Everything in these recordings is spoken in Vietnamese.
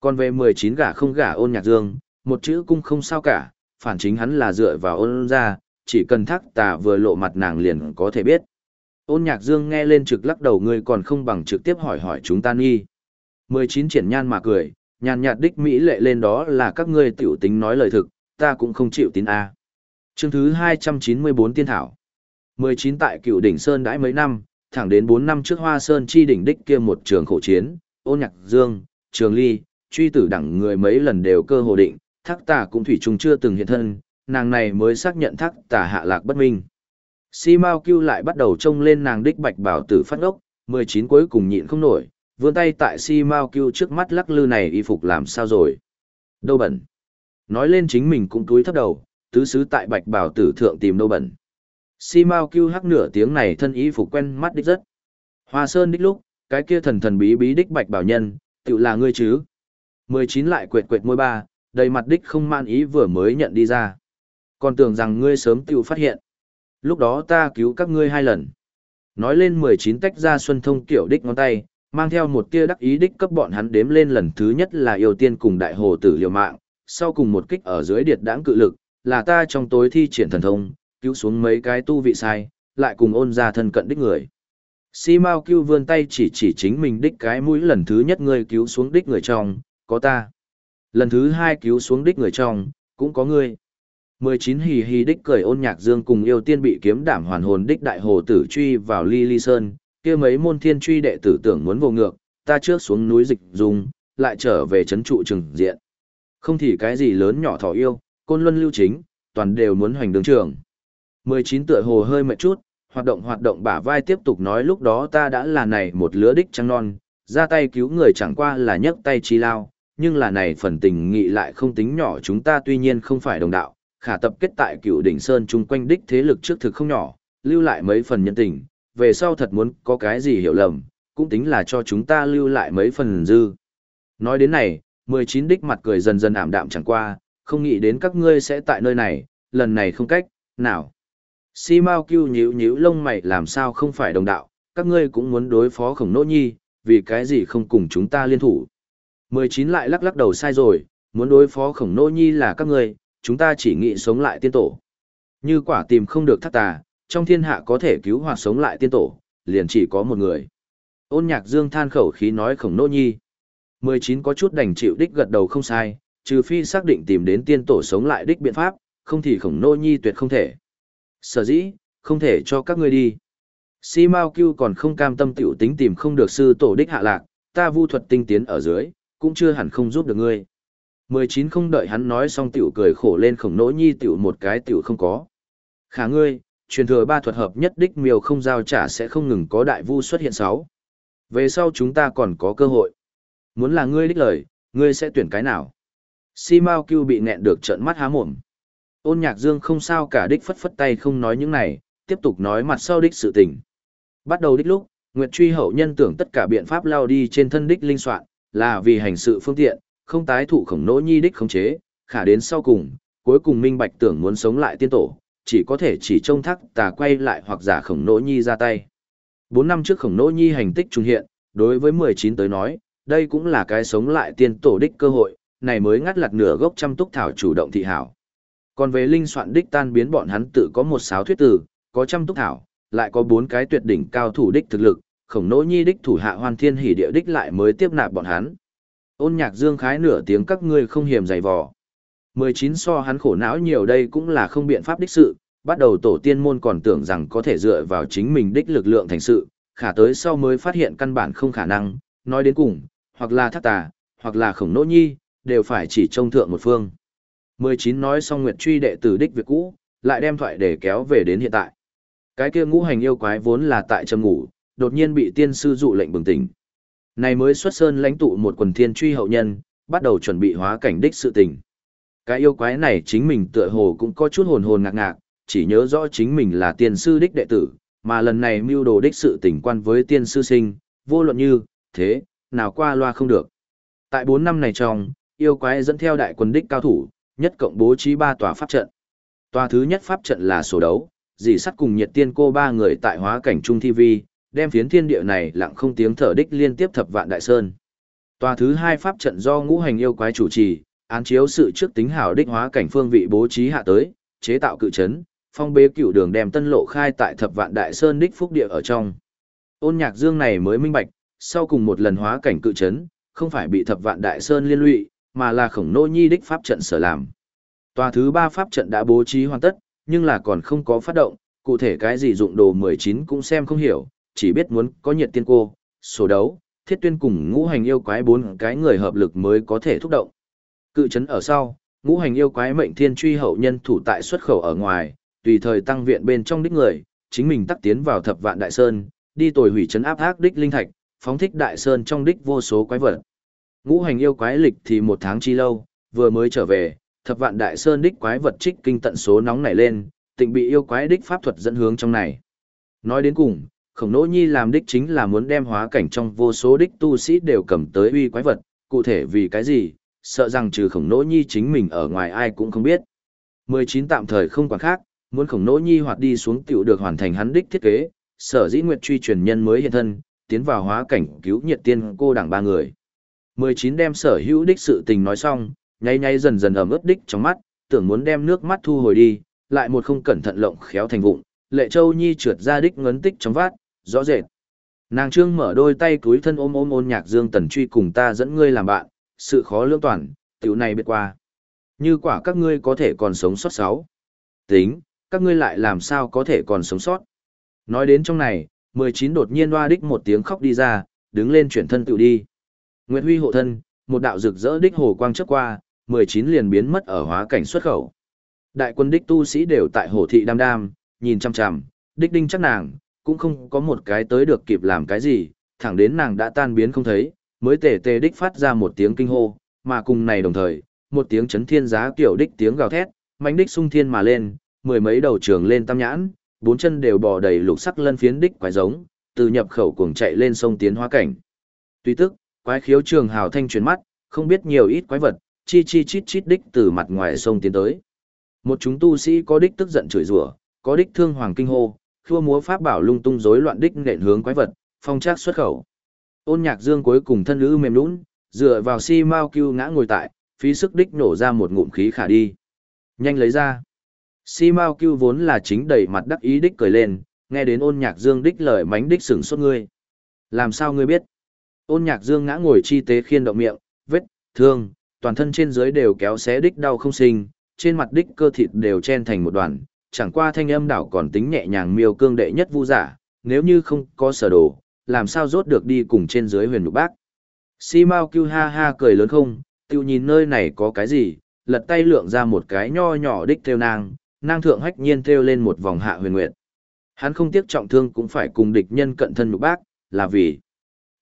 Còn về 19 gả không gả ôn nhạc dương, một chữ cung không sao cả, phản chính hắn là dựa vào ôn ra, chỉ cần thắc tà vừa lộ mặt nàng liền có thể biết. Ôn nhạc dương nghe lên trực lắc đầu ngươi còn không bằng trực tiếp hỏi hỏi chúng ta nghi. 19 triển nhan mà cười, nhàn nhạt đích Mỹ lệ lên đó là các ngươi tiểu tính nói lời thực, ta cũng không chịu tín A. Chương thứ 294 Tiên Thảo 19 tại cựu đỉnh Sơn đãi mấy năm, thẳng đến 4 năm trước Hoa Sơn chi đỉnh đích kia một trường khổ chiến, ôn nhạc dương, trường ly, truy tử đẳng người mấy lần đều cơ hồ định, thác tà cũng thủy chung chưa từng hiện thân, nàng này mới xác nhận thác tà hạ lạc bất minh. Si Mao Cưu lại bắt đầu trông lên nàng đích bạch bảo tử phát ốc, 19 cuối cùng nhịn không nổi, vươn tay tại Si Mao Cưu trước mắt lắc lư này y phục làm sao rồi. Đâu bẩn. Nói lên chính mình cũng túi thấp đầu, tứ xứ tại bạch bảo tử thượng tìm đâu bẩn. Si Mao Cưu hắc nửa tiếng này thân y phục quen mắt đích rất. Hoa Sơn đích lúc, cái kia thần thần bí bí đích bạch bảo nhân, tự là ngươi chứ. 19 lại quệt quệt môi ba, đầy mặt đích không man ý vừa mới nhận đi ra. Còn tưởng rằng ngươi sớm tự phát hiện. Lúc đó ta cứu các ngươi hai lần. Nói lên 19 tách ra xuân thông kiểu đích ngón tay, mang theo một tia đắc ý đích cấp bọn hắn đếm lên lần thứ nhất là yêu tiên cùng đại hồ tử liều mạng, sau cùng một kích ở dưới điệt đãng cự lực, là ta trong tối thi triển thần thông, cứu xuống mấy cái tu vị sai, lại cùng ôn ra thân cận đích người. Si Mao Cưu vươn tay chỉ chỉ chính mình đích cái mũi lần thứ nhất ngươi cứu xuống đích người trong, có ta. Lần thứ hai cứu xuống đích người trong, cũng có ngươi. 19 hì hì đích cười ôn nhạc dương cùng yêu tiên bị kiếm đảm hoàn hồn đích đại hồ tử truy vào ly ly sơn, kia mấy môn thiên truy đệ tử tưởng muốn vô ngược, ta trước xuống núi dịch dùng, lại trở về chấn trụ trừng diện. Không thì cái gì lớn nhỏ thỏ yêu, côn luân lưu chính, toàn đều muốn hoành đường trường. 19 tựa hồ hơi mệt chút, hoạt động hoạt động bả vai tiếp tục nói lúc đó ta đã là này một lứa đích trăng non, ra tay cứu người chẳng qua là nhấc tay chi lao, nhưng là này phần tình nghị lại không tính nhỏ chúng ta tuy nhiên không phải đồng đạo, khả tập kết tại cựu đỉnh sơn chung quanh đích thế lực trước thực không nhỏ, lưu lại mấy phần nhân tình, về sau thật muốn có cái gì hiểu lầm, cũng tính là cho chúng ta lưu lại mấy phần dư. Nói đến này, 19 đích mặt cười dần dần ảm đạm chẳng qua, không nghĩ đến các ngươi sẽ tại nơi này, lần này không cách, nào. Si Mao Cưu nhíu nhíu lông mày làm sao không phải đồng đạo, các ngươi cũng muốn đối phó khổng nỗ nhi, vì cái gì không cùng chúng ta liên thủ. 19 lại lắc lắc đầu sai rồi, muốn đối phó khổng nô nhi là các ngươi, chúng ta chỉ nghĩ sống lại tiên tổ. Như quả tìm không được thắt tà, trong thiên hạ có thể cứu hoặc sống lại tiên tổ, liền chỉ có một người. Ôn nhạc dương than khẩu khí nói khổng nô nhi. 19 có chút đành chịu đích gật đầu không sai, trừ phi xác định tìm đến tiên tổ sống lại đích biện pháp, không thì khổng nô nhi tuyệt không thể. Sở dĩ, không thể cho các ngươi đi. Si Mao Cưu còn không cam tâm tiểu tính tìm không được sư tổ đích hạ lạc, ta vu thuật tinh tiến ở dưới, cũng chưa hẳn không giúp được ngươi. 19 không đợi hắn nói xong tiểu cười khổ lên khổng nỗ nhi tiểu một cái tiểu không có. Khả ngươi, truyền thừa ba thuật hợp nhất đích miều không giao trả sẽ không ngừng có đại vu xuất hiện sáu. Về sau chúng ta còn có cơ hội. Muốn là ngươi đích lời, ngươi sẽ tuyển cái nào? Si Mao Cưu bị nẹn được trợn mắt há mồm. Ôn nhạc dương không sao cả đích phất phất tay không nói những này, tiếp tục nói mặt sau đích sự tình. Bắt đầu đích lúc, Nguyệt truy hậu nhân tưởng tất cả biện pháp lao đi trên thân đích linh soạn, là vì hành sự phương tiện, không tái thụ khổng nỗ nhi đích khống chế, khả đến sau cùng, cuối cùng minh bạch tưởng muốn sống lại tiên tổ, chỉ có thể chỉ trông thắc tà quay lại hoặc giả khổng nỗ nhi ra tay. Bốn năm trước khổng nỗ nhi hành tích trung hiện, đối với 19 tới nói, đây cũng là cái sống lại tiên tổ đích cơ hội, này mới ngắt lặt nửa gốc trăm túc thảo chủ động thị hảo. Còn về linh soạn đích tan biến bọn hắn tự có một sáu thuyết tử, có trăm túc thảo, lại có bốn cái tuyệt đỉnh cao thủ đích thực lực, khổng nỗ nhi đích thủ hạ hoan thiên hỉ địa đích lại mới tiếp nạp bọn hắn. Ôn nhạc dương khái nửa tiếng các ngươi không hiểm dày vò. 19 so hắn khổ não nhiều đây cũng là không biện pháp đích sự, bắt đầu tổ tiên môn còn tưởng rằng có thể dựa vào chính mình đích lực lượng thành sự, khả tới sau mới phát hiện căn bản không khả năng, nói đến cùng, hoặc là thác tà, hoặc là khổng nỗ nhi, đều phải chỉ trông thượng một phương. 19 nói xong Nguyệt truy đệ tử đích việc cũ, lại đem thoại để kéo về đến hiện tại. Cái kia ngũ hành yêu quái vốn là tại trầm ngủ, đột nhiên bị tiên sư dụ lệnh bừng tỉnh. Này mới xuất sơn lãnh tụ một quần thiên truy hậu nhân, bắt đầu chuẩn bị hóa cảnh đích sự tình. Cái yêu quái này chính mình tựa hồ cũng có chút hồn hồn ngạc ngạc, chỉ nhớ rõ chính mình là tiên sư đích đệ tử, mà lần này mưu đồ đích sự tình quan với tiên sư sinh, vô luận như, thế, nào qua loa không được. Tại 4 năm này trong, yêu quái dẫn theo đại quân đích cao thủ, nhất cộng bố trí ba tòa pháp trận. Tòa thứ nhất pháp trận là sổ đấu, dì sắt cùng nhiệt tiên cô ba người tại hóa cảnh trung thi vi, đem phiến thiên địa này lặng không tiếng thở đích liên tiếp thập vạn đại sơn. Tòa thứ hai pháp trận do ngũ hành yêu quái chủ trì, án chiếu sự trước tính hảo đích hóa cảnh phương vị bố trí hạ tới, chế tạo cự trấn, phong bế cựu đường đem tân lộ khai tại thập vạn đại sơn đích phúc địa ở trong. Ôn nhạc dương này mới minh bạch, sau cùng một lần hóa cảnh cự trấn, không phải bị thập vạn đại sơn liên lụy, mà là khổng nô nhi đích pháp trận sở làm. Tòa thứ ba pháp trận đã bố trí hoàn tất, nhưng là còn không có phát động, cụ thể cái gì dụng đồ 19 cũng xem không hiểu, chỉ biết muốn có nhiệt tiên cô, số đấu, thiết tuyên cùng ngũ hành yêu quái bốn cái người hợp lực mới có thể thúc động. Cự chấn ở sau, ngũ hành yêu quái mệnh thiên truy hậu nhân thủ tại xuất khẩu ở ngoài, tùy thời tăng viện bên trong đích người, chính mình tắc tiến vào thập vạn đại sơn, đi tồi hủy chấn áp ác đích linh thạch, phóng thích đại sơn trong đích vô số quái vật. Ngũ hành yêu quái lịch thì một tháng chi lâu, vừa mới trở về, thập vạn đại sơn đích quái vật trích kinh tận số nóng nảy lên, tịnh bị yêu quái đích pháp thuật dẫn hướng trong này. Nói đến cùng, khổng nỗ nhi làm đích chính là muốn đem hóa cảnh trong vô số đích tu sĩ đều cầm tới uy quái vật, cụ thể vì cái gì, sợ rằng trừ khổng nỗ nhi chính mình ở ngoài ai cũng không biết. 19 tạm thời không quản khác, muốn khổng nỗ nhi hoạt đi xuống tiểu được hoàn thành hắn đích thiết kế, sở dĩ nguyệt truy truyền nhân mới hiện thân, tiến vào hóa cảnh cứu nhiệt tiên cô đảng ba người. 19 đem sở hữu đích sự tình nói xong, nháy nháy dần dần ẩm ướt đích trong mắt, tưởng muốn đem nước mắt thu hồi đi, lại một không cẩn thận lộng khéo thành vụng, lệ châu nhi trượt ra đích ngấn tích trong vát, rõ rệt. Nàng trương mở đôi tay cúi thân ôm ôm ôn nhạc dương tần truy cùng ta dẫn ngươi làm bạn, sự khó lương toàn, tiểu này biết qua. Như quả các ngươi có thể còn sống sót sáu. Tính, các ngươi lại làm sao có thể còn sống sót. Nói đến trong này, 19 đột nhiên hoa đích một tiếng khóc đi ra, đứng lên chuyển thân tiểu đi. Nguyệt Huy hộ thân, một đạo rực rỡ đích hồ quang chớp qua, 19 liền biến mất ở hóa cảnh xuất khẩu. Đại quân đích tu sĩ đều tại hồ thị đam đam, nhìn chăm chằm, đích đinh chắc nàng, cũng không có một cái tới được kịp làm cái gì, thẳng đến nàng đã tan biến không thấy, mới tề tề đích phát ra một tiếng kinh hô, mà cùng này đồng thời, một tiếng chấn thiên giá kiểu đích tiếng gào thét, mãnh đích sung thiên mà lên, mười mấy đầu trường lên tam nhãn, bốn chân đều bò đầy lục sắc lân phiến đích quái giống, từ nhập khẩu cuồng chạy lên sông tiến hóa cảnh. Tuy tức, quái khiếu trường hào thanh chuyển mắt, không biết nhiều ít quái vật, chi chi chít chít đích từ mặt ngoài sông tiến tới. Một chúng tu sĩ có đích tức giận chửi rủa, có đích thương hoàng kinh hô, khua múa pháp bảo lung tung rối loạn đích nện hướng quái vật, phong trác xuất khẩu. Ôn Nhạc Dương cuối cùng thân nữ mềm nhũn, dựa vào xi si mao cưu ngã ngồi tại, phí sức đích nổ ra một ngụm khí khả đi. Nhanh lấy ra. Si Mao Cưu vốn là chính đầy mặt đắc ý đích cười lên, nghe đến ôn nhạc dương đích lời mánh đích sừng sốt ngươi. Làm sao ngươi biết? Ôn nhạc dương ngã ngồi chi tế khiên động miệng, vết, thương, toàn thân trên dưới đều kéo xé đích đau không sinh, trên mặt đích cơ thịt đều chen thành một đoàn, chẳng qua thanh âm đảo còn tính nhẹ nhàng miêu cương đệ nhất vu giả, nếu như không có sở đồ, làm sao rốt được đi cùng trên dưới huyền lục bác. Si Mao kêu ha ha cười lớn không, tiêu nhìn nơi này có cái gì, lật tay lượng ra một cái nho nhỏ đích theo nang, nang thượng hách nhiên theo lên một vòng hạ huyền nguyệt. Hắn không tiếc trọng thương cũng phải cùng địch nhân cận thân lục bác, là vì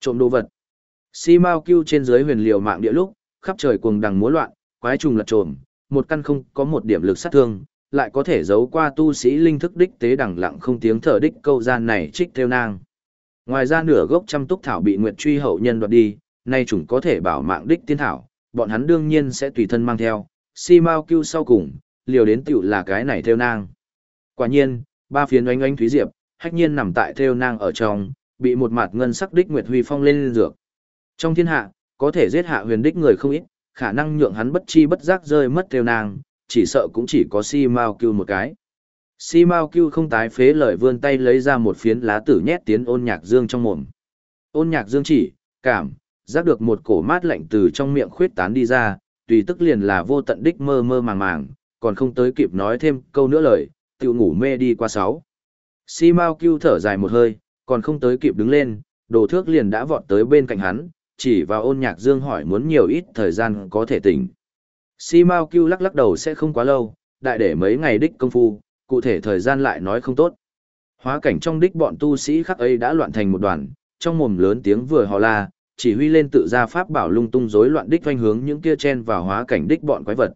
trộm đồ vật. Si Mao kêu trên dưới huyền liều mạng địa lúc, khắp trời cuồng đằng múa loạn, quái trùng lật trộm, một căn không có một điểm lực sát thương, lại có thể giấu qua tu sĩ linh thức đích tế đẳng lặng không tiếng thở đích câu gian này trích theo nang. Ngoài ra nửa gốc trăm túc thảo bị Nguyệt Truy hậu nhân đoạt đi, nay chúng có thể bảo mạng đích tiên thảo, bọn hắn đương nhiên sẽ tùy thân mang theo. Si mau Cưu sau cùng, liều đến tiểu là cái này theo nang. Quả nhiên, ba phiến oanh oanh thúy diệp, hách nhiên nằm tại theo nang ở trong, bị một mặt ngân sắc đích nguyệt huy phong lên dược. Trong thiên hạ, có thể giết hạ huyền đích người không ít, khả năng nhượng hắn bất chi bất giác rơi mất theo nang, chỉ sợ cũng chỉ có si mao cưu một cái. Si mao cưu không tái phế lời vươn tay lấy ra một phiến lá tử nhét tiến ôn nhạc dương trong mồm. Ôn nhạc dương chỉ, cảm, giác được một cổ mát lạnh từ trong miệng khuyết tán đi ra, tùy tức liền là vô tận đích mơ mơ màng màng, còn không tới kịp nói thêm câu nữa lời, tự ngủ mê đi qua sáu. Si Mao Cưu thở dài một hơi, còn không tới kịp đứng lên, đồ thước liền đã vọt tới bên cạnh hắn, chỉ vào ôn nhạc dương hỏi muốn nhiều ít thời gian có thể tỉnh. Si Mao Cưu lắc lắc đầu sẽ không quá lâu, đại để mấy ngày đích công phu, cụ thể thời gian lại nói không tốt. Hóa cảnh trong đích bọn tu sĩ khắc ấy đã loạn thành một đoàn, trong mồm lớn tiếng vừa hò la, chỉ huy lên tự ra pháp bảo lung tung rối loạn đích doanh hướng những kia chen vào hóa cảnh đích bọn quái vật.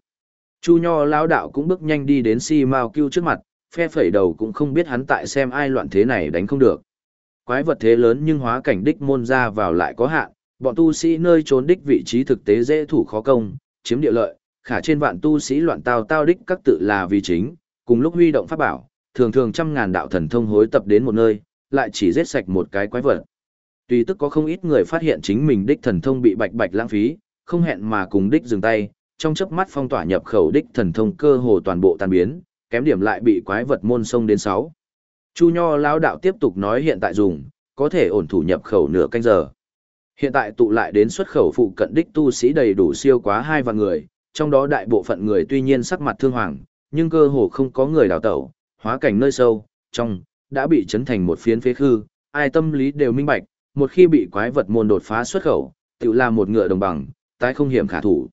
Chu Nho lão đạo cũng bước nhanh đi đến Si Mao Cưu trước mặt, phe phẩy đầu cũng không biết hắn tại xem ai loạn thế này đánh không được. Quái vật thế lớn nhưng hóa cảnh đích môn ra vào lại có hạn, bọn tu sĩ nơi trốn đích vị trí thực tế dễ thủ khó công, chiếm địa lợi, khả trên vạn tu sĩ loạn tao tao đích các tự là vì chính, cùng lúc huy động pháp bảo, thường thường trăm ngàn đạo thần thông hối tập đến một nơi, lại chỉ giết sạch một cái quái vật. Tuy tức có không ít người phát hiện chính mình đích thần thông bị bạch bạch lãng phí, không hẹn mà cùng đích dừng tay, trong chớp mắt phong tỏa nhập khẩu đích thần thông cơ hồ toàn bộ tan biến, kém điểm lại bị quái vật môn sông đến 6. Chu Nho lão đạo tiếp tục nói hiện tại dùng, có thể ổn thủ nhập khẩu nửa canh giờ. Hiện tại tụ lại đến xuất khẩu phụ cận đích tu sĩ đầy đủ siêu quá hai vạn người, trong đó đại bộ phận người tuy nhiên sắc mặt thương hoàng, nhưng cơ hồ không có người đào tẩu, hóa cảnh nơi sâu, trong, đã bị chấn thành một phiến phế khư, ai tâm lý đều minh bạch, một khi bị quái vật môn đột phá xuất khẩu, tự là một ngựa đồng bằng, tái không hiểm khả thủ.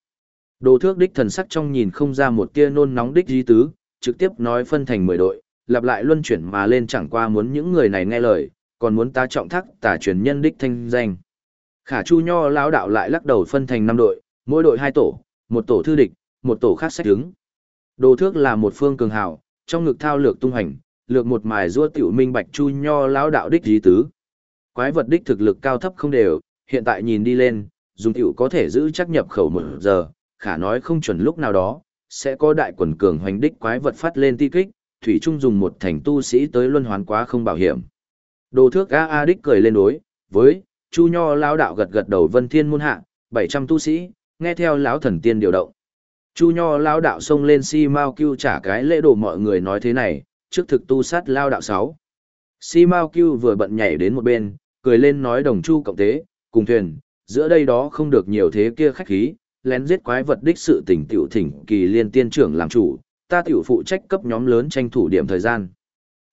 Đồ thước đích thần sắc trong nhìn không ra một tia nôn nóng đích di tứ, trực tiếp nói phân thành 10 đội, lặp lại luân chuyển mà lên chẳng qua muốn những người này nghe lời, còn muốn ta trọng thác tả truyền nhân đích thanh danh. Khả Chu Nho lão đạo lại lắc đầu phân thành 5 đội, mỗi đội hai tổ, một tổ thư địch, một tổ khác sách đứng. Đồ thước là một phương cường hào, trong ngực thao lược tung hành, lược một mài rua tiểu minh bạch Chu Nho lão đạo đích dí tứ. Quái vật đích thực lực cao thấp không đều, hiện tại nhìn đi lên, dùng tiểu có thể giữ chắc nhập khẩu một giờ, khả nói không chuẩn lúc nào đó, sẽ có đại quần cường hoành đích quái vật phát lên ti kích, thủy trung dùng một thành tu sĩ tới luân hoán quá không bảo hiểm. Đồ thước A A đích cười lên đối, với, Chu Nho lão đạo gật gật đầu vân thiên môn hạ, 700 tu sĩ, nghe theo lão thần tiên điều động. Chu Nho lão đạo xông lên si mau kêu trả cái lễ đồ mọi người nói thế này, trước thực tu sát lao đạo 6. Si mau kêu vừa bận nhảy đến một bên, cười lên nói đồng chu cộng tế, cùng thuyền, giữa đây đó không được nhiều thế kia khách khí, lén giết quái vật đích sự tỉnh tiểu thỉnh kỳ liên tiên trưởng làm chủ, ta tiểu phụ trách cấp nhóm lớn tranh thủ điểm thời gian.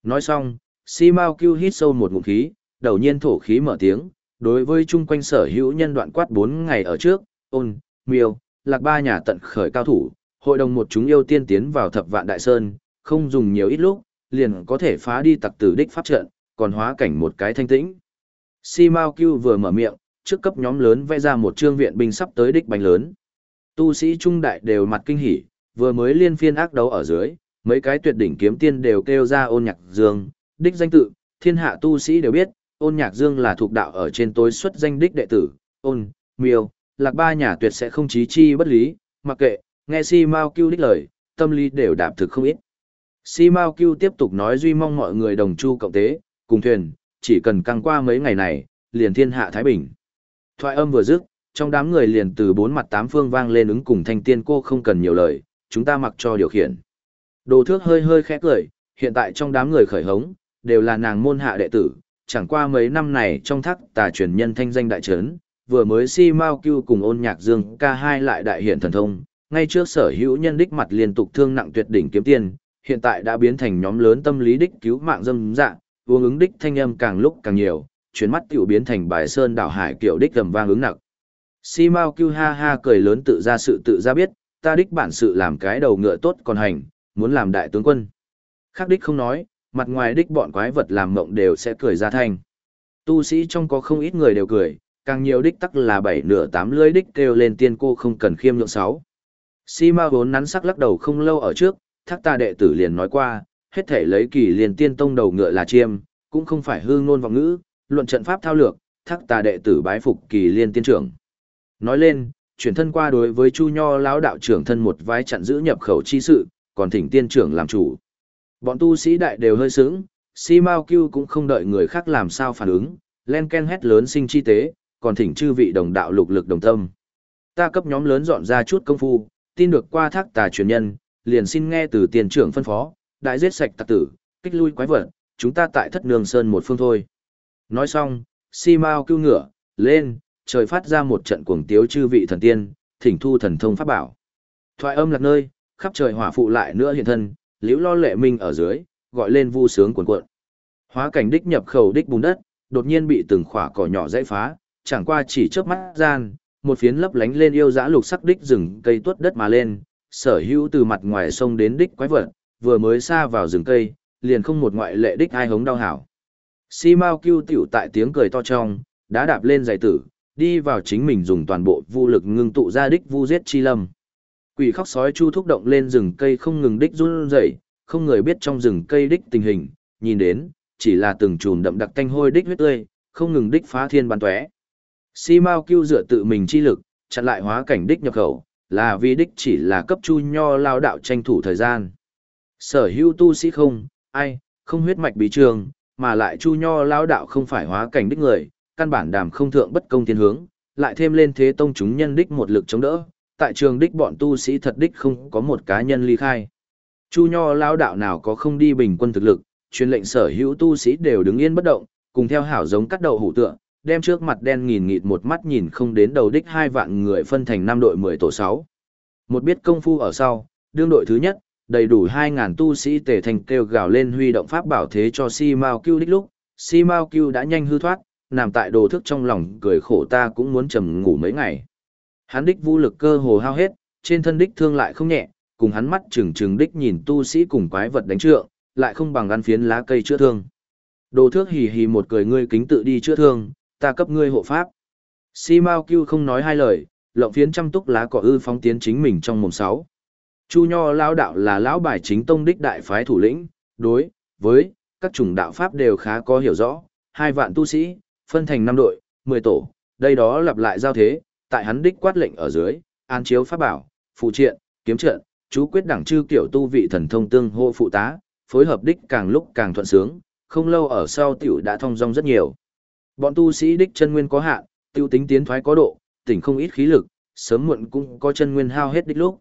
Nói xong, si Mao kêu hít sâu một ngụm khí, đầu nhiên thổ khí mở tiếng, đối với chung quanh sở hữu nhân đoạn quát 4 ngày ở trước, ôn, miêu, lạc ba nhà tận khởi cao thủ, hội đồng một chúng yêu tiên tiến vào thập vạn đại sơn, không dùng nhiều ít lúc, liền có thể phá đi tặc tử đích pháp trận, còn hóa cảnh một cái thanh tĩnh. Si Mao Cưu vừa mở miệng, trước cấp nhóm lớn vẽ ra một trương viện binh sắp tới đích bánh lớn. Tu sĩ trung đại đều mặt kinh hỉ, vừa mới liên phiên ác đấu ở dưới, mấy cái tuyệt đỉnh kiếm tiên đều kêu ra ôn nhạc dương, đích danh tự, thiên hạ tu sĩ đều biết, ôn nhạc dương là thuộc đạo ở trên tối xuất danh đích đệ tử, ôn, miêu, lạc ba nhà tuyệt sẽ không trí chi bất lý, mặc kệ, nghe si Mao Cưu đích lời, tâm lý đều đạp thực không ít. Si Mao Cưu tiếp tục nói duy mong mọi người đồng chu cộng tế, cùng thuyền, chỉ cần căng qua mấy ngày này, liền thiên hạ Thái Bình. Thoại âm vừa dứt, trong đám người liền từ bốn mặt tám phương vang lên ứng cùng thanh tiên cô không cần nhiều lời, chúng ta mặc cho điều khiển. Đồ thước hơi hơi khẽ cười, hiện tại trong đám người khởi hống, đều là nàng môn hạ đệ tử, chẳng qua mấy năm này trong thác tà truyền nhân thanh danh đại trấn, vừa mới si Mao Cưu cùng ôn nhạc dương ca hai lại đại hiện thần thông, ngay trước sở hữu nhân đích mặt liên tục thương nặng tuyệt đỉnh kiếm tiền, hiện tại đã biến thành nhóm lớn tâm lý đích cứu mạng dâm dạng, uống ứng đích thanh âm càng lúc càng nhiều, chuyến mắt tiểu biến thành bài sơn đảo hải kiểu đích gầm vang ứng nặng. Si Mao Cưu ha ha cười lớn tự ra sự tự ra biết, ta đích bản sự làm cái đầu ngựa tốt còn hành, muốn làm đại tướng quân. Khác đích không nói, mặt ngoài đích bọn quái vật làm mộng đều sẽ cười ra thành. Tu sĩ trong có không ít người đều cười, càng nhiều đích tắc là bảy nửa tám lưới đích kêu lên tiên cô không cần khiêm nhượng sáu. Si ma vốn nắn sắc lắc đầu không lâu ở trước, thác ta đệ tử liền nói qua, hết thể lấy kỳ liền tiên tông đầu ngựa là chiêm, cũng không phải hư ngôn vọng ngữ, luận trận pháp thao lược, thác ta đệ tử bái phục kỳ liên tiên trưởng. Nói lên, chuyển thân qua đối với Chu Nho lão đạo trưởng thân một vái chặn giữ nhập khẩu chi sự, còn thỉnh tiên trưởng làm chủ. Bọn tu sĩ đại đều hơi sướng, Si Mao Cưu cũng không đợi người khác làm sao phản ứng, len ken hét lớn sinh chi tế, còn thỉnh chư vị đồng đạo lục lực đồng tâm. Ta cấp nhóm lớn dọn ra chút công phu, tin được qua thác tà truyền nhân, liền xin nghe từ tiền trưởng phân phó, đại giết sạch tặc tử, kích lui quái vật, chúng ta tại thất nương sơn một phương thôi. Nói xong, si mau kêu ngựa, lên, trời phát ra một trận cuồng tiếu chư vị thần tiên, thỉnh thu thần thông pháp bảo. Thoại âm lạc nơi, khắp trời hỏa phụ lại nữa hiện thân, liễu lo lệ minh ở dưới, gọi lên vu sướng cuồn cuộn. Hóa cảnh đích nhập khẩu đích bùn đất, đột nhiên bị từng khỏa cỏ nhỏ dãy phá, chẳng qua chỉ chớp mắt gian, một phiến lấp lánh lên yêu dã lục sắc đích rừng cây tuốt đất mà lên, sở hữu từ mặt ngoài sông đến đích quái vật, vừa mới xa vào rừng cây, liền không một ngoại lệ đích ai hống đau hảo. Si Mao kêu tiểu tại tiếng cười to trong, đã đạp lên giày tử, đi vào chính mình dùng toàn bộ vu lực ngưng tụ ra đích vu giết chi lâm. Quỷ khóc sói chu thúc động lên rừng cây không ngừng đích run rẩy, không người biết trong rừng cây đích tình hình, nhìn đến, chỉ là từng chùm đậm đặc tanh hôi đích huyết tươi, không ngừng đích phá thiên bàn tóe. Si Mao Cưu dựa tự mình chi lực, chặn lại hóa cảnh đích nhập khẩu, là vì đích chỉ là cấp chu nho lao đạo tranh thủ thời gian. Sở hữu tu sĩ không, ai, không huyết mạch bí trường, mà lại chu nho lao đạo không phải hóa cảnh đích người, căn bản đàm không thượng bất công thiên hướng, lại thêm lên thế tông chúng nhân đích một lực chống đỡ, tại trường đích bọn tu sĩ thật đích không có một cá nhân ly khai. Chu Nho lao đạo nào có không đi bình quân thực lực, truyền lệnh sở hữu tu sĩ đều đứng yên bất động, cùng theo hảo giống cắt đầu hủ tượng đem trước mặt đen nghìn nghịt một mắt nhìn không đến đầu đích hai vạn người phân thành năm đội mười tổ sáu. Một biết công phu ở sau, đương đội thứ nhất, đầy đủ hai ngàn tu sĩ tề thành kêu gào lên huy động pháp bảo thế cho Si Mao Cưu đích lúc, Si Mao Cưu đã nhanh hư thoát, nằm tại đồ thức trong lòng cười khổ ta cũng muốn trầm ngủ mấy ngày. Hắn đích vũ lực cơ hồ hao hết, trên thân đích thương lại không nhẹ, cùng hắn mắt trừng trừng đích nhìn tu sĩ cùng quái vật đánh trượng, lại không bằng ăn phiến lá cây chữa thương. Đồ thước hì hì một cười ngươi kính tự đi chữa thương, ta cấp ngươi hộ pháp. Si Mao Cưu không nói hai lời, lộng phiến trăm túc lá cỏ ư phóng tiến chính mình trong mồm sáu. Chu Nho lão đạo là lão bài chính tông đích đại phái thủ lĩnh, đối với các chủng đạo pháp đều khá có hiểu rõ, hai vạn tu sĩ, phân thành năm đội, mười tổ, đây đó lặp lại giao thế, tại hắn đích quát lệnh ở dưới, an chiếu pháp bảo, phụ triện, kiếm trận, chú quyết đẳng chư kiểu tu vị thần thông tương hô phụ tá, phối hợp đích càng lúc càng thuận sướng, không lâu ở sau tiểu đã thông dong rất nhiều. Bọn tu sĩ đích chân nguyên có hạn, tiêu tính tiến thoái có độ, tỉnh không ít khí lực, sớm muộn cũng có chân nguyên hao hết đích lúc.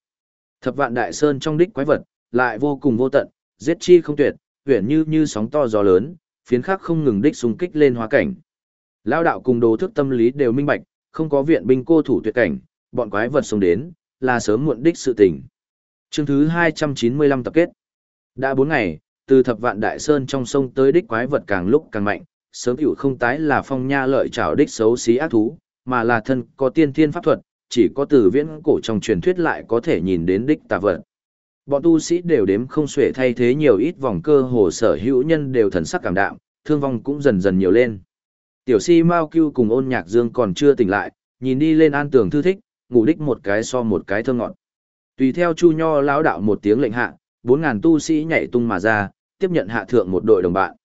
Thập vạn đại sơn trong đích quái vật, lại vô cùng vô tận, giết chi không tuyệt, huyền như như sóng to gió lớn, phiến khắc không ngừng đích xung kích lên hóa cảnh. Lao đạo cùng đồ thức tâm lý đều minh bạch, không có viện binh cô thủ tuyệt cảnh, bọn quái vật sống đến, là sớm muộn đích sự tình. Chương thứ 295 tập kết. Đã 4 ngày, từ thập vạn đại sơn trong sông tới đích quái vật càng lúc càng mạnh, sớm hữu không tái là phong nha lợi trảo đích xấu xí ác thú, mà là thân có tiên thiên pháp thuật, chỉ có từ viễn cổ trong truyền thuyết lại có thể nhìn đến đích tà vật. Bọn tu sĩ đều đếm không xuể thay thế nhiều ít vòng cơ hồ sở hữu nhân đều thần sắc cảm đạm, thương vong cũng dần dần nhiều lên. Tiểu si Mao Cưu cùng ôn nhạc dương còn chưa tỉnh lại, nhìn đi lên an tường thư thích, ngủ đích một cái so một cái thơ ngọt. Tùy theo Chu Nho lão đạo một tiếng lệnh hạ, bốn ngàn tu sĩ nhảy tung mà ra, tiếp nhận hạ thượng một đội đồng bạn.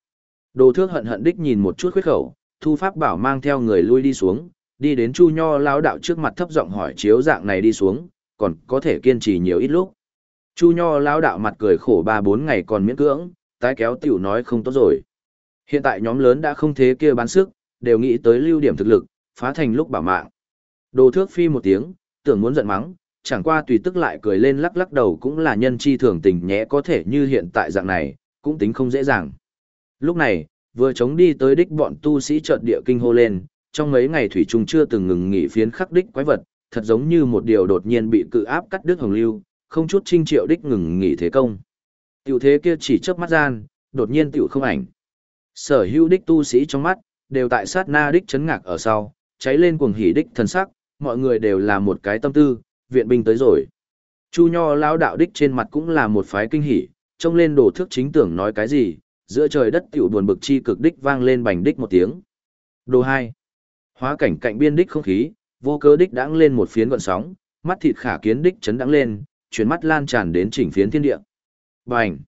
Đồ thước hận hận đích nhìn một chút khuyết khẩu, thu pháp bảo mang theo người lui đi xuống, đi đến Chu Nho lão đạo trước mặt thấp giọng hỏi chiếu dạng này đi xuống, còn có thể kiên trì nhiều ít lúc. Chu Nho lão đạo mặt cười khổ ba bốn ngày còn miễn cưỡng, tái kéo tiểu nói không tốt rồi. Hiện tại nhóm lớn đã không thế kia bán sức, đều nghĩ tới lưu điểm thực lực, phá thành lúc bảo mạng. Đồ thước phi một tiếng, tưởng muốn giận mắng, chẳng qua tùy tức lại cười lên lắc lắc đầu cũng là nhân chi thường tình nhẽ có thể như hiện tại dạng này, cũng tính không dễ dàng. Lúc này, vừa chống đi tới đích bọn tu sĩ chợt địa kinh hô lên, trong mấy ngày thủy trung chưa từng ngừng nghỉ phiến khắc đích quái vật, thật giống như một điều đột nhiên bị cự áp cắt đứt hồng lưu, không chút trinh triệu đích ngừng nghỉ thế công. Tiểu thế kia chỉ chớp mắt gian, đột nhiên tiểu không ảnh. Sở hữu đích tu sĩ trong mắt, đều tại sát na đích chấn ngạc ở sau, cháy lên cuồng hỉ đích thần sắc, mọi người đều là một cái tâm tư, viện binh tới rồi. Chu Nho lão đạo đích trên mặt cũng là một phái kinh hỉ, trông lên đồ thước chính tưởng nói cái gì, giữa trời đất tiểu buồn bực chi cực đích vang lên bành đích một tiếng. Đồ hai, Hóa cảnh cạnh biên đích không khí, vô cớ đích đãng lên một phiến gọn sóng, mắt thịt khả kiến đích chấn đãng lên, chuyển mắt lan tràn đến chỉnh phiến thiên địa. Bành!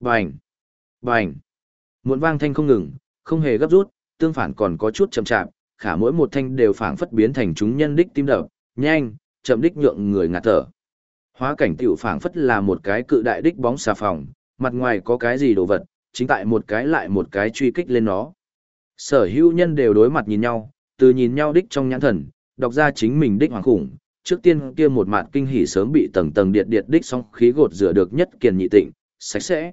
Bành! Bành! Muộn vang thanh không ngừng, không hề gấp rút, tương phản còn có chút chậm chạp, khả mỗi một thanh đều phảng phất biến thành chúng nhân đích tim đập, nhanh, chậm đích nhượng người ngạt thở. Hóa cảnh tiểu phảng phất là một cái cự đại đích bóng xà phòng, mặt ngoài có cái gì đồ vật, chính tại một cái lại một cái truy kích lên nó. Sở hữu nhân đều đối mặt nhìn nhau, từ nhìn nhau đích trong nhãn thần, đọc ra chính mình đích hoàng khủng, trước tiên kia một mạt kinh hỉ sớm bị tầng tầng điện điện đích song khí gột rửa được nhất kiền nhị tịnh, sạch sẽ.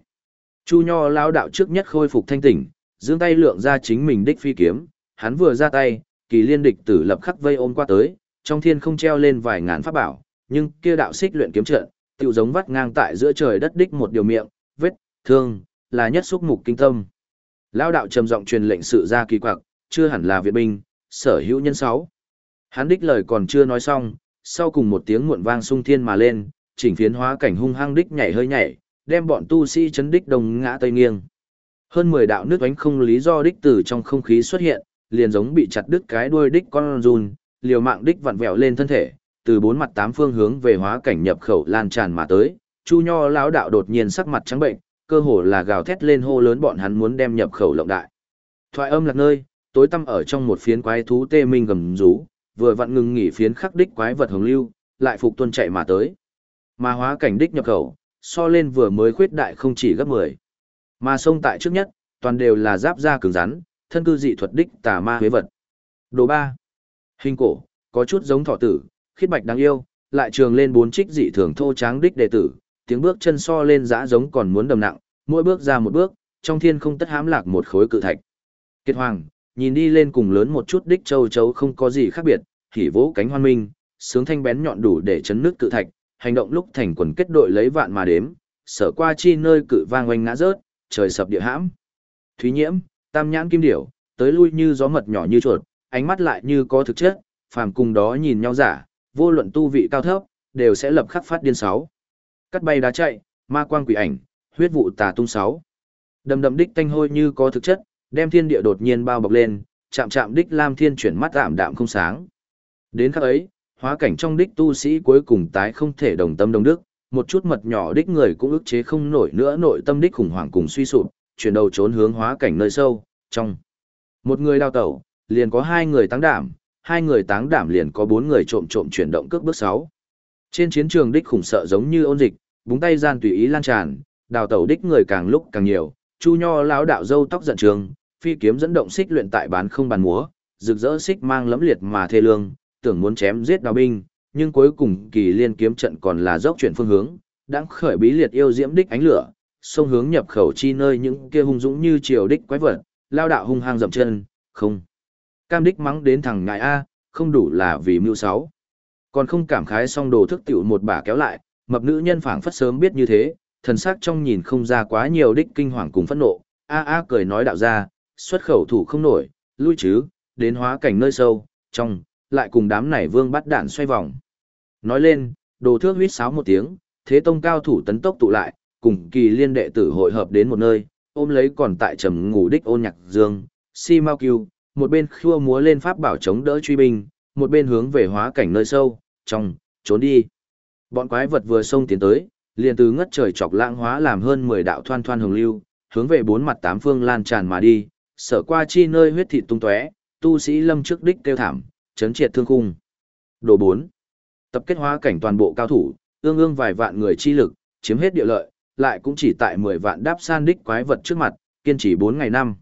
Chu Nho lao đạo trước nhất khôi phục thanh tỉnh, giương tay lượng ra chính mình đích phi kiếm, hắn vừa ra tay, kỳ liên địch tử lập khắc vây ôm qua tới, trong thiên không treo lên vài ngàn pháp bảo, nhưng kia đạo xích luyện kiếm trận, tựu giống vắt ngang tại giữa trời đất đích một điều miệng, vết, thương, là nhất xúc mục kinh tâm. Lao đạo trầm giọng truyền lệnh sự ra kỳ quặc, chưa hẳn là viện binh, sở hữu nhân sáu. Hắn đích lời còn chưa nói xong, sau cùng một tiếng muộn vang sung thiên mà lên, chỉnh phiến hóa cảnh hung hăng đích nhảy hơi nhảy, đem bọn tu sĩ chấn đích đồng ngã tây nghiêng. Hơn 10 đạo nước ánh không lý do đích từ trong không khí xuất hiện, liền giống bị chặt đứt cái đuôi đích con run, liều mạng đích vặn vẹo lên thân thể, từ bốn mặt tám phương hướng về hóa cảnh nhập khẩu lan tràn mà tới. Chu Nho lão đạo đột nhiên sắc mặt trắng bệnh, cơ hồ là gào thét lên hô lớn bọn hắn muốn đem nhập khẩu lộng đại. Thoại âm lạc nơi, tối tăm ở trong một phiến quái thú tê minh gầm rú, vừa vặn ngừng nghỉ phiến khắc đích quái vật hồng lưu, lại phục tuân chạy mà tới. Mà hóa cảnh đích nhập khẩu, so lên vừa mới khuyết đại không chỉ gấp 10. Mà sông tại trước nhất, toàn đều là giáp da cứng rắn, thân cư dị thuật đích tà ma huế vật. Đồ ba. Hình cổ, có chút giống thọ tử, khiết bạch đáng yêu, lại trường lên bốn trích dị thường thô tráng đích đệ tử, tiếng bước chân so lên dã giống còn muốn đầm nặng, mỗi bước ra một bước, trong thiên không tất hãm lạc một khối cự thạch. Kiệt Hoàng, nhìn đi lên cùng lớn một chút đích châu chấu không có gì khác biệt, hỉ vỗ cánh hoan minh, sướng thanh bén nhọn đủ để chấn nước cự thạch, hành động lúc thành quần kết đội lấy vạn mà đếm, sở qua chi nơi cự vang oanh ngã rớt, trời sập địa hãm. Thúy Nhiễm, Tam Nhãn Kim Điểu, tới lui như gió mật nhỏ như chuột, ánh mắt lại như có thực chất, phàm cùng đó nhìn nhau giả, vô luận tu vị cao thấp, đều sẽ lập khắc phát điên sáu. Cắt bay đá chạy, ma quang quỷ ảnh, huyết vụ tà tung sáu. Đầm đầm đích tanh hôi như có thực chất, đem thiên địa đột nhiên bao bọc lên, chạm chạm đích lam thiên chuyển mắt ảm đạm không sáng. Đến khắc ấy, hóa cảnh trong đích tu sĩ cuối cùng tái không thể đồng tâm đồng đức, một chút mật nhỏ đích người cũng ức chế không nổi nữa nội tâm đích khủng hoảng cùng suy sụp, chuyển đầu trốn hướng hóa cảnh nơi sâu, trong. Một người đào tẩu, liền có hai người táng đảm, hai người táng đảm liền có bốn người trộm trộm chuyển động cước bước sáu. Trên chiến trường đích khủng sợ giống như ôn dịch, búng tay gian tùy ý lan tràn, đào tẩu đích người càng lúc càng nhiều, chu nho lão đạo dâu tóc giận trường, phi kiếm dẫn động xích luyện tại bán không bàn múa, rực rỡ xích mang lẫm liệt mà thê lương, tưởng muốn chém giết đào binh, nhưng cuối cùng kỳ liên kiếm trận còn là dốc chuyển phương hướng, đang khởi bí liệt yêu diễm đích ánh lửa, sông hướng nhập khẩu chi nơi những kia hung dũng như triều đích quái vật, lao đạo hung hăng dậm chân, không. Cam đích mắng đến thằng ngại A, không đủ là vì mưu sáu. Còn không cảm khái xong đồ thức tiểu một bà kéo lại, mập nữ nhân phảng phất sớm biết như thế, thần sắc trong nhìn không ra quá nhiều đích kinh hoàng cùng phẫn nộ, a a cười nói đạo ra, xuất khẩu thủ không nổi, lui chứ, đến hóa cảnh nơi sâu, trong, lại cùng đám này vương bắt đạn xoay vòng. Nói lên, đồ thước huyết sáo một tiếng, thế tông cao thủ tấn tốc tụ lại, cùng kỳ liên đệ tử hội hợp đến một nơi, ôm lấy còn tại trầm ngủ đích ôn nhạc dương, si mau kiêu, một bên khua múa lên pháp bảo chống đỡ truy binh, một bên hướng về hóa cảnh nơi sâu, trong, trốn đi. Bọn quái vật vừa xông tiến tới, liền từ ngất trời chọc lãng hóa làm hơn 10 đạo thoan thoan hồng lưu, hướng về bốn mặt tám phương lan tràn mà đi, sở qua chi nơi huyết thịt tung tóe, tu sĩ lâm trước đích kêu thảm, chấn triệt thương khung. Đồ 4. Tập kết hóa cảnh toàn bộ cao thủ, ương ương vài vạn người chi lực, chiếm hết địa lợi, lại cũng chỉ tại 10 vạn đáp san đích quái vật trước mặt, kiên trì 4 ngày năm.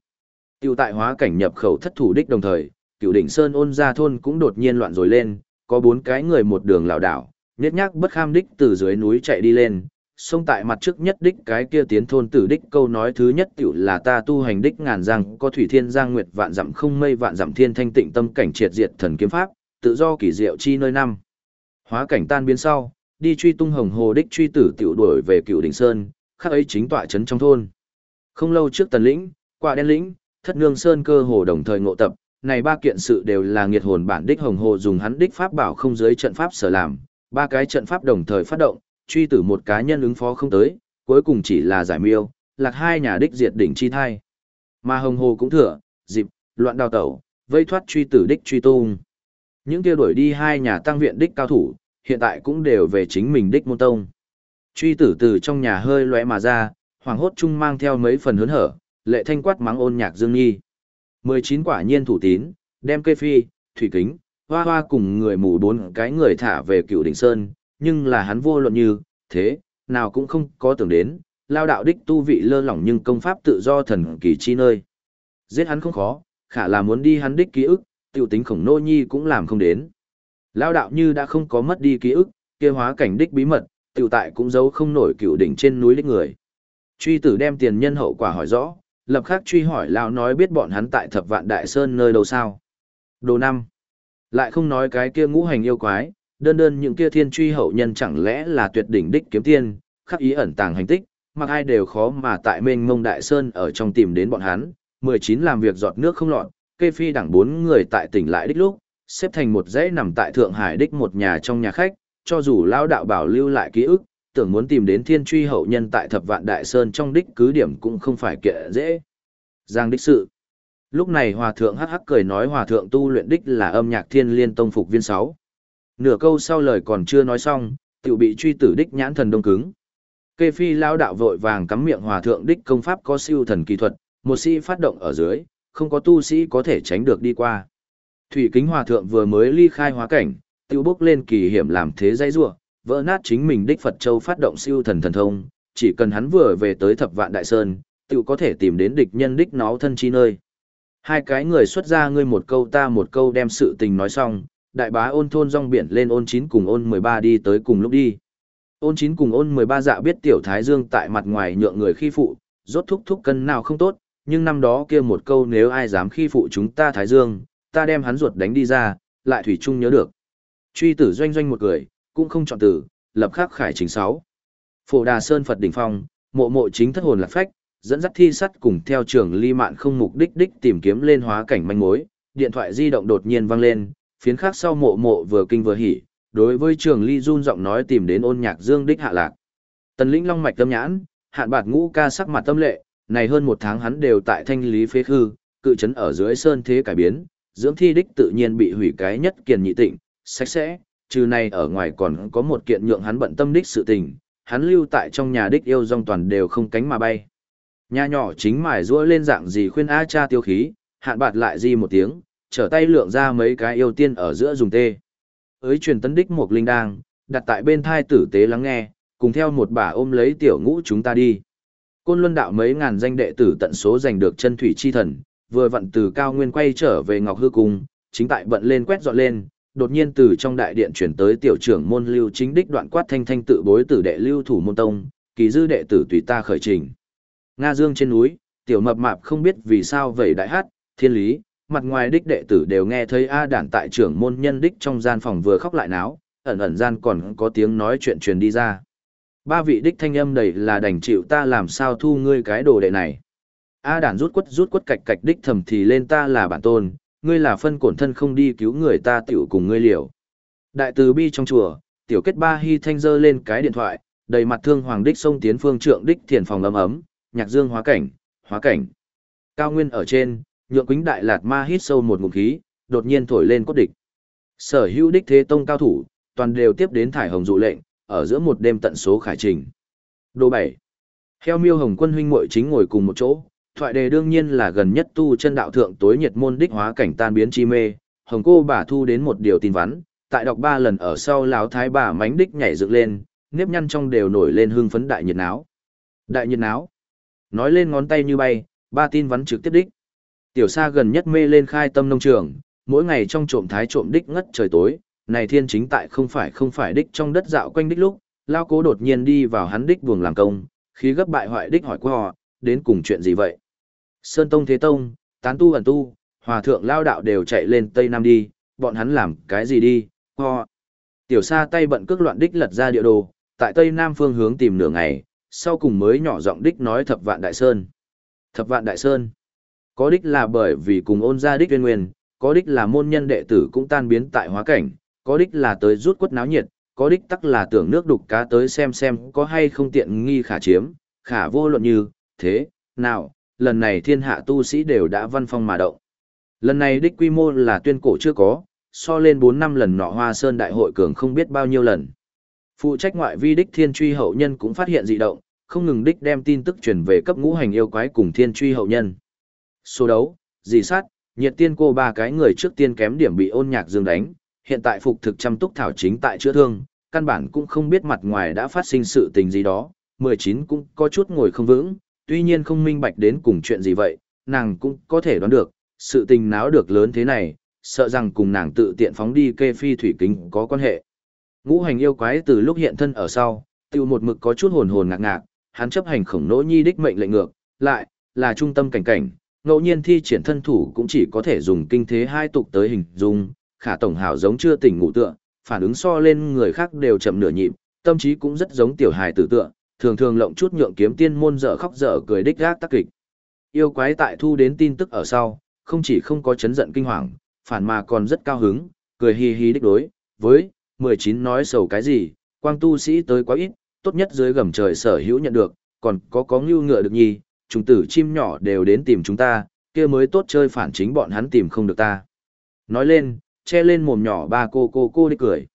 Tiêu tại hóa cảnh nhập khẩu thất thủ đích đồng thời, cựu đỉnh Sơn ôn ra thôn cũng đột nhiên loạn rồi lên, có bốn cái người một đường lảo đảo, nhét nhác bất kham đích từ dưới núi chạy đi lên, xông tại mặt trước nhất đích cái kia tiến thôn tử đích câu nói thứ nhất tiểu là ta tu hành đích ngàn giang có thủy thiên giang nguyệt vạn dặm không mây vạn dặm thiên thanh tịnh tâm cảnh triệt diệt thần kiếm pháp, tự do kỳ diệu chi nơi năm. Hóa cảnh tan biến sau, đi truy tung hồng hồ đích truy tử tiểu đuổi về cựu đỉnh sơn, khắc ấy chính tọa trấn trong thôn. Không lâu trước tần lĩnh, qua đen lĩnh, thất nương sơn cơ hồ đồng thời ngộ tập, này ba kiện sự đều là nghiệt hồn bản đích hồng hồ dùng hắn đích pháp bảo không giới trận pháp sở làm, ba cái trận pháp đồng thời phát động, truy tử một cá nhân ứng phó không tới, cuối cùng chỉ là giải miêu, lạc hai nhà đích diệt đỉnh chi thai. Mà hồng hồ cũng thừa, dịp, loạn đào tẩu, vây thoát truy tử đích truy tung. Những kia đuổi đi hai nhà tăng viện đích cao thủ, hiện tại cũng đều về chính mình đích môn tông. Truy tử từ trong nhà hơi lóe mà ra, hoàng hốt chung mang theo mấy phần hớn hở, lệ thanh quát mắng ôn nhạc dương nghi 19 quả nhiên thủ tín, đem cây phi, thủy kính, hoa hoa cùng người mù bốn cái người thả về cựu đỉnh sơn, nhưng là hắn vô luận như, thế, nào cũng không có tưởng đến, lao đạo đích tu vị lơ lỏng nhưng công pháp tự do thần kỳ chi nơi. Giết hắn không khó, khả là muốn đi hắn đích ký ức, tiểu tính khổng nô nhi cũng làm không đến. Lao đạo như đã không có mất đi ký ức, kia hóa cảnh đích bí mật, tiểu tại cũng giấu không nổi cựu đỉnh trên núi đích người. Truy tử đem tiền nhân hậu quả hỏi rõ, lập khắc truy hỏi lão nói biết bọn hắn tại thập vạn đại sơn nơi đâu sao. Đồ năm. Lại không nói cái kia ngũ hành yêu quái, đơn đơn những kia thiên truy hậu nhân chẳng lẽ là tuyệt đỉnh đích kiếm tiên, khắc ý ẩn tàng hành tích, mặc ai đều khó mà tại mênh mông đại sơn ở trong tìm đến bọn hắn, 19 làm việc giọt nước không lọt, kê phi đẳng bốn người tại tỉnh lại đích lúc, xếp thành một dãy nằm tại Thượng Hải đích một nhà trong nhà khách, cho dù lao đạo bảo lưu lại ký ức, tưởng muốn tìm đến thiên truy hậu nhân tại thập vạn đại sơn trong đích cứ điểm cũng không phải kệ dễ. Giang đích sự. Lúc này hòa thượng hắc hắc cười nói hòa thượng tu luyện đích là âm nhạc thiên liên tông phục viên 6. Nửa câu sau lời còn chưa nói xong, tiểu bị truy tử đích nhãn thần đông cứng. Kê phi lao đạo vội vàng cắm miệng hòa thượng đích công pháp có siêu thần kỳ thuật, một sĩ phát động ở dưới, không có tu sĩ có thể tránh được đi qua. Thủy kính hòa thượng vừa mới ly khai hóa cảnh, tiêu bốc lên kỳ hiểm làm thế dây rua, vỡ nát chính mình đích Phật Châu phát động siêu thần thần thông, chỉ cần hắn vừa về tới thập vạn đại sơn, tự có thể tìm đến địch nhân đích nó thân chi nơi. Hai cái người xuất ra ngươi một câu ta một câu đem sự tình nói xong, đại bá ôn thôn rong biển lên ôn 9 cùng ôn 13 đi tới cùng lúc đi. Ôn 9 cùng ôn 13 dạ biết tiểu thái dương tại mặt ngoài nhượng người khi phụ, rốt thúc thúc cân nào không tốt, nhưng năm đó kia một câu nếu ai dám khi phụ chúng ta thái dương, ta đem hắn ruột đánh đi ra, lại thủy chung nhớ được. Truy tử doanh doanh một cười, cũng không chọn từ lập khắc khải chính sáu. Phổ Đà Sơn Phật đỉnh phong, mộ mộ chính thất hồn lạc phách, dẫn dắt thi sắt cùng theo trường ly mạn không mục đích đích tìm kiếm lên hóa cảnh manh mối, điện thoại di động đột nhiên vang lên, phiến khác sau mộ mộ vừa kinh vừa hỉ, đối với trường ly run giọng nói tìm đến ôn nhạc dương đích hạ lạc. Tần lĩnh long mạch tâm nhãn, hạn bạt ngũ ca sắc mặt tâm lệ, này hơn một tháng hắn đều tại thanh lý phế hư cự trấn ở dưới sơn thế cải biến, dưỡng thi đích tự nhiên bị hủy cái nhất kiền nhị tịnh, sạch sẽ, trừ này ở ngoài còn có một kiện nhượng hắn bận tâm đích sự tình, hắn lưu tại trong nhà đích yêu dòng toàn đều không cánh mà bay. Nhà nhỏ chính mải rũa lên dạng gì khuyên A cha tiêu khí, hạn bạt lại di một tiếng, trở tay lượng ra mấy cái yêu tiên ở giữa dùng tê. Ới truyền tấn đích một linh đang, đặt tại bên thai tử tế lắng nghe, cùng theo một bà ôm lấy tiểu ngũ chúng ta đi. Côn luân đạo mấy ngàn danh đệ tử tận số giành được chân thủy chi thần, vừa vận từ cao nguyên quay trở về Ngọc Hư Cung, chính tại bận lên quét dọn lên, đột nhiên từ trong đại điện chuyển tới tiểu trưởng môn lưu chính đích đoạn quát thanh thanh tự bối tử đệ lưu thủ môn tông, kỳ dư đệ tử tùy ta khởi trình. Nga Dương trên núi, tiểu mập mạp không biết vì sao vậy đại hát, thiên lý, mặt ngoài đích đệ tử đều nghe thấy A đản tại trưởng môn nhân đích trong gian phòng vừa khóc lại náo, ẩn ẩn gian còn có tiếng nói chuyện truyền đi ra. Ba vị đích thanh âm đầy là đành chịu ta làm sao thu ngươi cái đồ đệ này. A đản rút quất rút quất cạch cạch đích thầm thì lên ta là bản tôn, ngươi là phân cổn thân không đi cứu người ta tiểu cùng ngươi liều. Đại từ bi trong chùa, tiểu kết ba hy thanh dơ lên cái điện thoại, đầy mặt thương hoàng đích sông tiến phương trượng đích thiền phòng ấm ấm, nhạc dương hóa cảnh, hóa cảnh. Cao nguyên ở trên, nhượng quính đại lạt ma hít sâu một ngụm khí, đột nhiên thổi lên cốt địch. Sở hữu đích thế tông cao thủ, toàn đều tiếp đến thải hồng dụ lệnh, ở giữa một đêm tận số khải trình. Đồ 7. Heo miêu hồng quân huynh muội chính ngồi cùng một chỗ, thoại đề đương nhiên là gần nhất tu chân đạo thượng tối nhiệt môn đích hóa cảnh tan biến chi mê, hồng cô bà thu đến một điều tin vắn, tại đọc ba lần ở sau lão thái bà mánh đích nhảy dựng lên, nếp nhăn trong đều nổi lên hương phấn đại nhiệt náo. Đại nhiệt náo. Nói lên ngón tay như bay, ba tin vắn trực tiếp đích. Tiểu Sa gần nhất mê lên khai tâm nông trường, mỗi ngày trong trộm thái trộm đích ngất trời tối, này thiên chính tại không phải không phải đích trong đất dạo quanh đích lúc, lao cố đột nhiên đi vào hắn đích buồng làm công, khí gấp bại hoại đích hỏi qua họ, đến cùng chuyện gì vậy? Sơn Tông Thế Tông, Tán Tu ẩn Tu, Hòa Thượng Lao Đạo đều chạy lên Tây Nam đi, bọn hắn làm cái gì đi, ho. Tiểu Sa tay bận cước loạn đích lật ra địa đồ, tại Tây Nam phương hướng tìm nửa ngày, sau cùng mới nhỏ giọng đích nói thập vạn đại sơn. Thập vạn đại sơn. Có đích là bởi vì cùng ôn ra đích nguyên nguyên, có đích là môn nhân đệ tử cũng tan biến tại hóa cảnh, có đích là tới rút quất náo nhiệt, có đích tắc là tưởng nước đục cá tới xem xem có hay không tiện nghi khả chiếm, khả vô luận như, thế, nào, lần này thiên hạ tu sĩ đều đã văn phong mà động. Lần này đích quy mô là tuyên cổ chưa có, so lên 4 năm lần nọ hoa sơn đại hội cường không biết bao nhiêu lần. Phụ trách ngoại vi đích thiên truy hậu nhân cũng phát hiện dị động, không ngừng đích đem tin tức truyền về cấp ngũ hành yêu quái cùng thiên truy hậu nhân. Số đấu, dị sát, nhiệt tiên cô ba cái người trước tiên kém điểm bị ôn nhạc dương đánh, hiện tại phục thực chăm túc thảo chính tại chữa thương, căn bản cũng không biết mặt ngoài đã phát sinh sự tình gì đó, 19 cũng có chút ngồi không vững, tuy nhiên không minh bạch đến cùng chuyện gì vậy, nàng cũng có thể đoán được, sự tình náo được lớn thế này, sợ rằng cùng nàng tự tiện phóng đi kê phi thủy kính có quan hệ. Ngũ hành yêu quái từ lúc hiện thân ở sau, tiêu một mực có chút hồn hồn ngạc ngạc, hắn chấp hành khổng nỗ nhi đích mệnh lệnh ngược, lại, là trung tâm cảnh cảnh, ngẫu nhiên thi triển thân thủ cũng chỉ có thể dùng kinh thế hai tục tới hình dung, khả tổng hảo giống chưa tỉnh ngủ tựa, phản ứng so lên người khác đều chậm nửa nhịp, tâm trí cũng rất giống tiểu hài tử tựa, thường thường lộng chút nhượng kiếm tiên môn dở khóc dở cười đích gác tác kịch. Yêu quái tại thu đến tin tức ở sau, không chỉ không có chấn giận kinh hoàng, phản mà còn rất cao hứng, cười hi hi đích đối, với, 19 nói sầu cái gì, quang tu sĩ tới quá ít, tốt nhất dưới gầm trời sở hữu nhận được, còn có có ngưu ngựa được nhì, chúng tử chim nhỏ đều đến tìm chúng ta, kia mới tốt chơi phản chính bọn hắn tìm không được ta. Nói lên, che lên mồm nhỏ ba cô cô cô đi cười.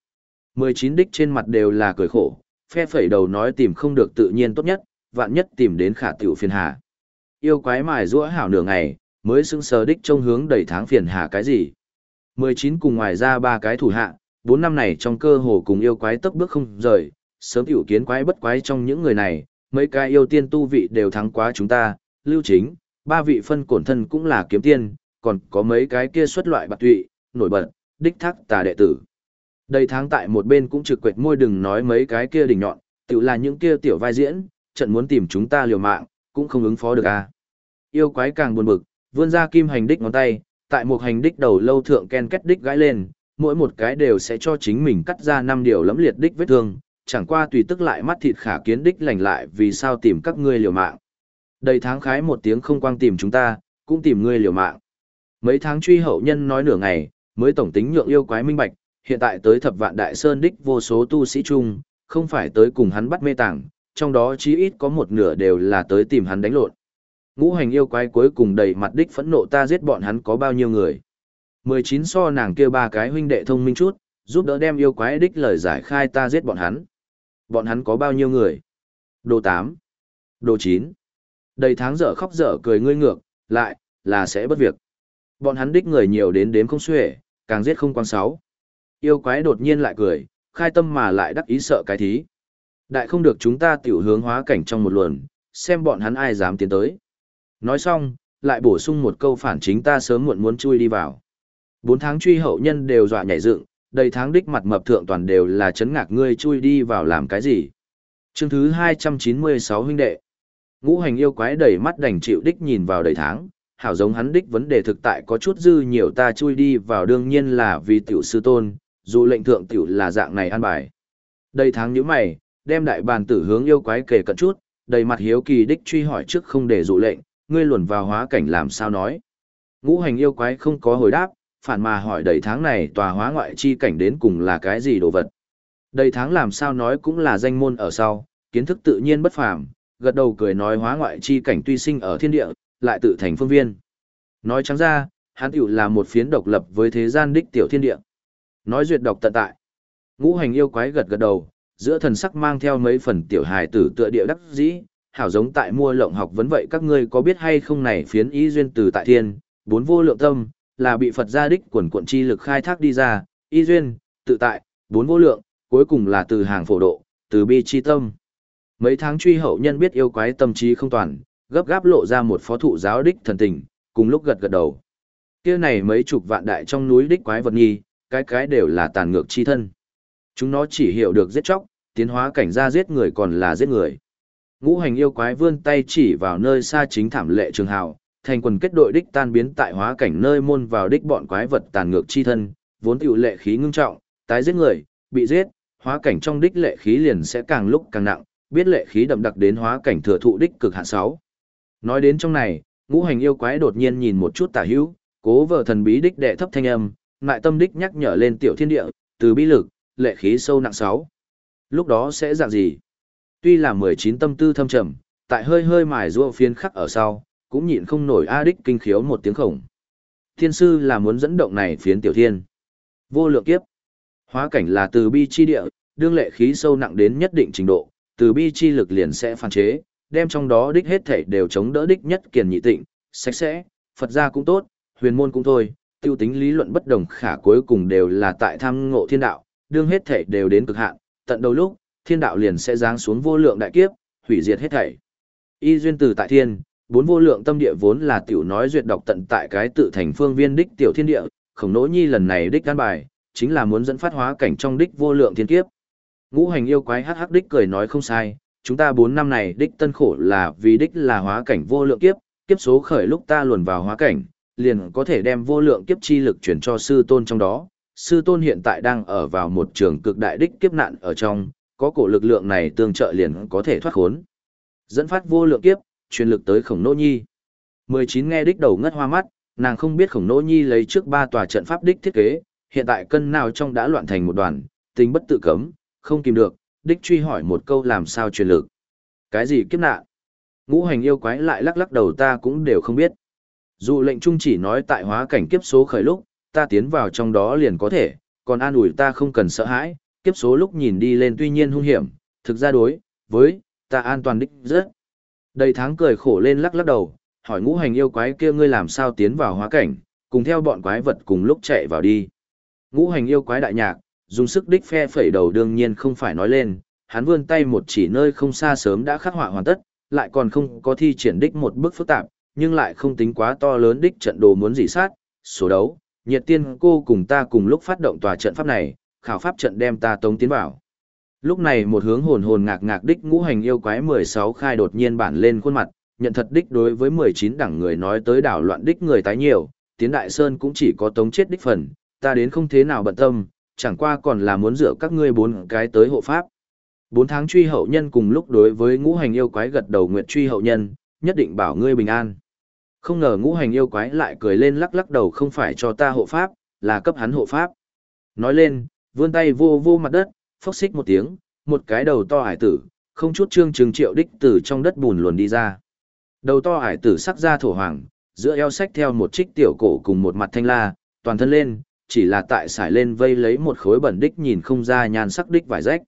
19 đích trên mặt đều là cười khổ, phe phẩy đầu nói tìm không được tự nhiên tốt nhất, vạn nhất tìm đến khả tiểu phiền hà. Yêu quái mài rũa hảo nửa ngày, mới xứng sờ đích trông hướng đầy tháng phiền hà cái gì. 19 cùng ngoài ra ba cái thủ hạ, bốn năm này trong cơ hồ cùng yêu quái tốc bước không rời, sớm tiểu kiến quái bất quái trong những người này, mấy cái yêu tiên tu vị đều thắng quá chúng ta, lưu chính, ba vị phân cổn thân cũng là kiếm tiên, còn có mấy cái kia xuất loại bạc tụy, nổi bật, đích thác tà đệ tử. Đầy tháng tại một bên cũng trực quệt môi đừng nói mấy cái kia đỉnh nhọn, tự là những kia tiểu vai diễn, trận muốn tìm chúng ta liều mạng, cũng không ứng phó được a. À. Yêu quái càng buồn bực, vươn ra kim hành đích ngón tay, tại một hành đích đầu lâu thượng ken kết đích gãi lên, mỗi một cái đều sẽ cho chính mình cắt ra năm điều lẫm liệt đích vết thương, chẳng qua tùy tức lại mắt thịt khả kiến đích lành lại vì sao tìm các ngươi liều mạng. Đầy tháng khái một tiếng không quang tìm chúng ta, cũng tìm ngươi liều mạng. Mấy tháng truy hậu nhân nói nửa ngày, mới tổng tính nhượng yêu quái minh bạch, hiện tại tới thập vạn đại sơn đích vô số tu sĩ chung, không phải tới cùng hắn bắt mê tàng, trong đó chí ít có một nửa đều là tới tìm hắn đánh lộn. Ngũ hành yêu quái cuối cùng đầy mặt đích phẫn nộ ta giết bọn hắn có bao nhiêu người. 19 so nàng kia ba cái huynh đệ thông minh chút, giúp đỡ đem yêu quái đích lời giải khai ta giết bọn hắn. Bọn hắn có bao nhiêu người? Đồ 8. Đồ 9. Đầy tháng dở khóc dở cười ngươi ngược, lại, là sẽ bất việc. Bọn hắn đích người nhiều đến đếm không xuể, càng giết không quan sáu. Yêu quái đột nhiên lại cười, khai tâm mà lại đắc ý sợ cái thí. Đại không được chúng ta tiểu hướng hóa cảnh trong một luồn, xem bọn hắn ai dám tiến tới. Nói xong, lại bổ sung một câu phản chính ta sớm muộn muốn chui đi vào. Bốn tháng truy hậu nhân đều dọa nhảy dựng, đầy tháng đích mặt mập thượng toàn đều là chấn ngạc ngươi chui đi vào làm cái gì. Chương thứ 296 huynh đệ. Ngũ hành yêu quái đầy mắt đành chịu đích nhìn vào đầy tháng, hảo giống hắn đích vấn đề thực tại có chút dư nhiều ta chui đi vào đương nhiên là vì tiểu sư tôn, dù lệnh thượng tiểu là dạng này an bài. Đầy tháng nhíu mày, đem đại bàn tử hướng yêu quái kể cận chút, đầy mặt hiếu kỳ đích truy hỏi trước không để dụ lệnh, ngươi luồn vào hóa cảnh làm sao nói. Ngũ hành yêu quái không có hồi đáp, phản mà hỏi đầy tháng này tòa hóa ngoại chi cảnh đến cùng là cái gì đồ vật. Đầy tháng làm sao nói cũng là danh môn ở sau, kiến thức tự nhiên bất phàm, gật đầu cười nói hóa ngoại chi cảnh tuy sinh ở thiên địa, lại tự thành phương viên. Nói trắng ra, hắn tiểu là một phiến độc lập với thế gian đích tiểu thiên địa. Nói duyệt đọc tận tại. Ngũ hành yêu quái gật gật đầu, giữa thần sắc mang theo mấy phần tiểu hài tử tựa địa đắc dĩ, hảo giống tại mua lộng học vấn vậy các ngươi có biết hay không này phiến ý duyên từ tại thiên, bốn vô lượng tâm, là bị Phật gia đích quần quận chi lực khai thác đi ra, ý duyên, tự tại, bốn vô lượng, cuối cùng là từ hàng phổ độ, từ bi chi tâm. Mấy tháng truy hậu nhân biết yêu quái tâm trí không toàn, gấp gáp lộ ra một phó thụ giáo đích thần tình, cùng lúc gật gật đầu. Kia này mấy chục vạn đại trong núi đích quái vật nghi, cái cái đều là tàn ngược chi thân. Chúng nó chỉ hiểu được giết chóc, tiến hóa cảnh ra giết người còn là giết người. Ngũ hành yêu quái vươn tay chỉ vào nơi xa chính thảm lệ trường hào, thành quần kết đội đích tan biến tại hóa cảnh nơi môn vào đích bọn quái vật tàn ngược chi thân, vốn tiểu lệ khí ngưng trọng, tái giết người, bị giết, hóa cảnh trong đích lệ khí liền sẽ càng lúc càng nặng, biết lệ khí đậm đặc đến hóa cảnh thừa thụ đích cực hạ 6. Nói đến trong này, ngũ hành yêu quái đột nhiên nhìn một chút tả hữu, cố vợ thần bí đích đệ thấp thanh âm, ngại tâm đích nhắc nhở lên tiểu thiên địa, từ bi lực, lệ khí sâu nặng sáu Lúc đó sẽ dạng gì? Tuy là 19 tâm tư thâm trầm, tại hơi hơi mài rua phiến khắc ở sau, cũng nhịn không nổi a đích kinh khiếu một tiếng khổng. Thiên sư là muốn dẫn động này phiến tiểu thiên. Vô lượng kiếp. Hóa cảnh là từ bi chi địa, đương lệ khí sâu nặng đến nhất định trình độ, từ bi chi lực liền sẽ phản chế, đem trong đó đích hết thể đều chống đỡ đích nhất kiền nhị tịnh, sạch sẽ, Phật gia cũng tốt, huyền môn cũng thôi, tiêu tính lý luận bất đồng khả cuối cùng đều là tại tham ngộ thiên đạo, đương hết thể đều đến cực hạn, tận đầu lúc, thiên đạo liền sẽ giáng xuống vô lượng đại kiếp, hủy diệt hết thảy. Y duyên từ tại thiên, bốn vô lượng tâm địa vốn là tiểu nói duyệt đọc tận tại cái tự thành phương viên đích tiểu thiên địa, khổng nỗ nhi lần này đích căn bài, chính là muốn dẫn phát hóa cảnh trong đích vô lượng thiên kiếp. Ngũ hành yêu quái hắc hắc đích cười nói không sai, chúng ta bốn năm này đích tân khổ là vì đích là hóa cảnh vô lượng kiếp, kiếp số khởi lúc ta luồn vào hóa cảnh, liền có thể đem vô lượng kiếp chi lực chuyển cho sư tôn trong đó. Sư tôn hiện tại đang ở vào một trường cực đại đích kiếp nạn ở trong, có cổ lực lượng này tương trợ liền có thể thoát khốn. Dẫn phát vô lượng kiếp, truyền lực tới khổng nô nhi. 19 nghe đích đầu ngất hoa mắt, nàng không biết khổng nô nhi lấy trước ba tòa trận pháp đích thiết kế, hiện tại cân nào trong đã loạn thành một đoàn, tính bất tự cấm, không kìm được, đích truy hỏi một câu làm sao truyền lực. Cái gì kiếp nạn? Ngũ hành yêu quái lại lắc lắc đầu ta cũng đều không biết. Dù lệnh trung chỉ nói tại hóa cảnh kiếp số khởi lúc, ta tiến vào trong đó liền có thể, còn an ủi ta không cần sợ hãi, kiếp số lúc nhìn đi lên tuy nhiên hung hiểm, thực ra đối, với, ta an toàn đích rất. Đầy tháng cười khổ lên lắc lắc đầu, hỏi ngũ hành yêu quái kia ngươi làm sao tiến vào hóa cảnh, cùng theo bọn quái vật cùng lúc chạy vào đi. Ngũ hành yêu quái đại nhạc, dùng sức đích phe phẩy đầu đương nhiên không phải nói lên, hắn vươn tay một chỉ nơi không xa sớm đã khắc họa hoàn tất, lại còn không có thi triển đích một bước phức tạp, nhưng lại không tính quá to lớn đích trận đồ muốn dị sát, số đấu, nhiệt tiên cô cùng ta cùng lúc phát động tòa trận pháp này, khảo pháp trận đem ta tống tiến vào. Lúc này một hướng hồn hồn ngạc ngạc đích ngũ hành yêu quái 16 khai đột nhiên bản lên khuôn mặt, nhận thật đích đối với 19 đẳng người nói tới đảo loạn đích người tái nhiều, tiến đại sơn cũng chỉ có tống chết đích phần, ta đến không thế nào bận tâm, chẳng qua còn là muốn dựa các ngươi bốn cái tới hộ pháp. Bốn tháng truy hậu nhân cùng lúc đối với ngũ hành yêu quái gật đầu nguyện truy hậu nhân, nhất định bảo ngươi bình an. Không ngờ ngũ hành yêu quái lại cười lên lắc lắc đầu không phải cho ta hộ pháp, là cấp hắn hộ pháp. Nói lên, vươn tay vô vô mặt đất, phốc xích một tiếng, một cái đầu to hải tử, không chút trương trừng triệu đích từ trong đất bùn luồn đi ra. Đầu to hải tử sắc ra thổ hoàng, giữa eo sách theo một trích tiểu cổ cùng một mặt thanh la, toàn thân lên, chỉ là tại sải lên vây lấy một khối bẩn đích nhìn không ra nhan sắc đích vải rách.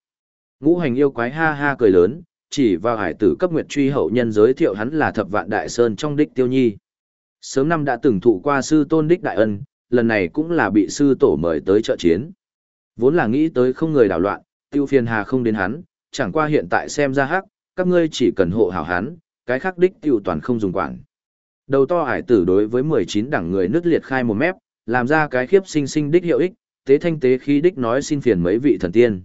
Ngũ hành yêu quái ha ha cười lớn, chỉ vào hải tử cấp nguyệt truy hậu nhân giới thiệu hắn là thập vạn đại sơn trong đích tiêu nhi. Sớm năm đã từng thụ qua sư tôn đích đại ân, lần này cũng là bị sư tổ mời tới trợ chiến. Vốn là nghĩ tới không người đảo loạn, tiêu phiền hà không đến hắn, chẳng qua hiện tại xem ra hắc, các ngươi chỉ cần hộ hảo hắn, cái khác đích tiêu toàn không dùng quản. Đầu to hải tử đối với 19 đẳng người nứt liệt khai một mép, làm ra cái khiếp sinh sinh đích hiệu ích, tế thanh tế khí đích nói xin phiền mấy vị thần tiên.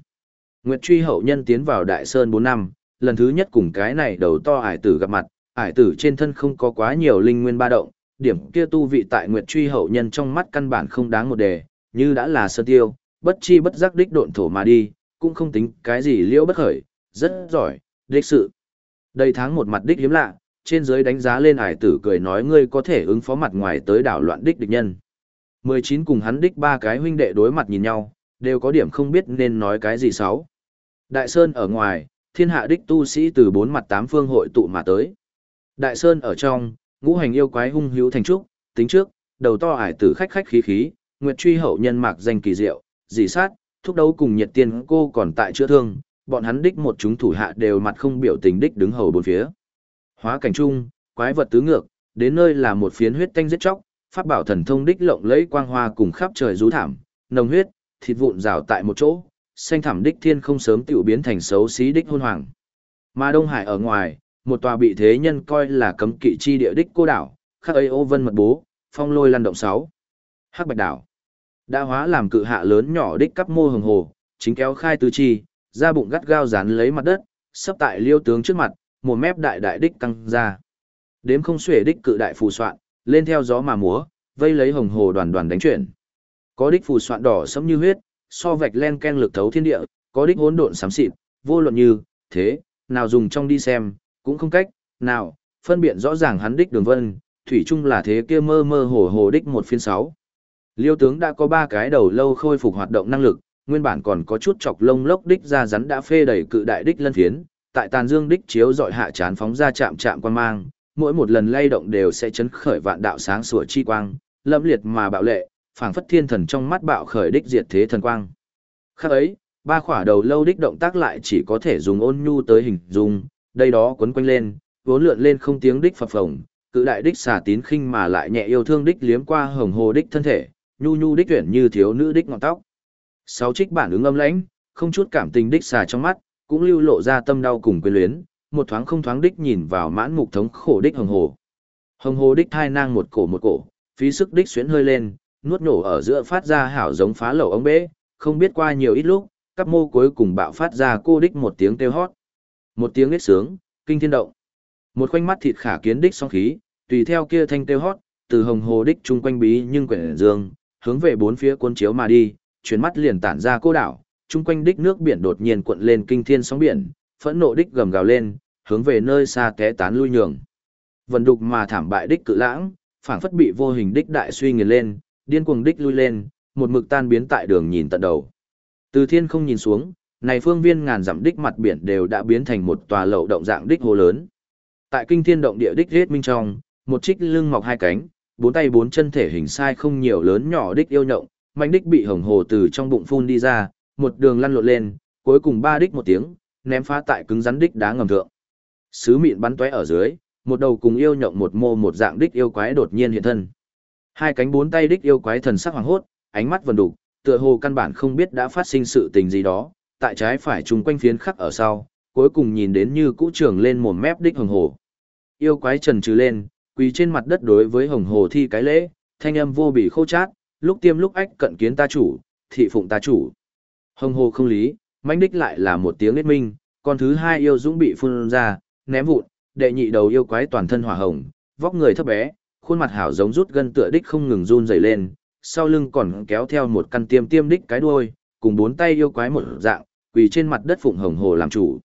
Nguyệt truy hậu nhân tiến vào đại sơn 4 năm, lần thứ nhất cùng cái này đầu to hải tử gặp mặt, hải tử trên thân không có quá nhiều linh nguyên ba động, điểm kia tu vị tại Nguyệt truy hậu nhân trong mắt căn bản không đáng một đề, như đã là sơ tiêu, bất chi bất giác đích độn thổ mà đi, cũng không tính cái gì liễu bất khởi, rất giỏi, đích sự. Đây tháng một mặt đích hiếm lạ, trên dưới đánh giá lên hải tử cười nói ngươi có thể ứng phó mặt ngoài tới đảo loạn đích địch nhân. 19 cùng hắn đích ba cái huynh đệ đối mặt nhìn nhau, đều có điểm không biết nên nói cái gì xấu. Đại Sơn ở ngoài, thiên hạ đích tu sĩ từ bốn mặt tám phương hội tụ mà tới. Đại Sơn ở trong, ngũ hành yêu quái hung hữu thành trúc, tính trước, đầu to ải tử khách khách khí khí, nguyệt truy hậu nhân mạc danh kỳ diệu, dị sát, thúc đấu cùng nhiệt tiên cô còn tại chữa thương, bọn hắn đích một chúng thủ hạ đều mặt không biểu tình đích đứng hầu bốn phía. Hóa cảnh trung, quái vật tứ ngược, đến nơi là một phiến huyết tanh giết chóc, pháp bảo thần thông đích lộng lẫy quang hoa cùng khắp trời rú thảm, nồng huyết, thịt vụn rào tại một chỗ, xanh thảm đích thiên không sớm tiểu biến thành xấu xí đích hôn hoàng. Mà Đông Hải ở ngoài, một tòa bị thế nhân coi là cấm kỵ chi địa đích cô đảo, khắc ấy ô vân mật bố, phong lôi lăn động sáu. Hắc Bạch đảo. Đã hóa làm cự hạ lớn nhỏ đích cắp mô hồng hồ, chính kéo khai tứ chi, da bụng gắt gao dán lấy mặt đất, sắp tại liêu tướng trước mặt, một mép đại đại đích căng ra. Đếm không xuể đích cự đại phù soạn, lên theo gió mà múa, vây lấy hồng hồ đoàn đoàn đánh chuyển. Có đích phù soạn đỏ sẫm như huyết, so vạch len ken lực thấu thiên địa, có đích hỗn độn xám xịt, vô luận như, thế, nào dùng trong đi xem, cũng không cách, nào, phân biện rõ ràng hắn đích đường vân, thủy chung là thế kia mơ mơ hồ hồ đích một phiên sáu. Liêu tướng đã có ba cái đầu lâu khôi phục hoạt động năng lực, nguyên bản còn có chút chọc lông lốc đích ra rắn đã phê đầy cự đại đích lân phiến, tại tàn dương đích chiếu dọi hạ chán phóng ra chạm chạm quan mang, mỗi một lần lay động đều sẽ chấn khởi vạn đạo sáng sủa chi quang, lâm liệt mà bạo lệ, phảng phất thiên thần trong mắt bạo khởi đích diệt thế thần quang. Khác ấy, ba khỏa đầu lâu đích động tác lại chỉ có thể dùng ôn nhu tới hình dung, đây đó quấn quanh lên, vốn lượn lên không tiếng đích phập phồng, cự đại đích xà tín khinh mà lại nhẹ yêu thương đích liếm qua hồng hồ đích thân thể, nhu nhu đích tuyển như thiếu nữ đích ngọn tóc. Sáu trích bản ứng âm lãnh, không chút cảm tình đích xà trong mắt, cũng lưu lộ ra tâm đau cùng quyến luyến, một thoáng không thoáng đích nhìn vào mãn mục thống khổ đích hồng hồ. Hồng hồ đích thai nang một cổ một cổ, phí sức đích xuyến hơi lên, nuốt nổ ở giữa phát ra hảo giống phá lẩu ống bế, không biết qua nhiều ít lúc, các mô cuối cùng bạo phát ra cô đích một tiếng kêu hót. Một tiếng nết sướng, kinh thiên động. Một khoanh mắt thịt khả kiến đích song khí, tùy theo kia thanh tiêu hót, từ hồng hồ đích trung quanh bí nhưng quyển dương, hướng về bốn phía cuốn chiếu mà đi, chuyến mắt liền tản ra cô đảo, trung quanh đích nước biển đột nhiên cuộn lên kinh thiên sóng biển, phẫn nộ đích gầm gào lên, hướng về nơi xa té tán lui nhường. Vận đục mà thảm bại đích cự lãng, phảng phất bị vô hình đích đại suy nghiền lên, điên cuồng đích lui lên, một mực tan biến tại đường nhìn tận đầu. Từ thiên không nhìn xuống, này phương viên ngàn dặm đích mặt biển đều đã biến thành một tòa lậu động dạng đích hồ lớn. Tại kinh thiên động địa đích giết minh trong, một trích lưng mọc hai cánh, bốn tay bốn chân thể hình sai không nhiều lớn nhỏ đích yêu nhộng, mạnh đích bị hồng hồ từ trong bụng phun đi ra, một đường lăn lộn lên, cuối cùng ba đích một tiếng, ném phá tại cứng rắn đích đá ngầm thượng. Sứ mịn bắn tóe ở dưới, một đầu cùng yêu nhộng một mô một dạng đích yêu quái đột nhiên hiện thân. Hai cánh bốn tay đích yêu quái thần sắc hoàng hốt, ánh mắt vần đục, tựa hồ căn bản không biết đã phát sinh sự tình gì đó, tại trái phải trùng quanh phiến khắc ở sau, cuối cùng nhìn đến như cũ trưởng lên một mép đích hồng hồ. Yêu quái trần trừ lên, Quỳ trên mặt đất đối với hồng hồ thi cái lễ, thanh âm vô bị khô chát, lúc tiêm lúc ách cận kiến ta chủ, thị phụng ta chủ. Hồng hồ không lý, mãnh đích lại là một tiếng nết minh, con thứ hai yêu dũng bị phun ra, ném vụn, đệ nhị đầu yêu quái toàn thân hỏa hồng, vóc người thấp bé, khuôn mặt hảo giống rút gân tựa đích không ngừng run rẩy lên, sau lưng còn kéo theo một căn tiêm tiêm đích cái đuôi, cùng bốn tay yêu quái một dạng, quỳ trên mặt đất phụng hồng hồ làm chủ.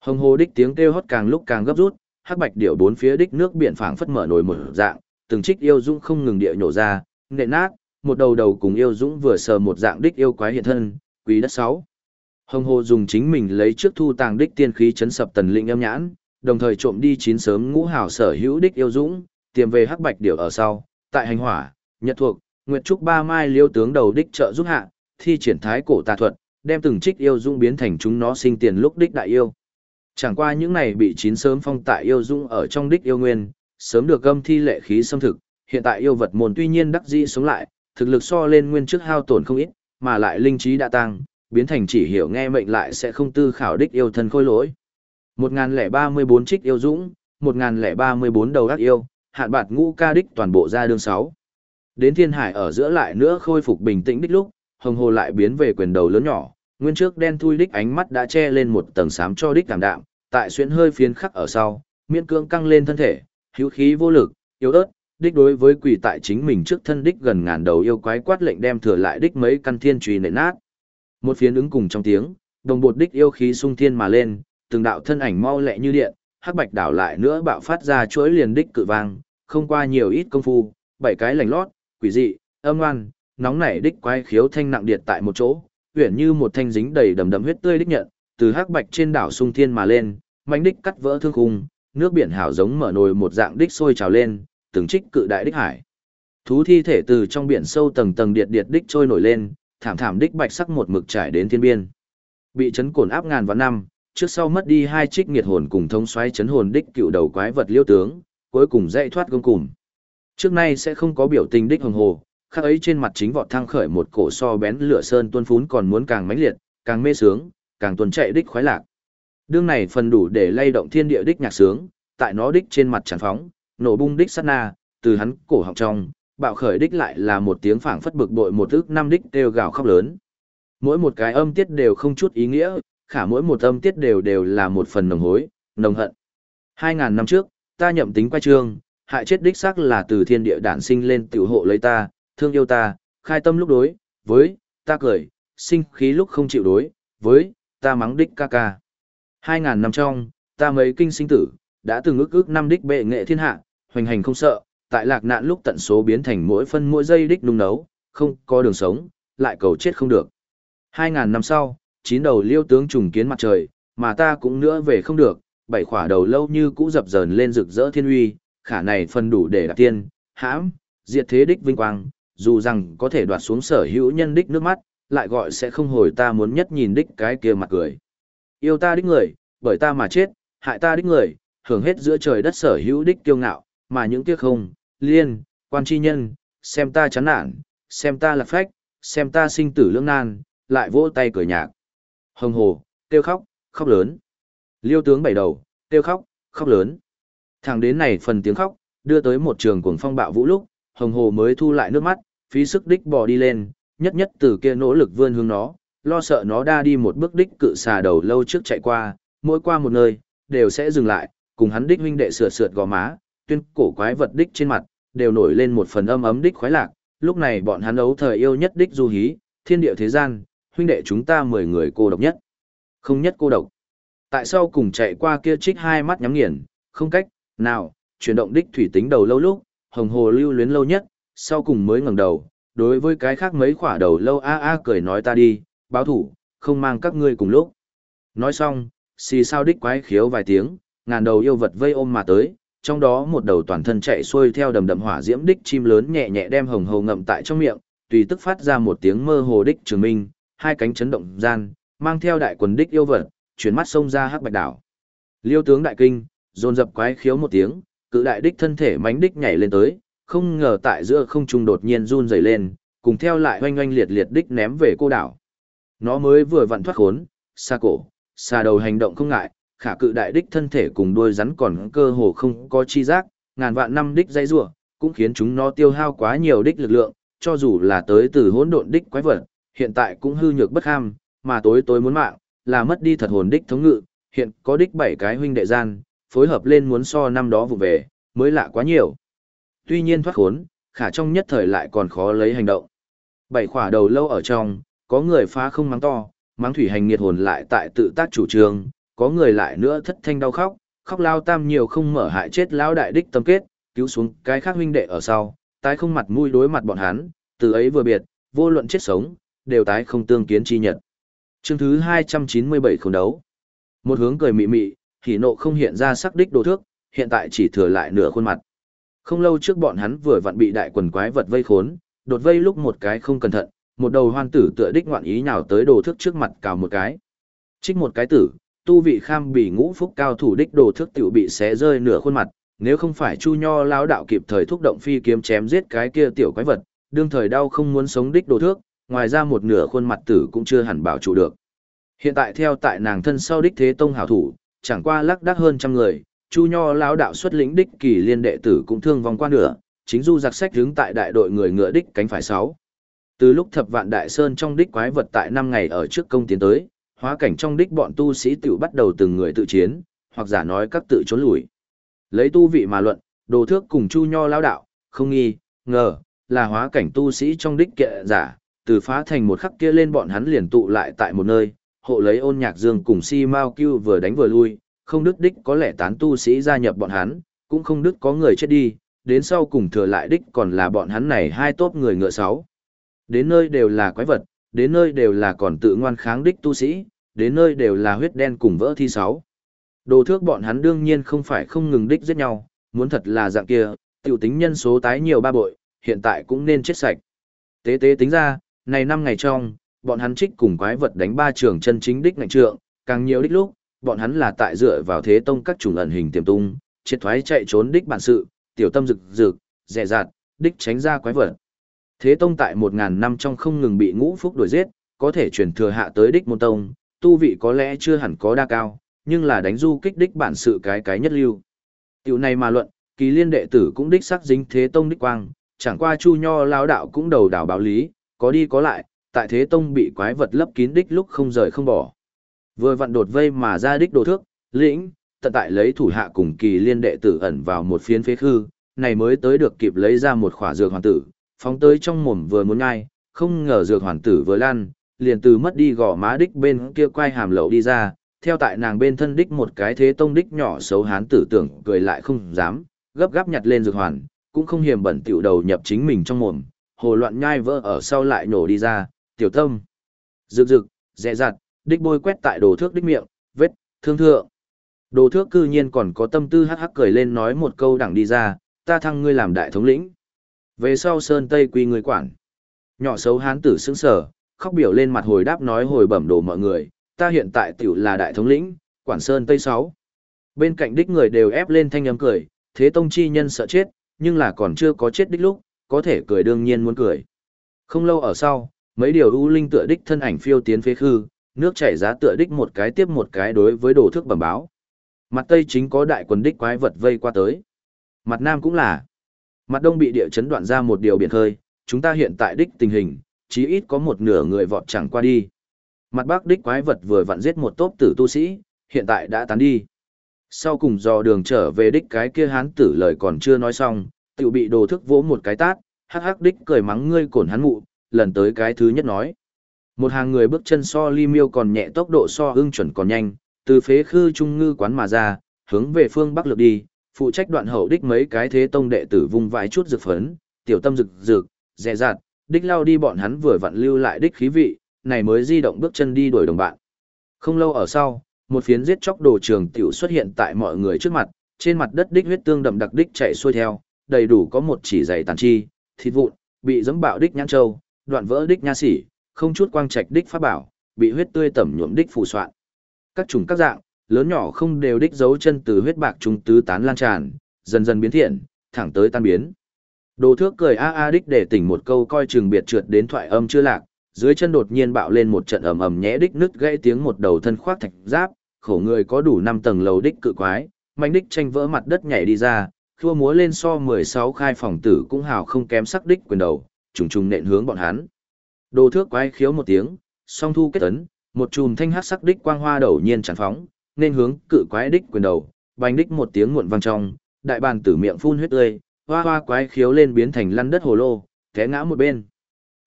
Hồng hồ đích tiếng kêu hót càng lúc càng gấp rút, hắc bạch điểu bốn phía đích nước biển phảng phất mở nổi một dạng, từng trích yêu dũng không ngừng địa nhổ ra, nện nát, một đầu đầu cùng yêu dũng vừa sờ một dạng đích yêu quái hiện thân, quý đất sáu. Hồng hồ dùng chính mình lấy trước thu tàng đích tiên khí chấn sập tần linh âm nhãn, đồng thời trộm đi chín sớm ngũ hảo sở hữu đích yêu dũng, tiềm về hắc bạch điểu ở sau, tại hành hỏa, nhật thuộc, nguyệt trúc ba mai liêu tướng đầu đích trợ giúp hạ, thi triển thái cổ tà thuật, đem từng trích yêu dung biến thành chúng nó sinh tiền lúc đích đại yêu. Chẳng qua những này bị chín sớm phong tại yêu dung ở trong đích yêu nguyên, sớm được gâm thi lệ khí xâm thực, hiện tại yêu vật môn tuy nhiên đắc dĩ sống lại, thực lực so lên nguyên trước hao tổn không ít, mà lại linh trí đã tăng, biến thành chỉ hiểu nghe mệnh lại sẽ không tư khảo đích yêu thân khôi lỗi. 1034 trích yêu dũng, 1034 đầu đắc yêu, hạn bạt ngũ ca đích toàn bộ ra đường 6. Đến thiên hải ở giữa lại nữa khôi phục bình tĩnh đích lúc, hồng hồ lại biến về quyền đầu lớn nhỏ, nguyên trước đen thui đích ánh mắt đã che lên một tầng xám cho đích cảm đạm, tại xuyên hơi phiến khắc ở sau, miễn cương căng lên thân thể, hữu khí vô lực, yếu ớt, đích đối với quỷ tại chính mình trước thân đích gần ngàn đầu yêu quái quát lệnh đem thừa lại đích mấy căn thiên trùy nện nát. Một phiến ứng cùng trong tiếng, đồng bột đích yêu khí sung thiên mà lên, từng đạo thân ảnh mau lẹ như điện, hắc bạch đảo lại nữa bạo phát ra chuỗi liền đích cự vang, không qua nhiều ít công phu, bảy cái lành lót, quỷ dị, âm ngoan, nóng nảy đích quái khiếu thanh nặng điện tại một chỗ, uyển như một thanh dính đầy đầm đầm huyết tươi đích nhận, từ hắc bạch trên đảo sung thiên mà lên, mãnh đích cắt vỡ thương khung, nước biển hảo giống mở nồi một dạng đích sôi trào lên, từng trích cự đại đích hải. Thú thi thể từ trong biển sâu tầng tầng điệt điệt đích trôi nổi lên, thảm thảm đích bạch sắc một mực trải đến thiên biên. Bị chấn cồn áp ngàn vạn năm, trước sau mất đi hai trích nghiệt hồn cùng thông xoáy chấn hồn đích cựu đầu quái vật liêu tướng, cuối cùng dậy thoát gông cùng. Trước nay sẽ không có biểu tình đích hồng hồ, khắc ấy trên mặt chính vọt thăng khởi một cổ so bén lửa sơn tuôn phún còn muốn càng mãnh liệt, càng mê sướng, càng tuần chạy đích khoái lạc. Đương này phần đủ để lay động thiên địa đích nhạc sướng, tại nó đích trên mặt tràn phóng, nổ bung đích sát na, từ hắn cổ họng trong, bạo khởi đích lại là một tiếng phảng phất bực bội một ức năm đích đều gào khóc lớn. Mỗi một cái âm tiết đều không chút ý nghĩa, khả mỗi một âm tiết đều đều là một phần nồng hối, nồng hận. Hai ngàn năm trước, ta nhậm tính quay trương, hại chết đích xác là từ thiên địa đản sinh lên tiểu hộ lấy ta, thương yêu ta, khai tâm lúc đối, với, ta cười, sinh khí lúc không chịu đối, với, ta mắng đích ca ca. Hai ngàn năm trong, ta mấy kinh sinh tử, đã từng ước ước năm đích bệ nghệ thiên hạ, hoành hành không sợ, tại lạc nạn lúc tận số biến thành mỗi phân mỗi giây đích nung nấu, không có đường sống, lại cầu chết không được. Hai ngàn năm sau, chín đầu liêu tướng trùng kiến mặt trời, mà ta cũng nữa về không được, bảy khỏa đầu lâu như cũ dập dờn lên rực rỡ thiên uy, khả này phân đủ để đạt tiên, hãm, diệt thế đích vinh quang, dù rằng có thể đoạt xuống sở hữu nhân đích nước mắt, lại gọi sẽ không hồi ta muốn nhất nhìn đích cái kia mặt cười. Yêu ta đích người, bởi ta mà chết, hại ta đích người, hưởng hết giữa trời đất sở hữu đích kiêu ngạo, mà những tiếc không, liên, quan chi nhân, xem ta chán nản, xem ta lạc phách, xem ta sinh tử lưỡng nan, lại vỗ tay cười nhạc. Hồng hồ, kêu khóc, khóc lớn. Liêu tướng bảy đầu, kêu khóc, khóc lớn. Thẳng đến này phần tiếng khóc, đưa tới một trường cuồng phong bạo vũ lúc, hồng hồ mới thu lại nước mắt, phí sức đích bò đi lên, nhất nhất từ kia nỗ lực vươn hướng nó, lo sợ nó đa đi một bước đích cự xà đầu lâu trước chạy qua, mỗi qua một nơi, đều sẽ dừng lại, cùng hắn đích huynh đệ sửa sượt gò má, tuyên cổ quái vật đích trên mặt, đều nổi lên một phần âm ấm đích khoái lạc, lúc này bọn hắn ấu thời yêu nhất đích du hí, thiên địa thế gian, huynh đệ chúng ta mười người cô độc nhất. Không nhất cô độc. Tại sao cùng chạy qua kia trích hai mắt nhắm nghiền, không cách, nào, chuyển động đích thủy tính đầu lâu lúc, hồng hồ lưu luyến lâu nhất, sau cùng mới ngẩng đầu, đối với cái khác mấy khỏa đầu lâu a a cười nói ta đi, báo thủ, không mang các ngươi cùng lúc. Nói xong, xì sao đích quái khiếu vài tiếng, ngàn đầu yêu vật vây ôm mà tới, trong đó một đầu toàn thân chạy xuôi theo đầm đầm hỏa diễm đích chim lớn nhẹ nhẹ đem hồng hồ ngậm tại trong miệng, tùy tức phát ra một tiếng mơ hồ đích trường minh, hai cánh chấn động gian, mang theo đại quần đích yêu vật, chuyển mắt xông ra hắc bạch đảo. Liêu tướng đại kinh, dồn dập quái khiếu một tiếng, cự đại đích thân thể mánh đích nhảy lên tới, không ngờ tại giữa không trung đột nhiên run rẩy lên, cùng theo lại oanh oanh liệt liệt đích ném về cô đảo. Nó mới vừa vặn thoát khốn, xa cổ, xa đầu hành động không ngại, khả cự đại đích thân thể cùng đuôi rắn còn cơ hồ không có chi giác, ngàn vạn năm đích dây rủa cũng khiến chúng nó tiêu hao quá nhiều đích lực lượng, cho dù là tới từ hỗn độn đích quái vật, hiện tại cũng hư nhược bất ham, mà tối tối muốn mạng, là mất đi thật hồn đích thống ngự, hiện có đích bảy cái huynh đệ gian, phối hợp lên muốn so năm đó vụ về, mới lạ quá nhiều. Tuy nhiên thoát khốn, khả trong nhất thời lại còn khó lấy hành động. Bảy khỏa đầu lâu ở trong, có người phá không mắng to, mắng thủy hành nghiệt hồn lại tại tự tác chủ trương, có người lại nữa thất thanh đau khóc, khóc lao tam nhiều không mở hại chết lão đại đích tâm kết, cứu xuống cái khác huynh đệ ở sau, tái không mặt mũi đối mặt bọn hắn, từ ấy vừa biệt, vô luận chết sống, đều tái không tương kiến chi nhật. Chương thứ 297 khổng đấu. Một hướng cười mị mị, hỉ nộ không hiện ra sắc đích đồ thước, hiện tại chỉ thừa lại nửa khuôn mặt. Không lâu trước bọn hắn vừa vặn bị đại quần quái vật vây khốn, đột vây lúc một cái không cẩn thận, một đầu hoan tử tựa đích ngoạn ý nhào tới đồ thước trước mặt cào một cái. Trích một cái tử, tu vị kham bị ngũ phúc cao thủ đích đồ thước tiểu bị xé rơi nửa khuôn mặt, nếu không phải Chu Nho lão đạo kịp thời thúc động phi kiếm chém giết cái kia tiểu quái vật, đương thời đau không muốn sống đích đồ thước, ngoài ra một nửa khuôn mặt tử cũng chưa hẳn bảo trụ được. Hiện tại theo tại nàng thân sau đích thế tông hảo thủ, chẳng qua lắc đắc hơn trăm người, Chu Nho lão đạo xuất lĩnh đích kỳ liên đệ tử cũng thương vong qua nửa, chính du giặc sách hướng tại đại đội người ngựa đích cánh phải sáu. Từ lúc thập vạn đại sơn trong đích quái vật tại năm ngày ở trước công tiến tới, hóa cảnh trong đích bọn tu sĩ tiểu bắt đầu từng người tự chiến, hoặc giả nói các tự trốn lùi. Lấy tu vị mà luận, đồ thước cùng chu nho Lão đạo, không nghi, ngờ, là hóa cảnh tu sĩ trong đích kệ giả, từ phá thành một khắc kia lên bọn hắn liền tụ lại tại một nơi, hộ lấy ôn nhạc dương cùng si mao kêu vừa đánh vừa lui, không đức đích có lẽ tán tu sĩ gia nhập bọn hắn, cũng không đức có người chết đi, đến sau cùng thừa lại đích còn là bọn hắn này hai tốp người ngựa sáu. Đến nơi đều là quái vật, đến nơi đều là còn tự ngoan kháng đích tu sĩ, đến nơi đều là huyết đen cùng vỡ thi sáu. Đồ thước bọn hắn đương nhiên không phải không ngừng đích giết nhau, muốn thật là dạng kia, tiểu tính nhân số tái nhiều ba bội, hiện tại cũng nên chết sạch. Tế tế tính ra, này năm ngày trong, bọn hắn trích cùng quái vật đánh ba trường chân chính đích ngạnh trượng, càng nhiều đích lúc, bọn hắn là tại dựa vào thế tông các chủng ẩn hình tiềm tung, triệt thoái chạy trốn đích bản sự, tiểu tâm rực rực, dè dạt, đích tránh ra quái vật. Thế tông tại một ngàn năm trong không ngừng bị ngũ phúc đuổi giết, có thể truyền thừa hạ tới đích môn tông, tu vị có lẽ chưa hẳn có đa cao, nhưng là đánh du kích đích bản sự cái cái nhất lưu. Tiểu này mà luận, kỳ liên đệ tử cũng đích xác dính thế tông đích quang, chẳng qua chu nho lão đạo cũng đầu đảo báo lý, có đi có lại, tại thế tông bị quái vật lấp kín đích lúc không rời không bỏ. Vừa vặn đột vây mà ra đích đồ thước, lĩnh, tận tại lấy thủ hạ cùng kỳ liên đệ tử ẩn vào một phiến phế khư, này mới tới được kịp lấy ra một khỏa dược hoàn tử, phóng tới trong mồm vừa muốn ngai, không ngờ dược hoàn tử vừa lan, liền từ mất đi gò má đích bên kia quay hàm lậu đi ra, theo tại nàng bên thân đích một cái thế tông đích nhỏ xấu hán tử tưởng cười lại không dám, gấp gáp nhặt lên dược hoàn, cũng không hiềm bẩn tiểu đầu nhập chính mình trong mồm, hồ loạn nhai vỡ ở sau lại nổ đi ra, tiểu tâm. Rực rực, dẹ dặt, đích bôi quét tại đồ thước đích miệng, vết, thương thượng. Đồ thước cư nhiên còn có tâm tư hắc hắc cười lên nói một câu đẳng đi ra, ta thăng ngươi làm đại thống lĩnh. Về sau sơn tây quy người quản. Nhỏ xấu hán tử sững sở, khóc biểu lên mặt hồi đáp nói hồi bẩm đồ mọi người, ta hiện tại tiểu là đại thống lĩnh, quản sơn tây sáu. Bên cạnh đích người đều ép lên thanh âm cười, thế tông chi nhân sợ chết, nhưng là còn chưa có chết đích lúc, có thể cười đương nhiên muốn cười. Không lâu ở sau, mấy điều u linh tựa đích thân ảnh phiêu tiến phế khư, nước chảy giá tựa đích một cái tiếp một cái đối với đồ thước bẩm báo. Mặt tây chính có đại quần đích quái vật vây qua tới. Mặt nam cũng là. Mặt đông bị địa chấn đoạn ra một điều biển khơi, chúng ta hiện tại đích tình hình, chí ít có một nửa người vọt chẳng qua đi. Mặt bắc đích quái vật vừa vặn giết một tốp tử tu sĩ, hiện tại đã tán đi. Sau cùng dò đường trở về đích cái kia hán tử lời còn chưa nói xong, tự bị đồ thức vỗ một cái tát, hắc hắc đích cười mắng ngươi cổn hắn mụ, lần tới cái thứ nhất nói. Một hàng người bước chân so ly miêu còn nhẹ tốc độ so ưng chuẩn còn nhanh, từ phế khư trung ngư quán mà ra, hướng về phương bắc lược đi, phụ trách đoạn hậu đích mấy cái thế tông đệ tử vung vãi chút rực phấn, tiểu tâm rực rực, dè dạt, đích lao đi bọn hắn vừa vặn lưu lại đích khí vị, này mới di động bước chân đi đuổi đồng bạn. Không lâu ở sau, một phiến giết chóc đồ trường tiểu xuất hiện tại mọi người trước mặt, trên mặt đất đích huyết tương đậm đặc đích chạy xuôi theo, đầy đủ có một chỉ dày tàn chi, thịt vụn, bị dẫm bạo đích nhãn châu, đoạn vỡ đích nha sỉ, không chút quang trạch đích pháp bảo, bị huyết tươi tẩm nhuộm đích phù soạn. Các chủng các dạng, lớn nhỏ không đều đích dấu chân từ huyết bạc trung tứ tán lan tràn, dần dần biến thiện, thẳng tới tan biến. Đồ thước cười a a đích để tỉnh một câu coi chừng biệt trượt đến thoại âm chưa lạc, dưới chân đột nhiên bạo lên một trận ầm ầm nhẽ đích nứt gãy tiếng một đầu thân khoác thạch giáp, khổ người có đủ năm tầng lầu đích cự quái, manh đích tranh vỡ mặt đất nhảy đi ra, khua múa lên so 16 khai phòng tử cũng hào không kém sắc đích quyền đầu, trùng trùng nện hướng bọn hắn. Đồ thước quái khiếu một tiếng, song thu kết tấn, một chùm thanh hắc sắc đích quang hoa đầu nhiên tràn phóng, nên hướng cự quái đích quyền đầu, bành đích một tiếng muộn vang trong, đại bàn tử miệng phun huyết tươi, hoa hoa quái khiếu lên biến thành lăn đất hồ lô, té ngã một bên.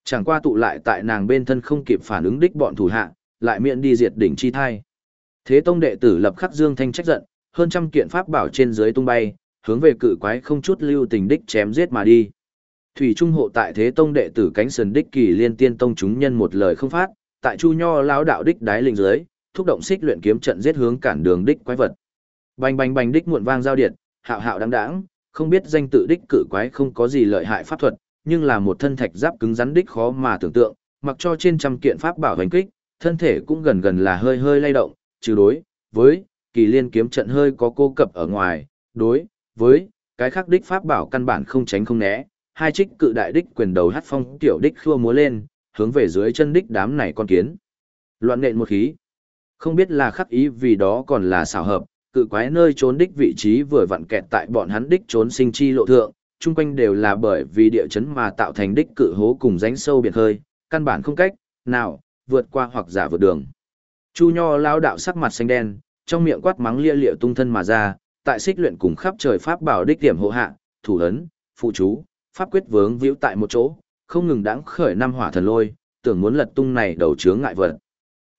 Chẳng qua tụ lại tại nàng bên thân không kịp phản ứng đích bọn thủ hạ, lại miệng đi diệt đỉnh chi thai. Thế tông đệ tử lập khắc dương thanh trách giận, hơn trăm kiện pháp bảo trên dưới tung bay, hướng về cự quái không chút lưu tình đích chém giết mà đi. Thủy Trung hộ tại Thế Tông đệ tử cánh sườn đích kỳ liên tiên tông chúng nhân một lời không phát, tại Chu Nho lão đạo đích đái lĩnh dưới, thúc động xích luyện kiếm trận giết hướng cản đường đích quái vật. Bành bành bành đích muộn vang giao điện, hạo hạo đáng đáng, không biết danh tự đích cự quái không có gì lợi hại pháp thuật, nhưng là một thân thạch giáp cứng rắn đích khó mà tưởng tượng, mặc cho trên trăm kiện pháp bảo hành kích, thân thể cũng gần gần là hơi hơi lay động, trừ đối với kỳ liên kiếm trận hơi có cô cập ở ngoài, đối với cái khác đích pháp bảo căn bản không tránh không né, hai trích cự đại đích quyền đầu hát phong tiểu đích khua múa lên, hướng về dưới chân đích đám này con kiến. Loạn nện một khí. Không biết là khắc ý vì đó còn là xảo hợp, cự quái nơi trốn đích vị trí vừa vặn kẹt tại bọn hắn đích trốn sinh chi lộ thượng, chung quanh đều là bởi vì địa chấn mà tạo thành đích cự hố cùng rãnh sâu biển hơi, căn bản không cách nào vượt qua hoặc giả vượt đường. Chu Nho lao đạo sắc mặt xanh đen, trong miệng quát mắng lia lịa tung thân mà ra, tại xích luyện cùng khắp trời pháp bảo đích điểm hộ hạ, thủ ấn, phụ chú, pháp quyết vướng víu tại một chỗ, không ngừng đãng khởi năm hỏa thần lôi, tưởng muốn lật tung này đầu chướng ngại vật.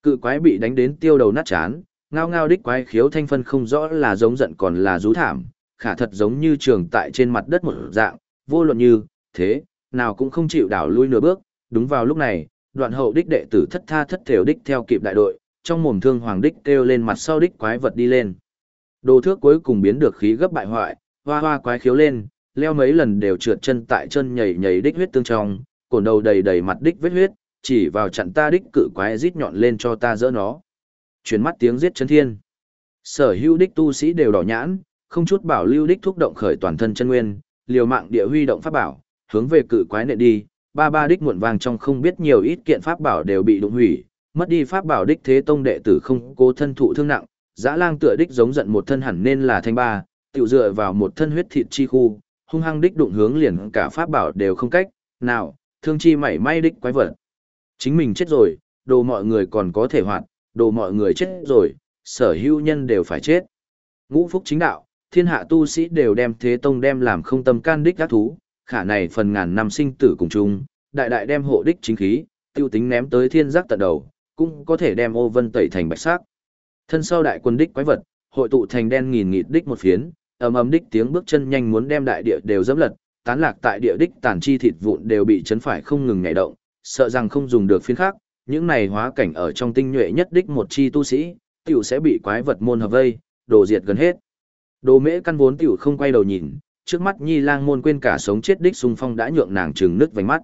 Cự quái bị đánh đến tiêu đầu nát chán, ngao ngao đích quái khiếu thanh phân không rõ là giống giận còn là rú thảm, khả thật giống như trường tại trên mặt đất một dạng, vô luận như, thế, nào cũng không chịu đảo lui nửa bước, đúng vào lúc này, đoạn hậu đích đệ tử thất tha thất thểu đích theo kịp đại đội, trong mồm thương hoàng đích kêu lên mặt sau đích quái vật đi lên. Đồ thước cuối cùng biến được khí gấp bại hoại, hoa hoa quái khiếu lên, leo mấy lần đều trượt chân tại chân nhảy nhảy đích huyết tương trong, cổn đầu đầy đầy mặt đích vết huyết, chỉ vào chặn ta đích cự quái rít nhọn lên cho ta dỡ nó. Chuyển mắt tiếng giết chân thiên. Sở hữu đích tu sĩ đều đỏ nhãn, không chút bảo lưu đích thúc động khởi toàn thân chân nguyên, liều mạng địa huy động pháp bảo, hướng về cự quái nệ đi, ba ba đích muộn vàng trong không biết nhiều ít kiện pháp bảo đều bị đụng hủy, mất đi pháp bảo đích thế tông đệ tử không cố thân thụ thương nặng, dã lang tựa đích giống giận một thân hẳn nên là thanh ba, tiểu dựa vào một thân huyết thịt chi khu, hung hăng đích đụng hướng liền cả pháp bảo đều không cách, nào, thương chi mảy may đích quái vật. Chính mình chết rồi, đồ mọi người còn có thể hoạt, đồ mọi người chết rồi, sở hữu nhân đều phải chết. Ngũ phúc chính đạo, thiên hạ tu sĩ đều đem thế tông đem làm không tâm can đích các thú, khả này phần ngàn năm sinh tử cùng chung, đại đại đem hộ đích chính khí, tiêu tính ném tới thiên giác tận đầu, cũng có thể đem ô vân tẩy thành bạch sắc. Thân sau đại quân đích quái vật, hội tụ thành đen nghìn nghịt đích một phiến, ầm ầm đích tiếng bước chân nhanh muốn đem đại địa đều dẫm lật, tán lạc tại địa đích tàn chi thịt vụn đều bị chấn phải không ngừng nhảy động, sợ rằng không dùng được phiến khác, những này hóa cảnh ở trong tinh nhuệ nhất đích một chi tu sĩ, tiểu sẽ bị quái vật môn hợp vây, đồ diệt gần hết. Đồ mễ căn vốn tiểu không quay đầu nhìn, trước mắt nhi lang môn quên cả sống chết đích xung phong đã nhượng nàng trừng nước vành mắt.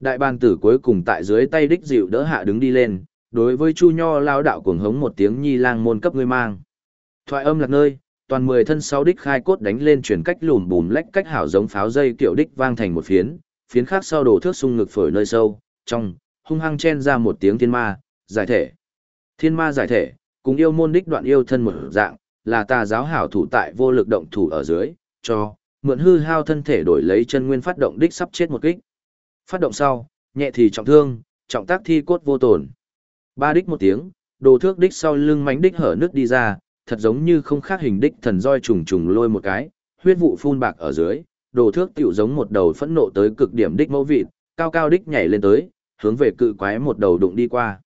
Đại bàn tử cuối cùng tại dưới tay đích dịu đỡ hạ đứng đi lên, đối với chu nho lao đạo cuồng hống một tiếng nhi lang môn cấp ngươi mang. Thoại âm lạc nơi, toàn mười thân sau đích khai cốt đánh lên chuyển cách lùm bùm lách cách hảo giống pháo dây kiểu đích vang thành một phiến, phiến khác sau đổ thước sung ngực phổi nơi sâu, trong, hung hăng chen ra một tiếng thiên ma, giải thể. Thiên ma giải thể, cùng yêu môn đích đoạn yêu thân một dạng, là tà giáo hảo thủ tại vô lực động thủ ở dưới, cho, mượn hư hao thân thể đổi lấy chân nguyên phát động đích sắp chết một kích. Phát động sau, nhẹ thì trọng thương, trọng tác thi cốt vô tổn. Ba đích một tiếng, đồ thước đích sau lưng mánh đích hở nước đi ra, thật giống như không khác hình đích thần roi trùng trùng lôi một cái, huyết vụ phun bạc ở dưới, đồ thước tiểu giống một đầu phẫn nộ tới cực điểm đích mẫu vịt, cao cao đích nhảy lên tới, hướng về cự quái một đầu đụng đi qua.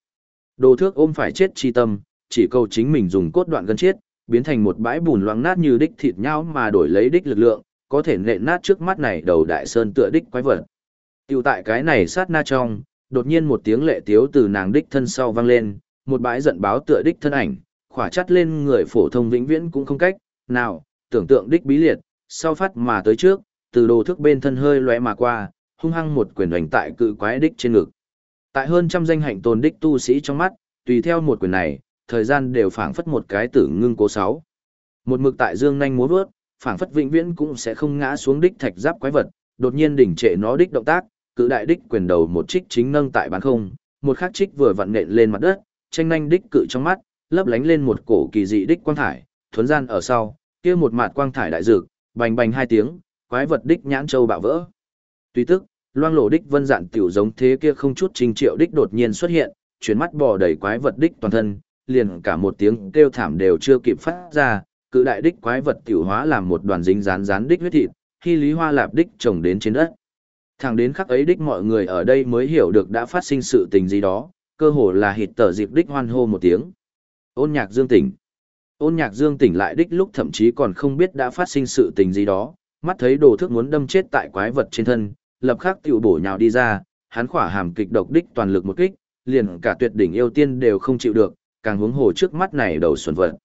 Đồ thước ôm phải chết chi tâm, chỉ cầu chính mình dùng cốt đoạn gân chết, biến thành một bãi bùn loãng nát như đích thịt nhau mà đổi lấy đích lực lượng, có thể nện nát trước mắt này đầu đại sơn tựa đích quái vật. Tiểu tại cái này sát na trong, đột nhiên một tiếng lệ tiếu từ nàng đích thân sau vang lên, một bãi giận báo tựa đích thân ảnh, khỏa chắt lên người phổ thông vĩnh viễn cũng không cách, nào, tưởng tượng đích bí liệt, sau phát mà tới trước, từ đồ thức bên thân hơi lóe mà qua, hung hăng một quyền đánh tại cự quái đích trên ngực. Tại hơn trăm danh hạnh tồn đích tu sĩ trong mắt, tùy theo một quyền này, thời gian đều phảng phất một cái tử ngưng cố sáu. Một mực tại dương nhanh múa vớt, phảng phất vĩnh viễn cũng sẽ không ngã xuống đích thạch giáp quái vật, đột nhiên đỉnh trệ nó đích động tác, cự đại đích quyền đầu một trích chính nâng tại bán không, một khắc trích vừa vặn nện lên mặt đất, tranh nhanh đích cự trong mắt, lấp lánh lên một cổ kỳ dị đích quang thải, thuấn gian ở sau, kia một mạt quang thải đại dược, bành bành hai tiếng, quái vật đích nhãn châu bạo vỡ. Tuy tức, loang lổ đích vân dạn tiểu giống thế kia không chút trình triệu đích đột nhiên xuất hiện, chuyển mắt bò đầy quái vật đích toàn thân, liền cả một tiếng kêu thảm đều chưa kịp phát ra, cự đại đích quái vật tiểu hóa làm một đoàn dính rán rán đích huyết thịt, khi lý hoa lạp đích trồng đến trên đất. Thẳng đến khắc ấy đích mọi người ở đây mới hiểu được đã phát sinh sự tình gì đó, cơ hồ là hịt tở dịp đích hoan hô một tiếng. Ôn nhạc dương tỉnh. Ôn nhạc dương tỉnh lại đích lúc thậm chí còn không biết đã phát sinh sự tình gì đó, mắt thấy đồ thức muốn đâm chết tại quái vật trên thân, lập khắc tiểu bổ nhào đi ra, hắn khỏa hàm kịch độc đích toàn lực một kích, liền cả tuyệt đỉnh yêu tiên đều không chịu được, càng hướng hồ trước mắt này đầu xuân vật.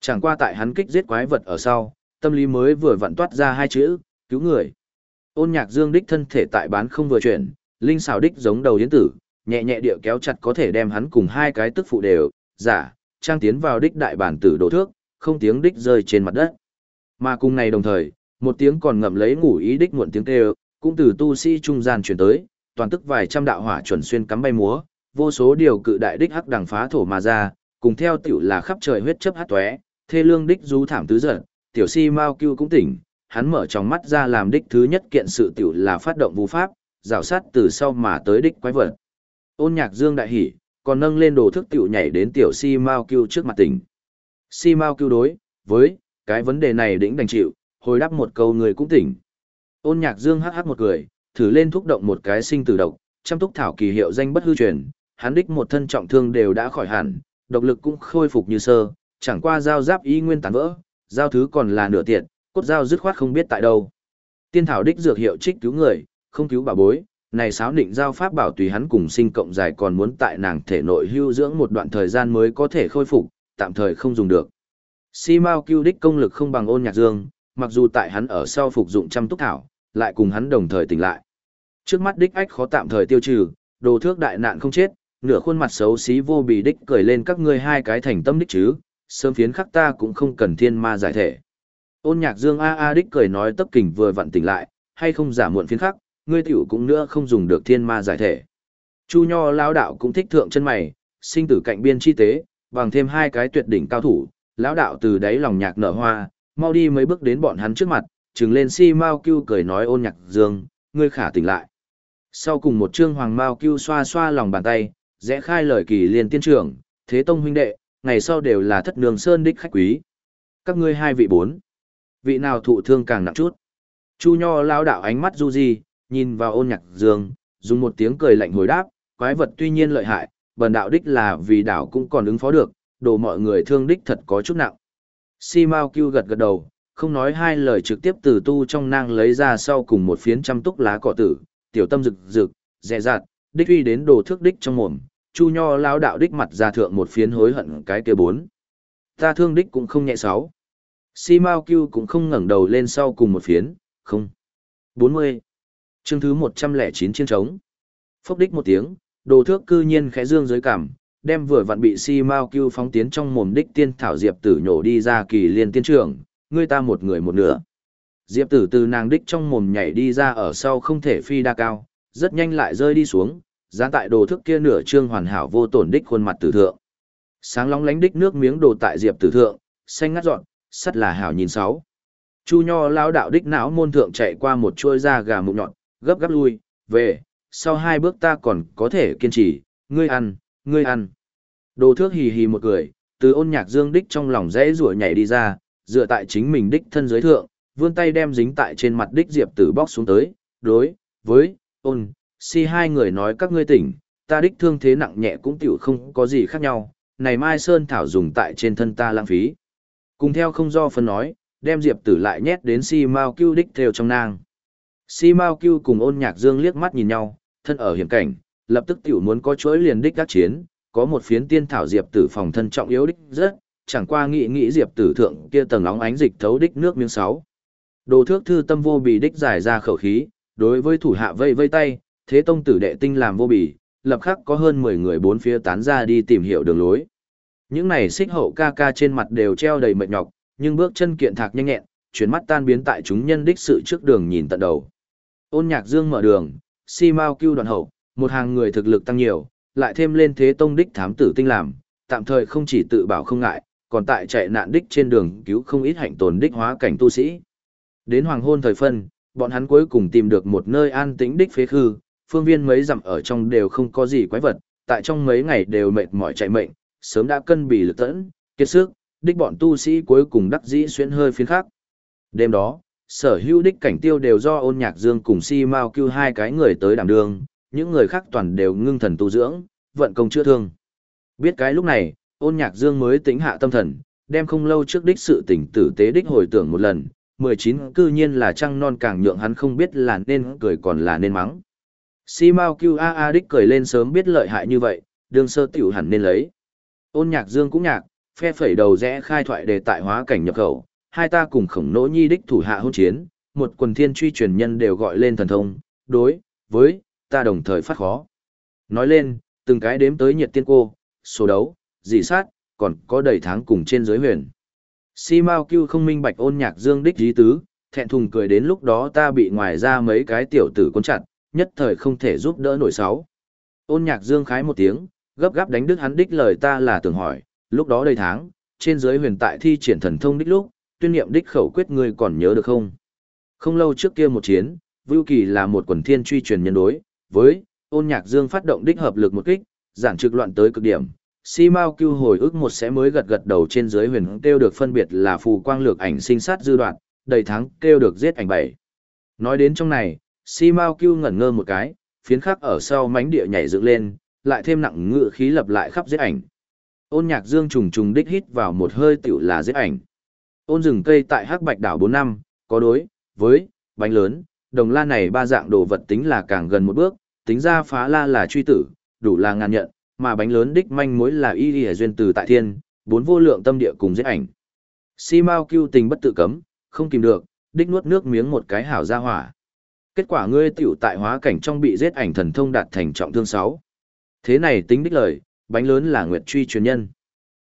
Chẳng qua tại hắn kích giết quái vật ở sau, tâm lý mới vừa vặn toát ra hai chữ, cứu người. Ôn nhạc dương đích thân thể tại bán không vừa chuyển, linh xào đích giống đầu yến tử, nhẹ nhẹ địa kéo chặt có thể đem hắn cùng hai cái tức phụ đều, giả, trang tiến vào đích đại bản tử đổ thước, không tiếng đích rơi trên mặt đất. Mà cùng ngày đồng thời, một tiếng còn ngậm lấy ngủ ý đích muộn tiếng kêu, cũng từ tu sĩ trung gian truyền tới, toàn tức vài trăm đạo hỏa chuẩn xuyên cắm bay múa, vô số điều cự đại đích hắc đằng phá thổ mà ra, cùng theo tiểu là khắp trời huyết chấp hát tóe, thê lương đích du thảm tứ giận, tiểu si mau cưu cũng tỉnh, hắn mở trong mắt ra làm đích thứ nhất kiện sự tiểu là phát động vũ pháp, rào sát từ sau mà tới đích quái vật. Ôn nhạc dương đại hỉ, còn nâng lên đồ thức tiểu nhảy đến tiểu si mau cưu trước mặt tỉnh. Si mau cưu đối, với, cái vấn đề này đỉnh đành chịu, hồi đáp một câu người cũng tỉnh. Ôn nhạc dương hát hát một cười, thử lên thúc động một cái sinh tử độc, chăm túc thảo kỳ hiệu danh bất hư truyền, hắn đích một thân trọng thương đều đã khỏi hẳn, độc lực cũng khôi phục như sơ, chẳng qua giao giáp y nguyên tàn vỡ, giao thứ còn là nửa tiện, cốt giao dứt khoát không biết tại đâu. Tiên thảo đích dược hiệu trích cứu người, không cứu bà bối, này sáo định giao pháp bảo tùy hắn cùng sinh cộng dài còn muốn tại nàng thể nội hưu dưỡng một đoạn thời gian mới có thể khôi phục, tạm thời không dùng được. Si Mao Cưu đích công lực không bằng ôn nhạc dương, mặc dù tại hắn ở sau phục dụng trăm túc thảo, lại cùng hắn đồng thời tỉnh lại. Trước mắt đích ách khó tạm thời tiêu trừ, đồ thước đại nạn không chết, nửa khuôn mặt xấu xí vô bì đích cười lên các ngươi hai cái thành tâm đích chứ, sớm phiến khắc ta cũng không cần thiên ma giải thể. Ôn nhạc dương a a đích cười nói tấp kình vừa vặn tỉnh lại, hay không giả muộn phiến khắc, ngươi tiểu cũng nữa không dùng được thiên ma giải thể. Chu nho lão đạo cũng thích thượng chân mày, sinh tử cạnh biên chi tế, bằng thêm hai cái tuyệt đỉnh cao thủ, lão đạo từ đáy lòng nhạc nở hoa, mau đi mấy bước đến bọn hắn trước mặt, trừng lên si mau cưu cười nói ôn nhạc dương, ngươi khả tỉnh lại. Sau cùng một chương hoàng mao cưu xoa xoa lòng bàn tay, rẽ khai lời kỳ liên tiên trưởng, thế tông huynh đệ, ngày sau đều là thất nương sơn đích khách quý. Các ngươi hai vị bốn, vị nào thụ thương càng nặng chút. Chu Nho lão đạo ánh mắt du di, nhìn vào ôn nhạc dương, dùng một tiếng cười lạnh hồi đáp, quái vật tuy nhiên lợi hại, bần đạo đích là vì đạo cũng còn ứng phó được, đồ mọi người thương đích thật có chút nặng. Si Mao Cưu gật gật đầu, không nói hai lời trực tiếp từ tu trong nang lấy ra sau cùng một phiến trăm túc lá cỏ tử, tiểu tâm rực rực, dè dạt, đích uy đến đồ thước đích trong mồm, chu nho lao đạo đích mặt ra thượng một phiến hối hận cái kia bốn. Ta thương đích cũng không nhẹ sáu. Si Mao Cưu cũng không ngẩng đầu lên sau cùng một phiến, không. 40. Chương thứ 109 chiến trống. Phốc đích một tiếng, đồ thước cư nhiên khẽ dương dưới cảm, đem vừa vặn bị Si Mao Cưu phóng tiến trong mồm đích tiên thảo diệp tử nhổ đi ra kỳ liên tiên trưởng, ngươi ta một người một nửa. Diệp tử từ nàng đích trong mồm nhảy đi ra ở sau không thể phi đa cao, rất nhanh lại rơi đi xuống, dán tại đồ thức kia nửa trương hoàn hảo vô tổn đích khuôn mặt tử thượng. Sáng lóng lánh đích nước miếng đồ tại diệp tử thượng, xanh ngắt dọn, sắt là hảo nhìn sáu. Chu nho lao đạo đích não môn thượng chạy qua một chuôi da gà mụn nhọn, gấp gấp lui, về, sau hai bước ta còn có thể kiên trì, ngươi ăn, ngươi ăn. Đồ thước hì hì một cười, từ ôn nhạc dương đích trong lòng dễ rủa nhảy đi ra, dựa tại chính mình đích thân giới thượng, vươn tay đem dính tại trên mặt đích diệp tử bóc xuống tới, đối, với, ôn, si hai người nói các ngươi tỉnh, ta đích thương thế nặng nhẹ cũng tiểu không có gì khác nhau, này mai sơn thảo dùng tại trên thân ta lãng phí. Cùng theo không do phân nói, đem diệp tử lại nhét đến si mau cưu đích theo trong nang. Si mao cưu cùng ôn nhạc dương liếc mắt nhìn nhau, thân ở hiểm cảnh, lập tức tiểu muốn có chuỗi liền đích các chiến, có một phiến tiên thảo diệp tử phòng thân trọng yếu đích rất, chẳng qua nghĩ nghĩ diệp tử thượng kia tầng óng ánh dịch thấu đích nước miếng sáu. Đồ thước thư tâm vô bì đích giải ra khẩu khí, đối với thủ hạ vây vây tay, thế tông tử đệ tinh làm vô bì, lập khắc có hơn 10 người bốn phía tán ra đi tìm hiểu đường lối. Những này xích hậu ca ca trên mặt đều treo đầy mệt nhọc, nhưng bước chân kiện thạc nhanh nhẹn, chuyển mắt tan biến tại chúng nhân đích sự trước đường nhìn tận đầu. Ôn nhạc dương mở đường, si mau cưu đoạn hậu, một hàng người thực lực tăng nhiều, lại thêm lên thế tông đích thám tử tinh làm, tạm thời không chỉ tự bảo không ngại, còn tại chạy nạn đích trên đường cứu không ít hạnh tồn đích hóa cảnh tu sĩ. Đến hoàng hôn thời phân, bọn hắn cuối cùng tìm được một nơi an tĩnh đích phế khư, phương viên mấy dặm ở trong đều không có gì quái vật, tại trong mấy ngày đều mệt mỏi chạy mệnh, sớm đã cân bì lực tẫn, kiệt sức, đích bọn tu sĩ cuối cùng đắc dĩ xuyên hơi phiến khác. Đêm đó, sở hữu đích cảnh tiêu đều do ôn nhạc dương cùng si mao Cưu hai cái người tới đảm đường, những người khác toàn đều ngưng thần tu dưỡng, vận công chữa thương. Biết cái lúc này, ôn nhạc dương mới tính hạ tâm thần, đem không lâu trước đích sự tỉnh tử tế đích hồi tưởng một lần, 19 cư nhiên là trăng non càng nhượng hắn không biết là nên cười còn là nên mắng. Si Mao Kyu A A đích cười lên sớm biết lợi hại như vậy, đương sơ tiểu hẳn nên lấy. Ôn nhạc dương cũng nhạc, phe phẩy đầu rẽ khai thoại đề tại hóa cảnh nhập khẩu, hai ta cùng khổng nỗ nhi đích thủ hạ hôn chiến, một quần thiên truy truyền nhân đều gọi lên thần thông, đối, với, ta đồng thời phát khó. Nói lên, từng cái đếm tới nhiệt tiên cô, số đấu, dị sát, còn có đầy tháng cùng trên dưới huyền. Si Mao Cưu không minh bạch ôn nhạc dương đích dí tứ, thẹn thùng cười đến lúc đó ta bị ngoài ra mấy cái tiểu tử cuốn chặt, nhất thời không thể giúp đỡ nổi sáu. Ôn nhạc dương khái một tiếng, gấp gáp đánh đứt hắn đích lời ta là tưởng hỏi, lúc đó đầy tháng, trên dưới huyền tại thi triển thần thông đích lúc, tuyên niệm đích khẩu quyết ngươi còn nhớ được không? Không lâu trước kia một chiến, Vưu Kỳ là một quần thiên truy truyền nhân đối, với ôn nhạc dương phát động đích hợp lực một kích, giản trực loạn tới cực điểm. Si Mao Cưu hồi ức một sẽ mới gật gật đầu trên dưới huyền kêu được phân biệt là phù quang lược ảnh sinh sát dư đoạn, đầy thắng kêu được giết ảnh bảy. Nói đến trong này, Si Mao Cưu ngẩn ngơ một cái, phiến khắc ở sau mánh địa nhảy dựng lên, lại thêm nặng ngự khí lập lại khắp giết ảnh. Ôn nhạc dương trùng trùng đích hít vào một hơi tiểu là giết ảnh. Ôn rừng cây tại Hắc Bạch đảo 4 năm, có đối, với, bánh lớn, đồng la này ba dạng đồ vật tính là càng gần một bước, tính ra phá la là truy tử, đủ là ngàn nhận, mà bánh lớn đích manh mối là y y duyên từ tại thiên, bốn vô lượng tâm địa cùng giết ảnh. Si Mao Cưu tình bất tự cấm, không kìm được, đích nuốt nước miếng một cái hảo ra hỏa. Kết quả ngươi tiểu tại hóa cảnh trong bị giết ảnh thần thông đạt thành trọng thương 6. Thế này tính đích lời, bánh lớn là nguyệt truy truyền nhân.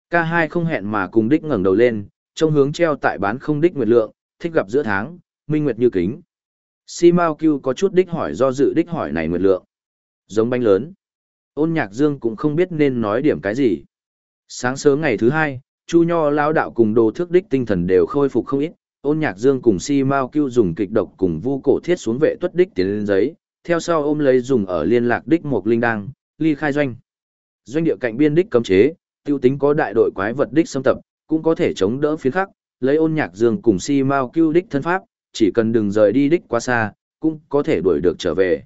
k hai không hẹn mà cùng đích ngẩng đầu lên, trong hướng treo tại bán không đích nguyệt lượng, thích gặp giữa tháng, minh nguyệt như kính. Si Mao Cưu có chút đích hỏi do dự đích hỏi này nguyệt lượng. Giống bánh lớn. Ôn nhạc dương cũng không biết nên nói điểm cái gì. Sáng sớm ngày thứ hai, Chu Nho lao đạo cùng đồ thước đích tinh thần đều khôi phục không ít. Ôn nhạc dương cùng Si Mao Cưu dùng kịch độc cùng vu cổ thiết xuống vệ tuất đích tiến lên giấy. Theo sau ôm lấy dùng ở liên lạc đích một linh đăng, ly khai doanh. Doanh địa cạnh biên đích cấm chế, tiêu tính có đại đội quái vật đích xâm tập, cũng có thể chống đỡ phiến khắc, lấy ôn nhạc dương cùng si mau cưu đích thân pháp, chỉ cần đừng rời đi đích quá xa, cũng có thể đuổi được trở về.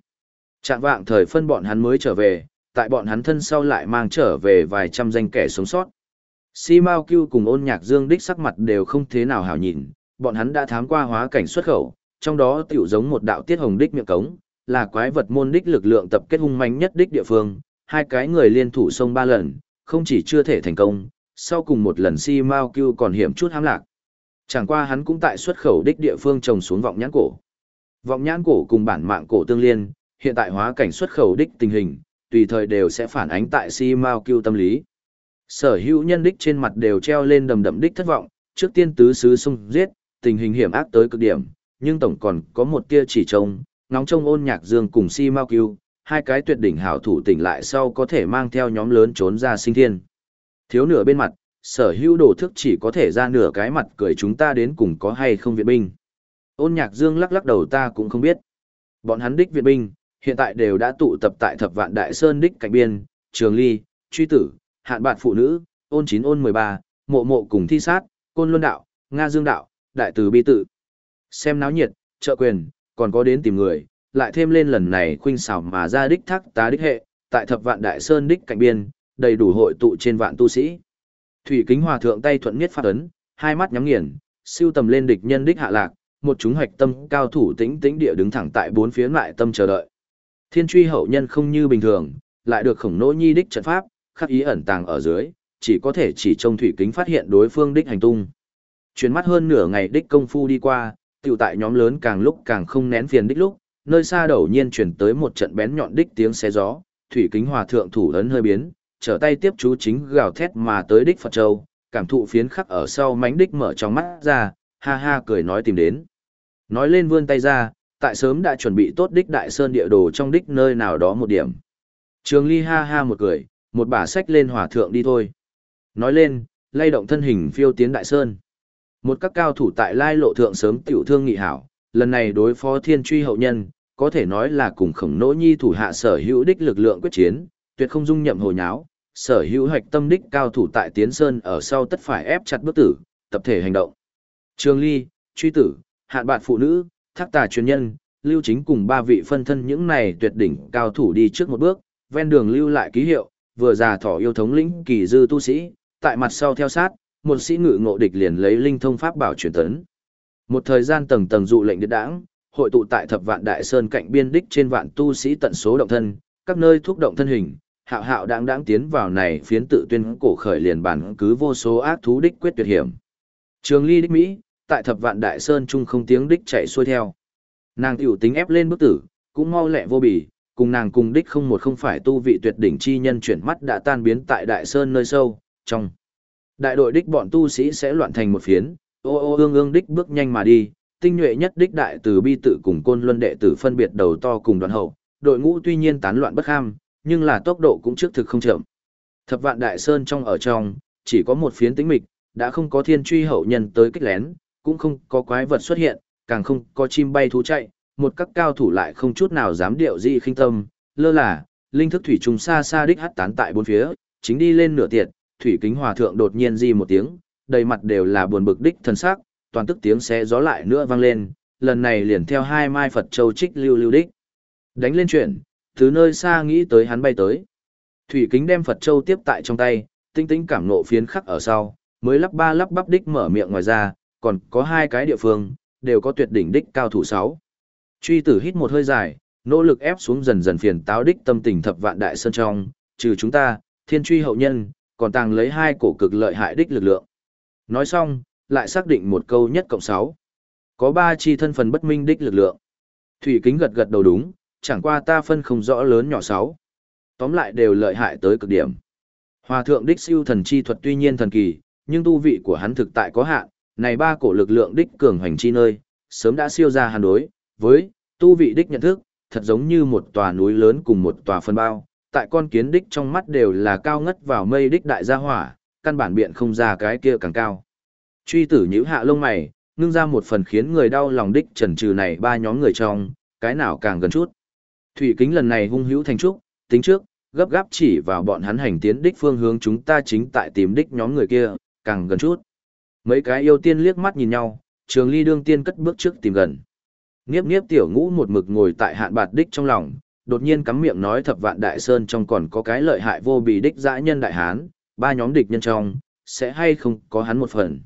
Trạng vạng thời phân bọn hắn mới trở về, tại bọn hắn thân sau lại mang trở về vài trăm danh kẻ sống sót. Si Mao Cưu cùng ôn nhạc dương đích sắc mặt đều không thế nào hảo nhìn, bọn hắn đã thám qua hóa cảnh xuất khẩu, trong đó tiểu giống một đạo tiết hồng đích miệng cống, là quái vật môn đích lực lượng tập kết hung mạnh nhất đích địa phương, hai cái người liên thủ sông ba lần, không chỉ chưa thể thành công, sau cùng một lần si mao cưu còn hiểm chút hám lạc. Chẳng qua hắn cũng tại xuất khẩu đích địa phương trồng xuống vọng nhãn cổ. Vọng nhãn cổ cùng bản mạng cổ tương liên, hiện tại hóa cảnh xuất khẩu đích tình hình, tùy thời đều sẽ phản ánh tại si mao cưu tâm lý. Sở hữu nhân đích trên mặt đều treo lên đầm đậm đích thất vọng, trước tiên tứ sứ xung giết, tình hình hiểm ác tới cực điểm, nhưng tổng còn có một tia chỉ trông, ngóng trông ôn nhạc dương cùng si mao cưu, hai cái tuyệt đỉnh hảo thủ tỉnh lại sau có thể mang theo nhóm lớn trốn ra sinh thiên. Thiếu nửa bên mặt, sở hữu đồ thức chỉ có thể ra nửa cái mặt cười chúng ta đến cùng có hay không viện binh. Ôn nhạc dương lắc lắc đầu ta cũng không biết. Bọn hắn đích viện binh, hiện tại đều đã tụ tập tại thập vạn đại sơn đích cạnh biên, trường ly, truy tử, hạn bạn phụ nữ, ôn chín ôn 13, mộ mộ cùng thi sát, côn luân đạo, Nga dương đạo, đại từ bi tự. Xem náo nhiệt, trợ quyền, còn có đến tìm người, lại thêm lên lần này khuynh xảo mà ra đích thác tá đích hệ, tại thập vạn đại sơn đích cạnh biên, đầy đủ hội tụ trên vạn tu sĩ. Thủy kính hòa thượng tay thuận miết phát ấn, hai mắt nhắm nghiền, siêu tầm lên địch nhân đích hạ lạc, một chúng hoạch tâm cao thủ tĩnh tĩnh địa đứng thẳng tại bốn phía lại tâm chờ đợi. Thiên truy hậu nhân không như bình thường, lại được khổng nỗ nhi đích trận pháp, khắc ý ẩn tàng ở dưới, chỉ có thể chỉ trông thủy kính phát hiện đối phương đích hành tung. Chuyến mắt hơn nửa ngày đích công phu đi qua, tiểu tại nhóm lớn càng lúc càng không nén phiền đích lúc, nơi xa đầu nhiên chuyển tới một trận bén nhọn đích tiếng xé gió, thủy kính hòa thượng thủ ấn hơi biến, trở tay tiếp chú chính gào thét mà tới đích Phật Châu, cảm thụ phiến khắc ở sau mánh đích mở trong mắt ra, ha ha cười nói tìm đến. Nói lên vươn tay ra, tại sớm đã chuẩn bị tốt đích đại sơn địa đồ trong đích nơi nào đó một điểm. Trường Ly ha ha một cười, một bả sách lên hòa thượng đi thôi. Nói lên, lay động thân hình phiêu tiến đại sơn. Một các cao thủ tại lai lộ thượng sớm tiểu thương nghị hảo, lần này đối phó thiên truy hậu nhân, có thể nói là cùng khổng nỗ nhi thủ hạ sở hữu đích lực lượng quyết chiến, tuyệt không dung nhậm hồ nháo, sở hữu hoạch tâm đích cao thủ tại Tiến Sơn ở sau tất phải ép chặt bước tử, tập thể hành động. Trường Ly, truy tử, hạn bạn phụ nữ, thác tà truyền nhân, lưu chính cùng ba vị phân thân những này tuyệt đỉnh cao thủ đi trước một bước, ven đường lưu lại ký hiệu, vừa già thỏ yêu thống lĩnh kỳ dư tu sĩ, tại mặt sau theo sát, một sĩ ngự ngộ địch liền lấy linh thông pháp bảo truyền tấn. Một thời gian tầng tầng dụ lệnh điện đảng, hội tụ tại thập vạn đại sơn cạnh biên đích trên vạn tu sĩ tận số động thân, các nơi thúc động thân hình, hạo hạo đáng đáng tiến vào này phiến tự tuyên cổ khởi liền bản cứ vô số ác thú đích quyết tuyệt hiểm. Trường ly đích Mỹ, tại thập vạn đại sơn trung không tiếng đích chạy xuôi theo. Nàng tiểu tính ép lên bức tử, cũng mau lẹ vô bì, cùng nàng cùng đích không một không phải tu vị tuyệt đỉnh chi nhân chuyển mắt đã tan biến tại đại sơn nơi sâu, trong. Đại đội đích bọn tu sĩ sẽ loạn thành một phiến, ô ô ương ương đích bước nhanh mà đi, tinh nhuệ nhất đích đại từ bi tự cùng côn luân đệ tử phân biệt đầu to cùng đoàn hậu, đội ngũ tuy nhiên tán loạn bất ham, nhưng là tốc độ cũng trước thực không chậm. Thập vạn đại sơn trong ở trong, chỉ có một phiến tĩnh mịch, đã không có thiên truy hậu nhân tới kích lén, cũng không có quái vật xuất hiện, càng không có chim bay thú chạy, một các cao thủ lại không chút nào dám điệu gì khinh tâm, lơ là, linh thức thủy trùng xa xa đích hắt tán tại bốn phía, chính đi lên nửa tiệt, thủy kính hòa thượng đột nhiên di một tiếng, đầy mặt đều là buồn bực đích thần sắc, toàn tức tiếng xé gió lại nữa vang lên, lần này liền theo hai mai Phật châu trích lưu lưu đích. Đánh lên chuyển, từ nơi xa nghĩ tới hắn bay tới. Thủy kính đem Phật châu tiếp tại trong tay, tinh tinh cảm nộ phiến khắc ở sau, mới lắp ba lắp bắp đích mở miệng ngoài ra, còn có hai cái địa phương, đều có tuyệt đỉnh đích cao thủ sáu. Truy tử hít một hơi dài, nỗ lực ép xuống dần dần phiền táo đích tâm tình thập vạn đại sơn trong, trừ chúng ta, thiên truy hậu nhân, còn tàng lấy hai cổ cực lợi hại đích lực lượng. Nói xong, lại xác định một câu nhất cộng 6. Có ba chi thân phần bất minh đích lực lượng. Thủy kính gật gật đầu đúng, chẳng qua ta phân không rõ lớn nhỏ sáu, Tóm lại đều lợi hại tới cực điểm. Hòa thượng đích siêu thần chi thuật tuy nhiên thần kỳ, nhưng tu vị của hắn thực tại có hạn, này ba cổ lực lượng đích cường hành chi nơi, sớm đã siêu ra hàn đối, với tu vị đích nhận thức, thật giống như một tòa núi lớn cùng một tòa phân bao, tại con kiến đích trong mắt đều là cao ngất vào mây đích đại gia hỏa, căn bản biện không ra cái kia càng cao. Truy tử nhíu hạ lông mày, ngưng ra một phần khiến người đau lòng đích trần trừ này ba nhóm người trong, cái nào càng gần chút. Thủy kính lần này hung hữu thành trúc, tính trước, gấp gáp chỉ vào bọn hắn hành tiến đích phương hướng chúng ta chính tại tìm đích nhóm người kia, càng gần chút. Mấy cái yêu tiên liếc mắt nhìn nhau, trường ly đương tiên cất bước trước tìm gần. Niếp niếp tiểu ngũ một mực ngồi tại hạn bạt đích trong lòng, đột nhiên cắm miệng nói thập vạn đại sơn trong còn có cái lợi hại vô bì đích dã nhân đại hán, ba nhóm địch nhân trong, sẽ hay không có hắn một phần.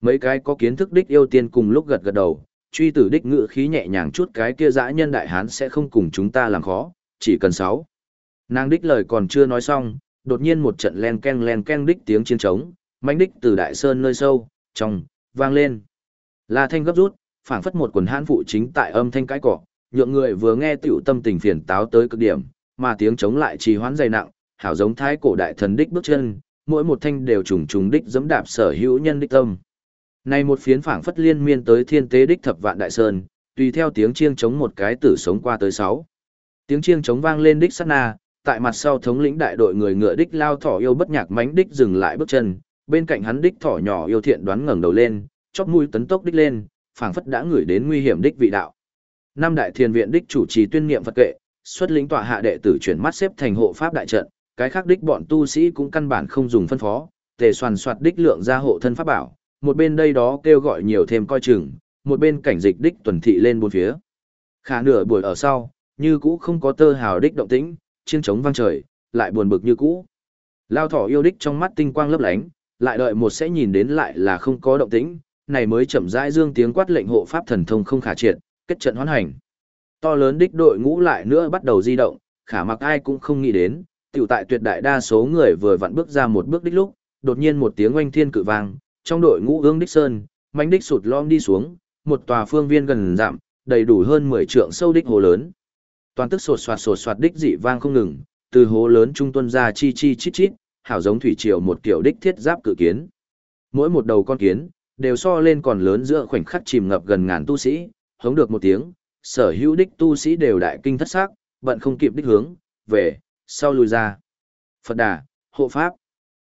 Mấy cái có kiến thức đích yêu tiên cùng lúc gật gật đầu, truy tử đích ngự khí nhẹ nhàng chút cái kia dã nhân đại hán sẽ không cùng chúng ta làm khó, chỉ cần sáu. Nàng đích lời còn chưa nói xong, đột nhiên một trận len ken len ken đích tiếng chiến trống, mãnh đích từ đại sơn nơi sâu, trong, vang lên. La thanh gấp rút, phảng phất một quần hán phụ chính tại âm thanh cái cỏ, nhượng người vừa nghe tiểu tâm tình phiền táo tới cực điểm, mà tiếng trống lại trì hoãn dày nặng, hảo giống thái cổ đại thần đích bước chân, mỗi một thanh đều trùng trùng đích giẫm đạp sở hữu nhân đích tâm. Này một phiến phảng phất liên miên tới thiên tế đích thập vạn đại sơn, tùy theo tiếng chiêng chống một cái tử sống qua tới sáu. Tiếng chiêng chống vang lên đích sát na, tại mặt sau thống lĩnh đại đội người ngựa đích lao thỏ yêu bất nhạc mánh đích dừng lại bước chân, bên cạnh hắn đích thỏ nhỏ yêu thiện đoán ngẩng đầu lên, chóp mũi tấn tốc đích lên, phảng phất đã ngửi đến nguy hiểm đích vị đạo. Năm đại thiền viện đích chủ trì tuyên niệm Phật kệ, xuất lĩnh tọa hạ đệ tử chuyển mắt xếp thành hộ pháp đại trận, cái khác đích bọn tu sĩ cũng căn bản không dùng phân phó, tề soàn soạt đích lượng ra hộ thân pháp bảo, một bên đây đó kêu gọi nhiều thêm coi chừng, một bên cảnh dịch đích tuần thị lên bốn phía. Khả nửa buổi ở sau, như cũ không có tơ hào đích động tĩnh, chiêng trống vang trời, lại buồn bực như cũ. Lao thỏ yêu đích trong mắt tinh quang lấp lánh, lại đợi một sẽ nhìn đến lại là không có động tĩnh, này mới chậm rãi dương tiếng quát lệnh hộ pháp thần thông không khả triệt, kết trận hoán hành. To lớn đích đội ngũ lại nữa bắt đầu di động, khả mặc ai cũng không nghĩ đến, tiểu tại tuyệt đại đa số người vừa vặn bước ra một bước đích lúc, đột nhiên một tiếng oanh thiên cự vang, trong đội ngũ ương đích sơn, mánh đích sụt lom đi xuống, một tòa phương viên gần giảm, đầy đủ hơn 10 trượng sâu đích hồ lớn. Toàn tức sột soạt sột soạt đích dị vang không ngừng, từ hố lớn trung tuân ra chi chi chít chít, hảo giống thủy triều một kiểu đích thiết giáp cự kiến. Mỗi một đầu con kiến, đều so lên còn lớn giữa khoảnh khắc chìm ngập gần ngàn tu sĩ, hống được một tiếng, sở hữu đích tu sĩ đều đại kinh thất xác, bận không kịp đích hướng, về, sau lùi ra. Phật đà, hộ pháp.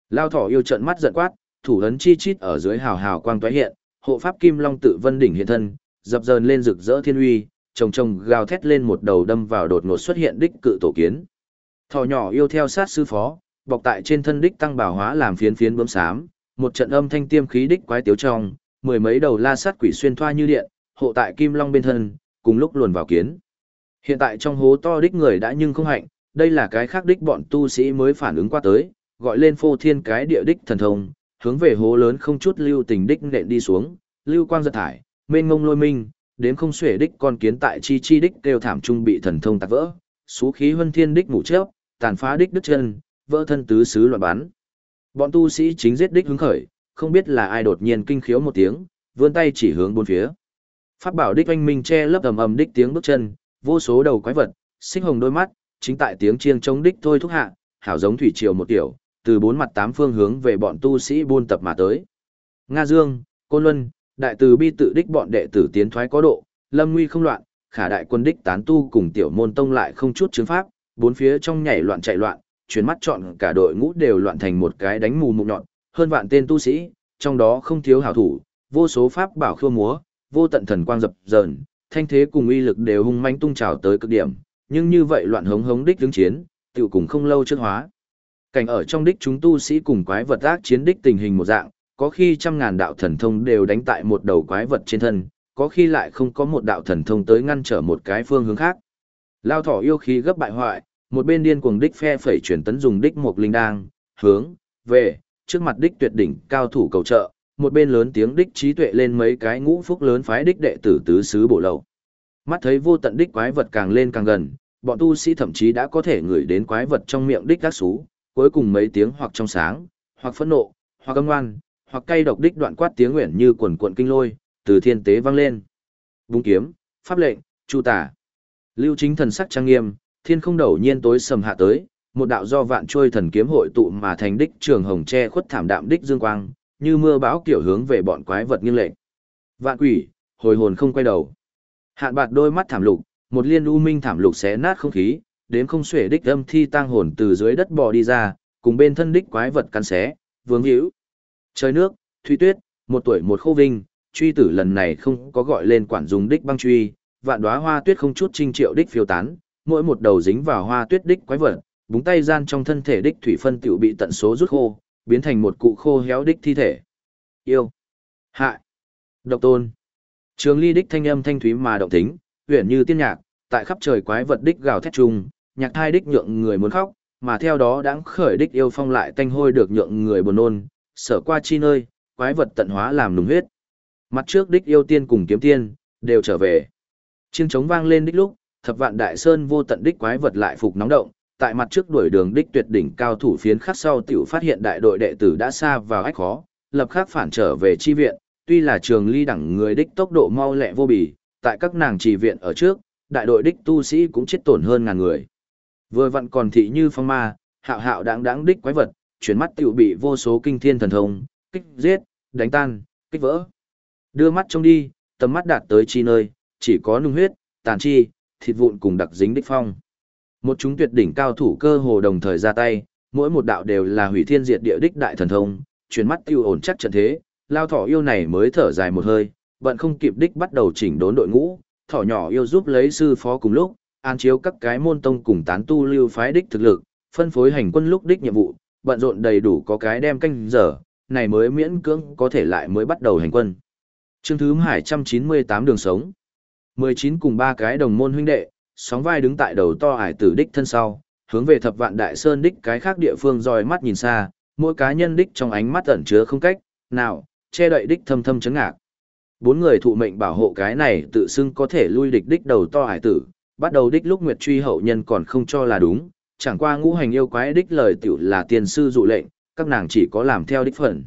Lao thỏ yêu trận mắt giận quát, thủ ấn chi chít ở dưới hào hào quang tóe hiện, hộ pháp kim long tự vân đỉnh hiện thân, dập dờn lên rực rỡ thiên uy, chồng chồng gào thét lên một đầu đâm vào đột ngột xuất hiện đích cự tổ kiến. Thỏ nhỏ yêu theo sát sư phó, bọc tại trên thân đích tăng bảo hóa làm phiến phiến bướm xám, một trận âm thanh tiêm khí đích quái tiếu trong, mười mấy đầu la sát quỷ xuyên thoa như điện, hộ tại kim long bên thân, cùng lúc luồn vào kiến. Hiện tại trong hố to đích người đã nhưng không hạnh, đây là cái khác đích bọn tu sĩ mới phản ứng qua tới, gọi lên phô thiên cái địa đích thần thông, hướng về hố lớn không chút lưu tình đích nện đi xuống, lưu quang giật thải, mênh ngông lôi minh, đến không xuể đích con kiến tại chi chi đích kêu thảm trung bị thần thông tạc vỡ, xú khí huân thiên đích ngủ chớp, tàn phá đích đứt chân, vỡ thân tứ xứ loạn bắn. Bọn tu sĩ chính giết đích hứng khởi, không biết là ai đột nhiên kinh khiếu một tiếng, vươn tay chỉ hướng bốn phía. Pháp bảo đích oanh minh che lấp ầm ầm đích tiếng bước chân, vô số đầu quái vật, sinh hồng đôi mắt, chính tại tiếng chiêng chống đích thôi thúc hạ, hảo giống thủy triều một tiểu, từ bốn mặt tám phương hướng về bọn tu sĩ buôn tập mà tới. Nga Dương, Côn Luân, đại từ bi tự đích bọn đệ tử tiến thoái có độ, lâm nguy không loạn, khả đại quân đích tán tu cùng tiểu môn tông lại không chút chứng pháp, bốn phía trong nhảy loạn chạy loạn, chuyển mắt chọn cả đội ngũ đều loạn thành một cái đánh mù mụ nhọn, hơn vạn tên tu sĩ, trong đó không thiếu hảo thủ, vô số pháp bảo khua múa, vô tận thần quang dập dờn, thanh thế cùng uy lực đều hung manh tung trào tới cực điểm, nhưng như vậy loạn hống hống đích đứng chiến, tiểu cùng không lâu trước hóa. Cảnh ở trong đích chúng tu sĩ cùng quái vật ác chiến đích tình hình một dạng, có khi trăm ngàn đạo thần thông đều đánh tại một đầu quái vật trên thân, có khi lại không có một đạo thần thông tới ngăn trở một cái phương hướng khác. Lao thỏ yêu khí gấp bại hoại, một bên điên cuồng đích phe phẩy chuyển tấn dùng đích một linh đang, hướng, về, trước mặt đích tuyệt đỉnh cao thủ cầu trợ, một bên lớn tiếng đích trí tuệ lên mấy cái ngũ phúc lớn phái đích đệ tử tứ xứ bổ lậu. Mắt thấy vô tận đích quái vật càng lên càng gần, bọn tu sĩ thậm chí đã có thể ngửi đến quái vật trong miệng đích các xú, cuối cùng mấy tiếng hoặc trong sáng, hoặc phẫn nộ, hoặc âm ngoan, hoặc cay độc đích đoạn quát tiếng nguyện như quần cuộn kinh lôi, từ thiên tế vang lên. Búng kiếm, pháp lệnh, chu tả. Lưu chính thần sắc trang nghiêm, thiên không đầu nhiên tối sầm hạ tới, một đạo do vạn trôi thần kiếm hội tụ mà thành đích trường hồng che khuất thảm đạm đích dương quang, như mưa bão kiểu hướng về bọn quái vật nghiêng lệnh. Vạn quỷ, hồi hồn không quay đầu. Hạn bạt đôi mắt thảm lục, một liên u minh thảm lục xé nát không khí, đến không xuể đích âm thi tang hồn từ dưới đất bò đi ra, cùng bên thân đích quái vật cắn xé, vướng hữu. Trời nước, Thủy Tuyết, một tuổi một khô vinh, truy tử lần này không có gọi lên quản dùng đích băng truy, vạn đóa hoa tuyết không chút trinh triệu đích phiêu tán, mỗi một đầu dính vào hoa tuyết đích quái vật, búng tay gian trong thân thể đích thủy phân tiểu bị tận số rút khô, biến thành một cụ khô héo đích thi thể. Yêu. Hại. Độc tôn. Trường ly đích thanh âm thanh thúy mà động tính, huyền như tiên nhạc, tại khắp trời quái vật đích gào thét trùng, nhạc thai đích nhượng người muốn khóc, mà theo đó đáng khởi đích yêu phong lại tanh hôi được nhượng người buồn nôn, sở qua chi nơi, quái vật tận hóa làm nùng huyết. Mặt trước đích yêu tiên cùng kiếm tiên, đều trở về. Chiêng trống vang lên đích lúc, thập vạn đại sơn vô tận đích quái vật lại phục nóng động, tại mặt trước đuổi đường đích tuyệt đỉnh cao thủ phiến khắc sau tiểu phát hiện đại đội đệ tử đã xa vào ách khó, lập khắc phản trở về chi viện, tuy là trường ly đẳng người đích tốc độ mau lẹ vô bì, tại các nàng trì viện ở trước, đại đội đích tu sĩ cũng chết tổn hơn ngàn người. Vừa vặn còn thị như phong ma, hạo hạo đáng đáng đích quái vật, chuyển mắt tiểu bị vô số kinh thiên thần thông, kích giết, đánh tan, kích vỡ. Đưa mắt trông đi, tầm mắt đạt tới chi nơi, chỉ có nung huyết, tàn chi, thịt vụn cùng đặc dính đích phong. Một chúng tuyệt đỉnh cao thủ cơ hồ đồng thời ra tay, mỗi một đạo đều là hủy thiên diệt địa đích đại thần thông, chuyển mắt tiêu ổn chắc trận thế, lao thỏ yêu này mới thở dài một hơi, bận không kịp đích bắt đầu chỉnh đốn đội ngũ, thỏ nhỏ yêu giúp lấy sư phó cùng lúc, an chiếu các cái môn tông cùng tán tu lưu phái đích thực lực, phân phối hành quân lúc đích nhiệm vụ, bận rộn đầy đủ có cái đem canh giờ, này mới miễn cưỡng có thể lại mới bắt đầu hành quân. chương Thứ Hải 198 đường sống. 19 cùng ba cái đồng môn huynh đệ, sóng vai đứng tại đầu to ải tử đích thân sau, hướng về thập vạn đại sơn đích cái khác địa phương dòi mắt nhìn xa, mỗi cá nhân đích trong ánh mắt ẩn chứa không cách, nào, che đậy đích thâm thâm chấn ngạc. Bốn người thụ mệnh bảo hộ cái này tự xưng có thể lui địch đích đầu to hải tử, bắt đầu đích lúc Nguyệt truy hậu nhân còn không cho là đúng, chẳng qua ngũ hành yêu quái đích lời tiểu là tiền sư dụ lệnh, các nàng chỉ có làm theo đích phần.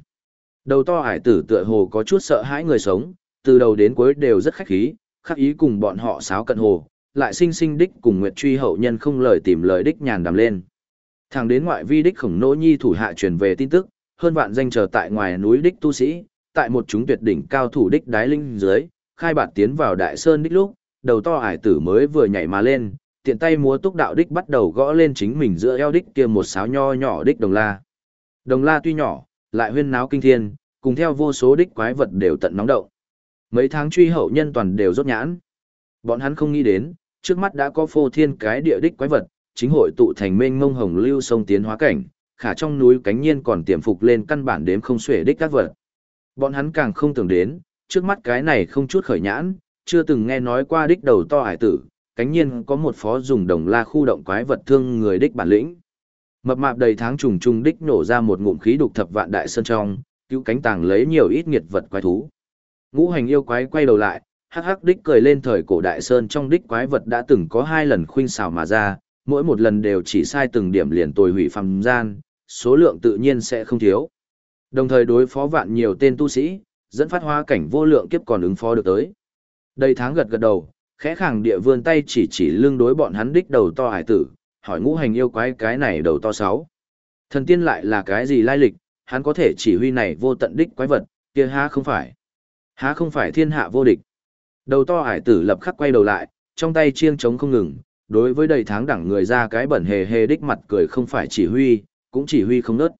Đầu to hải tử tựa hồ có chút sợ hãi người sống, từ đầu đến cuối đều rất khách khí, khắc ý cùng bọn họ sáo cận hồ, lại sinh sinh đích cùng Nguyệt truy hậu nhân không lời tìm lời đích nhàn đàm lên. Thẳng đến ngoại vi đích khổng nỗ nhi thủ hạ truyền về tin tức, hơn vạn danh chờ tại ngoài núi đích tu sĩ, tại một chúng tuyệt đỉnh cao thủ đích đái linh dưới, khai bạt tiến vào đại sơn đích lúc, đầu to ải tử mới vừa nhảy mà lên, tiện tay múa túc đạo đích bắt đầu gõ lên chính mình giữa eo đích kia một sáo nho nhỏ đích đồng la. Đồng la tuy nhỏ, lại huyên náo kinh thiên, cùng theo vô số đích quái vật đều tận nóng động. Mấy tháng truy hậu nhân toàn đều rốt nhãn. Bọn hắn không nghĩ đến, trước mắt đã có phô thiên cái địa đích quái vật, chính hội tụ thành mênh mông hồng lưu sông tiến hóa cảnh, khả trong núi cánh nhiên còn tiềm phục lên căn bản đếm không xuể đích các vật. Bọn hắn càng không tưởng đến, trước mắt cái này không chút khởi nhãn, chưa từng nghe nói qua đích đầu to hải tử, cánh nhiên có một phó dùng đồng la khu động quái vật thương người đích bản lĩnh. Mập mạp đầy tháng trùng trùng đích nổ ra một ngụm khí đục thập vạn đại sơn trong, cứu cánh tàng lấy nhiều ít nghiệt vật quái thú. Ngũ hành yêu quái quay đầu lại, hắc hắc đích cười lên thời cổ đại sơn trong đích quái vật đã từng có hai lần khuynh xào mà ra, mỗi một lần đều chỉ sai từng điểm liền tồi hủy phàm gian, số lượng tự nhiên sẽ không thiếu. Đồng thời đối phó vạn nhiều tên tu sĩ, dẫn phát hóa cảnh vô lượng kiếp còn ứng phó được tới. Đầy tháng gật gật đầu, khẽ khàng địa vươn tay chỉ chỉ lưng đối bọn hắn đích đầu to hải tử, hỏi ngũ hành yêu quái cái này đầu to sáu. Thần tiên lại là cái gì lai lịch, hắn có thể chỉ huy này vô tận đích quái vật, kia há không phải. Há không phải thiên hạ vô địch. Đầu to hải tử lập khắc quay đầu lại, trong tay chiêng trống không ngừng, đối với đầy tháng đẳng người ra cái bẩn hề hề đích mặt cười không phải chỉ huy, cũng chỉ huy không nớt.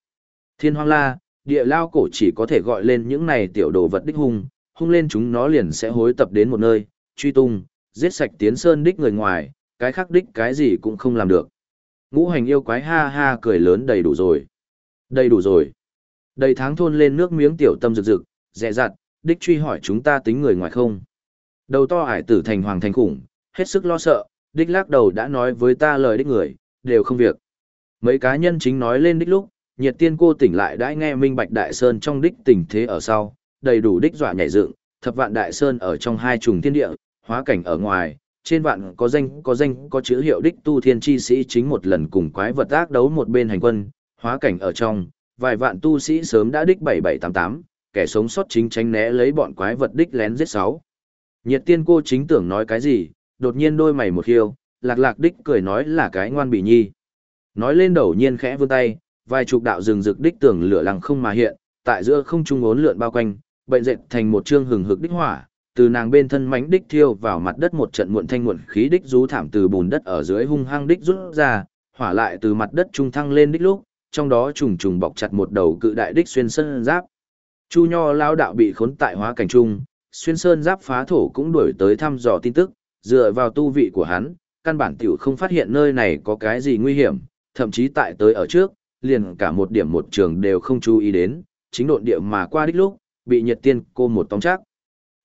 Thiên hoang la, địa lao cổ chỉ có thể gọi lên những này tiểu đồ vật đích hung, hung lên chúng nó liền sẽ hối tập đến một nơi, truy tung, giết sạch tiến sơn đích người ngoài, cái khác đích cái gì cũng không làm được. Ngũ hành yêu quái ha ha cười lớn đầy đủ rồi. Đầy đủ rồi. Đầy tháng thôn lên nước miếng tiểu tâm rực rực, dẹ dặt, đích truy hỏi chúng ta tính người ngoài không. Đầu to hải tử thành hoàng thành khủng, hết sức lo sợ, đích lắc đầu đã nói với ta lời đích người, đều không việc. Mấy cá nhân chính nói lên đích lúc, nhiệt tiên cô tỉnh lại đã nghe minh bạch đại sơn trong đích tình thế ở sau, đầy đủ đích dọa nhảy dựng, thập vạn đại sơn ở trong hai trùng thiên địa, hóa cảnh ở ngoài, trên vạn có danh có danh có chữ hiệu đích tu thiên chi sĩ chính một lần cùng quái vật ác đấu một bên hành quân, hóa cảnh ở trong, vài vạn tu sĩ sớm đã đích 7788, kẻ sống sót chính tránh né lấy bọn quái vật đích lén giết sáu. Nhiệt tiên cô chính tưởng nói cái gì, đột nhiên đôi mày một khiêu, lạc lạc đích cười nói là cái ngoan bị nhi. Nói lên đầu nhiên khẽ vươn tay, vài chục đạo rừng rực đích tưởng lửa lằng không mà hiện, tại giữa không trung ốn lượn bao quanh, bệnh dệt thành một chương hừng hực đích hỏa, từ nàng bên thân mánh đích thiêu vào mặt đất một trận muộn thanh muộn khí đích rú thảm từ bùn đất ở dưới hung hăng đích rút ra, hỏa lại từ mặt đất trung thăng lên đích lúc, trong đó trùng trùng bọc chặt một đầu cự đại đích xuyên sơn giáp. Chu Nho lao đạo bị khốn tại hóa cảnh trung, xuyên sơn giáp phá thổ cũng đuổi tới thăm dò tin tức, dựa vào tu vị của hắn, căn bản tiểu không phát hiện nơi này có cái gì nguy hiểm, thậm chí tại tới ở trước, liền cả một điểm một trường đều không chú ý đến, chính độn địa mà qua đích lúc, bị nhiệt tiên cô một tóm chắc.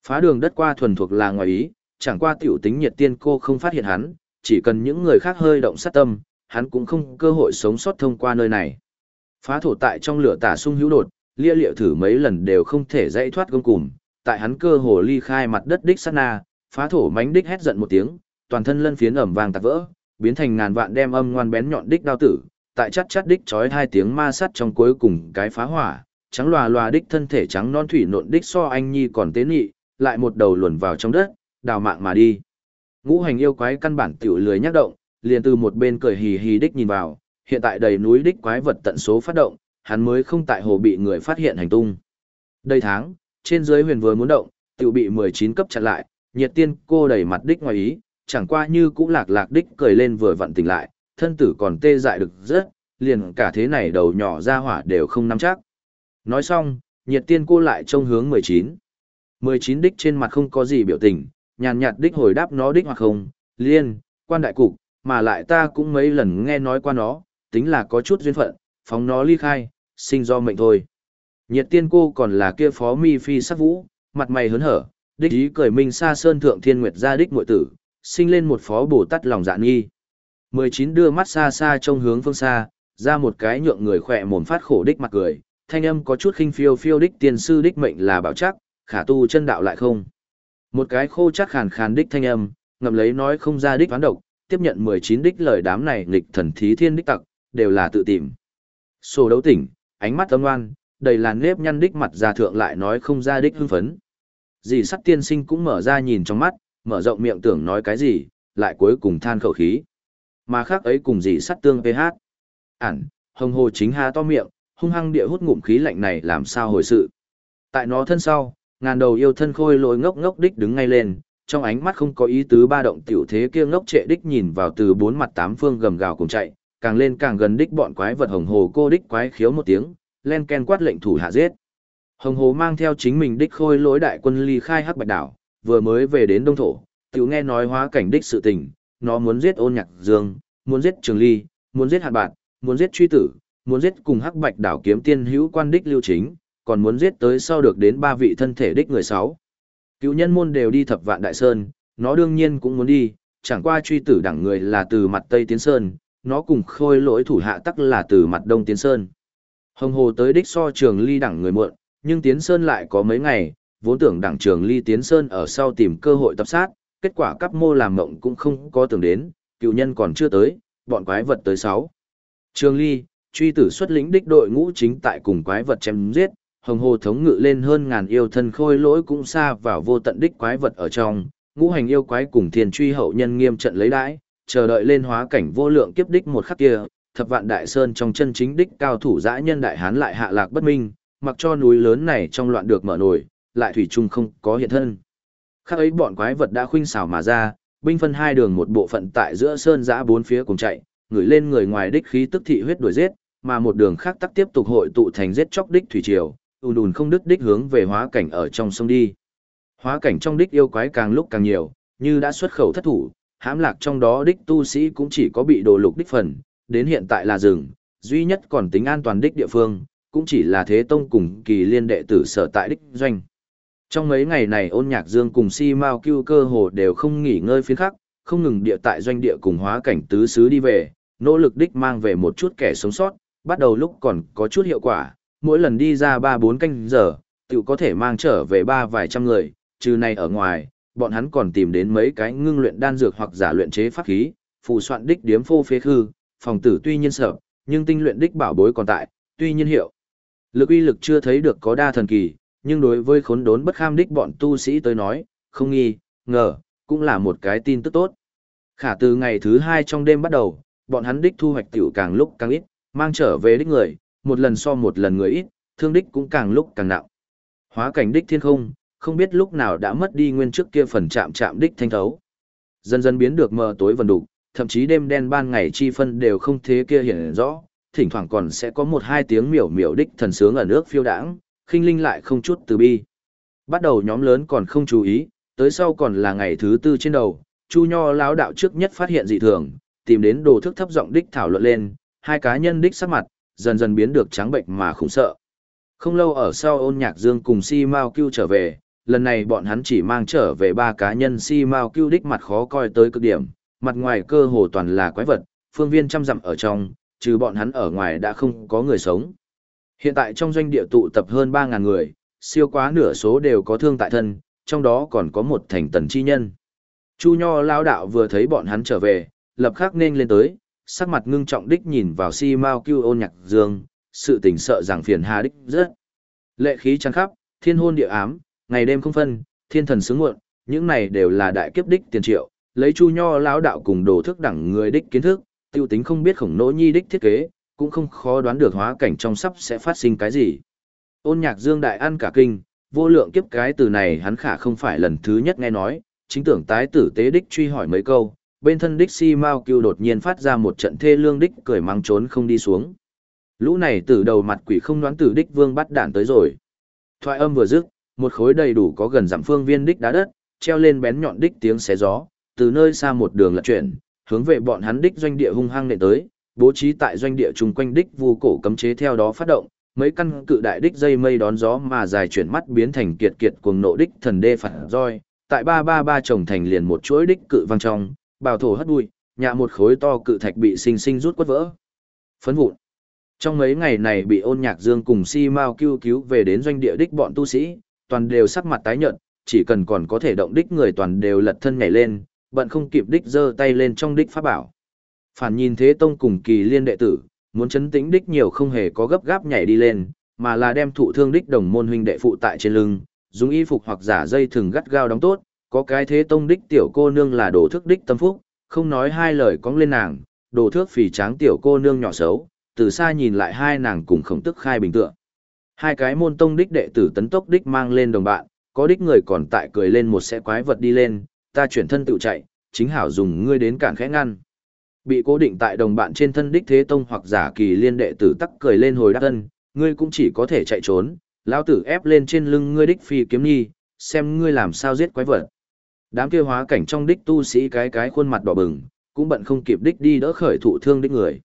Phá đường đất qua thuần thuộc là ngoài ý, chẳng qua tiểu tính nhiệt tiên cô không phát hiện hắn, chỉ cần những người khác hơi động sát tâm, hắn cũng không cơ hội sống sót thông qua nơi này. Phá thổ tại trong lửa tả sung hữu đột, lia liệu thử mấy lần đều không thể dãy thoát gông cùm, tại hắn cơ hồ ly khai mặt đất đích sát na, phá thổ mánh đích hét giận một tiếng, toàn thân lân phiến ẩm vàng tạc vỡ, biến thành ngàn vạn đem âm ngoan bén nhọn đích đao tử, tại chắt chắt đích chói hai tiếng ma sắt trong cuối cùng cái phá hỏa, trắng lòa lòa đích thân thể trắng non thủy nộn đích so anh nhi còn tế nhị, lại một đầu luồn vào trong đất, đào mạng mà đi. Ngũ hành yêu quái căn bản tiểu lười nhắc động, liền từ một bên cười hì hì đích nhìn vào, hiện tại đầy núi đích quái vật tận số phát động, hắn mới không tại hồ bị người phát hiện hành tung. Đây tháng, trên dưới huyền vừa muốn động, tiểu bị 19 cấp chặn lại, nhiệt tiên cô đầy mặt đích ngoài ý, chẳng qua như cũng lạc lạc đích cười lên vừa vặn tỉnh lại, thân tử còn tê dại được rất, liền cả thế này đầu nhỏ ra hỏa đều không nắm chắc. Nói xong, nhiệt tiên cô lại trông hướng 19. 19 đích trên mặt không có gì biểu tình, nhàn nhạt đích hồi đáp nó đích hoặc không, liên, quan đại cục, mà lại ta cũng mấy lần nghe nói qua nó, tính là có chút duyên phận, phóng nó ly khai, sinh do mệnh thôi. Nhiệt tiên cô còn là kia phó mi phi sắc vũ, mặt mày hớn hở, đích ý cười minh xa sơn thượng thiên nguyệt gia đích muội tử, sinh lên một phó bồ tát lòng dạ nghi. 19 đưa mắt xa xa trông hướng phương xa, ra một cái nhượng người khỏe mồm phát khổ đích mặt cười, thanh âm có chút khinh phiêu phiêu đích tiên sư đích mệnh là bảo chắc, khả tu chân đạo lại không. Một cái khô chắc khàn khàn đích thanh âm, ngậm lấy nói không ra đích toán độc, tiếp nhận 19 đích lời đám này nghịch thần thí thiên đích tặc, đều là tự tìm. Sổ đấu tỉnh, ánh mắt âm ngoan, đầy là nếp nhăn đích mặt già thượng lại nói không ra đích hưng phấn. Dì sắt tiên sinh cũng mở ra nhìn trong mắt, mở rộng miệng tưởng nói cái gì, lại cuối cùng than khẩu khí. Mà khác ấy cùng dì sắt tương PH. Ản, hồng hồ chính ha to miệng, hung hăng địa hút ngụm khí lạnh này làm sao hồi sự. Tại nó thân sau, ngàn đầu yêu thân khôi lỗi ngốc ngốc đích đứng ngay lên, trong ánh mắt không có ý tứ ba động tiểu thế kia ngốc trệ đích nhìn vào từ bốn mặt tám phương gầm gào cùng chạy, càng lên càng gần đích bọn quái vật hồng hồ cô đích quái khiếu một tiếng, len ken quát lệnh thủ hạ giết. Hồng Hồ mang theo chính mình đích khôi lỗi đại quân ly khai hắc bạch đảo, vừa mới về đến Đông Thổ, tiểu nghe nói hóa cảnh đích sự tình, nó muốn giết ôn nhạc dương, muốn giết trường ly, muốn giết hạt bạn, muốn giết truy tử, muốn giết cùng hắc bạch đảo kiếm tiên hữu quan đích lưu chính, còn muốn giết tới sau được đến ba vị thân thể đích người sáu. Cựu nhân môn đều đi thập vạn đại sơn, nó đương nhiên cũng muốn đi, chẳng qua truy tử đẳng người là từ mặt Tây Tiến Sơn, nó cùng khôi lỗi thủ hạ tắc là từ mặt Đông Tiến Sơn. Hồng hồ tới đích so trường ly đẳng người muộn, nhưng Tiến Sơn lại có mấy ngày, vốn tưởng đẳng trường ly Tiến Sơn ở sau tìm cơ hội tập sát, kết quả các mô làm mộng cũng không có tưởng đến, cựu nhân còn chưa tới, bọn quái vật tới sáu. Trường ly, truy tử xuất lĩnh đích đội ngũ chính tại cùng quái vật chém giết, hồng hồ thống ngự lên hơn ngàn yêu thân khôi lỗi cũng xa vào vô tận đích quái vật ở trong, ngũ hành yêu quái cùng thiên truy hậu nhân nghiêm trận lấy đãi, chờ đợi lên hóa cảnh vô lượng kiếp đích một khắc kia, thập vạn đại sơn trong chân chính đích cao thủ dã nhân đại hán lại hạ lạc bất minh, mặc cho núi lớn này trong loạn được mở nổi, lại thủy chung không có hiện thân. Khác ấy bọn quái vật đã khuynh xảo mà ra, binh phân hai đường một bộ phận tại giữa sơn giã bốn phía cùng chạy, ngửi lên người ngoài đích khí tức thị huyết đuổi giết, mà một đường khác tắc tiếp tục hội tụ thành giết chóc đích thủy triều, ùn ùn không đứt đích hướng về hóa cảnh ở trong sông đi. Hóa cảnh trong đích yêu quái càng lúc càng nhiều, như đã xuất khẩu thất thủ, hãm lạc trong đó đích tu sĩ cũng chỉ có bị đồ lục đích phần, đến hiện tại là rừng, duy nhất còn tính an toàn đích địa phương, cũng chỉ là thế tông cùng kỳ liên đệ tử sở tại đích doanh. Trong mấy ngày này ôn nhạc dương cùng si mao cưu cơ hồ đều không nghỉ ngơi phiến khắc, không ngừng địa tại doanh địa cùng hóa cảnh tứ xứ đi về, nỗ lực đích mang về một chút kẻ sống sót, bắt đầu lúc còn có chút hiệu quả, mỗi lần đi ra 3-4 canh giờ, tự có thể mang trở về ba vài trăm người, trừ này ở ngoài, bọn hắn còn tìm đến mấy cái ngưng luyện đan dược hoặc giả luyện chế pháp khí, phù soạn đích điếm phô phế khư, phòng tử tuy nhiên sợ, nhưng tinh luyện đích bảo bối còn tại, tuy nhiên hiệu. Lực uy lực chưa thấy được có đa thần kỳ, nhưng đối với khốn đốn bất kham đích bọn tu sĩ tới nói, không nghi, ngờ, cũng là một cái tin tức tốt. Khả từ ngày thứ hai trong đêm bắt đầu, bọn hắn đích thu hoạch tiểu càng lúc càng ít, mang trở về đích người, một lần so một lần người ít, thương đích cũng càng lúc càng nặng. Hóa cảnh đích thiên không, không biết lúc nào đã mất đi nguyên trước kia phần chạm chạm đích thanh thấu. Dần dần biến được mờ tối vần đục, thậm chí đêm đen ban ngày chi phân đều không thế kia hiện rõ, thỉnh thoảng còn sẽ có một hai tiếng miểu miểu đích thần sướng ở nước phiêu đãng, khinh linh lại không chút từ bi. Bắt đầu nhóm lớn còn không chú ý, tới sau còn là ngày thứ tư trên đầu, Chu Nho lão đạo trước nhất phát hiện dị thường, tìm đến đồ thức thấp giọng đích thảo luận lên, hai cá nhân đích sắc mặt, dần dần biến được trắng bệnh mà khủng sợ. Không lâu ở sau ôn nhạc dương cùng si mao cưu trở về, lần này bọn hắn chỉ mang trở về ba cá nhân si mao cưu đích mặt khó coi tới cực điểm, mặt ngoài cơ hồ toàn là quái vật, phương viên trăm dặm ở trong, trừ bọn hắn ở ngoài đã không có người sống. Hiện tại trong doanh địa tụ tập hơn 3.000 người, siêu quá nửa số đều có thương tại thân, trong đó còn có một thành tần chi nhân. Chu Nho lao đạo vừa thấy bọn hắn trở về, lập khắc nên lên tới, sắc mặt ngưng trọng đích nhìn vào si mao cưu ôn nhạc dương, sự tình sợ rằng phiền hà đích rất. Lệ khí trăng khắp, thiên hôn địa ám, ngày đêm không phân, thiên thần sướng muộn, những này đều là đại kiếp đích tiền triệu, lấy chu nho lão đạo cùng đồ thức đẳng người đích kiến thức, tiêu tính không biết khổng nỗ nhi đích thiết kế, cũng không khó đoán được hóa cảnh trong sắp sẽ phát sinh cái gì. Ôn nhạc dương đại ăn cả kinh, vô lượng kiếp cái từ này hắn khả không phải lần thứ nhất nghe nói, chính tưởng tái tử tế đích truy hỏi mấy câu, bên thân đích si mao cưu đột nhiên phát ra một trận thê lương đích cười mang trốn không đi xuống. Lũ này từ đầu mặt quỷ không đoán tử đích vương bắt đạn tới rồi. Thoại âm vừa dứt, một khối đầy đủ có gần dặm phương viên đích đá đất, treo lên bén nhọn đích tiếng xé gió, từ nơi xa một đường lật chuyển, hướng về bọn hắn đích doanh địa hung hăng nệ tới, bố trí tại doanh địa chung quanh đích vu cổ cấm chế theo đó phát động, mấy căn cự đại đích dây mây đón gió mà dài chuyển mắt biến thành kiệt kiệt cuồng nộ đích thần đê phản roi, tại ba ba ba chồng thành liền một chuỗi đích cự vang trong, bào thổ hất bụi, nhạ một khối to cự thạch bị sinh sinh rút quất vỡ. Phấn vụn. Trong mấy ngày này bị ôn nhạc dương cùng si mau cứu cứu về đến doanh địa đích bọn tu sĩ, toàn đều sắc mặt tái nhợt, chỉ cần còn có thể động đích người toàn đều lật thân nhảy lên, bận không kịp đích giơ tay lên trong đích pháp bảo. Phản nhìn thế tông cùng kỳ liên đệ tử, muốn chấn tĩnh đích nhiều không hề có gấp gáp nhảy đi lên, mà là đem thụ thương đích đồng môn huynh đệ phụ tại trên lưng, dùng y phục hoặc giả dây thừng gắt gao đóng tốt, có cái thế tông đích tiểu cô nương là đồ thước đích tâm phúc, không nói hai lời cóng lên nàng, đồ thước phì tráng tiểu cô nương nhỏ xấu, từ xa nhìn lại hai nàng cùng khổng tức khai bình tựa. Hai cái môn tông đích đệ tử tấn tốc đích mang lên đồng bạn, có đích người còn tại cười lên một xe quái vật đi lên, ta chuyển thân tự chạy, chính hảo dùng ngươi đến cản khẽ ngăn. Bị cố định tại đồng bạn trên thân đích thế tông hoặc giả kỳ liên đệ tử tắc cười lên hồi đắc thân, ngươi cũng chỉ có thể chạy trốn, Lão tử ép lên trên lưng ngươi đích phi kiếm nhi, xem ngươi làm sao giết quái vật. Đám kia hóa cảnh trong đích tu sĩ cái cái khuôn mặt đỏ bừng, cũng bận không kịp đích đi đỡ khởi thụ thương đích người.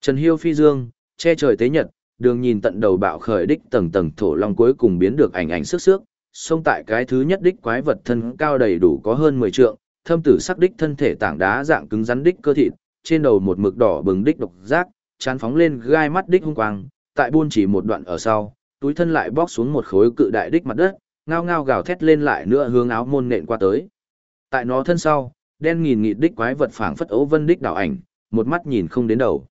Trần Hiêu phi dương, che trời tế nhật, đường nhìn tận đầu bạo khởi đích tầng tầng thổ long cuối cùng biến được ảnh ảnh sức sước, xông tại cái thứ nhất đích quái vật thân cao đầy đủ có hơn 10 trượng, thâm tử sắc đích thân thể tảng đá dạng cứng rắn đích cơ thịt, trên đầu một mực đỏ bừng đích độc giác, chán phóng lên gai mắt đích hung quang, tại buôn chỉ một đoạn ở sau, túi thân lại bóc xuống một khối cự đại đích mặt đất, ngao ngao gào thét lên lại nữa hướng áo môn nện qua tới. Tại nó thân sau, đen nghìn nghị đích quái vật phảng phất ấu vân đích đảo ảnh, một mắt nhìn không đến đầu.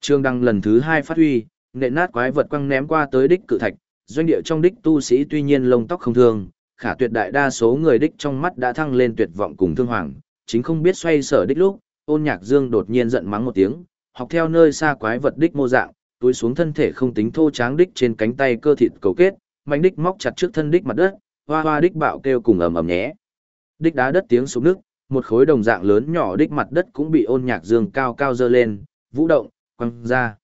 Trương Đăng lần thứ hai phát huy, nện nát quái vật quăng ném qua tới đích cự thạch, doanh địa trong đích tu sĩ tuy nhiên lông tóc không thương, khả tuyệt đại đa số người đích trong mắt đã thăng lên tuyệt vọng cùng thương hoàng, chính không biết xoay sở đích lúc, ôn nhạc dương đột nhiên giận mắng một tiếng, học theo nơi xa quái vật đích mô dạng, túi xuống thân thể không tính thô tráng đích trên cánh tay cơ thịt cầu kết, mạnh đích móc chặt trước thân đích mặt đất, hoa hoa đích bạo kêu cùng ầm ầm nhé. Đích đá đất tiếng xuống nước, một khối đồng dạng lớn nhỏ đích mặt đất cũng bị ôn nhạc dương cao cao dơ lên, vũ động, quăng ra.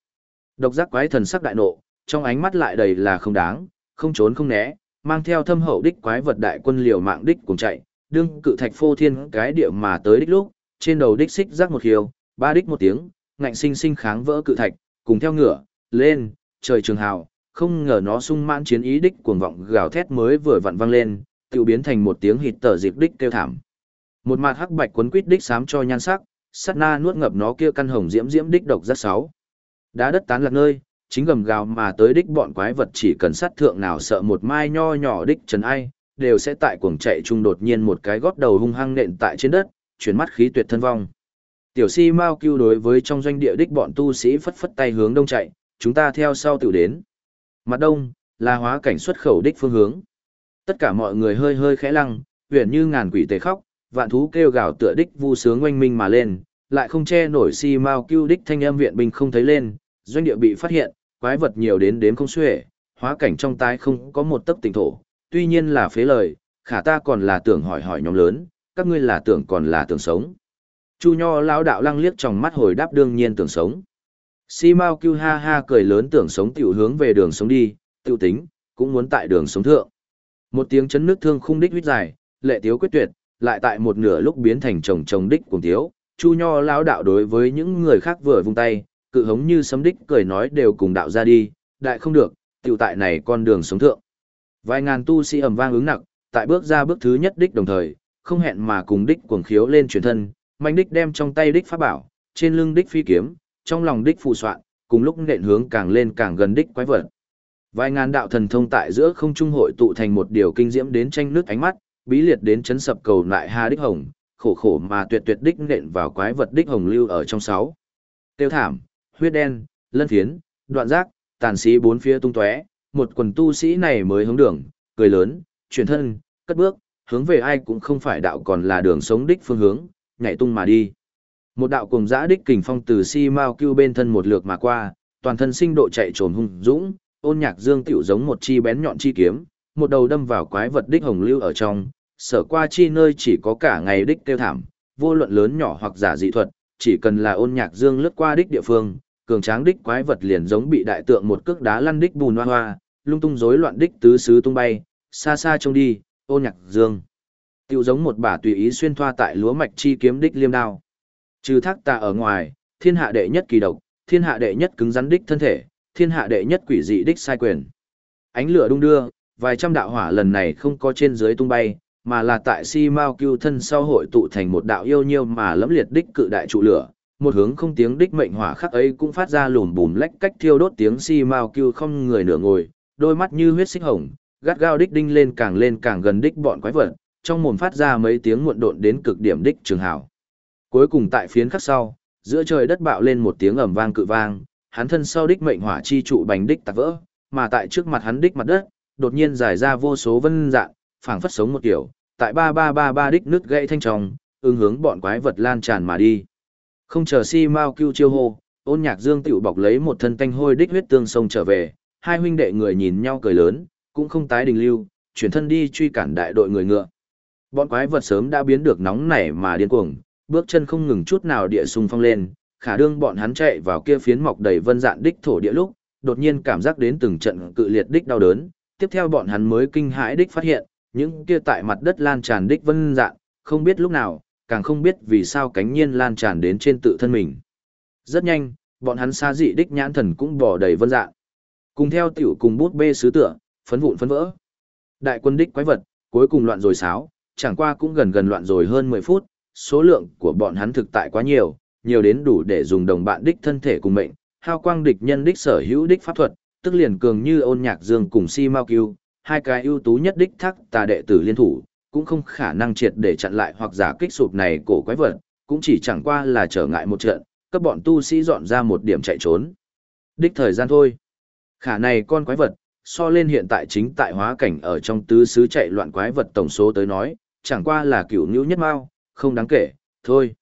Độc giác quái thần sắc đại nộ, trong ánh mắt lại đầy là không đáng, không trốn không né, mang theo thâm hậu đích quái vật đại quân liều mạng đích cùng chạy, đương cự thạch phô thiên cái địa mà tới đích lúc, trên đầu đích xích rắc một hiều, ba đích một tiếng, ngạnh sinh sinh kháng vỡ cự thạch, cùng theo ngựa, lên, trời trường hào, không ngờ nó sung mãn chiến ý đích cuồng vọng gào thét mới vừa vặn vang lên, tự biến thành một tiếng hít tở dịp đích kêu thảm. Một mặt hắc bạch quấn quýt đích xám cho nhan sắc, sát na nuốt ngập nó kia căn hồng diễm diễm đích độc rất sáu. Đá đất tán lạc nơi, chính gầm gào mà tới đích bọn quái vật chỉ cần sát thượng nào sợ một mai nho nhỏ đích trần ai, đều sẽ tại cuồng chạy chung đột nhiên một cái gót đầu hung hăng nện tại trên đất, chuyển mắt khí tuyệt thân vong. Tiểu si mau kêu đối với trong doanh địa đích bọn tu sĩ phất phất tay hướng đông chạy, chúng ta theo sau tiểu đến. Mặt đông, là hóa cảnh xuất khẩu đích phương hướng. Tất cả mọi người hơi hơi khẽ lăng, huyền như ngàn quỷ tề khóc, vạn thú kêu gào tựa đích vu sướng oanh minh mà lên, lại không che nổi si mau cưu đích thanh âm viện binh không thấy lên, doanh địa bị phát hiện, quái vật nhiều đến đếm không xuể, hóa cảnh trong tái không có một tấc tỉnh thổ, tuy nhiên là phế lời, khả ta còn là tưởng hỏi hỏi nhóm lớn, các ngươi là tưởng còn là tưởng sống. Chu Nho lão đạo lăng liếc trong mắt hồi đáp đương nhiên tưởng sống. Si Mao Cưu ha ha cười lớn tưởng sống tiểu hướng về đường sống đi, tiểu tính, cũng muốn tại đường sống thượng. Một tiếng chấn nước thương khung đích huyết dài, lệ tiếu quyết tuyệt, lại tại một nửa lúc biến thành chồng chồng đích cùng tiếu. Chu Nho lão đạo đối với những người khác vừa vung tay, cự hống như sấm đích cười nói đều cùng đạo ra đi, đại không được, tiểu tại này con đường sống thượng. Vài ngàn tu sĩ ầm vang ứng nặng, tại bước ra bước thứ nhất đích đồng thời, không hẹn mà cùng đích cuồng khiếu lên truyền thân, mạnh đích đem trong tay đích pháp bảo, trên lưng đích phi kiếm, trong lòng đích phù soạn, cùng lúc nện hướng càng lên càng gần đích quái vật. Vài ngàn đạo thần thông tại giữa không trung hội tụ thành một điều kinh diễm đến tranh nước ánh mắt, bí liệt đến chấn sập cầu lại hà đích hồng, khổ khổ mà tuyệt tuyệt đích nện vào quái vật đích hồng lưu ở trong sáu. Tiêu thảm, huyết đen, lân thiến đoạn giác, tàn sĩ bốn phía tung tóe, một quần tu sĩ này mới hướng đường, cười lớn, chuyển thân, cất bước, hướng về ai cũng không phải đạo còn là đường sống đích phương hướng, nhảy tung mà đi. Một đạo cùng dã đích kình phong từ si mao cưu bên thân một lượt mà qua, toàn thân sinh độ chạy trồn hung dũng, ôn nhạc dương tiểu giống một chi bén nhọn chi kiếm, một đầu đâm vào quái vật đích hồng lưu ở trong, sở qua chi nơi chỉ có cả ngày đích tiêu thảm, vô luận lớn nhỏ hoặc giả dị thuật, chỉ cần là ôn nhạc dương lướt qua đích địa phương, cường tráng đích quái vật liền giống bị đại tượng một cước đá lăn đích bùn hoa hoa, lung tung rối loạn đích tứ xứ tung bay, xa xa trông đi, ôn nhạc dương. Tiểu giống một bả tùy ý xuyên thoa tại lúa mạch chi kiếm đích liêm đao. Trừ thác tà ở ngoài, thiên hạ đệ nhất kỳ độc, thiên hạ đệ nhất cứng rắn đích thân thể, thiên hạ đệ nhất quỷ dị đích sai quyền. Ánh lửa đung đưa, vài trăm đạo hỏa lần này không có trên dưới tung bay, mà là tại si mao cưu thân sau hội tụ thành một đạo yêu nhiêu mà lẫm liệt đích cự đại trụ lửa một hướng không tiếng đích mệnh hỏa khắc ấy cũng phát ra lùm bùm lách cách thiêu đốt tiếng si mao cưu không người nửa ngồi đôi mắt như huyết xích hồng gắt gao đích đinh lên càng lên càng gần đích bọn quái vật trong mồm phát ra mấy tiếng muộn độn đến cực điểm đích trường hảo cuối cùng tại phiến khắc sau giữa trời đất bạo lên một tiếng ầm vang cự vang hắn thân sau đích mệnh hỏa chi trụ bành đích tạc vỡ, mà tại trước mặt hắn đích mặt đất, đột nhiên giải ra vô số vân dạng, phảng phất sống một kiểu, tại ba ba ba ba đích nứt gãy thanh tròng ứng hướng bọn quái vật lan tràn mà đi. Không chờ si mao cưu chiêu hô, ôn nhạc dương tiểu bọc lấy một thân tanh hôi đích huyết tương sông trở về, hai huynh đệ người nhìn nhau cười lớn, cũng không tái đình lưu, chuyển thân đi truy cản đại đội người ngựa. Bọn quái vật sớm đã biến được nóng nảy mà điên cuồng, bước chân không ngừng chút nào địa xung phong lên khả đương bọn hắn chạy vào kia phiến mọc đầy vân dạn đích thổ địa lúc đột nhiên cảm giác đến từng trận cự liệt đích đau đớn tiếp theo bọn hắn mới kinh hãi đích phát hiện, những kia tại mặt đất lan tràn đích vân dạng, không biết lúc nào, càng không biết vì sao cánh nhiên lan tràn đến trên tự thân mình. Rất nhanh, bọn hắn xa dị đích nhãn thần cũng bỏ đầy vân dạng. Cùng theo tiểu cùng bút bê sứ tựa, phấn vụn phấn vỡ. Đại quân đích quái vật, cuối cùng loạn rồi sáo, chẳng qua cũng gần gần loạn rồi hơn 10 phút, số lượng của bọn hắn thực tại quá nhiều, nhiều đến đủ để dùng đồng bạn đích thân thể cùng mệnh, hao quang địch nhân đích sở hữu đích pháp thuật, tức liền cường như ôn nhạc dương cùng si mau kiêu, hai cái ưu tú nhất đích thắc tà đệ tử liên thủ, cũng không khả năng triệt để chặn lại hoặc giả kích sụp này cổ quái vật, cũng chỉ chẳng qua là trở ngại một trận, các bọn tu sĩ dọn ra một điểm chạy trốn. Đích thời gian thôi. Khả này con quái vật, so lên hiện tại chính tại hóa cảnh ở trong tứ xứ chạy loạn quái vật tổng số tới nói, chẳng qua là cửu nhũ nhất mao, không đáng kể, thôi.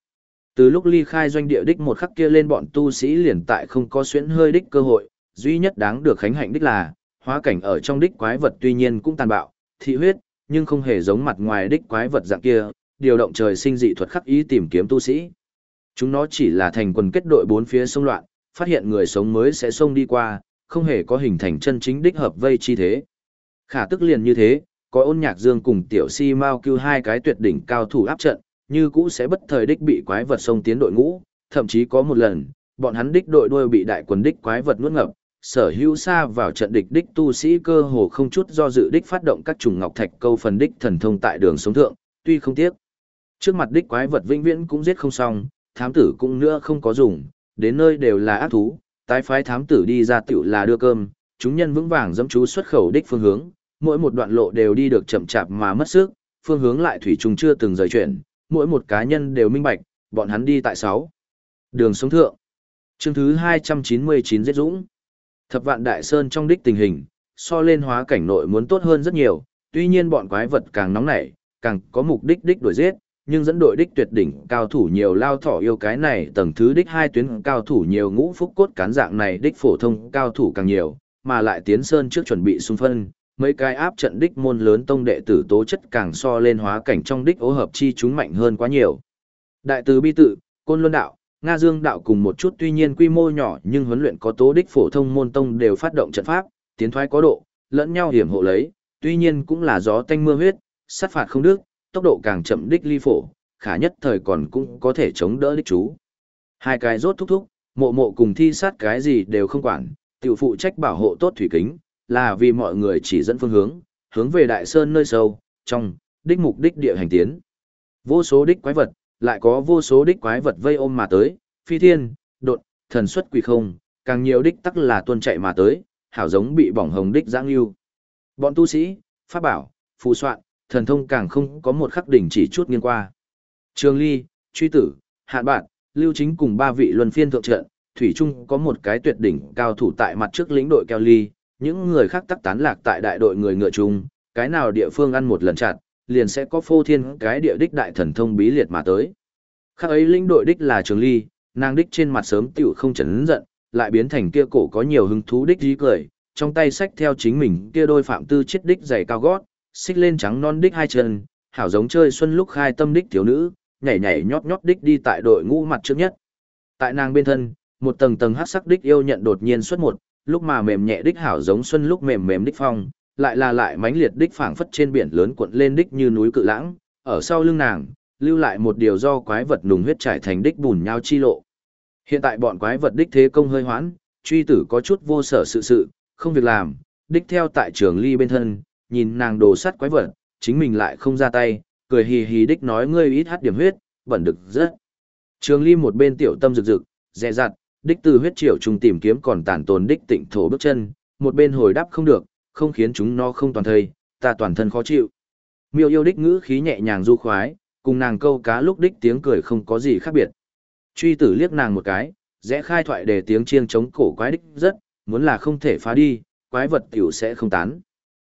Từ lúc ly khai doanh địa đích một khắc kia lên bọn tu sĩ liền tại không có xuyễn hơi đích cơ hội, duy nhất đáng được khánh hạnh đích là, hóa cảnh ở trong đích quái vật tuy nhiên cũng tàn bạo, thị huyết, nhưng không hề giống mặt ngoài đích quái vật dạng kia, điều động trời sinh dị thuật khắc ý tìm kiếm tu sĩ. Chúng nó chỉ là thành quần kết đội bốn phía sông loạn, phát hiện người sống mới sẽ xông đi qua, không hề có hình thành chân chính đích hợp vây chi thế. Khả tức liền như thế, có ôn nhạc dương cùng tiểu si mau cứu hai cái tuyệt đỉnh cao thủ áp trận, như cũ sẽ bất thời đích bị quái vật xông tiến đội ngũ, thậm chí có một lần, bọn hắn đích đội đuôi bị đại quần đích quái vật nuốt ngập, sở hữu xa vào trận địch đích tu sĩ cơ hồ không chút do dự đích phát động các trùng ngọc thạch câu phần đích thần thông tại đường sống thượng, tuy không tiếc. Trước mặt đích quái vật vĩnh viễn cũng giết không xong, thám tử cũng nữa không có dùng, đến nơi đều là ác thú, tái phái thám tử đi ra tiểu là đưa cơm, chúng nhân vững vàng dẫm chú xuất khẩu đích phương hướng, mỗi một đoạn lộ đều đi được chậm chạp mà mất sức, phương hướng lại thủy trùng chưa từng rời chuyển, mỗi một cá nhân đều minh bạch, bọn hắn đi tại sáu Đường sống thượng. Chương thứ 299 giết dũng. Thập vạn đại sơn trong đích tình hình, so lên hóa cảnh nội muốn tốt hơn rất nhiều, tuy nhiên bọn quái vật càng nóng nảy, càng có mục đích đích đuổi giết, nhưng dẫn đội đích tuyệt đỉnh cao thủ nhiều lao thỏ yêu cái này tầng thứ đích hai tuyến cao thủ nhiều ngũ phúc cốt cán dạng này đích phổ thông cao thủ càng nhiều, mà lại tiến sơn trước chuẩn bị xung phân, mấy cái áp trận đích môn lớn tông đệ tử tố chất càng so lên hóa cảnh trong đích ố hợp chi chúng mạnh hơn quá nhiều. Đại từ bi tự, côn luân đạo, Nga Dương đạo cùng một chút tuy nhiên quy mô nhỏ nhưng huấn luyện có tố đích phổ thông môn tông đều phát động trận pháp, tiến thoái có độ, lẫn nhau hiểm hộ lấy, tuy nhiên cũng là gió tanh mưa huyết, sát phạt không đức, tốc độ càng chậm đích ly phổ, khả nhất thời còn cũng có thể chống đỡ đích chú. Hai cái rốt thúc thúc, mộ mộ cùng thi sát cái gì đều không quản, tiểu phụ trách bảo hộ tốt thủy kính, là vì mọi người chỉ dẫn phương hướng, hướng về đại sơn nơi sâu, trong, đích mục đích địa hành tiến. Vô số đích quái vật, lại có vô số đích quái vật vây ôm mà tới, phi thiên, đột, thần xuất quỷ không, càng nhiều đích tắc là tuân chạy mà tới, hảo giống bị bỏng hồng đích giáng lưu. Bọn tu sĩ, pháp bảo, phù soạn, thần thông càng không có một khắc đỉnh chỉ chút nghiêng qua. Trường Ly, Truy Tử, Hạn Bạn, Lưu Chính cùng ba vị luân phiên thượng trận, thủy chung có một cái tuyệt đỉnh cao thủ tại mặt trước lĩnh đội keo ly, những người khác tắc tán lạc tại đại đội người ngựa chung, cái nào địa phương ăn một lần chặt, liền sẽ có phô thiên cái địa đích đại thần thông bí liệt mà tới. Khác ấy lĩnh đội đích là Trường Ly, nàng đích trên mặt sớm tiểu không chấn giận, lại biến thành kia cổ có nhiều hứng thú đích dí cười, trong tay sách theo chính mình kia đôi phạm tư chết đích giày cao gót, xích lên trắng non đích hai chân, hảo giống chơi xuân lúc khai tâm đích thiếu nữ, nhảy nhảy nhót nhót đích đi tại đội ngũ mặt trước nhất. Tại nàng bên thân, một tầng tầng hắc sắc đích yêu nhận đột nhiên xuất một, lúc mà mềm nhẹ đích hảo giống xuân lúc mềm mềm đích phong, lại là lại mãnh liệt đích phảng phất trên biển lớn cuộn lên đích như núi cự lãng, ở sau lưng nàng, lưu lại một điều do quái vật nùng huyết trải thành đích bùn nhau chi lộ. Hiện tại bọn quái vật đích thế công hơi hoãn, truy tử có chút vô sở sự sự, không việc làm, đích theo tại trường ly bên thân, nhìn nàng đồ sắt quái vật, chính mình lại không ra tay, cười hì hì đích nói ngươi ít hát điểm huyết, bẩn được rất. Trường ly một bên tiểu tâm rực rực, dè dặt, đích từ huyết triều trùng tìm kiếm còn tàn tồn đích tịnh thổ bước chân, một bên hồi đáp không được, không khiến chúng nó không toàn thây, ta toàn thân khó chịu. Miêu yêu đích ngữ khí nhẹ nhàng du khoái, cùng nàng câu cá lúc đích tiếng cười không có gì khác biệt. Truy tử liếc nàng một cái, rẽ khai thoại để tiếng chiêng chống cổ quái đích rất, muốn là không thể phá đi, quái vật tiểu sẽ không tán.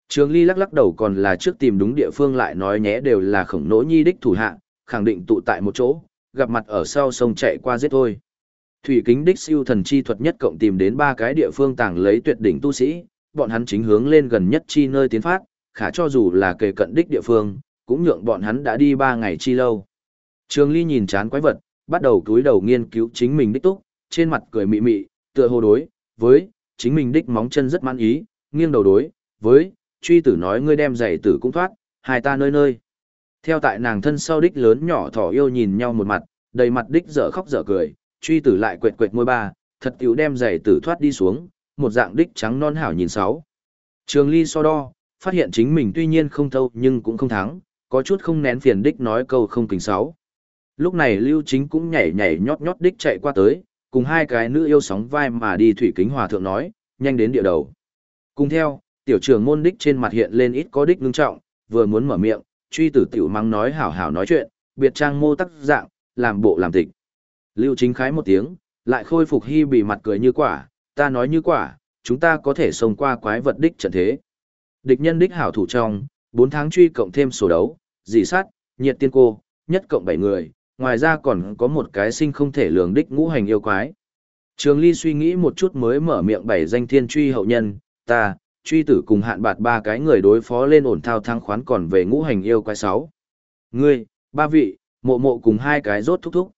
Trường Ly lắc lắc đầu còn là trước tìm đúng địa phương lại nói nhé đều là khổng nỗ nhi đích thủ hạ, khẳng định tụ tại một chỗ, gặp mặt ở sau sông chạy qua giết thôi. Thủy kính đích siêu thần chi thuật nhất cộng tìm đến ba cái địa phương tàng lấy tuyệt đỉnh tu sĩ, bọn hắn chính hướng lên gần nhất chi nơi tiến phát, khả cho dù là kề cận đích địa phương, cũng nhượng bọn hắn đã đi ba ngày chi lâu. Trường Ly nhìn chán quái vật, bắt đầu cúi đầu nghiên cứu chính mình đích túc, trên mặt cười mị mị, tựa hồ đối với chính mình đích móng chân rất mãn ý, nghiêng đầu đối với truy tử nói ngươi đem giày tử cũng thoát, hai ta nơi nơi. Theo tại nàng thân sau đích lớn nhỏ thỏ yêu nhìn nhau một mặt, đầy mặt đích dở khóc dở cười, truy tử lại quệt quệt môi ba, thật yếu đem giày tử thoát đi xuống, một dạng đích trắng non hảo nhìn sáu. Trường ly so đo, phát hiện chính mình tuy nhiên không thâu nhưng cũng không thắng, có chút không nén phiền đích nói câu không kính sáu. Lúc này Lưu Chính cũng nhảy nhảy nhót nhót đích chạy qua tới, cùng hai cái nữ yêu sóng vai mà đi thủy kính hòa thượng nói, nhanh đến địa đầu. Cùng theo, tiểu trưởng môn đích trên mặt hiện lên ít có đích ngưng trọng, vừa muốn mở miệng, truy tử tiểu mắng nói hảo hảo nói chuyện, biệt trang mô tắc dạng, làm bộ làm tịch. Lưu Chính khái một tiếng, lại khôi phục hy bị mặt cười như quả, ta nói như quả, chúng ta có thể xông qua quái vật đích trận thế. Địch nhân đích hảo thủ trong, 4 tháng truy cộng thêm sổ đấu, dì sát, nhiệt tiên cô, nhất cộng 7 người, ngoài ra còn có một cái sinh không thể lường đích ngũ hành yêu quái. Trường Ly suy nghĩ một chút mới mở miệng bảy danh thiên truy hậu nhân, ta, truy tử cùng hạn bạt ba cái người đối phó lên ổn thao thăng khoán còn về ngũ hành yêu quái 6. Ngươi, ba vị, mộ mộ cùng hai cái rốt thúc thúc.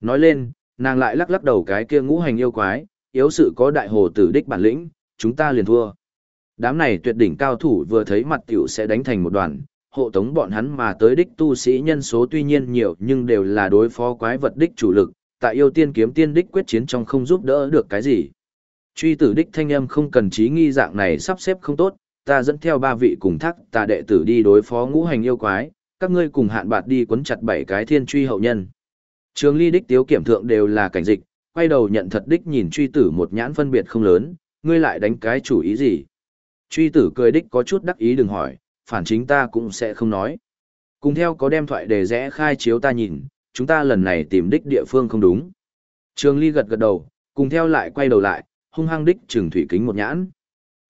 Nói lên, nàng lại lắc lắc đầu cái kia ngũ hành yêu quái, yếu sự có đại hồ tử đích bản lĩnh, chúng ta liền thua. Đám này tuyệt đỉnh cao thủ vừa thấy mặt tiểu sẽ đánh thành một đoàn, hộ tống bọn hắn mà tới đích tu sĩ nhân số tuy nhiên nhiều nhưng đều là đối phó quái vật đích chủ lực, tại yêu tiên kiếm tiên đích quyết chiến trong không giúp đỡ được cái gì. Truy tử đích thanh âm không cần trí nghi dạng này sắp xếp không tốt, ta dẫn theo ba vị cùng thắc ta đệ tử đi đối phó ngũ hành yêu quái, các ngươi cùng hạn bạt đi quấn chặt bảy cái thiên truy hậu nhân. Trường ly đích tiếu kiểm thượng đều là cảnh dịch, quay đầu nhận thật đích nhìn truy tử một nhãn phân biệt không lớn, ngươi lại đánh cái chủ ý gì. Truy tử cười đích có chút đắc ý đừng hỏi, phản chính ta cũng sẽ không nói. Cùng theo có đem thoại đề rẽ khai chiếu ta nhìn, chúng ta lần này tìm đích địa phương không đúng. Trường ly gật gật đầu, cùng theo lại quay đầu lại, hung hăng đích trừng thủy kính một nhãn.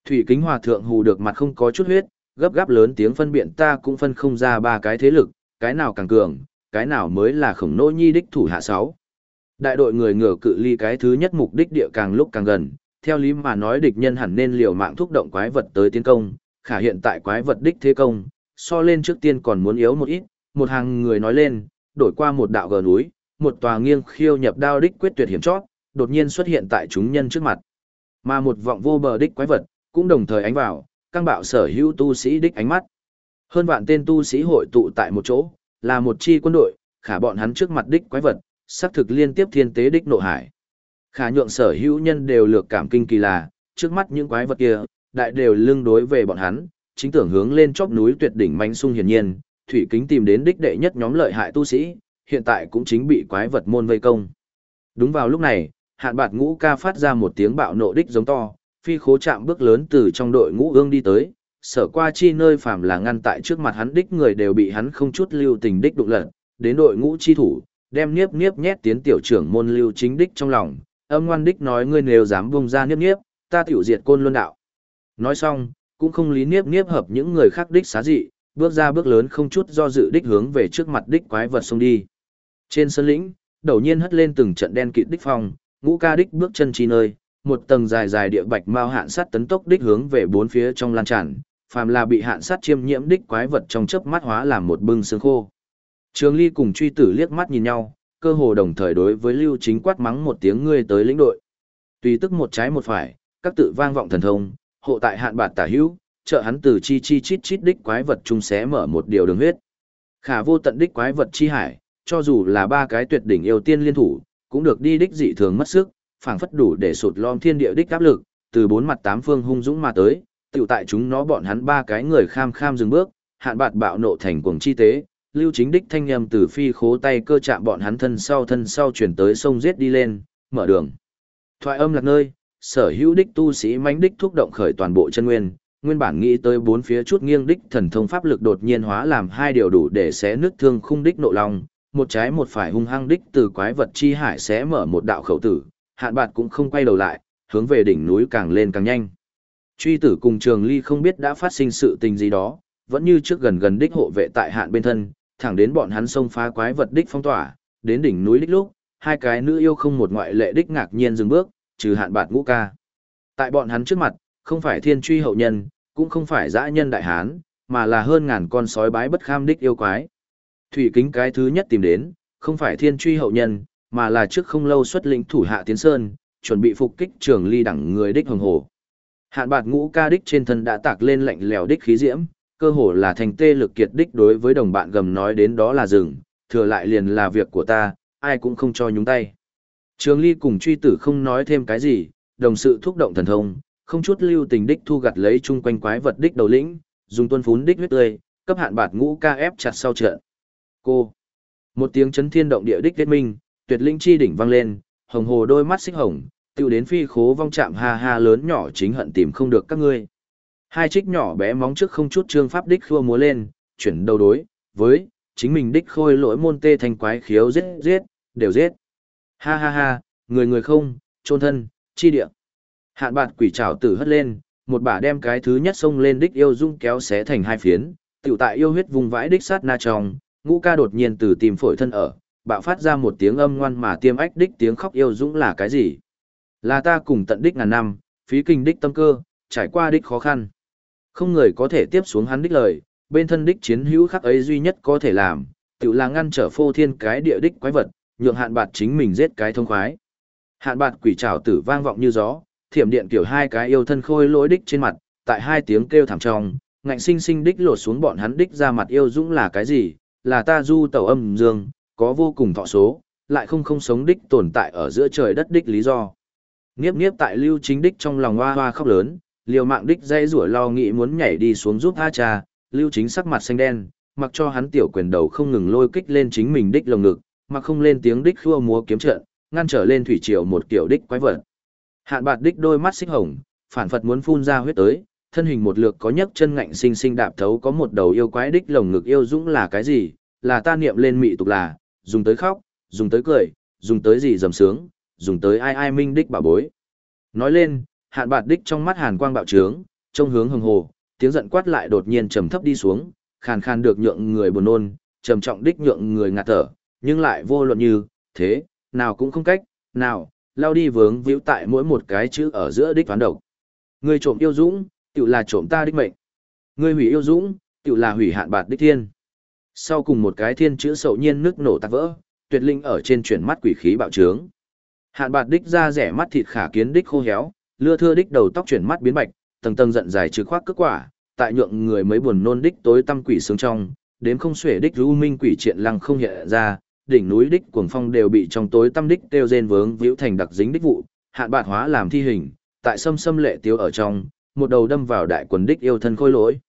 Thủy kính hòa thượng hù được mặt không có chút huyết, gấp gáp lớn tiếng phân biện ta cũng phân không ra ba cái thế lực, cái nào càng cường, cái nào mới là khổng nô nhi đích thủ hạ sáu. Đại đội người ngửa cự ly cái thứ nhất mục đích địa càng lúc càng gần, theo lý mà nói địch nhân hẳn nên liều mạng thúc động quái vật tới tiến công, khả hiện tại quái vật đích thế công, so lên trước tiên còn muốn yếu một ít, một hàng người nói lên, đổi qua một đạo gờ núi, một tòa nghiêng khiêu nhập đao đích quyết tuyệt hiểm chót, đột nhiên xuất hiện tại chúng nhân trước mặt. Mà một vọng vô bờ đích quái vật, cũng đồng thời ánh vào, căng bạo sở hữu tu sĩ đích ánh mắt. Hơn vạn tên tu sĩ hội tụ tại một chỗ, là một chi quân đội, khả bọn hắn trước mặt đích quái vật, xác thực liên tiếp thiên tế đích nộ hải. Khả nhượng sở hữu nhân đều lược cảm kinh kỳ là, trước mắt những quái vật kia, đại đều lưng đối về bọn hắn, chính tưởng hướng lên chóp núi tuyệt đỉnh manh sung hiển nhiên, thủy kính tìm đến đích đệ nhất nhóm lợi hại tu sĩ, hiện tại cũng chính bị quái vật môn vây công. Đúng vào lúc này, hạn bạt ngũ ca phát ra một tiếng bạo nộ đích giống to, phi khố chạm bước lớn từ trong đội ngũ ương đi tới, sở qua chi nơi phàm là ngăn tại trước mặt hắn đích người đều bị hắn không chút lưu tình đích đụng lật, đến đội ngũ chi thủ, đem niếp niếp nhét tiến tiểu trưởng môn lưu chính đích trong lòng, âm ngoan đích nói ngươi nếu dám bung ra niếp niếp, ta tiểu diệt côn luân đạo. Nói xong, cũng không lý niếp niếp hợp những người khác đích xá dị, bước ra bước lớn không chút do dự đích hướng về trước mặt đích quái vật xông đi. Trên sân lĩnh, đầu nhiên hất lên từng trận đen kịt đích phong, ngũ ca đích bước chân chi nơi, một tầng dài dài địa bạch mao hạn sát tấn tốc đích hướng về bốn phía trong lan tràn, phàm là bị hạn sát chiêm nhiễm đích quái vật trong chớp mắt hóa làm một bưng xương khô. Trường Ly cùng truy tử liếc mắt nhìn nhau, cơ hồ đồng thời đối với Lưu Chính quát mắng một tiếng ngươi tới lĩnh đội. Tùy tức một trái một phải, các tự vang vọng thần thông, hộ tại hạn bạt tả hữu, trợ hắn từ chi chi chít chít đích quái vật trung xé mở một điều đường huyết. Khả vô tận đích quái vật chi hải, cho dù là ba cái tuyệt đỉnh yêu tiên liên thủ, cũng được đi đích dị thường mất sức, phảng phất đủ để sụt lom thiên địa đích áp lực, từ bốn mặt tám phương hung dũng mà tới, tiểu tại chúng nó bọn hắn ba cái người kham kham dừng bước, hạn bạt bạo nộ thành cuồng chi tế, lưu chính đích thanh âm từ phi khố tay cơ chạm bọn hắn thân sau thân sau chuyển tới sông giết đi lên, mở đường. Thoại âm lạc nơi, sở hữu đích tu sĩ mãnh đích thúc động khởi toàn bộ chân nguyên, nguyên bản nghĩ tới bốn phía chút nghiêng đích thần thông pháp lực đột nhiên hóa làm hai điều đủ để xé nước thương khung đích nộ lòng, một trái một phải hung hăng đích từ quái vật chi hải sẽ mở một đạo khẩu tử, hạn bạt cũng không quay đầu lại, hướng về đỉnh núi càng lên càng nhanh. Truy tử cùng trường ly không biết đã phát sinh sự tình gì đó, vẫn như trước gần gần đích hộ vệ tại hạn bên thân, thẳng đến bọn hắn xông phá quái vật đích phong tỏa, đến đỉnh núi đích lúc, hai cái nữ yêu không một ngoại lệ đích ngạc nhiên dừng bước, trừ hạn bạt ngũ ca. Tại bọn hắn trước mặt, không phải thiên truy hậu nhân, cũng không phải dã nhân đại hán, mà là hơn ngàn con sói bái bất kham đích yêu quái. Thủy kính cái thứ nhất tìm đến, không phải thiên truy hậu nhân, mà là trước không lâu xuất lĩnh thủ hạ tiến sơn, chuẩn bị phục kích trường ly đẳng người đích hồng hồ. Hạn bạt ngũ ca đích trên thân đã tạc lên lạnh lèo đích khí diễm, cơ hồ là thành tê lực kiệt đích đối với đồng bạn gầm nói đến đó là rừng, thừa lại liền là việc của ta, ai cũng không cho nhúng tay. Trường Ly cùng truy tử không nói thêm cái gì, đồng sự thúc động thần thông, không chút lưu tình đích thu gặt lấy chung quanh quái vật đích đầu lĩnh, dùng tuân phún đích huyết tươi, cấp hạn bạt ngũ ca ép chặt sau trận. Cô. Một tiếng chấn thiên động địa đích kết minh, tuyệt linh chi đỉnh vang lên, hồng hồ đôi mắt xích hồng, tiêu đến phi khố vong chạm ha ha lớn nhỏ chính hận tìm không được các ngươi. Hai trích nhỏ bé móng trước không chút trương pháp đích khua múa lên, chuyển đầu đối, với, chính mình đích khôi lỗi môn tê thành quái khiếu giết giết, đều giết. Ha ha ha, người người không, trôn thân, chi địa. Hạn bạt quỷ trảo tử hất lên, một bả đem cái thứ nhất xông lên đích yêu dung kéo xé thành hai phiến, tiểu tại yêu huyết vùng vãi đích sát na trong, ngũ ca đột nhiên từ tìm phổi thân ở, bạo phát ra một tiếng âm ngoan mà tiêm ách đích tiếng khóc yêu dũng là cái gì? Là ta cùng tận đích ngàn năm, phí kinh đích tâm cơ, trải qua đích khó khăn. Không người có thể tiếp xuống hắn đích lời, bên thân đích chiến hữu khắc ấy duy nhất có thể làm, tự là ngăn trở phô thiên cái địa đích quái vật, nhượng hạn bạt chính mình giết cái thông khoái. Hạn bạt quỷ trảo tử vang vọng như gió, thiểm điện kiểu hai cái yêu thân khôi lỗi đích trên mặt, tại hai tiếng kêu thảm trong, ngạnh sinh sinh đích lột xuống bọn hắn đích ra mặt yêu dũng là cái gì, là ta du tẩu âm dương, có vô cùng thọ số, lại không không sống đích tồn tại ở giữa trời đất đích lý do. Nghiếp nghiếp tại lưu chính đích trong lòng hoa hoa khóc lớn, liều mạng đích dây rủa lo nghĩ muốn nhảy đi xuống giúp A cha, lưu chính sắc mặt xanh đen, mặc cho hắn tiểu quyền đầu không ngừng lôi kích lên chính mình đích lồng ngực, mà không lên tiếng đích khua múa kiếm trận, ngăn trở lên thủy triều một kiểu đích quái vật. Hạn bạt đích đôi mắt xích hồng, phản phật muốn phun ra huyết tới, thân hình một lược có nhấc chân ngạnh sinh sinh đạp thấu có một đầu yêu quái đích lồng ngực yêu dũng là cái gì, là ta niệm lên mị tục là, dùng tới khóc, dùng tới cười, dùng tới gì dầm sướng, dùng tới ai ai minh đích bảo bối. Nói lên, hạn bạt đích trong mắt hàn quang bạo trướng, trông hướng hừng hồ, tiếng giận quát lại đột nhiên trầm thấp đi xuống, khàn khàn được nhượng người buồn nôn, trầm trọng đích nhượng người ngạt thở, nhưng lại vô luận như, thế, nào cũng không cách, nào, lao đi vướng víu tại mỗi một cái chữ ở giữa đích toán độc. Người trộm yêu dũng, tự là trộm ta đích mệnh. Người hủy yêu dũng, tự là hủy hạn bạt đích thiên. Sau cùng một cái thiên chữ sậu nhiên nước nổ tạc vỡ, tuyệt linh ở trên chuyển mắt quỷ khí bạo trướng. Hạn bạt đích ra rẻ mắt thịt khả kiến đích khô héo, lưa thưa đích đầu tóc chuyển mắt biến bạch, tầng tầng giận dài trừ khoác cước quả, tại nhượng người mới buồn nôn đích tối tâm quỷ sướng trong, đến không xuể đích lưu minh quỷ triện lăng không hiện ra, đỉnh núi đích cuồng phong đều bị trong tối tâm đích tiêu rên vướng víu thành đặc dính đích vụ, hạn bạt hóa làm thi hình, tại sâm sâm lệ tiêu ở trong, một đầu đâm vào đại quần đích yêu thân khôi lỗi.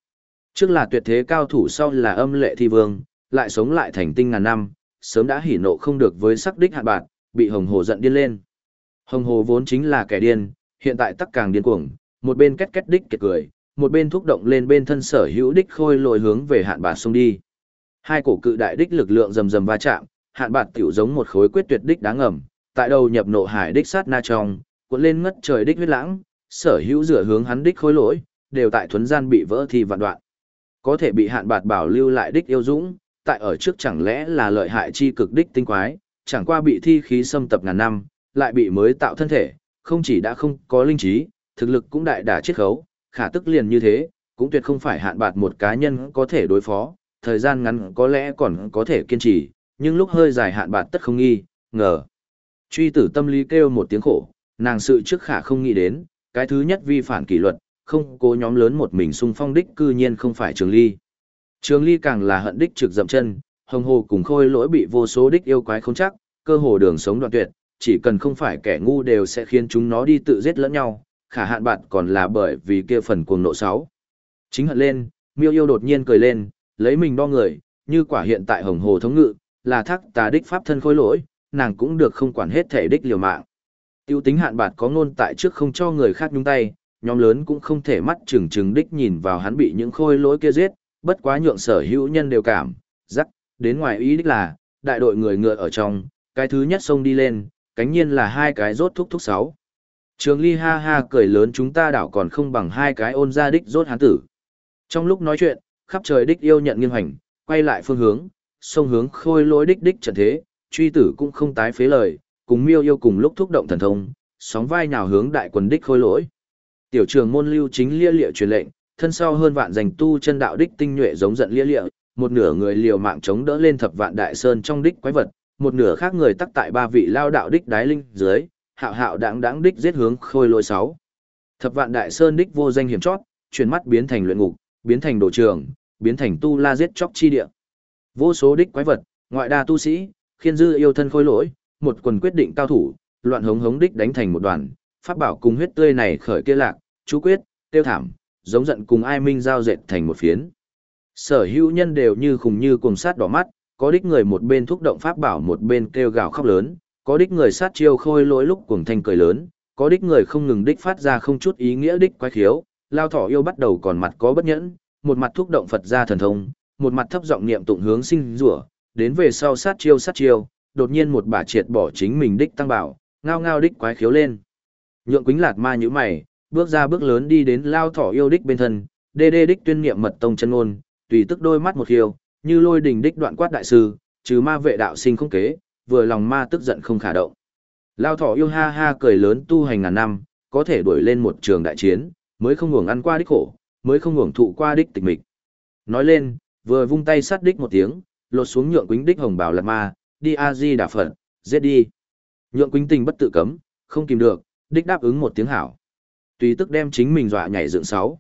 Trước là tuyệt thế cao thủ sau là âm lệ thi vương, lại sống lại thành tinh ngàn năm, sớm đã hỉ nộ không được với sắc đích hạn bạt, bị hồng hồ giận điên lên. Hồng hồ vốn chính là kẻ điên, hiện tại tắc càng điên cuồng, một bên két két đích kiệt cười, một bên thúc động lên bên thân sở hữu đích khôi lội hướng về hạn bạt xông đi. Hai cổ cự đại đích lực lượng rầm rầm va chạm, hạn bạt tiểu giống một khối quyết tuyệt đích đáng ngầm, tại đầu nhập nộ hải đích sát na trong, cuộn lên ngất trời đích huyết lãng, sở hữu rửa hướng hắn đích khôi lỗi, đều tại thuấn gian bị vỡ thì vạn đoạn. Có thể bị hạn bạt bảo lưu lại đích yêu dũng, tại ở trước chẳng lẽ là lợi hại chi cực đích tinh quái, chẳng qua bị thi khí xâm tập ngàn năm, lại bị mới tạo thân thể, không chỉ đã không có linh trí, thực lực cũng đại đả chết khấu, khả tức liền như thế, cũng tuyệt không phải hạn bạt một cá nhân có thể đối phó, thời gian ngắn có lẽ còn có thể kiên trì, nhưng lúc hơi dài hạn bạt tất không nghi, ngờ. Truy tử tâm lý kêu một tiếng khổ, nàng sự trước khả không nghĩ đến, cái thứ nhất vi phản kỷ luật, không cố nhóm lớn một mình xung phong đích cư nhiên không phải trường ly. Trường ly càng là hận đích trực dậm chân, hồng hồ cùng khôi lỗi bị vô số đích yêu quái không chắc, cơ hồ đường sống đoạn tuyệt, chỉ cần không phải kẻ ngu đều sẽ khiến chúng nó đi tự giết lẫn nhau, khả hạn bạn còn là bởi vì kia phần cuồng nộ sáu. Chính hận lên, miêu yêu đột nhiên cười lên, lấy mình đo người, như quả hiện tại hồng hồ thống ngự, là thắc tà đích pháp thân khôi lỗi, nàng cũng được không quản hết thể đích liều mạng. Tiêu tính hạn bạt có ngôn tại trước không cho người khác nhúng tay, nhóm lớn cũng không thể mắt chừng chừng đích nhìn vào hắn bị những khôi lỗi kia giết, bất quá nhượng sở hữu nhân đều cảm, rắc, đến ngoài ý đích là, đại đội người ngựa ở trong, cái thứ nhất xông đi lên, cánh nhiên là hai cái rốt thúc thúc sáu. Trường ly ha ha cười lớn chúng ta đảo còn không bằng hai cái ôn ra đích rốt hán tử. Trong lúc nói chuyện, khắp trời đích yêu nhận nghiêng hành, quay lại phương hướng, sông hướng khôi lỗi đích đích trận thế, truy tử cũng không tái phế lời, cùng miêu yêu cùng lúc thúc động thần thông, sóng vai nào hướng đại quần đích khôi lỗi. Tiểu trường môn lưu chính lia lịa truyền lệnh, thân sau hơn vạn dành tu chân đạo đích tinh nhuệ giống giận lia lịa, một nửa người liều mạng chống đỡ lên thập vạn đại sơn trong đích quái vật, một nửa khác người tắc tại ba vị lao đạo đích đái linh dưới, hạo hạo đáng đáng đích giết hướng khôi lỗi sáu. Thập vạn đại sơn đích vô danh hiểm chót, chuyển mắt biến thành luyện ngục, biến thành đồ trường, biến thành tu la giết chóc chi địa. Vô số đích quái vật, ngoại đa tu sĩ, khiên dư yêu thân khôi lỗi, một quần quyết định cao thủ, loạn hống hống đích đánh thành một đoàn, pháp bảo cùng huyết tươi này khởi kia lạc, chú quyết, tiêu thảm, giống giận cùng ai minh giao dệt thành một phiến. Sở hữu nhân đều như khùng như cuồng sát đỏ mắt, có đích người một bên thúc động pháp bảo một bên kêu gào khóc lớn, có đích người sát chiêu khôi lỗi lúc cuồng thanh cười lớn, có đích người không ngừng đích phát ra không chút ý nghĩa đích quái khiếu, lao thỏ yêu bắt đầu còn mặt có bất nhẫn, một mặt thúc động Phật gia thần thông, một mặt thấp giọng niệm tụng hướng sinh rủa, đến về sau sát chiêu sát chiêu, đột nhiên một bà triệt bỏ chính mình đích tăng bảo, ngao ngao đích quái khiếu lên. Nhượng Quýnh Lạt Ma như mày, bước ra bước lớn đi đến lao thỏ yêu đích bên thân, đê đê đích tuyên niệm mật tông chân ngôn, tùy tức đôi mắt một khiêu, như lôi đình đích đoạn quát đại sư, trừ ma vệ đạo sinh không kế, vừa lòng ma tức giận không khả động. Lao thỏ yêu ha ha cười lớn tu hành ngàn năm, có thể đuổi lên một trường đại chiến, mới không ngủng ăn qua đích khổ, mới không ngủng thụ qua đích tịch mịch. Nói lên, vừa vung tay sát đích một tiếng, lột xuống nhượng quính đích hồng bảo lật ma, đi a di đà phật, giết đi. Nhượng quính tình bất tự cấm, không kìm được, đích đáp ứng một tiếng hảo. Tùy tức đem chính mình dọa nhảy dựng sáu.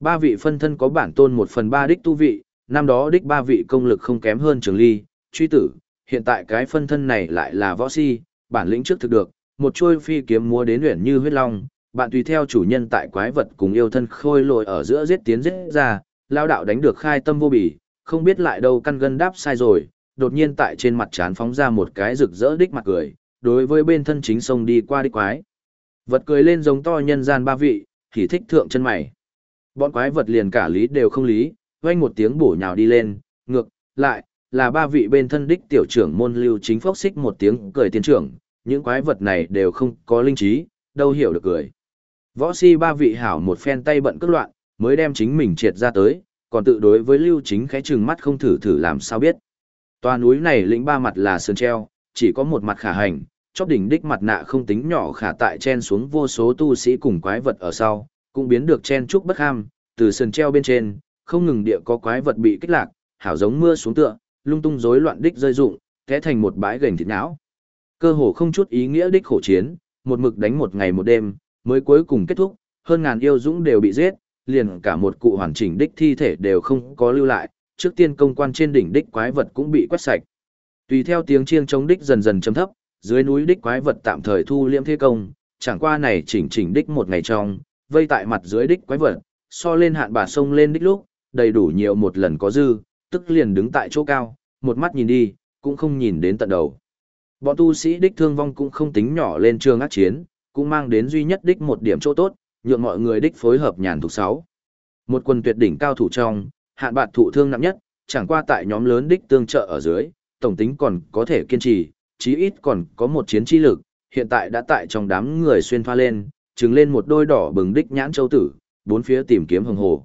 Ba vị phân thân có bản tôn một phần ba đích tu vị, năm đó đích ba vị công lực không kém hơn trường ly, truy tử, hiện tại cái phân thân này lại là võ si, bản lĩnh trước thực được, một chuôi phi kiếm múa đến luyện như huyết long, bạn tùy theo chủ nhân tại quái vật cùng yêu thân khôi lội ở giữa giết tiến giết ra, lao đạo đánh được khai tâm vô bỉ, không biết lại đâu căn gân đáp sai rồi, đột nhiên tại trên mặt trán phóng ra một cái rực rỡ đích mặt cười, đối với bên thân chính sông đi qua đích quái. Vật cười lên giống to nhân gian ba vị, thì thích thượng chân mày. Bọn quái vật liền cả lý đều không lý, vang một tiếng bổ nhào đi lên, ngược, lại, là ba vị bên thân đích tiểu trưởng môn lưu chính phốc xích một tiếng cười tiến trưởng, những quái vật này đều không có linh trí, đâu hiểu được cười. Võ si ba vị hảo một phen tay bận cất loạn, mới đem chính mình triệt ra tới, còn tự đối với lưu chính khẽ trừng mắt không thử thử làm sao biết. Toa núi này lĩnh ba mặt là sơn treo, chỉ có một mặt khả hành, chóp đỉnh đích mặt nạ không tính nhỏ khả tại chen xuống vô số tu sĩ cùng quái vật ở sau, cũng biến được chen trúc bất ham, từ sườn treo bên trên, không ngừng địa có quái vật bị kích lạc, hảo giống mưa xuống tựa, lung tung rối loạn đích rơi rụng, té thành một bãi gành thịt não. Cơ hồ không chút ý nghĩa đích khổ chiến, một mực đánh một ngày một đêm, mới cuối cùng kết thúc, hơn ngàn yêu dũng đều bị giết, liền cả một cụ hoàn chỉnh đích thi thể đều không có lưu lại, trước tiên công quan trên đỉnh đích quái vật cũng bị quét sạch. Tùy theo tiếng chiêng chống đích dần dần chấm thấp, dưới núi đích quái vật tạm thời thu liễm thế công, chẳng qua này chỉnh chỉnh đích một ngày trong, vây tại mặt dưới đích quái vật, so lên hạn bà sông lên đích lúc, đầy đủ nhiều một lần có dư, tức liền đứng tại chỗ cao, một mắt nhìn đi, cũng không nhìn đến tận đầu. Bọn tu sĩ đích thương vong cũng không tính nhỏ lên trường ác chiến, cũng mang đến duy nhất đích một điểm chỗ tốt, nhượng mọi người đích phối hợp nhàn thuộc sáu. Một quân tuyệt đỉnh cao thủ trong, hạn bạn thụ thương nặng nhất, chẳng qua tại nhóm lớn đích tương trợ ở dưới, tổng tính còn có thể kiên trì, chí ít còn có một chiến chi lực, hiện tại đã tại trong đám người xuyên pha lên, trừng lên một đôi đỏ bừng đích nhãn châu tử, bốn phía tìm kiếm hồng hồ.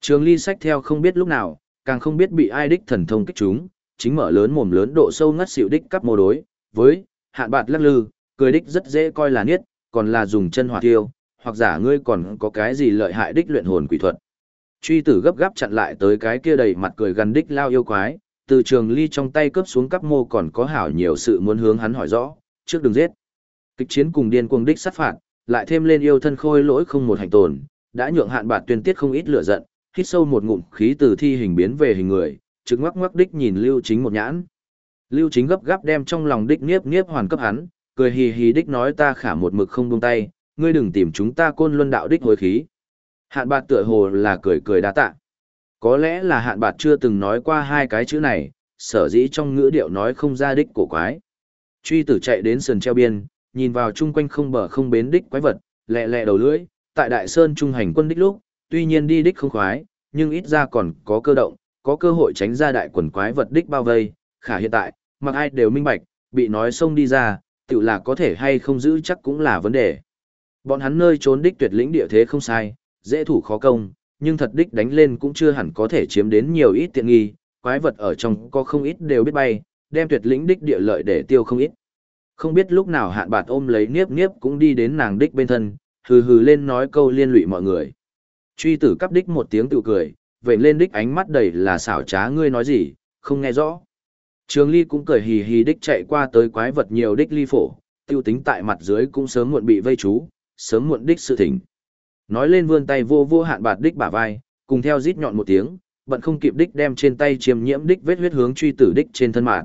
Trường ly sách theo không biết lúc nào, càng không biết bị ai đích thần thông kích chúng, chính mở lớn mồm lớn độ sâu ngất xỉu đích cắp mô đối, với, hạn bạt lắc lư, cười đích rất dễ coi là niết, còn là dùng chân hỏa tiêu, hoặc giả ngươi còn có cái gì lợi hại đích luyện hồn quỷ thuật. Truy tử gấp gáp chặn lại tới cái kia đầy mặt cười gần đích lao yêu quái, từ trường ly trong tay cướp xuống cắp mô còn có hảo nhiều sự muốn hướng hắn hỏi rõ, trước đừng giết. Kịch chiến cùng điên cuồng đích sát phạt, lại thêm lên yêu thân khôi lỗi không một hành tồn, đã nhượng hạn bạt tuyên tiết không ít lửa giận, hít sâu một ngụm khí từ thi hình biến về hình người, trực ngoắc ngoắc đích nhìn Lưu Chính một nhãn. Lưu Chính gấp gáp đem trong lòng đích niếp niếp hoàn cấp hắn, cười hì hì đích nói ta khả một mực không buông tay, ngươi đừng tìm chúng ta côn luân đạo đích hối khí. Hạn bạt tựa hồ là cười cười đa tạ. Có lẽ là hạn bạt chưa từng nói qua hai cái chữ này, sở dĩ trong ngữ điệu nói không ra đích cổ quái. Truy tử chạy đến sườn treo biên, nhìn vào chung quanh không bờ không bến đích quái vật, lẹ lẹ đầu lưỡi, tại đại sơn trung hành quân đích lúc, tuy nhiên đi đích không khoái, nhưng ít ra còn có cơ động, có cơ hội tránh ra đại quần quái vật đích bao vây, khả hiện tại, mặc ai đều minh bạch, bị nói xông đi ra, tự là có thể hay không giữ chắc cũng là vấn đề. Bọn hắn nơi trốn đích tuyệt lĩnh địa thế không sai, dễ thủ khó công, nhưng thật đích đánh lên cũng chưa hẳn có thể chiếm đến nhiều ít tiện nghi, quái vật ở trong có không ít đều biết bay, đem tuyệt lĩnh đích địa lợi để tiêu không ít. Không biết lúc nào hạn bạt ôm lấy niếp niếp cũng đi đến nàng đích bên thân, hừ hừ lên nói câu liên lụy mọi người. Truy tử cắp đích một tiếng tự cười, vậy lên đích ánh mắt đầy là xảo trá ngươi nói gì, không nghe rõ. Trường ly cũng cười hì hì đích chạy qua tới quái vật nhiều đích ly phổ, tiêu tính tại mặt dưới cũng sớm muộn bị vây chú, sớm muộn đích sự thỉnh. Nói lên vươn tay vô vô hạn bạt đích bả vai, cùng theo rít nhọn một tiếng, bận không kịp đích đem trên tay chiêm nhiễm đích vết huyết hướng truy tử đích trên thân mạng.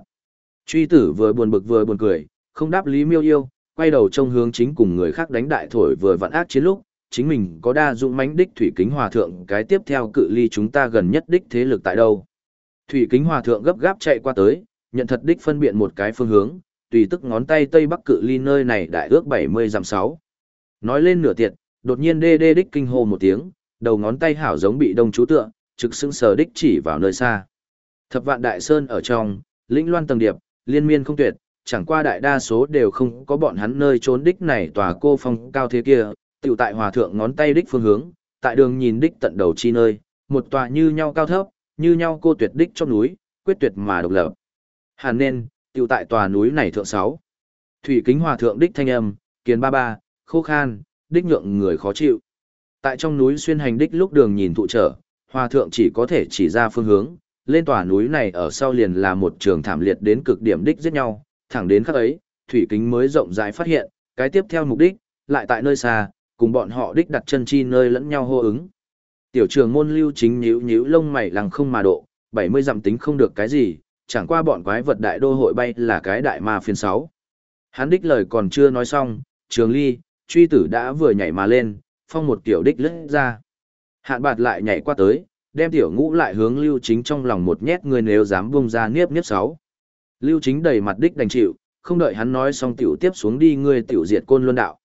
Truy tử vừa buồn bực vừa buồn cười, không đáp Lý Miêu yêu, quay đầu trông hướng chính cùng người khác đánh đại thổi vừa vặn ác chiến lúc, chính mình có đa dụng mánh đích thủy kính hòa thượng cái tiếp theo cự ly chúng ta gần nhất đích thế lực tại đâu. Thủy kính hòa thượng gấp gáp chạy qua tới, nhận thật đích phân biện một cái phương hướng, tùy tức ngón tay tây bắc cự ly nơi này đại ước 70 dặm 6. Nói lên nửa tiệt, đột nhiên đê đê đích kinh hô một tiếng, đầu ngón tay hảo giống bị đông chú tựa, trực sững sờ đích chỉ vào nơi xa. Thập vạn đại sơn ở trong, lĩnh loan tầng điệp, liên miên không tuyệt, chẳng qua đại đa số đều không có bọn hắn nơi trốn đích này tòa cô phong cao thế kia, tiểu tại hòa thượng ngón tay đích phương hướng, tại đường nhìn đích tận đầu chi nơi, một tòa như nhau cao thấp, như nhau cô tuyệt đích trong núi, quyết tuyệt mà độc lập. Hàn nên, tiểu tại tòa núi này thượng sáu. Thủy kính hòa thượng đích thanh âm, kiến ba ba, khô khan, đích nhượng người khó chịu. Tại trong núi xuyên hành đích lúc đường nhìn thụ trở, hòa thượng chỉ có thể chỉ ra phương hướng, lên tòa núi này ở sau liền là một trường thảm liệt đến cực điểm đích giết nhau, thẳng đến khắc ấy, thủy kính mới rộng rãi phát hiện, cái tiếp theo mục đích, lại tại nơi xa, cùng bọn họ đích đặt chân chi nơi lẫn nhau hô ứng. Tiểu trường môn lưu chính nhíu nhíu lông mày lằng không mà độ, 70 dặm tính không được cái gì, chẳng qua bọn quái vật đại đô hội bay là cái đại ma phiên 6. Hắn đích lời còn chưa nói xong, trường ly, truy tử đã vừa nhảy mà lên, phong một tiểu đích lướt ra. Hạn bạt lại nhảy qua tới, đem tiểu ngũ lại hướng lưu chính trong lòng một nhét người nếu dám bung ra niếp niếp sáu. Lưu chính đầy mặt đích đành chịu, không đợi hắn nói xong tiểu tiếp xuống đi người tiểu diệt côn luân đạo.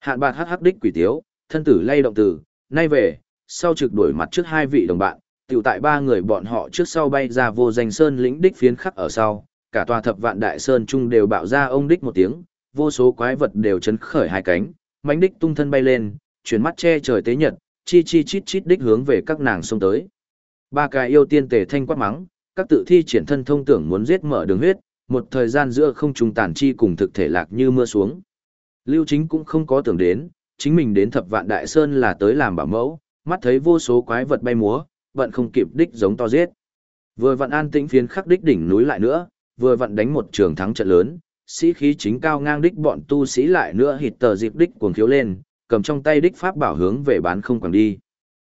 Hạn bạc hắc hắc đích quỷ tiếu, thân tử lay động tử, nay về, sau trực đuổi mặt trước hai vị đồng bạn, tiểu tại ba người bọn họ trước sau bay ra vô danh sơn lĩnh đích phiến khắc ở sau, cả tòa thập vạn đại sơn trung đều bạo ra ông đích một tiếng, vô số quái vật đều chấn khởi hai cánh, mãnh đích tung thân bay lên, chuyển mắt che trời tế nhật, chi chi chít chít đích hướng về các nàng xông tới. Ba cái yêu tiên tề thanh quát mắng, các tự thi triển thân thông tưởng muốn giết mở đường huyết, một thời gian giữa không trùng tàn chi cùng thực thể lạc như mưa xuống. Lưu Chính cũng không có tưởng đến, chính mình đến thập vạn đại sơn là tới làm bảo mẫu, mắt thấy vô số quái vật bay múa, vận không kịp đích giống to giết. Vừa vận an tĩnh phiến khắc đích đỉnh núi lại nữa, vừa vận đánh một trường thắng trận lớn, sĩ khí chính cao ngang đích bọn tu sĩ lại nữa hịt tờ dịp đích cuồng khiếu lên, cầm trong tay đích pháp bảo hướng về bán không quẳng đi.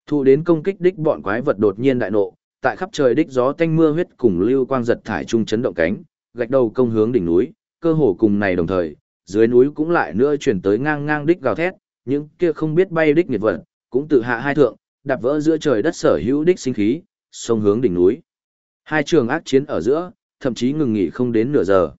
Thu đến công kích đích bọn quái vật đột nhiên đại nộ, tại khắp trời đích gió tanh mưa huyết cùng lưu quang giật thải trung chấn động cánh, gạch đầu công hướng đỉnh núi, cơ hồ cùng này đồng thời, dưới núi cũng lại nữa chuyển tới ngang ngang đích gào thét, những kia không biết bay đích nghiệt vật, cũng tự hạ hai thượng, đạp vỡ giữa trời đất sở hữu đích sinh khí, sông hướng đỉnh núi. Hai trường ác chiến ở giữa, thậm chí ngừng nghỉ không đến nửa giờ.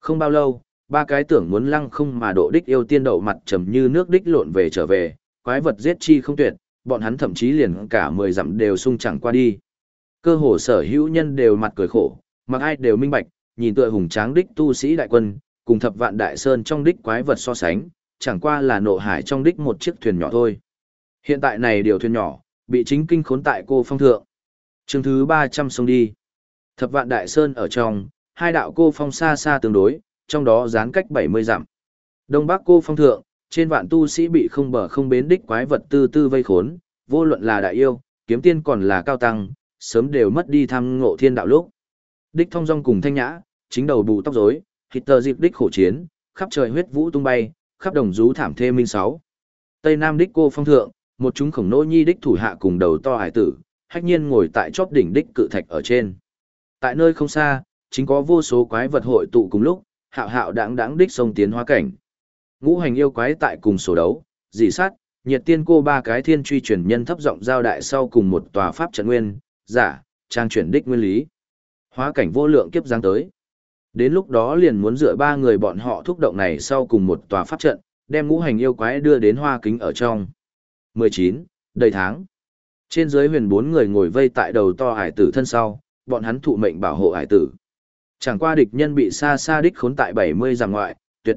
Không bao lâu, ba cái tưởng muốn lăng không mà độ đích yêu tiên đậu mặt trầm như nước đích lộn về trở về, quái vật giết chi không tuyệt, bọn hắn thậm chí liền cả mười dặm đều sung chẳng qua đi. Cơ hồ sở hữu nhân đều mặt cười khổ, mặc ai đều minh bạch, nhìn tựa hùng tráng đích tu sĩ đại quân, cùng thập vạn đại sơn trong đích quái vật so sánh, chẳng qua là nộ hải trong đích một chiếc thuyền nhỏ thôi. Hiện tại này điều thuyền nhỏ, bị chính kinh khốn tại cô phong thượng. chương thứ 300 sông đi. Thập vạn đại sơn ở trong, hai đạo cô phong xa xa tương đối, trong đó gián cách 70 dặm. Đông Bắc cô phong thượng, trên vạn tu sĩ bị không bờ không bến đích quái vật tư tư vây khốn, vô luận là đại yêu, kiếm tiên còn là cao tăng, sớm đều mất đi tham ngộ thiên đạo lúc. Đích thông dong cùng thanh nhã, chính đầu bù tóc rối, hít tờ dịp đích khổ chiến, khắp trời huyết vũ tung bay, khắp đồng rú thảm thê minh sáu. Tây Nam đích cô phong thượng, một chúng khổng nô nhi đích thủ hạ cùng đầu to hải tử, hách nhiên ngồi tại chóp đỉnh đích cự thạch ở trên. Tại nơi không xa, chính có vô số quái vật hội tụ cùng lúc, hạo hạo đáng đáng đích sông tiến hóa cảnh. Ngũ hành yêu quái tại cùng sổ đấu, dị sát, nhiệt tiên cô ba cái thiên truy truyền nhân thấp giọng giao đại sau cùng một tòa pháp trận nguyên, giả, trang chuyển đích nguyên lý. Hóa cảnh vô lượng kiếp giáng tới. Đến lúc đó liền muốn dựa ba người bọn họ thúc động này sau cùng một tòa pháp trận, đem ngũ hành yêu quái đưa đến hoa kính ở trong. 19. Đầy tháng. Trên dưới huyền bốn người ngồi vây tại đầu to hải tử thân sau, bọn hắn thụ mệnh bảo hộ hải tử. Chẳng qua địch nhân bị xa xa đích khốn tại 70 giam ngoại, tuyệt.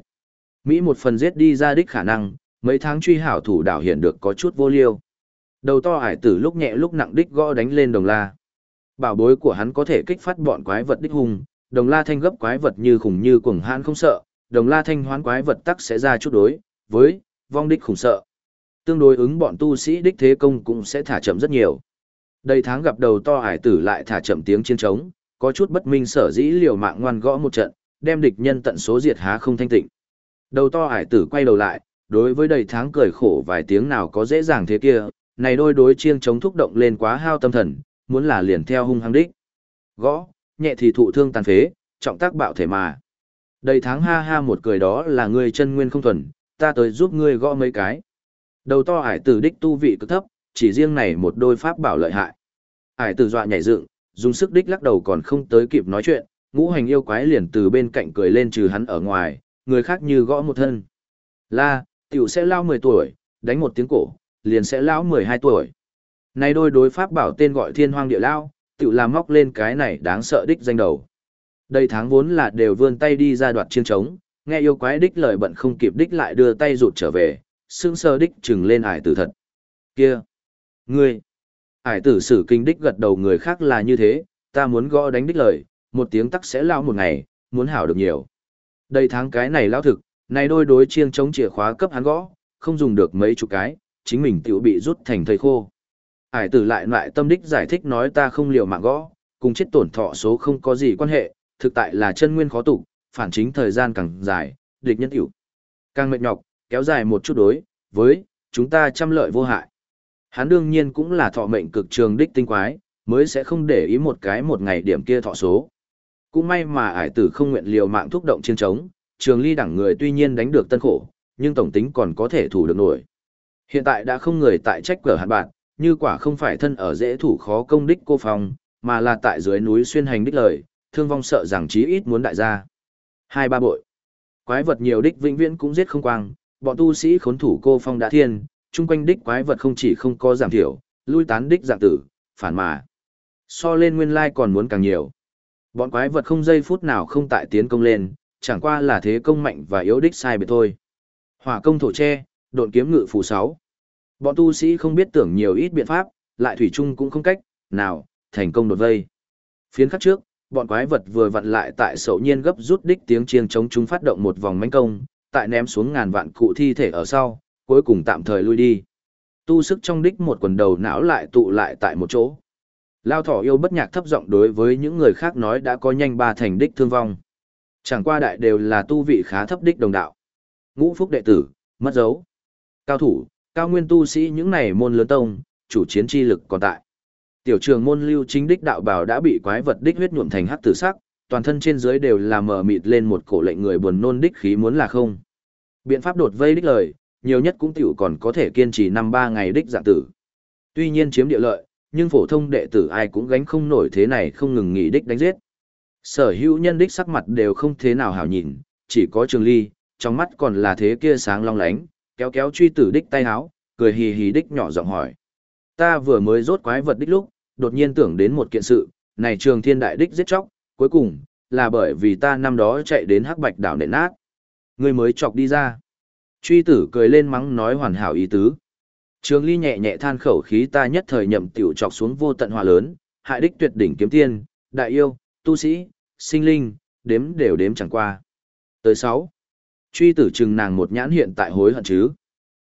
Mỹ một phần giết đi ra đích khả năng, mấy tháng truy hảo thủ đảo hiện được có chút vô liêu. Đầu to hải tử lúc nhẹ lúc nặng đích gõ đánh lên đồng la. Bảo bối của hắn có thể kích phát bọn quái vật đích hung, đồng la thanh gấp quái vật như khủng như cuồng hãn không sợ, đồng la thanh hoán quái vật tắc sẽ ra chút đối, với, vong đích khủng sợ. Tương đối ứng bọn tu sĩ đích thế công cũng sẽ thả chậm rất nhiều. Đây tháng gặp đầu to hải tử lại thả chậm tiếng chiến trống, có chút bất minh sở dĩ liều mạng ngoan gõ một trận, đem địch nhân tận số diệt há không thanh tịnh. Đầu to hải tử quay đầu lại, đối với đầy tháng cười khổ vài tiếng nào có dễ dàng thế kia, này đôi đối chiêng chống thúc động lên quá hao tâm thần, muốn là liền theo hung hăng đích. Gõ, nhẹ thì thụ thương tàn phế, trọng tác bạo thể mà. Đầy tháng ha ha một cười đó là ngươi chân nguyên không thuần, ta tới giúp ngươi gõ mấy cái. Đầu to ải tử đích tu vị cực thấp, chỉ riêng này một đôi pháp bảo lợi hại. Ải tử dọa nhảy dựng, dùng sức đích lắc đầu còn không tới kịp nói chuyện, ngũ hành yêu quái liền từ bên cạnh cười lên trừ hắn ở ngoài, người khác như gõ một thân. La, tiểu sẽ lao 10 tuổi, đánh một tiếng cổ, liền sẽ lão 12 tuổi. nay đôi đối pháp bảo tên gọi thiên hoang địa lao, tự làm móc lên cái này đáng sợ đích danh đầu. Đây tháng vốn là đều vươn tay đi ra đoạt chiên trống, nghe yêu quái đích lời bận không kịp đích lại đưa tay rụt trở về, sững sờ đích chừng lên ải tử thật. Kia! Ngươi! Ải tử sử kinh đích gật đầu người khác là như thế, ta muốn gõ đánh đích lời, một tiếng tắc sẽ lao một ngày, muốn hảo được nhiều. Đây tháng cái này lao thực, này đôi đối chiêng chống chìa khóa cấp hắn gõ, không dùng được mấy chục cái, chính mình tiểu bị rút thành thây khô. hải tử lại lại tâm đích giải thích nói ta không liều mạng gõ, cùng chết tổn thọ số không có gì quan hệ, thực tại là chân nguyên khó tụ, phản chính thời gian càng dài, địch nhân tiểu. Càng mệt nhọc, kéo dài một chút đối, với, chúng ta trăm lợi vô hại. Hắn đương nhiên cũng là thọ mệnh cực trường đích tinh quái, mới sẽ không để ý một cái một ngày điểm kia thọ số. Cũng may mà ải tử không nguyện liều mạng thúc động chiến trống, trường ly đẳng người tuy nhiên đánh được tân khổ, nhưng tổng tính còn có thể thủ được nổi. Hiện tại đã không người tại trách cửa hạn bạn, như quả không phải thân ở dễ thủ khó công đích cô phòng, mà là tại dưới núi xuyên hành đích lời, thương vong sợ rằng chí ít muốn đại gia. Hai ba bội. Quái vật nhiều đích vĩnh viễn cũng giết không quang, bọn tu sĩ khốn thủ cô phong đã thiên, chung quanh đích quái vật không chỉ không có giảm thiểu, lui tán đích dạng tử, phản mà. So lên nguyên lai còn muốn càng nhiều. Bọn quái vật không giây phút nào không tại tiến công lên, chẳng qua là thế công mạnh và yếu đích sai biệt thôi. Hỏa công thổ tre, độn kiếm ngự phù 6. Bọn tu sĩ không biết tưởng nhiều ít biện pháp, lại thủy chung cũng không cách, nào, thành công đột vây. Phiến khắc trước, bọn quái vật vừa vặn lại tại sậu nhiên gấp rút đích tiếng chiêng chống chúng phát động một vòng mãnh công, tại ném xuống ngàn vạn cụ thi thể ở sau, cuối cùng tạm thời lui đi. Tu sức trong đích một quần đầu não lại tụ lại tại một chỗ. Lao thỏ yêu bất nhạc thấp giọng đối với những người khác nói đã có nhanh ba thành đích thương vong. Chẳng qua đại đều là tu vị khá thấp đích đồng đạo. Ngũ phúc đệ tử, mất dấu. Cao thủ, cao nguyên tu sĩ những này môn lớn tông, chủ chiến chi lực còn tại. Tiểu trường môn lưu chính đích đạo bảo đã bị quái vật đích huyết nhuộm thành hắc tử sắc, toàn thân trên dưới đều là mờ mịt lên một cổ lệnh người buồn nôn đích khí muốn là không. Biện pháp đột vây đích lời, nhiều nhất cũng tiểu còn có thể kiên trì năm ba ngày đích dạng tử. Tuy nhiên chiếm địa lợi, nhưng phổ thông đệ tử ai cũng gánh không nổi thế này không ngừng nghỉ đích đánh giết. Sở hữu nhân đích sắc mặt đều không thế nào hảo nhìn, chỉ có trường ly, trong mắt còn là thế kia sáng long lánh, kéo kéo truy tử đích tay háo cười hì hì đích nhỏ giọng hỏi. Ta vừa mới rốt quái vật đích lúc, đột nhiên tưởng đến một kiện sự, này trường thiên đại đích giết chóc, cuối cùng, là bởi vì ta năm đó chạy đến hắc bạch đảo nện nát. Người mới chọc đi ra. Truy tử cười lên mắng nói hoàn hảo ý tứ. Trường ly nhẹ nhẹ than khẩu khí ta nhất thời nhậm tiểu chọc xuống vô tận hòa lớn, hại đích tuyệt đỉnh kiếm tiên, đại yêu, tu sĩ, sinh linh, đếm đều đếm chẳng qua. Tới 6. Truy tử chừng nàng một nhãn hiện tại hối hận chứ.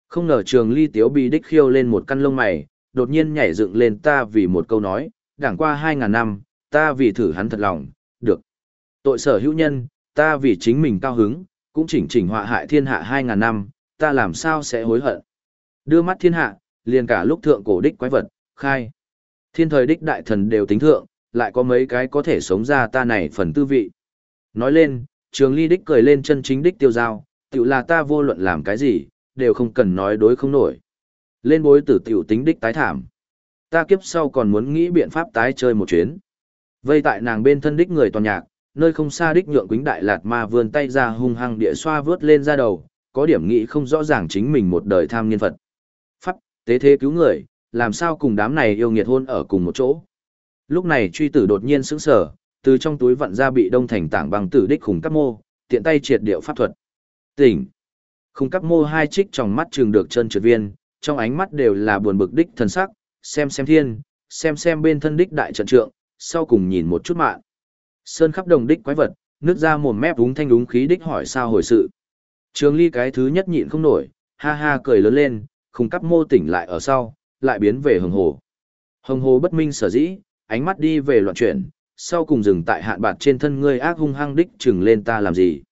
Không ngờ trường ly tiếu bị đích khiêu lên một căn lông mày, đột nhiên nhảy dựng lên ta vì một câu nói, đảng qua hai ngàn năm, ta vì thử hắn thật lòng, được. Tội sở hữu nhân, ta vì chính mình cao hứng, cũng chỉnh chỉnh họa hại thiên hạ hai ngàn năm, ta làm sao sẽ hối hận. Đưa mắt thiên hạ, liền cả lúc thượng cổ đích quái vật, khai. Thiên thời đích đại thần đều tính thượng, lại có mấy cái có thể sống ra ta này phần tư vị. Nói lên, trường ly đích cười lên chân chính đích tiêu giao, tự là ta vô luận làm cái gì, đều không cần nói đối không nổi. Lên bối tử tiểu tính đích tái thảm. Ta kiếp sau còn muốn nghĩ biện pháp tái chơi một chuyến. Vây tại nàng bên thân đích người toàn nhạc, nơi không xa đích nhượng quính đại lạt ma vươn tay ra hung hăng địa xoa vớt lên ra đầu, có điểm nghĩ không rõ ràng chính mình một đời tham niên Phật. Pháp, tế thế cứu người, làm sao cùng đám này yêu nghiệt hôn ở cùng một chỗ. Lúc này truy tử đột nhiên sững sờ, từ trong túi vặn ra bị đông thành tảng bằng tử đích khủng cấp mô, tiện tay triệt điệu pháp thuật. Tỉnh. Khủng cấp mô hai trích trong mắt trường được chân trượt viên, trong ánh mắt đều là buồn bực đích thần sắc, xem xem thiên, xem xem bên thân đích đại trận trượng, sau cùng nhìn một chút mạng. Sơn khắp đồng đích quái vật, nước ra mồm mép đúng thanh đúng khí đích hỏi sao hồi sự. Trường ly cái thứ nhất nhịn không nổi, ha ha cười lớn lên, khung cắp mô tỉnh lại ở sau, lại biến về hồng hồ. Hồng hồ bất minh sở dĩ, ánh mắt đi về loạn chuyển, sau cùng dừng tại hạn bạt trên thân ngươi ác hung hăng đích chừng lên ta làm gì.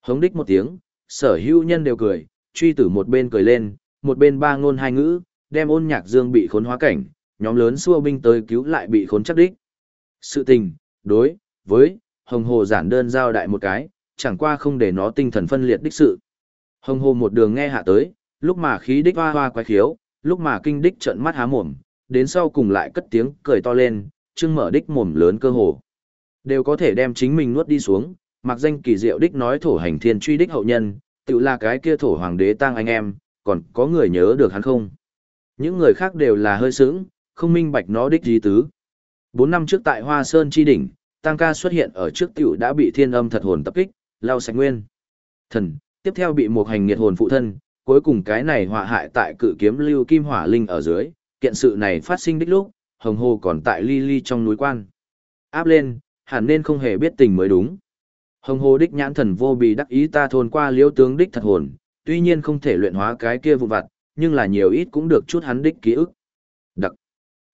Hống đích một tiếng, sở hữu nhân đều cười, truy tử một bên cười lên, một bên ba ngôn hai ngữ, đem ôn nhạc dương bị khốn hóa cảnh, nhóm lớn xua binh tới cứu lại bị khốn chắc đích. Sự tình, đối, với, hồng hồ giản đơn giao đại một cái, chẳng qua không để nó tinh thần phân liệt đích sự. Hồng hồ một đường nghe hạ tới, lúc mà khí đích hoa hoa quái khiếu, lúc mà kinh đích trận mắt há mồm, đến sau cùng lại cất tiếng cười to lên, trưng mở đích mồm lớn cơ hồ. Đều có thể đem chính mình nuốt đi xuống, mặc danh kỳ diệu đích nói thổ hành thiên truy đích hậu nhân, tự là cái kia thổ hoàng đế tang anh em, còn có người nhớ được hắn không? Những người khác đều là hơi sướng, không minh bạch nó đích gì tứ. Bốn năm trước tại Hoa Sơn tri Đỉnh, Tăng ca xuất hiện ở trước tiểu đã bị thiên âm thật hồn tập kích, lao sạch nguyên. Thần, tiếp theo bị một hành nghiệt hồn phụ thân, cuối cùng cái này họa hại tại cự kiếm lưu kim hỏa linh ở dưới, kiện sự này phát sinh đích lúc, hồng hồ còn tại ly ly trong núi quan. Áp lên, hẳn nên không hề biết tình mới đúng. Hồng hồ đích nhãn thần vô bị đắc ý ta thôn qua liễu tướng đích thật hồn, tuy nhiên không thể luyện hóa cái kia vụ vặt, nhưng là nhiều ít cũng được chút hắn đích ký ức. Đặc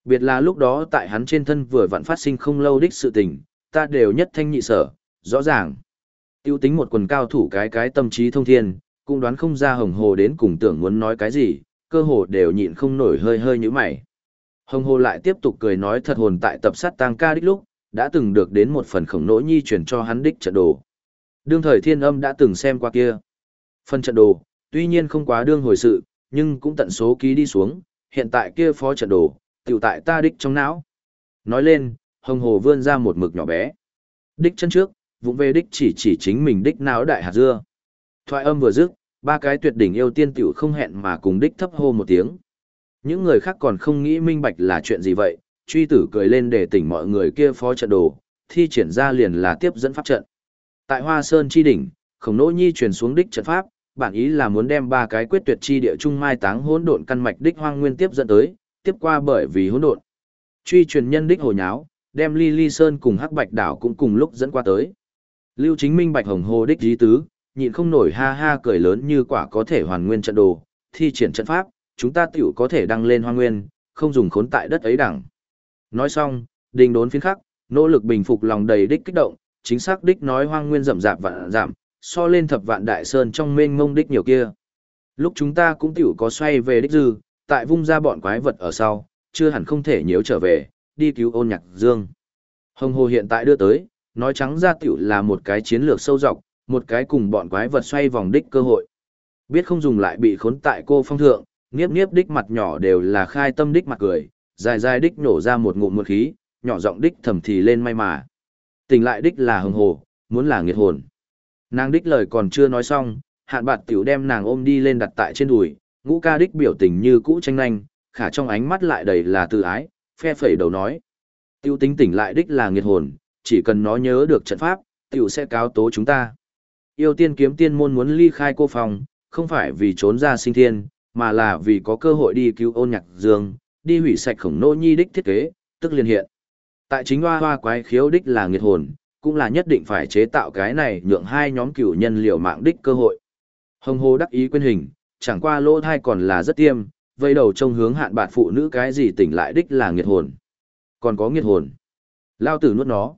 biệt là lúc đó tại hắn trên thân vừa vặn phát sinh không lâu đích sự tình, ta đều nhất thanh nhị sở, rõ ràng. Tiêu tính một quần cao thủ cái cái tâm trí thông thiên, cũng đoán không ra hồng hồ đến cùng tưởng muốn nói cái gì, cơ hồ đều nhịn không nổi hơi hơi như mày. Hồng hồ lại tiếp tục cười nói thật hồn tại tập sát tang ca đích lúc, đã từng được đến một phần khổng nỗ nhi chuyển cho hắn đích trận đồ. Đương thời thiên âm đã từng xem qua kia. Phần trận đồ, tuy nhiên không quá đương hồi sự, nhưng cũng tận số ký đi xuống, hiện tại kia phó trận đồ, tiểu tại ta đích trong não. Nói lên, hồng hồ vươn ra một mực nhỏ bé. Đích chân trước, vụng về đích chỉ chỉ chính mình đích não đại hạt dưa. Thoại âm vừa dứt, ba cái tuyệt đỉnh yêu tiên tiểu không hẹn mà cùng đích thấp hô một tiếng. Những người khác còn không nghĩ minh bạch là chuyện gì vậy, truy tử cười lên để tỉnh mọi người kia phó trận đồ, thi triển ra liền là tiếp dẫn pháp trận. Tại Hoa Sơn chi đỉnh, Khổng Nỗ Nhi truyền xuống đích trận pháp, bản ý là muốn đem ba cái quyết tuyệt chi địa trung mai táng hỗn độn căn mạch đích hoang nguyên tiếp dẫn tới, tiếp qua bởi vì hỗn độn. Truy truyền nhân đích hồ nháo, đem Ly Ly Sơn cùng Hắc Bạch đảo cũng cùng lúc dẫn qua tới. Lưu Chính Minh Bạch Hồng Hồ đích dí tứ, nhịn không nổi ha ha cười lớn như quả có thể hoàn nguyên trận đồ, thi triển trận pháp, chúng ta tiểu có thể đăng lên hoang nguyên, không dùng khốn tại đất ấy đẳng. Nói xong, đình đốn phiến khắc, nỗ lực bình phục lòng đầy đích kích động, chính xác đích nói hoang nguyên rậm rạp vạn giảm, so lên thập vạn đại sơn trong mênh mông đích nhiều kia. Lúc chúng ta cũng tiểu có xoay về đích dư, tại vung ra bọn quái vật ở sau, chưa hẳn không thể nhiễu trở về, đi cứu ôn nhạc dương. Hồng hồ hiện tại đưa tới, nói trắng ra tiểu là một cái chiến lược sâu dọc, một cái cùng bọn quái vật xoay vòng đích cơ hội. Biết không dùng lại bị khốn tại cô phong thượng, nghiếp nghiếp đích mặt nhỏ đều là khai tâm đích mặt cười, dài dài đích nổ ra một ngụm một khí, nhỏ giọng đích thầm thì lên may mà. Tỉnh lại đích là hồng hồ, muốn là nghiệt hồn. Nàng đích lời còn chưa nói xong, hạn bạt tiểu đem nàng ôm đi lên đặt tại trên đùi, ngũ ca đích biểu tình như cũ tranh nhanh, khả trong ánh mắt lại đầy là tự ái, phe phẩy đầu nói. Tiêu tính tỉnh lại đích là nghiệt hồn, chỉ cần nó nhớ được trận pháp, tiểu sẽ cáo tố chúng ta. Yêu tiên kiếm tiên môn muốn ly khai cô phòng, không phải vì trốn ra sinh thiên, mà là vì có cơ hội đi cứu ôn nhạc dương, đi hủy sạch khổng nô nhi đích thiết kế, tức liên hiện. Tại chính hoa hoa quái khiếu đích là nghiệt hồn, cũng là nhất định phải chế tạo cái này nhượng hai nhóm cửu nhân liều mạng đích cơ hội. Hồng hồ đắc ý quên hình, chẳng qua lỗ thai còn là rất tiêm, vây đầu trông hướng hạn bạt phụ nữ cái gì tỉnh lại đích là nghiệt hồn. Còn có nghiệt hồn. Lao tử nuốt nó.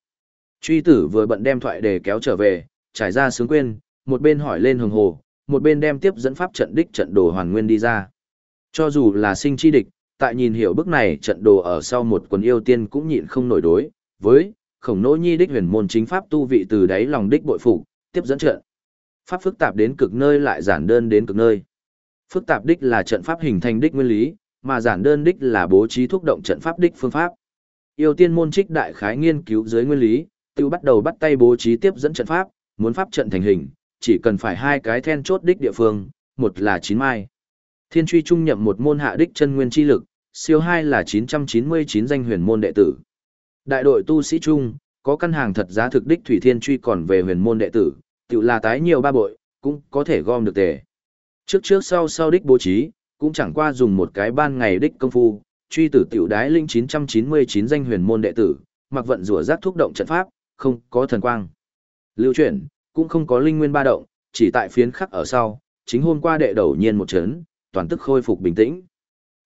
Truy tử vừa bận đem thoại để kéo trở về, trải ra sướng quên, một bên hỏi lên hồng hồ, một bên đem tiếp dẫn pháp trận đích trận đồ hoàn nguyên đi ra. Cho dù là sinh chi địch, tại nhìn hiểu bức này trận đồ ở sau một quần yêu tiên cũng nhịn không nổi đối, với khổng nỗ nhi đích huyền môn chính pháp tu vị từ đáy lòng đích bội phục tiếp dẫn trận. Pháp phức tạp đến cực nơi lại giản đơn đến cực nơi. Phức tạp đích là trận pháp hình thành đích nguyên lý, mà giản đơn đích là bố trí thúc động trận pháp đích phương pháp. Yêu tiên môn trích đại khái nghiên cứu dưới nguyên lý, tiêu bắt đầu bắt tay bố trí tiếp dẫn trận pháp, muốn pháp trận thành hình, chỉ cần phải hai cái then chốt đích địa phương, một là chín mai. Thiên truy trung nhậm một môn hạ đích chân nguyên chi lực, siêu hai là 999 danh huyền môn đệ tử. Đại đội tu sĩ trung, có căn hàng thật giá thực đích thủy thiên truy còn về huyền môn đệ tử, tự là tái nhiều ba bội, cũng có thể gom được tề. Trước trước sau sau đích bố trí, cũng chẳng qua dùng một cái ban ngày đích công phu, truy tử tiểu đái linh 999 danh huyền môn đệ tử, mặc vận rủa giác thúc động trận pháp, không có thần quang. Lưu chuyển, cũng không có linh nguyên ba động, chỉ tại phiến khắc ở sau, chính hôm qua đệ đầu nhiên một chấn, toàn tức khôi phục bình tĩnh.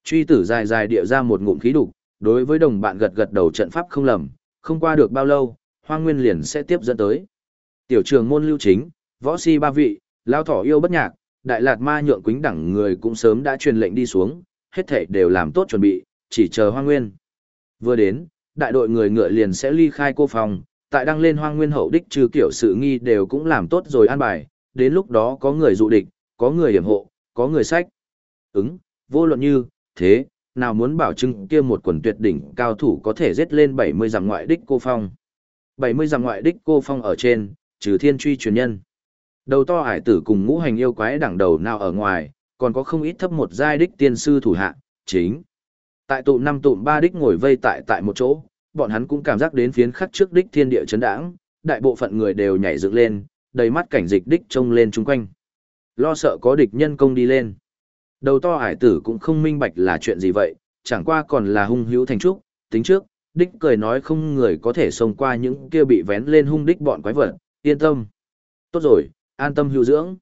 Truy tử dài dài địa ra một ngụm khí đục, đối với đồng bạn gật gật đầu trận pháp không lầm, không qua được bao lâu, hoang nguyên liền sẽ tiếp dẫn tới. Tiểu trường môn lưu chính, võ si ba vị, lao thỏ yêu bất nhạc, Đại Lạt Ma nhượng quính đẳng người cũng sớm đã truyền lệnh đi xuống, hết thể đều làm tốt chuẩn bị, chỉ chờ Hoang Nguyên. Vừa đến, đại đội người ngựa liền sẽ ly khai cô phòng, tại đăng lên Hoang Nguyên hậu đích trừ kiểu sự nghi đều cũng làm tốt rồi an bài, đến lúc đó có người dụ địch, có người hiểm hộ, có người sách. Ứng, vô luận như, thế, nào muốn bảo chứng kia một quần tuyệt đỉnh cao thủ có thể giết lên 70 dặm ngoại đích cô phong. 70 dặm ngoại đích cô phong ở trên, trừ thiên truy truyền nhân. Đầu to hải tử cùng ngũ hành yêu quái đẳng đầu nào ở ngoài, còn có không ít thấp một giai đích tiên sư thủ hạ, chính. Tại tụ năm tụm ba đích ngồi vây tại tại một chỗ, bọn hắn cũng cảm giác đến phiến khắc trước đích thiên địa chấn đãng, đại bộ phận người đều nhảy dựng lên, đầy mắt cảnh dịch đích trông lên chung quanh. Lo sợ có địch nhân công đi lên. Đầu to hải tử cũng không minh bạch là chuyện gì vậy, chẳng qua còn là hung hữu thành trúc, tính trước, đích cười nói không người có thể xông qua những kia bị vén lên hung đích bọn quái vật, yên tâm. Tốt rồi, an tâm hữu dưỡng.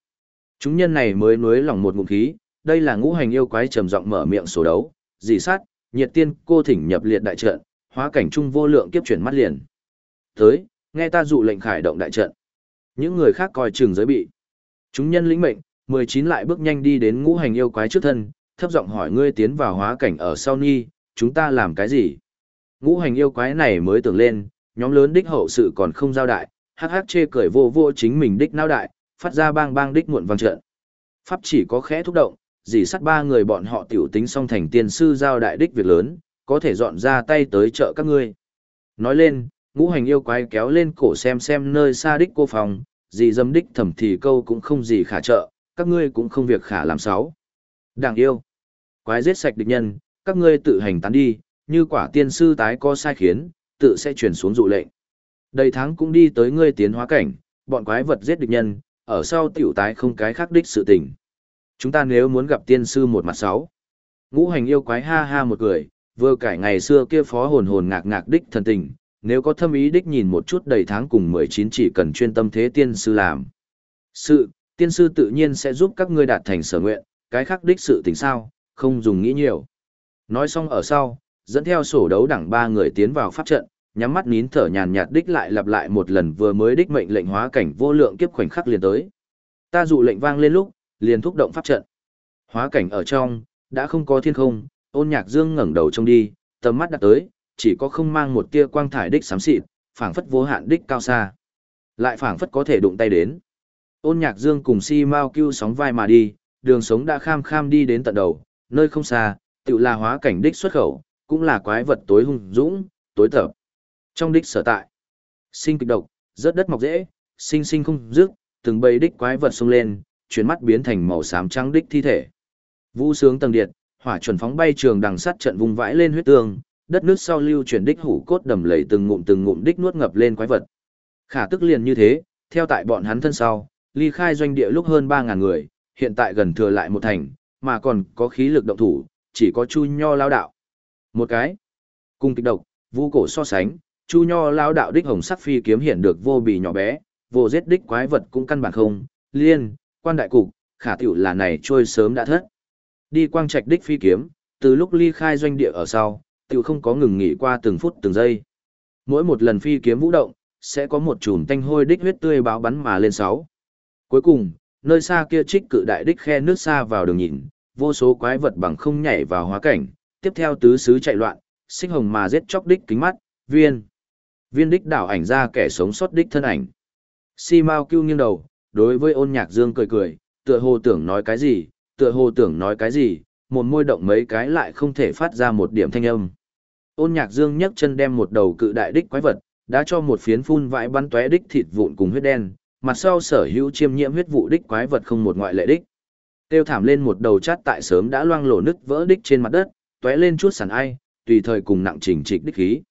Chúng nhân này mới nuối lòng một ngụm khí, đây là ngũ hành yêu quái trầm giọng mở miệng sổ đấu, dị sát, nhiệt tiên cô thỉnh nhập liệt đại trận, hóa cảnh trung vô lượng kiếp chuyển mắt liền. Tới, nghe ta dụ lệnh khải động đại trận. Những người khác coi chừng giới bị. Chúng nhân lĩnh mệnh, 19 lại bước nhanh đi đến ngũ hành yêu quái trước thân, thấp giọng hỏi ngươi tiến vào hóa cảnh ở sau ni, chúng ta làm cái gì? Ngũ hành yêu quái này mới tưởng lên, nhóm lớn đích hậu sự còn không giao đại, hắc hắc chê cười vô vô chính mình đích nao đại, phát ra bang bang đích muộn vang trận. Pháp chỉ có khẽ thúc động, dì sắt ba người bọn họ tiểu tính song thành tiên sư giao đại đích việc lớn, có thể dọn ra tay tới chợ các ngươi. Nói lên, ngũ hành yêu quái kéo lên cổ xem xem nơi xa đích cô phòng, gì dâm đích thẩm thì câu cũng không gì khả trợ, các ngươi cũng không việc khả làm sáu. Đảng yêu, quái giết sạch địch nhân, các ngươi tự hành tán đi, như quả tiên sư tái có sai khiến, tự sẽ chuyển xuống dụ lệnh. Đầy tháng cũng đi tới ngươi tiến hóa cảnh, bọn quái vật giết địch nhân, ở sau tiểu tái không cái khác đích sự tình. Chúng ta nếu muốn gặp tiên sư một mặt sáu. Ngũ hành yêu quái ha ha một cười, vừa cải ngày xưa kia phó hồn hồn ngạc ngạc đích thần tình, nếu có thâm ý đích nhìn một chút đầy tháng cùng 19 chỉ cần chuyên tâm thế tiên sư làm. Sự, tiên sư tự nhiên sẽ giúp các ngươi đạt thành sở nguyện, cái khác đích sự tình sao, không dùng nghĩ nhiều. Nói xong ở sau, dẫn theo sổ đấu đẳng ba người tiến vào pháp trận, nhắm mắt nín thở nhàn nhạt đích lại lặp lại một lần vừa mới đích mệnh lệnh hóa cảnh vô lượng kiếp khoảnh khắc liền tới. Ta dụ lệnh vang lên lúc, liền thúc động pháp trận. Hóa cảnh ở trong, đã không có thiên không, ôn nhạc dương ngẩng đầu trông đi, tầm mắt đặt tới, chỉ có không mang một tia quang thải đích xám xịt, phảng phất vô hạn đích cao xa. Lại phảng phất có thể đụng tay đến. Ôn nhạc dương cùng si mau cưu sóng vai mà đi, đường sống đã kham kham đi đến tận đầu, nơi không xa, tự là hóa cảnh đích xuất khẩu, cũng là quái vật tối hung dũng, tối tập. Trong đích sở tại, sinh kịch độc, rớt đất mọc dễ, sinh sinh không dứt, từng bầy đích quái vật xông lên, chuyển mắt biến thành màu xám trắng đích thi thể. Vũ sướng tầng điện, hỏa chuẩn phóng bay trường đằng sắt trận vùng vãi lên huyết tương, đất nước sau lưu chuyển đích hủ cốt đầm lầy từng ngụm từng ngụm đích nuốt ngập lên quái vật. Khả tức liền như thế, theo tại bọn hắn thân sau, ly khai doanh địa lúc hơn 3000 người, hiện tại gần thừa lại một thành, mà còn có khí lực động thủ, chỉ có Chu Nho lao đạo. Một cái, cùng kịch độc, vu cổ so sánh, Chu Nho lao đạo đích hồng sắc phi kiếm hiện được vô bì nhỏ bé, vô giết đích quái vật cũng căn bản không, liên, quan đại cục, khả tiểu là này trôi sớm đã thất. Đi quang trạch đích phi kiếm, từ lúc ly khai doanh địa ở sau, tự không có ngừng nghỉ qua từng phút từng giây. Mỗi một lần phi kiếm vũ động, sẽ có một chùm tanh hôi đích huyết tươi báo bắn mà lên sáu. Cuối cùng, nơi xa kia trích cự đại đích khe nước xa vào đường nhìn, vô số quái vật bằng không nhảy vào hóa cảnh, tiếp theo tứ xứ chạy loạn, xích hồng mà giết chóc đích kính mắt, viên. Viên đích đảo ảnh ra kẻ sống sót đích thân ảnh. Si Mao kêu nghiêng đầu, đối với ôn nhạc dương cười cười, tựa hồ tưởng nói cái gì, tựa hồ tưởng nói cái gì, một môi động mấy cái lại không thể phát ra một điểm thanh âm. Ôn nhạc dương nhấc chân đem một đầu cự đại đích quái vật, đã cho một phiến phun vãi bắn tóe đích thịt vụn cùng huyết đen, mặt sau sở hữu chiêm nhiễm huyết vụ đích quái vật không một ngoại lệ đích. Tiêu thảm lên một đầu chát tại sớm đã loang lổ nứt vỡ đích trên mặt đất, tóe lên chút sàn ai, tùy thời cùng nặng chỉnh trịch đích khí.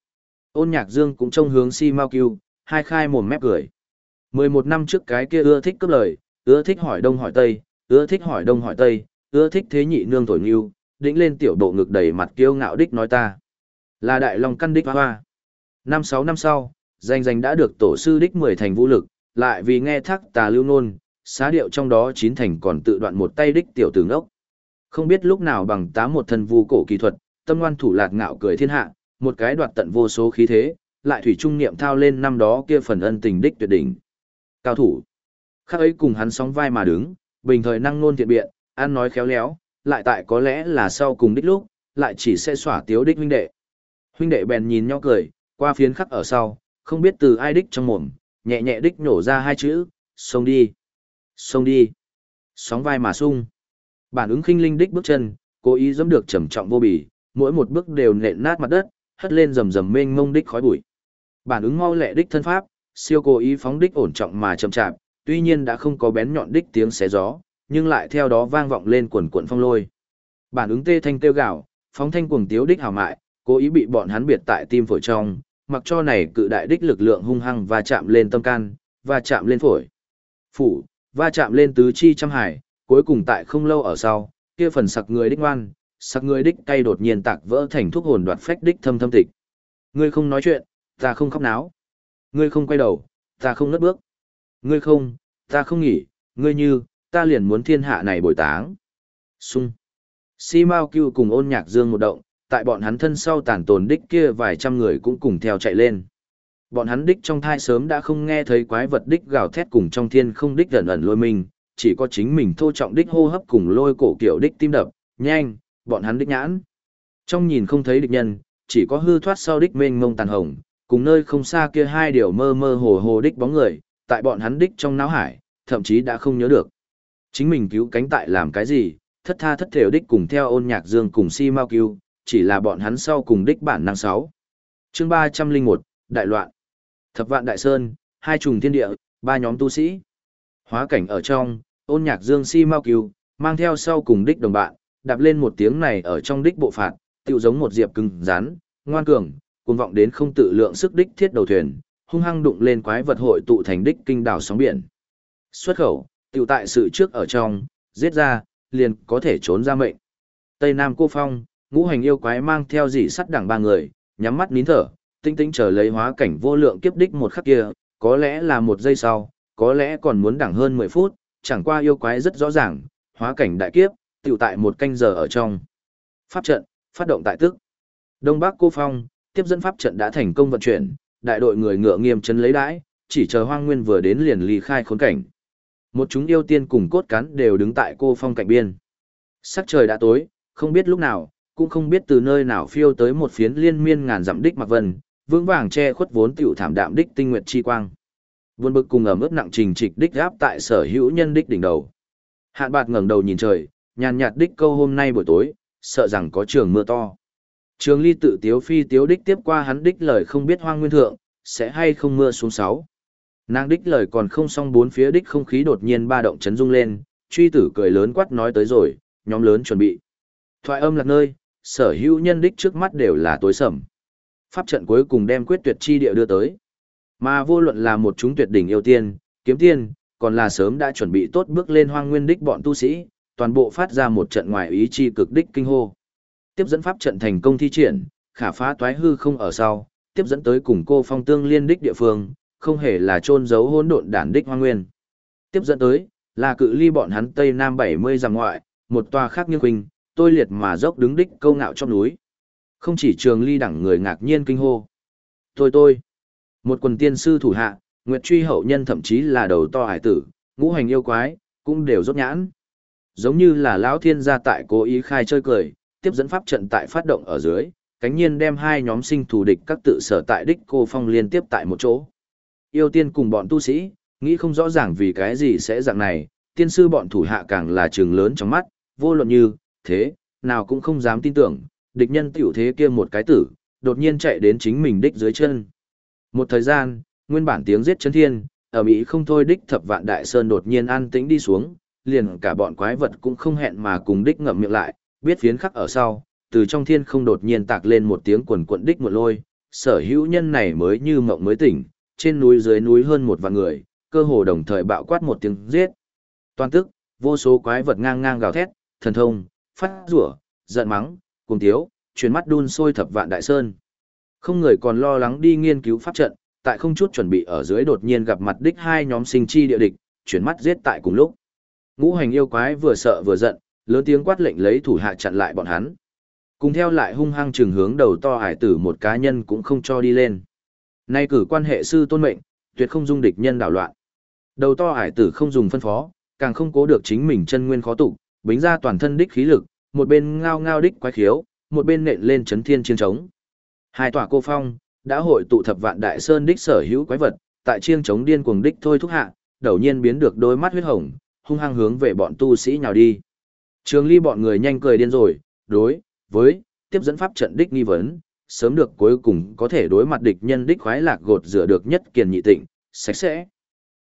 Ôn nhạc dương cũng trông hướng si mau kiêu, hai khai mồm mép cười. Mười một năm trước cái kia ưa thích cướp lời, ưa thích hỏi đông hỏi tây, ưa thích hỏi đông hỏi tây, ưa thích thế nhị nương thổi nhưu, đĩnh lên tiểu độ ngực đầy mặt kiêu ngạo đích nói ta. Là đại long căn đích hoa hoa. Năm sáu năm sau, danh danh đã được tổ sư đích mười thành vũ lực, lại vì nghe thắc tà lưu nôn, xá điệu trong đó chín thành còn tự đoạn một tay đích tiểu tướng ốc. Không biết lúc nào bằng tám một thân vu cổ kỳ thuật, tâm ngoan thủ lạt ngạo cười thiên hạ, một cái đoạt tận vô số khí thế, lại thủy trung niệm thao lên năm đó kia phần ân tình đích tuyệt đỉnh. Cao thủ. Khác ấy cùng hắn sóng vai mà đứng, bình thời năng nôn thiện biện, ăn nói khéo léo, lại tại có lẽ là sau cùng đích lúc, lại chỉ sẽ xỏa tiếu đích huynh đệ. Huynh đệ bèn nhìn nhau cười, qua phiến khắc ở sau, không biết từ ai đích trong mồm, nhẹ nhẹ đích nổ ra hai chữ, xông đi, xông đi, sóng vai mà sung. Bản ứng khinh linh đích bước chân, cố ý dẫm được trầm trọng vô bì, mỗi một bước đều nện nát mặt đất, hất lên rầm rầm mênh mông đích khói bụi. Bản ứng mau lẹ đích thân pháp, siêu cố ý phóng đích ổn trọng mà chậm chạp, tuy nhiên đã không có bén nhọn đích tiếng xé gió, nhưng lại theo đó vang vọng lên quần quần phong lôi. Bản ứng tê thanh tiêu gạo, phóng thanh cuồng tiếu đích hào mại, cố ý bị bọn hắn biệt tại tim phổi trong, mặc cho này cự đại đích lực lượng hung hăng và chạm lên tâm can, và chạm lên phổi. Phủ, va chạm lên tứ chi trăm hải, cuối cùng tại không lâu ở sau, kia phần sặc người đích ngoan, sặc người đích cay đột nhiên tạc vỡ thành thuốc hồn đoạt phách đích thâm thâm tịch. Ngươi không nói chuyện, ta không khóc náo. Ngươi không quay đầu, ta không lướt bước. Ngươi không, ta không nghỉ, ngươi như, ta liền muốn thiên hạ này bồi táng. Xung. Si Mao Cưu cùng ôn nhạc dương một động, tại bọn hắn thân sau tàn tồn đích kia vài trăm người cũng cùng theo chạy lên. Bọn hắn đích trong thai sớm đã không nghe thấy quái vật đích gào thét cùng trong thiên không đích gần ẩn lôi mình, chỉ có chính mình thô trọng đích hô hấp cùng lôi cổ kiểu đích tim đập, nhanh, bọn hắn đích nhãn. Trong nhìn không thấy địch nhân, chỉ có hư thoát sau đích mênh mông tàn hồng, cùng nơi không xa kia hai điều mơ mơ hồ hồ đích bóng người, tại bọn hắn đích trong não hải, thậm chí đã không nhớ được. Chính mình cứu cánh tại làm cái gì, thất tha thất thểu đích cùng theo ôn nhạc dương cùng si mau cứu, chỉ là bọn hắn sau cùng đích bản năng sáu. Chương ba trăm linh một Đại loạn. Thập vạn đại sơn, hai trùng thiên địa, ba nhóm tu sĩ. Hóa cảnh ở trong, ôn nhạc dương si mau cứu, mang theo sau cùng đích đồng bạn, đạp lên một tiếng này ở trong đích bộ phạt, tựu giống một diệp cứng rắn, ngoan cường, cuồng vọng đến không tự lượng sức đích thiết đầu thuyền, hung hăng đụng lên quái vật hội tụ thành đích kinh đảo sóng biển. Xuất khẩu, tiểu tại sự trước ở trong, giết ra, liền có thể trốn ra mệnh. Tây Nam Cô Phong, ngũ hành yêu quái mang theo dị sắt đẳng ba người, nhắm mắt nín thở, tinh tinh chờ lấy hóa cảnh vô lượng kiếp đích một khắc kia, có lẽ là một giây sau, có lẽ còn muốn đẳng hơn 10 phút, chẳng qua yêu quái rất rõ ràng, hóa cảnh đại kiếp, tiểu tại một canh giờ ở trong. Pháp trận, phát động tại tức. Đông Bắc Cô Phong, tiếp dẫn pháp trận đã thành công vận chuyển, đại đội người ngựa nghiêm chân lấy đãi, chỉ chờ Hoang Nguyên vừa đến liền ly khai khốn cảnh. Một chúng yêu tiên cùng cốt cán đều đứng tại cô phong cạnh biên. Sắc trời đã tối, không biết lúc nào, cũng không biết từ nơi nào phiêu tới một phiến liên miên ngàn dặm đích mặc vân, vững vàng che khuất vốn tiểu thảm đạm đích tinh nguyệt chi quang. Buồn bực cùng ở mức nặng trình trịch đích gáp tại sở hữu nhân đích đỉnh đầu. Hạn bạt ngẩng đầu nhìn trời, nhàn nhạt đích câu hôm nay buổi tối, sợ rằng có trường mưa to. Trường ly tự tiếu phi tiếu đích tiếp qua hắn đích lời không biết hoang nguyên thượng, sẽ hay không mưa xuống sáu. Nàng đích lời còn không xong bốn phía đích không khí đột nhiên ba động chấn rung lên, truy tử cười lớn quát nói tới rồi, nhóm lớn chuẩn bị. Thoại âm lạc nơi, sở hữu nhân đích trước mắt đều là tối sầm. Pháp trận cuối cùng đem quyết tuyệt chi địa đưa tới. Mà vô luận là một chúng tuyệt đỉnh yêu tiên, kiếm tiên, còn là sớm đã chuẩn bị tốt bước lên hoang nguyên đích bọn tu sĩ, toàn bộ phát ra một trận ngoài ý chi cực đích kinh hô. Tiếp dẫn pháp trận thành công thi triển, khả phá toái hư không ở sau, tiếp dẫn tới cùng cô phong tương liên đích địa phương, không hề là trôn giấu hỗn độn đản đích hoang nguyên. Tiếp dẫn tới, là cự ly bọn hắn tây nam 70 dặm ngoại, một tòa khác như quỳnh, tôi liệt mà dốc đứng đích câu ngạo trong núi. Không chỉ trường ly đẳng người ngạc nhiên kinh hô. Tôi tôi, một quần tiên sư thủ hạ, nguyệt truy hậu nhân thậm chí là đầu to hải tử, ngũ hành yêu quái, cũng đều rốt nhãn. Giống như là lão thiên gia tại cố ý khai chơi cười, tiếp dẫn pháp trận tại phát động ở dưới, cánh nhiên đem hai nhóm sinh thù địch các tự sở tại đích cô phong liên tiếp tại một chỗ. Yêu tiên cùng bọn tu sĩ, nghĩ không rõ ràng vì cái gì sẽ dạng này, tiên sư bọn thủ hạ càng là trường lớn trong mắt, vô luận như, thế, nào cũng không dám tin tưởng, địch nhân tiểu thế kia một cái tử, đột nhiên chạy đến chính mình đích dưới chân. Một thời gian, nguyên bản tiếng giết chấn thiên, ở Mỹ không thôi đích thập vạn đại sơn đột nhiên an tĩnh đi xuống, liền cả bọn quái vật cũng không hẹn mà cùng đích ngậm miệng lại, biết phiến khắc ở sau, từ trong thiên không đột nhiên tạc lên một tiếng quần quận đích một lôi, sở hữu nhân này mới như mộng mới tỉnh, trên núi dưới núi hơn một vạn người, cơ hồ đồng thời bạo quát một tiếng giết. Toàn tức, vô số quái vật ngang ngang gào thét, thần thông, phát rủa, giận mắng, cùng tiếu, chuyến mắt đun sôi thập vạn đại sơn. Không người còn lo lắng đi nghiên cứu pháp trận, tại không chút chuẩn bị ở dưới đột nhiên gặp mặt đích hai nhóm sinh chi địa địch, chuyển mắt giết tại cùng lúc. Ngũ hành yêu quái vừa sợ vừa giận, lớn tiếng quát lệnh lấy thủ hạ chặn lại bọn hắn. Cùng theo lại hung hăng trừng hướng đầu to hải tử một cá nhân cũng không cho đi lên. Nay cử quan hệ sư tôn mệnh, tuyệt không dung địch nhân đảo loạn. Đầu to hải tử không dùng phân phó, càng không cố được chính mình chân nguyên khó tụ, bính ra toàn thân đích khí lực, một bên ngao ngao đích quái khiếu, một bên nện lên chấn thiên chiên trống. Hai tòa cô phong, đã hội tụ thập vạn đại sơn đích sở hữu quái vật, tại chiêng trống điên cuồng đích thôi thúc hạ, đầu nhiên biến được đôi mắt huyết hồng, hung hăng hướng về bọn tu sĩ nhào đi. Trường ly bọn người nhanh cười điên rồi, đối, với, tiếp dẫn pháp trận đích nghi vấn, sớm được cuối cùng có thể đối mặt địch nhân đích khoái lạc gột rửa được nhất kiền nhị tịnh, sạch sẽ.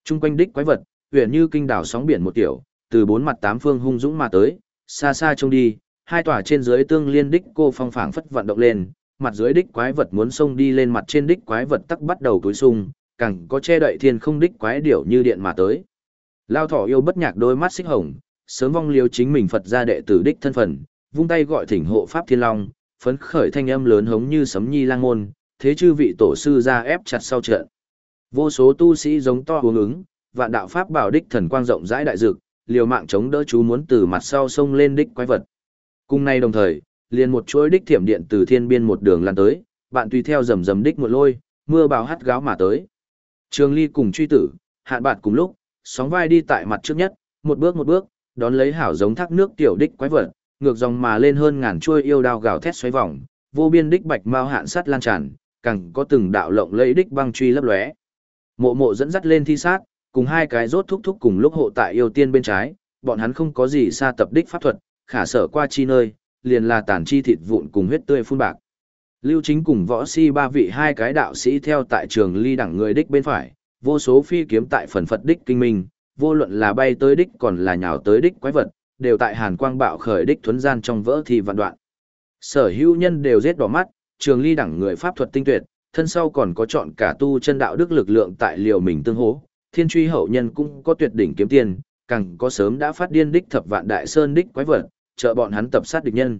Trung quanh đích quái vật, huyền như kinh đảo sóng biển một tiểu, từ bốn mặt tám phương hung dũng mà tới, xa xa trông đi, hai tòa trên dưới tương liên đích cô phong phảng phất vận động lên, mặt dưới đích quái vật muốn xông đi lên mặt trên đích quái vật tắc bắt đầu túi sung, càng có che đậy thiên không đích quái điểu như điện mà tới. Lao thỏ yêu bất nhạc đôi mắt xích hồng, sớm vong liếu chính mình Phật gia đệ tử đích thân phận, vung tay gọi thỉnh hộ pháp thiên long, phấn khởi thanh âm lớn hống như sấm nhi lang môn, thế chư vị tổ sư ra ép chặt sau trận. Vô số tu sĩ giống to hướng ứng, vạn đạo pháp bảo đích thần quang rộng rãi đại dực, liều mạng chống đỡ chú muốn từ mặt sau sông lên đích quái vật. Cùng nay đồng thời, liền một chuỗi đích thiểm điện từ thiên biên một đường lan tới, bạn tùy theo rầm rầm đích một lôi, mưa bào hắt gáo mà tới. Trường Ly cùng truy tử, hạn bạn cùng lúc, sóng vai đi tại mặt trước nhất, một bước một bước, đón lấy hảo giống thác nước tiểu đích quái vật, ngược dòng mà lên hơn ngàn chuôi yêu đao gào thét xoáy vòng, vô biên đích bạch mao hạn sắt lan tràn, càng có từng đạo lộng lẫy đích băng truy lấp lóe. Mộ Mộ dẫn dắt lên thi sát, cùng hai cái rốt thúc thúc cùng lúc hộ tại yêu tiên bên trái, bọn hắn không có gì xa tập đích pháp thuật, khả sở qua chi nơi, liền là tàn chi thịt vụn cùng huyết tươi phun bạc. Lưu Chính cùng võ si ba vị hai cái đạo sĩ theo tại trường ly đẳng người đích bên phải, vô số phi kiếm tại phần phật đích kinh minh, vô luận là bay tới đích còn là nhào tới đích quái vật, đều tại hàn quang bạo khởi đích thuấn gian trong vỡ thì vạn đoạn. Sở hữu nhân đều giết đỏ mắt, trường ly đẳng người pháp thuật tinh tuyệt, thân sau còn có chọn cả tu chân đạo đức lực lượng tại liều mình tương hố, thiên truy hậu nhân cũng có tuyệt đỉnh kiếm tiền, càng có sớm đã phát điên đích thập vạn đại sơn đích quái vật, trợ bọn hắn tập sát địch nhân.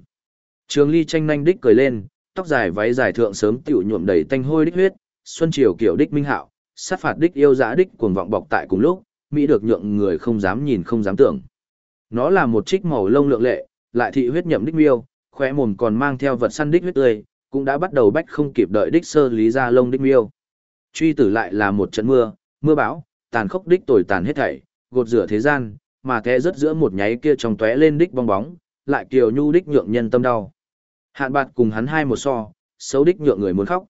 Trường Ly tranh nhanh đích cười lên, tóc dài váy dài thượng sớm tiểu nhuộm đầy tanh hôi đích huyết, xuân triều kiểu đích minh hạo, sát phạt đích yêu giá đích cuồng vọng bọc tại cùng lúc, mỹ được nhượng người không dám nhìn không dám tưởng. Nó là một trích màu lông lượng lệ, lại thị huyết nhậm đích miêu, khóe mồm còn mang theo vật săn đích huyết tươi, cũng đã bắt đầu bách không kịp đợi đích sơ lý ra lông đích miêu. Truy tử lại là một trận mưa, mưa bão, tàn khốc đích tồi tàn hết thảy, gột rửa thế gian, mà thế rất giữa một nháy kia trong tóe lên đích bong bóng, lại kiều nhu đích nhượng nhân tâm đau. Hạn bạt cùng hắn hai một so, xấu đích nhượng người muốn khóc.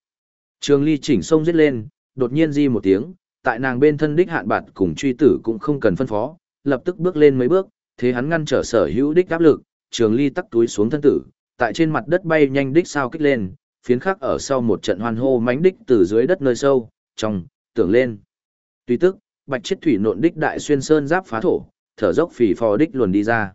Trường ly chỉnh sông giết lên, đột nhiên di một tiếng, tại nàng bên thân đích hạn bạt cùng truy tử cũng không cần phân phó, lập tức bước lên mấy bước, thế hắn ngăn trở sở hữu đích áp lực, trường ly tắc túi xuống thân tử, tại trên mặt đất bay nhanh đích sao kích lên, phiến khắc ở sau một trận hoan hô mánh đích từ dưới đất nơi sâu, trong, tưởng lên. Tuy tức, bạch chết thủy nộn đích đại xuyên sơn giáp phá thổ, thở dốc phì phò đích luồn đi ra.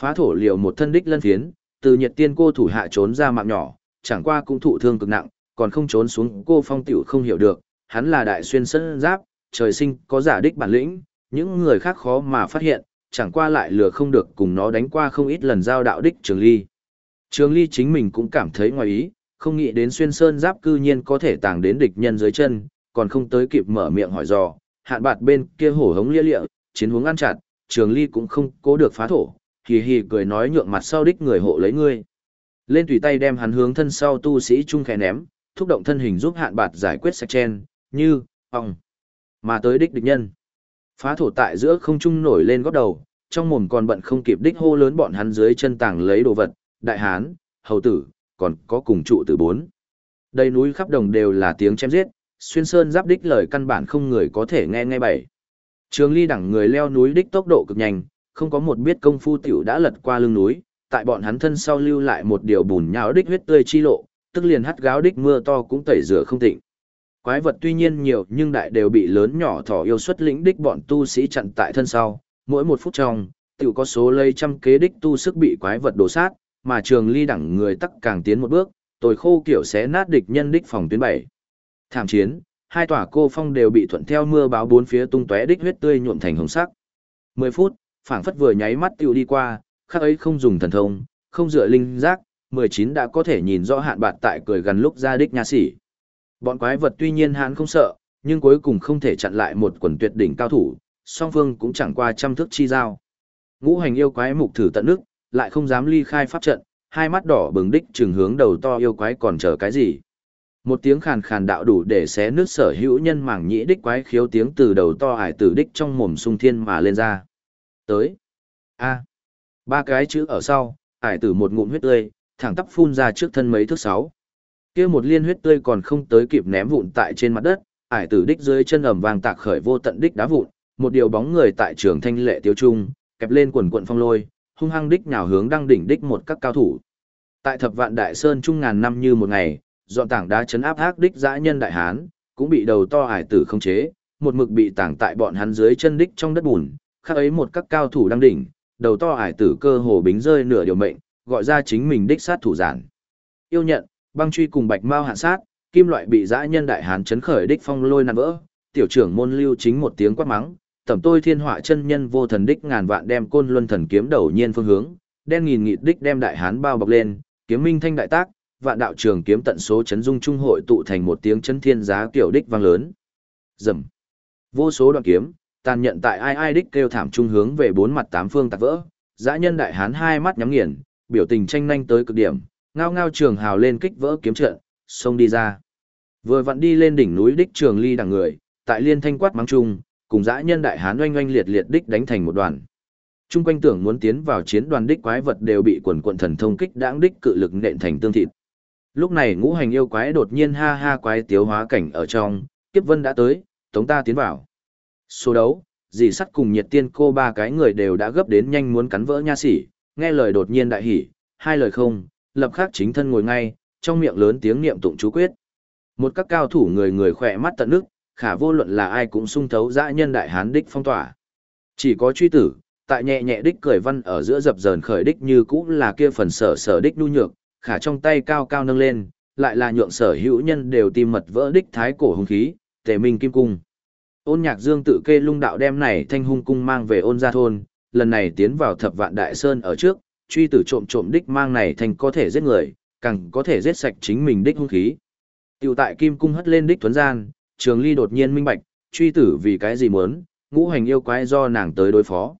Phá thổ liều một thân đích lân phiến, từ nhiệt tiên cô thủ hạ trốn ra mạng nhỏ, chẳng qua cũng thụ thương cực nặng, còn không trốn xuống cô phong tiểu không hiểu được, hắn là đại xuyên sơn giáp, trời sinh có giả đích bản lĩnh, những người khác khó mà phát hiện, chẳng qua lại lừa không được cùng nó đánh qua không ít lần giao đạo đích trường ly. Trường ly chính mình cũng cảm thấy ngoài ý, không nghĩ đến xuyên sơn giáp cư nhiên có thể tàng đến địch nhân dưới chân, còn không tới kịp mở miệng hỏi dò, hạn bạt bên kia hổ hống lia lịa, chiến hướng ăn chặt, trường ly cũng không cố được phá thổ, hì hì cười nói nhượng mặt sau đích người hộ lấy ngươi. Lên tùy tay đem hắn hướng thân sau tu sĩ trung khẽ ném, thúc động thân hình giúp hạn bạt giải quyết sạch chen, như, ong, mà tới đích địch nhân. Phá thổ tại giữa không trung nổi lên gót đầu, trong mồm còn bận không kịp đích hô lớn bọn hắn dưới chân tàng lấy đồ vật, đại hán, hầu tử, còn có cùng trụ tử bốn. đây núi khắp đồng đều là tiếng chém giết, xuyên sơn giáp đích lời căn bản không người có thể nghe ngay bảy. Trường ly đẳng người leo núi đích tốc độ cực nhanh, không có một biết công phu tiểu đã lật qua lưng núi, tại bọn hắn thân sau lưu lại một điều bùn nhão đích huyết tươi chi lộ, tức liền hắt gáo đích mưa to cũng tẩy rửa không tịnh. Quái vật tuy nhiên nhiều nhưng đại đều bị lớn nhỏ thỏ yêu xuất lĩnh đích bọn tu sĩ chặn tại thân sau, mỗi một phút trong, tiểu có số lây trăm kế đích tu sức bị quái vật đổ sát, mà trường ly đẳng người tắc càng tiến một bước, tồi khô kiểu xé nát địch nhân đích phòng tuyến bảy. Thảm chiến, hai tòa cô phong đều bị thuận theo mưa báo bốn phía tung tóe đích huyết tươi nhuộm thành hồng sắc. 10 phút, phảng phất vừa nháy mắt tiêu đi qua, khắc ấy không dùng thần thông, không dựa linh giác, 19 đã có thể nhìn rõ hạn bạc tại cười gần lúc ra đích nha sĩ. Bọn quái vật tuy nhiên hắn không sợ, nhưng cuối cùng không thể chặn lại một quần tuyệt đỉnh cao thủ, song phương cũng chẳng qua trăm thước chi giao. Ngũ hành yêu quái mục thử tận nước, lại không dám ly khai pháp trận, hai mắt đỏ bừng đích trừng hướng đầu to yêu quái còn chờ cái gì. Một tiếng khàn khàn đạo đủ để xé nước sở hữu nhân mảng nhĩ đích quái khiếu tiếng từ đầu to hải tử đích trong mồm sung thiên mà lên ra. Tới. A. Ba cái chữ ở sau, hải tử một ngụm huyết tươi, thẳng tắp phun ra trước thân mấy thước sáu. Kia một liên huyết tươi còn không tới kịp ném vụn tại trên mặt đất, ải tử đích dưới chân ẩm vàng tạc khởi vô tận đích đá vụn, một điều bóng người tại trường thanh lệ tiêu trung, kẹp lên quần quận phong lôi, hung hăng đích nhào hướng đang đỉnh đích một các cao thủ. Tại thập vạn đại sơn trung ngàn năm như một ngày, dọn tảng đá chấn áp ác đích dã nhân đại hán, cũng bị đầu to ải tử không chế, một mực bị tảng tại bọn hắn dưới chân đích trong đất bùn, khác ấy một các cao thủ đang đỉnh, đầu to ải tử cơ hồ bính rơi nửa điều mệnh, gọi ra chính mình đích sát thủ giản. Yêu nhận, băng truy cùng bạch mao hạ sát, kim loại bị dã nhân đại hán chấn khởi đích phong lôi năn vỡ, tiểu trưởng môn lưu chính một tiếng quát mắng, tẩm tôi thiên họa chân nhân vô thần đích ngàn vạn đem côn luân thần kiếm đầu nhiên phương hướng, đen nghìn nghịt đích đem đại hán bao bọc lên, kiếm minh thanh đại tác, vạn đạo trường kiếm tận số chấn dung trung hội tụ thành một tiếng chấn thiên giá kiểu đích vang lớn. Rầm. Vô số đoạn kiếm, tàn nhận tại ai ai đích kêu thảm trung hướng về bốn mặt tám phương tạc vỡ, dã nhân đại hán hai mắt nhắm nghiền, biểu tình tranh nhanh tới cực điểm, ngao ngao trường hào lên kích vỡ kiếm trận, xông đi ra. Vừa vặn đi lên đỉnh núi đích trường ly đằng người, tại liên thanh quát mắng trung, cùng dã nhân đại hán oanh oanh liệt liệt đích đánh thành một đoàn. Trung quanh tưởng muốn tiến vào chiến đoàn đích quái vật đều bị quần quần thần thông kích đãng đích cự lực nện thành tương thịt. Lúc này ngũ hành yêu quái đột nhiên ha ha quái tiếu hóa cảnh ở trong, kiếp vân đã tới, tống ta tiến vào. Số đấu, dì sắt cùng nhiệt tiên cô ba cái người đều đã gấp đến nhanh muốn cắn vỡ nha sỉ, nghe lời đột nhiên đại hỉ, hai lời không, lập khắc chính thân ngồi ngay, trong miệng lớn tiếng niệm tụng chú quyết. Một các cao thủ người người khỏe mắt tận nước, khả vô luận là ai cũng sung thấu dã nhân đại hán đích phong tỏa. Chỉ có truy tử, tại nhẹ nhẹ đích cười văn ở giữa dập dờn khởi đích như cũng là kia phần sở sở đích nhu nhược, khả trong tay cao cao nâng lên, lại là nhượng sở hữu nhân đều tìm mật vỡ đích thái cổ hung khí, tề minh kim cung. Ôn nhạc dương tự kê lung đạo đem này thanh hung cung mang về ôn gia thôn, lần này tiến vào thập vạn đại sơn ở trước, truy tử trộm trộm đích mang này thành có thể giết người, càng có thể giết sạch chính mình đích hung khí. Tiểu tại kim cung hất lên đích thuấn gian, trường ly đột nhiên minh bạch, truy tử vì cái gì muốn, ngũ hành yêu quái do nàng tới đối phó.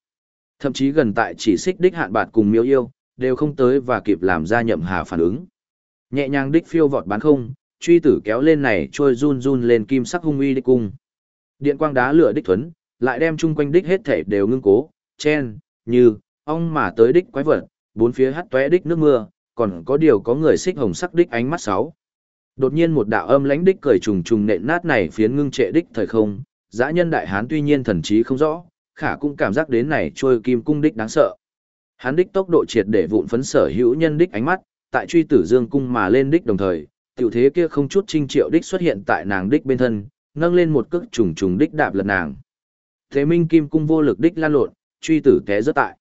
Thậm chí gần tại chỉ xích đích hạn bạt cùng miêu yêu, đều không tới và kịp làm ra nhậm hà phản ứng. Nhẹ nhàng đích phiêu vọt bán không, truy tử kéo lên này trôi run run lên kim sắc hung uy đích cung. Điện quang đá lửa đích thuấn, lại đem chung quanh đích hết thể đều ngưng cố, chen, như, ong mà tới đích quái vật, bốn phía hắt tóe đích nước mưa, còn có điều có người xích hồng sắc đích ánh mắt sáu. Đột nhiên một đạo âm lãnh đích cười trùng trùng nện nát này phiến ngưng trệ đích thời không, dã nhân đại hán tuy nhiên thần trí không rõ, khả cũng cảm giác đến này trôi kim cung đích đáng sợ. Hán đích tốc độ triệt để vụn phấn sở hữu nhân đích ánh mắt, tại truy tử dương cung mà lên đích đồng thời, tiểu thế kia không chút trinh triệu đích xuất hiện tại nàng đích bên thân, nâng lên một cước trùng trùng đích đạp lật nàng. Thế minh kim cung vô lực đích lan lộn, truy tử té rất tại.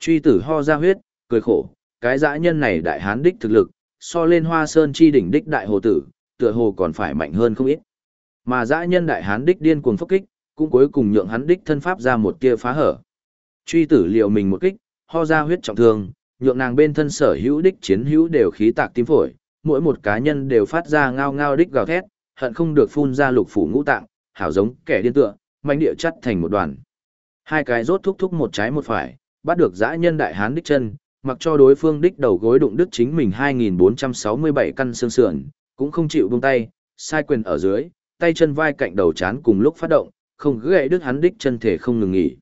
Truy tử ho ra huyết, cười khổ, cái dã nhân này đại hán đích thực lực, so lên hoa sơn chi đỉnh đích đại hồ tử, tựa hồ còn phải mạnh hơn không ít. Mà dã nhân đại hán đích điên cuồng phốc kích, cũng cuối cùng nhượng hắn đích thân pháp ra một tia phá hở. Truy tử liệu mình một kích, ho ra huyết trọng thương, nhượng nàng bên thân sở hữu đích chiến hữu đều khí tạc tim phổi, mỗi một cá nhân đều phát ra ngao ngao đích gào thét, hận không được phun ra lục phủ ngũ tạng, hảo giống kẻ điên tựa, manh địa chắt thành một đoàn. Hai cái rốt thúc thúc một trái một phải, bắt được dã nhân đại hán đích chân, mặc cho đối phương đích đầu gối đụng đứt chính mình 2467 căn xương sườn, cũng không chịu buông tay, sai quyền ở dưới, tay chân vai cạnh đầu chán cùng lúc phát động, không gãy đứt hắn đích chân thể không ngừng nghỉ.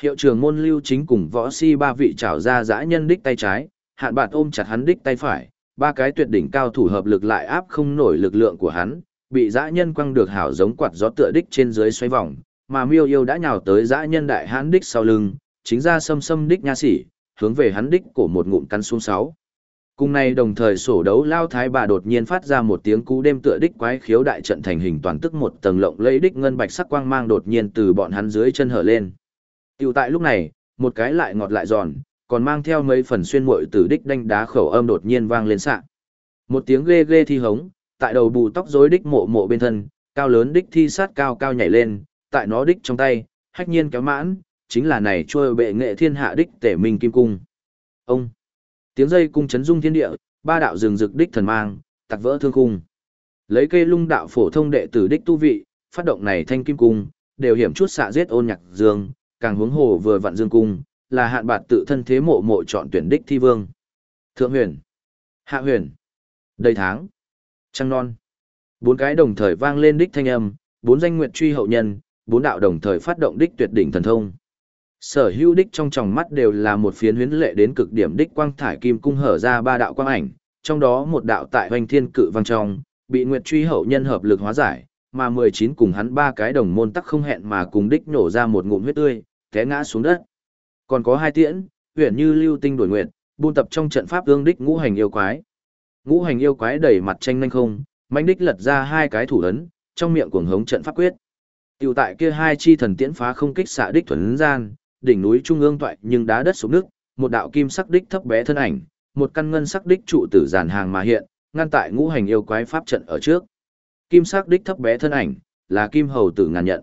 Hiệu trưởng môn lưu chính cùng võ si ba vị trảo ra dã nhân đích tay trái, hạn bạn ôm chặt hắn đích tay phải, ba cái tuyệt đỉnh cao thủ hợp lực lại áp không nổi lực lượng của hắn, bị dã nhân quăng được hảo giống quạt gió tựa đích trên dưới xoay vòng, mà miêu yêu đã nhào tới dã nhân đại hán đích sau lưng, chính ra xâm xâm đích nha sĩ, hướng về hắn đích cổ một ngụm cắn xuống sáu. Cùng này đồng thời sổ đấu lao thái bà đột nhiên phát ra một tiếng cú đêm tựa đích quái khiếu đại trận thành hình toàn tức một tầng lộng lấy đích ngân bạch sắc quang mang đột nhiên từ bọn hắn dưới chân hở lên. Tiểu tại lúc này, một cái lại ngọt lại giòn, còn mang theo mấy phần xuyên muội từ đích đanh đá khẩu âm đột nhiên vang lên xạ. Một tiếng ghê ghê thi hống, tại đầu bù tóc rối đích mộ mộ bên thân, cao lớn đích thi sát cao cao nhảy lên, tại nó đích trong tay, hách nhiên kéo mãn, chính là này trôi bệ nghệ thiên hạ đích tể minh kim cung. Ông! Tiếng dây cung chấn dung thiên địa, ba đạo rừng rực đích thần mang, tạc vỡ thương cung. Lấy cây lung đạo phổ thông đệ tử đích tu vị, phát động này thanh kim cung, đều hiểm chút xạ giết ôn nhạc dương, càng hướng hồ vừa vặn dương cung, là hạn bạt tự thân thế mộ mộ chọn tuyển đích thi vương. Thượng huyền, hạ huyền, đầy tháng, trăng non. Bốn cái đồng thời vang lên đích thanh âm, bốn danh nguyện truy hậu nhân, bốn đạo đồng thời phát động đích tuyệt đỉnh thần thông. Sở hữu đích trong tròng mắt đều là một phiến huyến lệ đến cực điểm đích quang thải kim cung hở ra ba đạo quang ảnh, trong đó một đạo tại hoành thiên cự vang trong, bị Nguyệt Truy hậu nhân hợp lực hóa giải, mà 19 cùng hắn ba cái đồng môn tắc không hẹn mà cùng đích nổ ra một ngụm huyết tươi, té ngã xuống đất. Còn có hai tiễn, huyền như lưu tinh đuổi nguyệt, buôn tập trong trận pháp ương đích ngũ hành yêu quái. Ngũ hành yêu quái đẩy mặt tranh nhanh không, mãnh đích lật ra hai cái thủ ấn, trong miệng cuồng hống trận pháp quyết. Tiểu tại kia hai chi thần tiễn phá không kích xạ đích thuần gian, đỉnh núi trung ương toại nhưng đá đất xuống nước, một đạo kim sắc đích thấp bé thân ảnh, một căn ngân sắc đích trụ tử giàn hàng mà hiện, ngăn tại ngũ hành yêu quái pháp trận ở trước. Kim sắc đích thấp bé thân ảnh, là kim hầu tử ngàn nhận.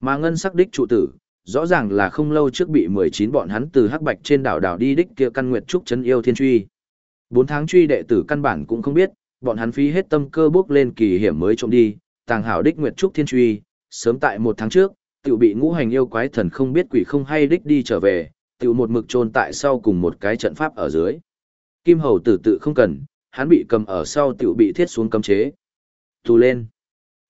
Mà ngân sắc đích trụ tử, rõ ràng là không lâu trước bị 19 bọn hắn từ hắc bạch trên đảo đảo đi đích kia căn nguyệt trúc chân yêu thiên truy. 4 tháng truy đệ tử căn bản cũng không biết, bọn hắn phí hết tâm cơ bước lên kỳ hiểm mới trộm đi, tàng hảo đích nguyệt trúc thiên truy, sớm tại một tháng trước, tiểu bị ngũ hành yêu quái thần không biết quỷ không hay đích đi trở về, tiểu một mực trôn tại sau cùng một cái trận pháp ở dưới. Kim hầu tử tự không cần, hắn bị cầm ở sau tiểu bị thiết xuống cấm chế. Tù lên.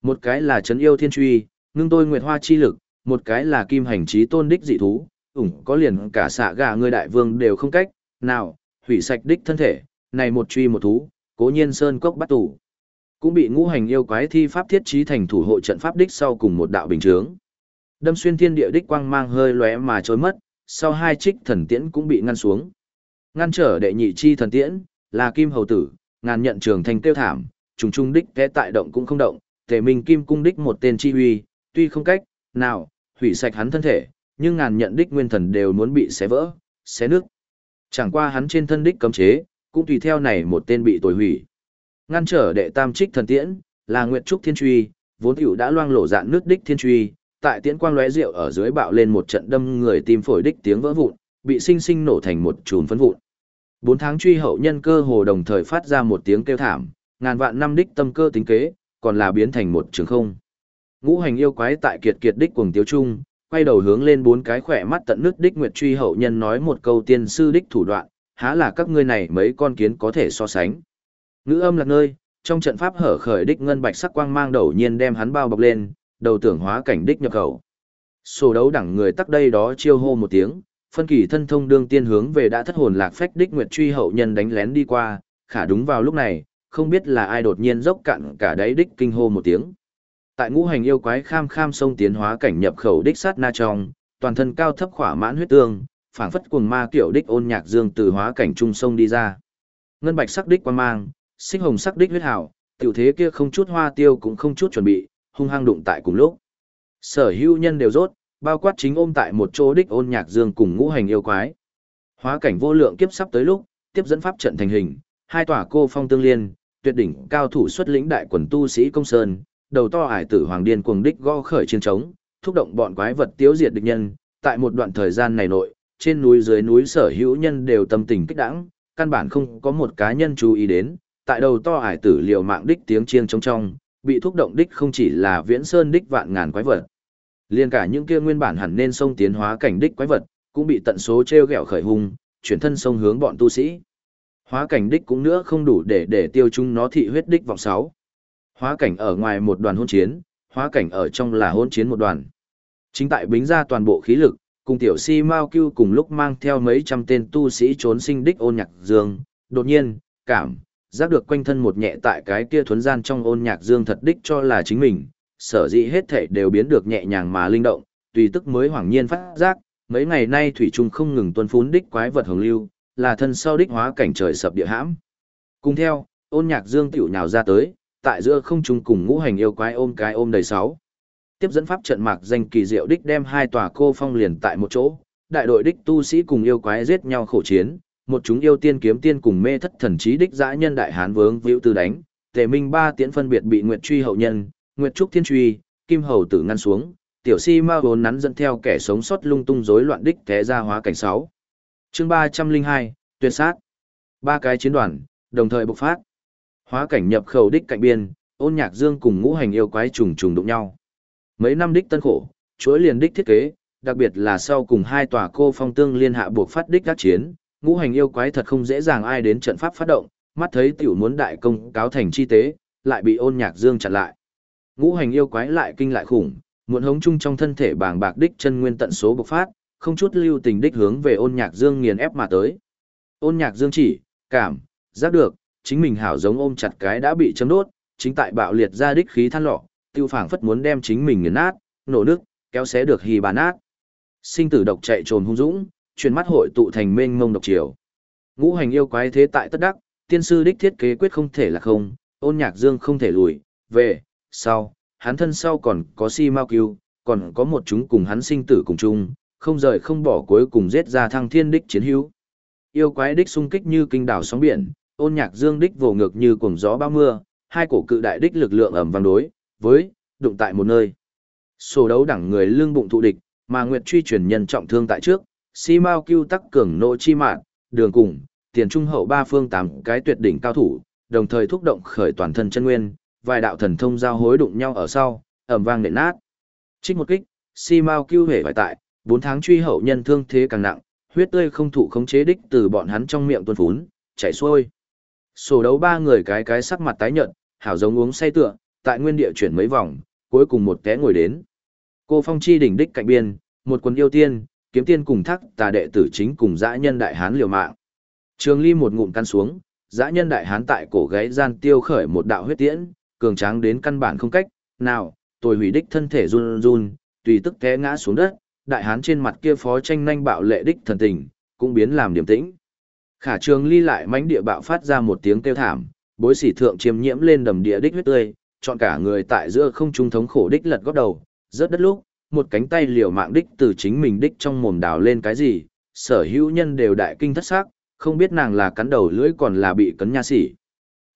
Một cái là chấn yêu thiên truy, ngưng tôi nguyệt hoa chi lực, một cái là kim hành trí tôn đích dị thú, ủng có liền cả xạ gà người đại vương đều không cách, nào, hủy sạch đích thân thể, này một truy một thú, cố nhiên sơn cốc bắt tủ. Cũng bị ngũ hành yêu quái thi pháp thiết trí thành thủ hộ trận pháp đích sau cùng một đạo bình chướng. Đâm xuyên thiên địa đích quang mang hơi lóe mà trôi mất, sau hai trích thần tiễn cũng bị ngăn xuống. Ngăn trở đệ nhị chi thần tiễn, là kim hầu tử, ngàn nhận trường thành tiêu thảm, trùng trung đích té tại động cũng không động, tề minh kim cung đích một tên chi huy, tuy không cách, nào, hủy sạch hắn thân thể, nhưng ngàn nhận đích nguyên thần đều muốn bị xé vỡ, xé nước. Chẳng qua hắn trên thân đích cấm chế, cũng tùy theo này một tên bị tồi hủy. Ngăn trở đệ tam trích thần tiễn, là Nguyệt Trúc Thiên Truy, vốn tiểu đã loang lổ dạn nước đích thiên truy, tại tiễn quang lóe rượu ở dưới bạo lên một trận đâm người tim phổi đích tiếng vỡ vụn, bị sinh sinh nổ thành một chùm phấn vụn. Bốn tháng truy hậu nhân cơ hồ đồng thời phát ra một tiếng kêu thảm, ngàn vạn năm đích tâm cơ tính kế, còn là biến thành một trường không. Ngũ hành yêu quái tại kiệt kiệt đích cuồng tiêu trung, quay đầu hướng lên bốn cái khỏe mắt tận nước đích nguyệt truy hậu nhân nói một câu tiên sư đích thủ đoạn, há là các ngươi này mấy con kiến có thể so sánh. Ngữ âm là nơi, trong trận pháp hở khởi đích ngân bạch sắc quang mang đầu nhiên đem hắn bao bọc lên, đầu tưởng hóa cảnh đích nhập khẩu. Sổ đấu đẳng người tắc đây đó chiêu hô một tiếng, phân kỳ thân thông đương tiên hướng về đã thất hồn lạc phách đích nguyệt truy hậu nhân đánh lén đi qua, khả đúng vào lúc này, không biết là ai đột nhiên dốc cạn cả đáy đích kinh hô một tiếng. Tại ngũ hành yêu quái kham kham sông tiến hóa cảnh nhập khẩu đích sát na trong, toàn thân cao thấp khỏa mãn huyết tương, phảng phất cuồng ma kiểu đích ôn nhạc dương từ hóa cảnh trung sông đi ra. Ngân bạch sắc đích quan mang, xích hồng sắc đích huyết hảo, tiểu thế kia không chút hoa tiêu cũng không chút chuẩn bị, hung hăng đụng tại cùng lúc. Sở hữu nhân đều rốt, bao quát chính ôm tại một chỗ đích ôn nhạc dương cùng ngũ hành yêu quái. Hóa cảnh vô lượng kiếp sắp tới lúc, tiếp dẫn pháp trận thành hình, hai tòa cô phong tương liên, tuyệt đỉnh cao thủ xuất lĩnh đại quần tu sĩ công sơn, đầu to ải tử hoàng điên cuồng đích gõ khởi chiến trống, thúc động bọn quái vật tiêu diệt địch nhân, tại một đoạn thời gian này nội, trên núi dưới núi sở hữu nhân đều tâm tình kích đãng, căn bản không có một cá nhân chú ý đến, tại đầu to ải tử liều mạng đích tiếng chiêng trong trong, bị thúc động đích không chỉ là viễn sơn đích vạn ngàn quái vật. Liên cả những kia nguyên bản hẳn nên sông tiến hóa cảnh đích quái vật, cũng bị tận số treo gẹo khởi hung, chuyển thân sông hướng bọn tu sĩ. Hóa cảnh đích cũng nữa không đủ để để tiêu chúng nó thị huyết đích vọng sáu. Hóa cảnh ở ngoài một đoàn hôn chiến, hóa cảnh ở trong là hôn chiến một đoàn. Chính tại bính ra toàn bộ khí lực, cùng tiểu si Mao Cưu cùng lúc mang theo mấy trăm tên tu sĩ trốn sinh đích ôn nhạc dương, đột nhiên, cảm, giác được quanh thân một nhẹ tại cái kia thuấn gian trong ôn nhạc dương thật đích cho là chính mình, sở dĩ hết thể đều biến được nhẹ nhàng mà linh động, tùy tức mới hoảng nhiên phát giác, mấy ngày nay thủy trung không ngừng tuân phún đích quái vật hồng lưu, là thân sau đích hóa cảnh trời sập địa hãm. Cùng theo, ôn nhạc dương tiểu nhào ra tới, tại giữa không trung cùng ngũ hành yêu quái ôm cái ôm đầy sáu. Tiếp dẫn pháp trận mạc danh kỳ diệu đích đem hai tòa cô phong liền tại một chỗ, đại đội đích tu sĩ cùng yêu quái giết nhau khổ chiến, một chúng yêu tiên kiếm tiên cùng mê thất thần trí đích dã nhân đại hán vướng vĩu tư đánh, tề minh ba tiễn phân biệt bị nguyệt truy hậu nhân, nguyệt trúc thiên truy, kim hầu tử ngăn xuống, tiểu si ma vốn nắn dẫn theo kẻ sống sót lung tung rối loạn đích té ra hóa cảnh sáu. Chương ba trăm linh hai tuyệt sát. Ba cái chiến đoàn, đồng thời bộc phát. Hóa cảnh nhập khẩu đích cạnh biên, ôn nhạc dương cùng ngũ hành yêu quái trùng trùng đụng nhau. Mấy năm đích tân khổ, chuỗi liền đích thiết kế, đặc biệt là sau cùng hai tòa cô phong tương liên hạ buộc phát đích các chiến, ngũ hành yêu quái thật không dễ dàng ai đến trận pháp phát động, mắt thấy tiểu muốn đại công cáo thành chi tế, lại bị ôn nhạc dương chặn lại. Ngũ hành yêu quái lại kinh lại khủng, muộn hống chung trong thân thể bàng bạc đích chân nguyên tận số bộc phát, không chút lưu tình đích hướng về ôn nhạc dương nghiền ép mà tới. Ôn nhạc dương chỉ, cảm, giác được, chính mình hảo giống ôm chặt cái đã bị chấm đốt, chính tại bạo liệt ra đích khí than lọ, tiêu phảng phất muốn đem chính mình nghiền nát, nổ nước, kéo xé được hì bà nát. Sinh tử độc chạy trồn hung dũng, chuyển mắt hội tụ thành mênh mông độc chiều. Ngũ hành yêu quái thế tại tất đắc, tiên sư đích thiết kế quyết không thể là không, ôn nhạc dương không thể lùi, về, sau, hắn thân sau còn có si mau cứu, còn có một chúng cùng hắn sinh tử cùng chung, không rời không bỏ cuối cùng giết ra thăng thiên đích chiến hữu. Yêu quái đích xung kích như kinh đảo sóng biển, ôn nhạc dương đích vồ ngược như cuồng gió bao mưa, hai cổ cự đại đích lực lượng ẩm vang đối, với, đụng tại một nơi. Sổ đấu đẳng người lương bụng thụ địch, mà Nguyệt truy truyền nhân trọng thương tại trước, si Mao Cưu tắc cường nỗ chi mạn, đường cùng, tiền trung hậu ba phương tám cái tuyệt đỉnh cao thủ, đồng thời thúc động khởi toàn thân chân nguyên, vài đạo thần thông giao hối đụng nhau ở sau, ầm vang nện nát. Trích một kích, si Mao Cưu hể phải tại, bốn tháng truy hậu nhân thương thế càng nặng, huyết tươi không thụ khống chế đích từ bọn hắn trong miệng tuôn phún, chảy xuôi. Sổ đấu ba người cái cái sắc mặt tái nhợt, hảo giống uống say tựa, tại nguyên địa chuyển mấy vòng, cuối cùng một té ngồi đến. Cô Phong Chi đỉnh đích cạnh biên, một quần yêu tiên, kiếm tiên cùng thắc tà đệ tử chính cùng dã nhân đại hán liều mạng. Trường Ly một ngụm căn xuống, dã nhân đại hán tại cổ gáy gian tiêu khởi một đạo huyết tiễn, cường tráng đến căn bản không cách, nào, tôi hủy đích thân thể run run, tùy tức té ngã xuống đất, đại hán trên mặt kia phó tranh nhanh bạo lệ đích thần tình, cũng biến làm điểm tĩnh. Khả Trường Ly lại mãnh địa bạo phát ra một tiếng kêu thảm, bối sỉ thượng chiêm nhiễm lên đầm địa đích huyết tươi, chọn cả người tại giữa không trung thống khổ đích lật góp đầu, rớt đất lúc, một cánh tay liều mạng đích từ chính mình đích trong mồm đào lên cái gì, sở hữu nhân đều đại kinh thất xác, không biết nàng là cắn đầu lưỡi còn là bị cấn nha sỉ.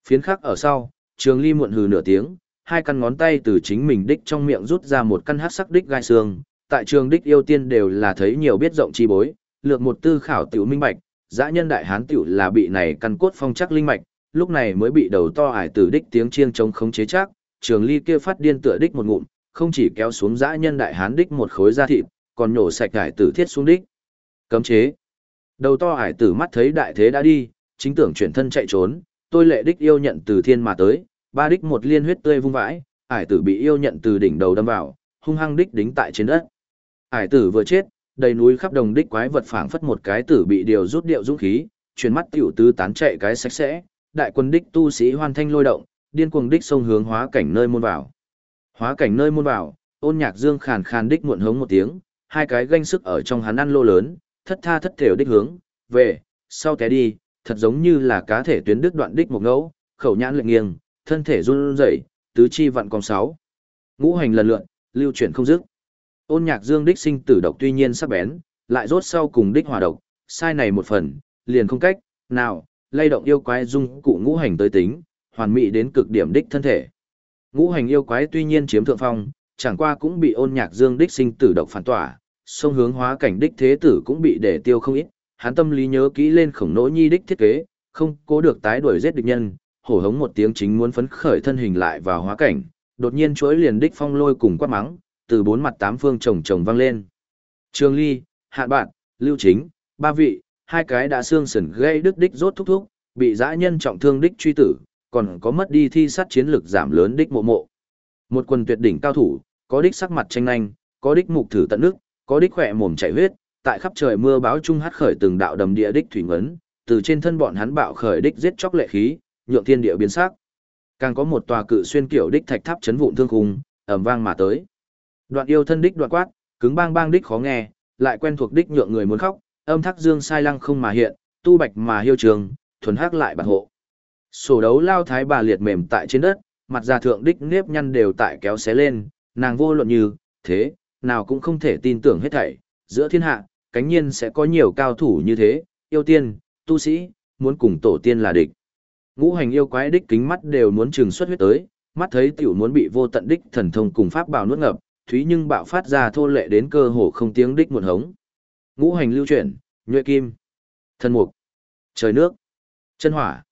Phiến khắc ở sau, Trường Ly muộn hừ nửa tiếng, hai căn ngón tay từ chính mình đích trong miệng rút ra một căn hắc sắc đích gai xương, tại trường đích yêu tiên đều là thấy nhiều biết rộng chi bối, lược một tư khảo tiểu minh bạch, dã nhân đại hán tiểu là bị này căn cốt phong chắc linh mạch, lúc này mới bị đầu to ải tử đích tiếng chiêng chống khống chế chắc, trường ly kia phát điên tựa đích một ngụm, không chỉ kéo xuống dã nhân đại hán đích một khối da thịt, còn nhổ sạch hải tử thiết xuống đích. Cấm chế. Đầu to hải tử mắt thấy đại thế đã đi, chính tưởng chuyển thân chạy trốn, tôi lệ đích yêu nhận từ thiên mà tới, ba đích một liên huyết tươi vung vãi, hải tử bị yêu nhận từ đỉnh đầu đâm vào, hung hăng đích đính tại trên đất. Hải tử vừa chết, đầy núi khắp đồng đích quái vật phảng phất một cái tử bị điều rút điệu dũng khí, chuyển mắt tiểu tứ tán chạy cái sạch sẽ, đại quân đích tu sĩ hoàn thanh lôi động, điên cuồng đích sông hướng hóa cảnh nơi môn vào. Hóa cảnh nơi môn vào, ôn nhạc dương khàn khàn đích muộn hống một tiếng, hai cái ganh sức ở trong hắn ăn lô lớn, thất tha thất thểu đích hướng, về, sau té đi, thật giống như là cá thể tuyến đứt đoạn đích một ngẫu, khẩu nhãn lệnh nghiêng, thân thể run rẩy, tứ chi vặn còn sáu. Ngũ hành lần lượn, lưu chuyển không dứt. Ôn nhạc dương đích sinh tử độc tuy nhiên sắc bén, lại rốt sau cùng đích hòa độc, sai này một phần, liền không cách, nào, lay động yêu quái dung cụ ngũ hành tới tính, hoàn mỹ đến cực điểm đích thân thể. Ngũ hành yêu quái tuy nhiên chiếm thượng phong, chẳng qua cũng bị ôn nhạc dương đích sinh tử độc phản tỏa, sông hướng hóa cảnh đích thế tử cũng bị để tiêu không ít, hắn tâm lý nhớ kỹ lên khổng nỗ nhi đích thiết kế, không cố được tái đuổi giết địch nhân, hổ hống một tiếng chính muốn phấn khởi thân hình lại vào hóa cảnh, đột nhiên chuỗi liền đích phong lôi cùng quát mắng, từ bốn mặt tám phương chồng chồng vang lên. Trương Ly, Hạ Bạn, Lưu Chính, ba vị, hai cái đã xương sườn gây đứt đích rốt thúc thúc, bị dã nhân trọng thương đích truy tử, còn có mất đi thi sát chiến lực giảm lớn đích mộ mộ. Một quần tuyệt đỉnh cao thủ, có đích sắc mặt tranh nhanh, có đích mục thử tận nước, có đích khỏe mồm chảy huyết, tại khắp trời mưa báo trung hát khởi từng đạo đầm địa đích thủy ngấn, từ trên thân bọn hắn bạo khởi đích giết chóc lệ khí, nhượng thiên địa biến sắc. Càng có một tòa cự xuyên kiểu đích thạch tháp chấn vụn thương khung, ầm vang mà tới. Đoạn yêu thân đích đoạn quát, cứng bang bang đích khó nghe, lại quen thuộc đích nhượng người muốn khóc, âm thác dương sai lăng không mà hiện, tu bạch mà hiêu trường, thuần hắc lại bản hộ. Sổ đấu lao thái bà liệt mềm tại trên đất, mặt già thượng đích nếp nhăn đều tại kéo xé lên, nàng vô luận như, thế, nào cũng không thể tin tưởng hết thảy, giữa thiên hạ, cánh nhiên sẽ có nhiều cao thủ như thế, yêu tiên, tu sĩ, muốn cùng tổ tiên là địch. Ngũ hành yêu quái đích kính mắt đều muốn trừng xuất huyết tới, mắt thấy tiểu muốn bị vô tận đích thần thông cùng pháp bào nuốt ngập, thúy nhưng bạo phát ra thô lệ đến cơ hồ không tiếng đích một hống. Ngũ hành lưu chuyển, nhuệ kim, thân mục, trời nước, chân hỏa,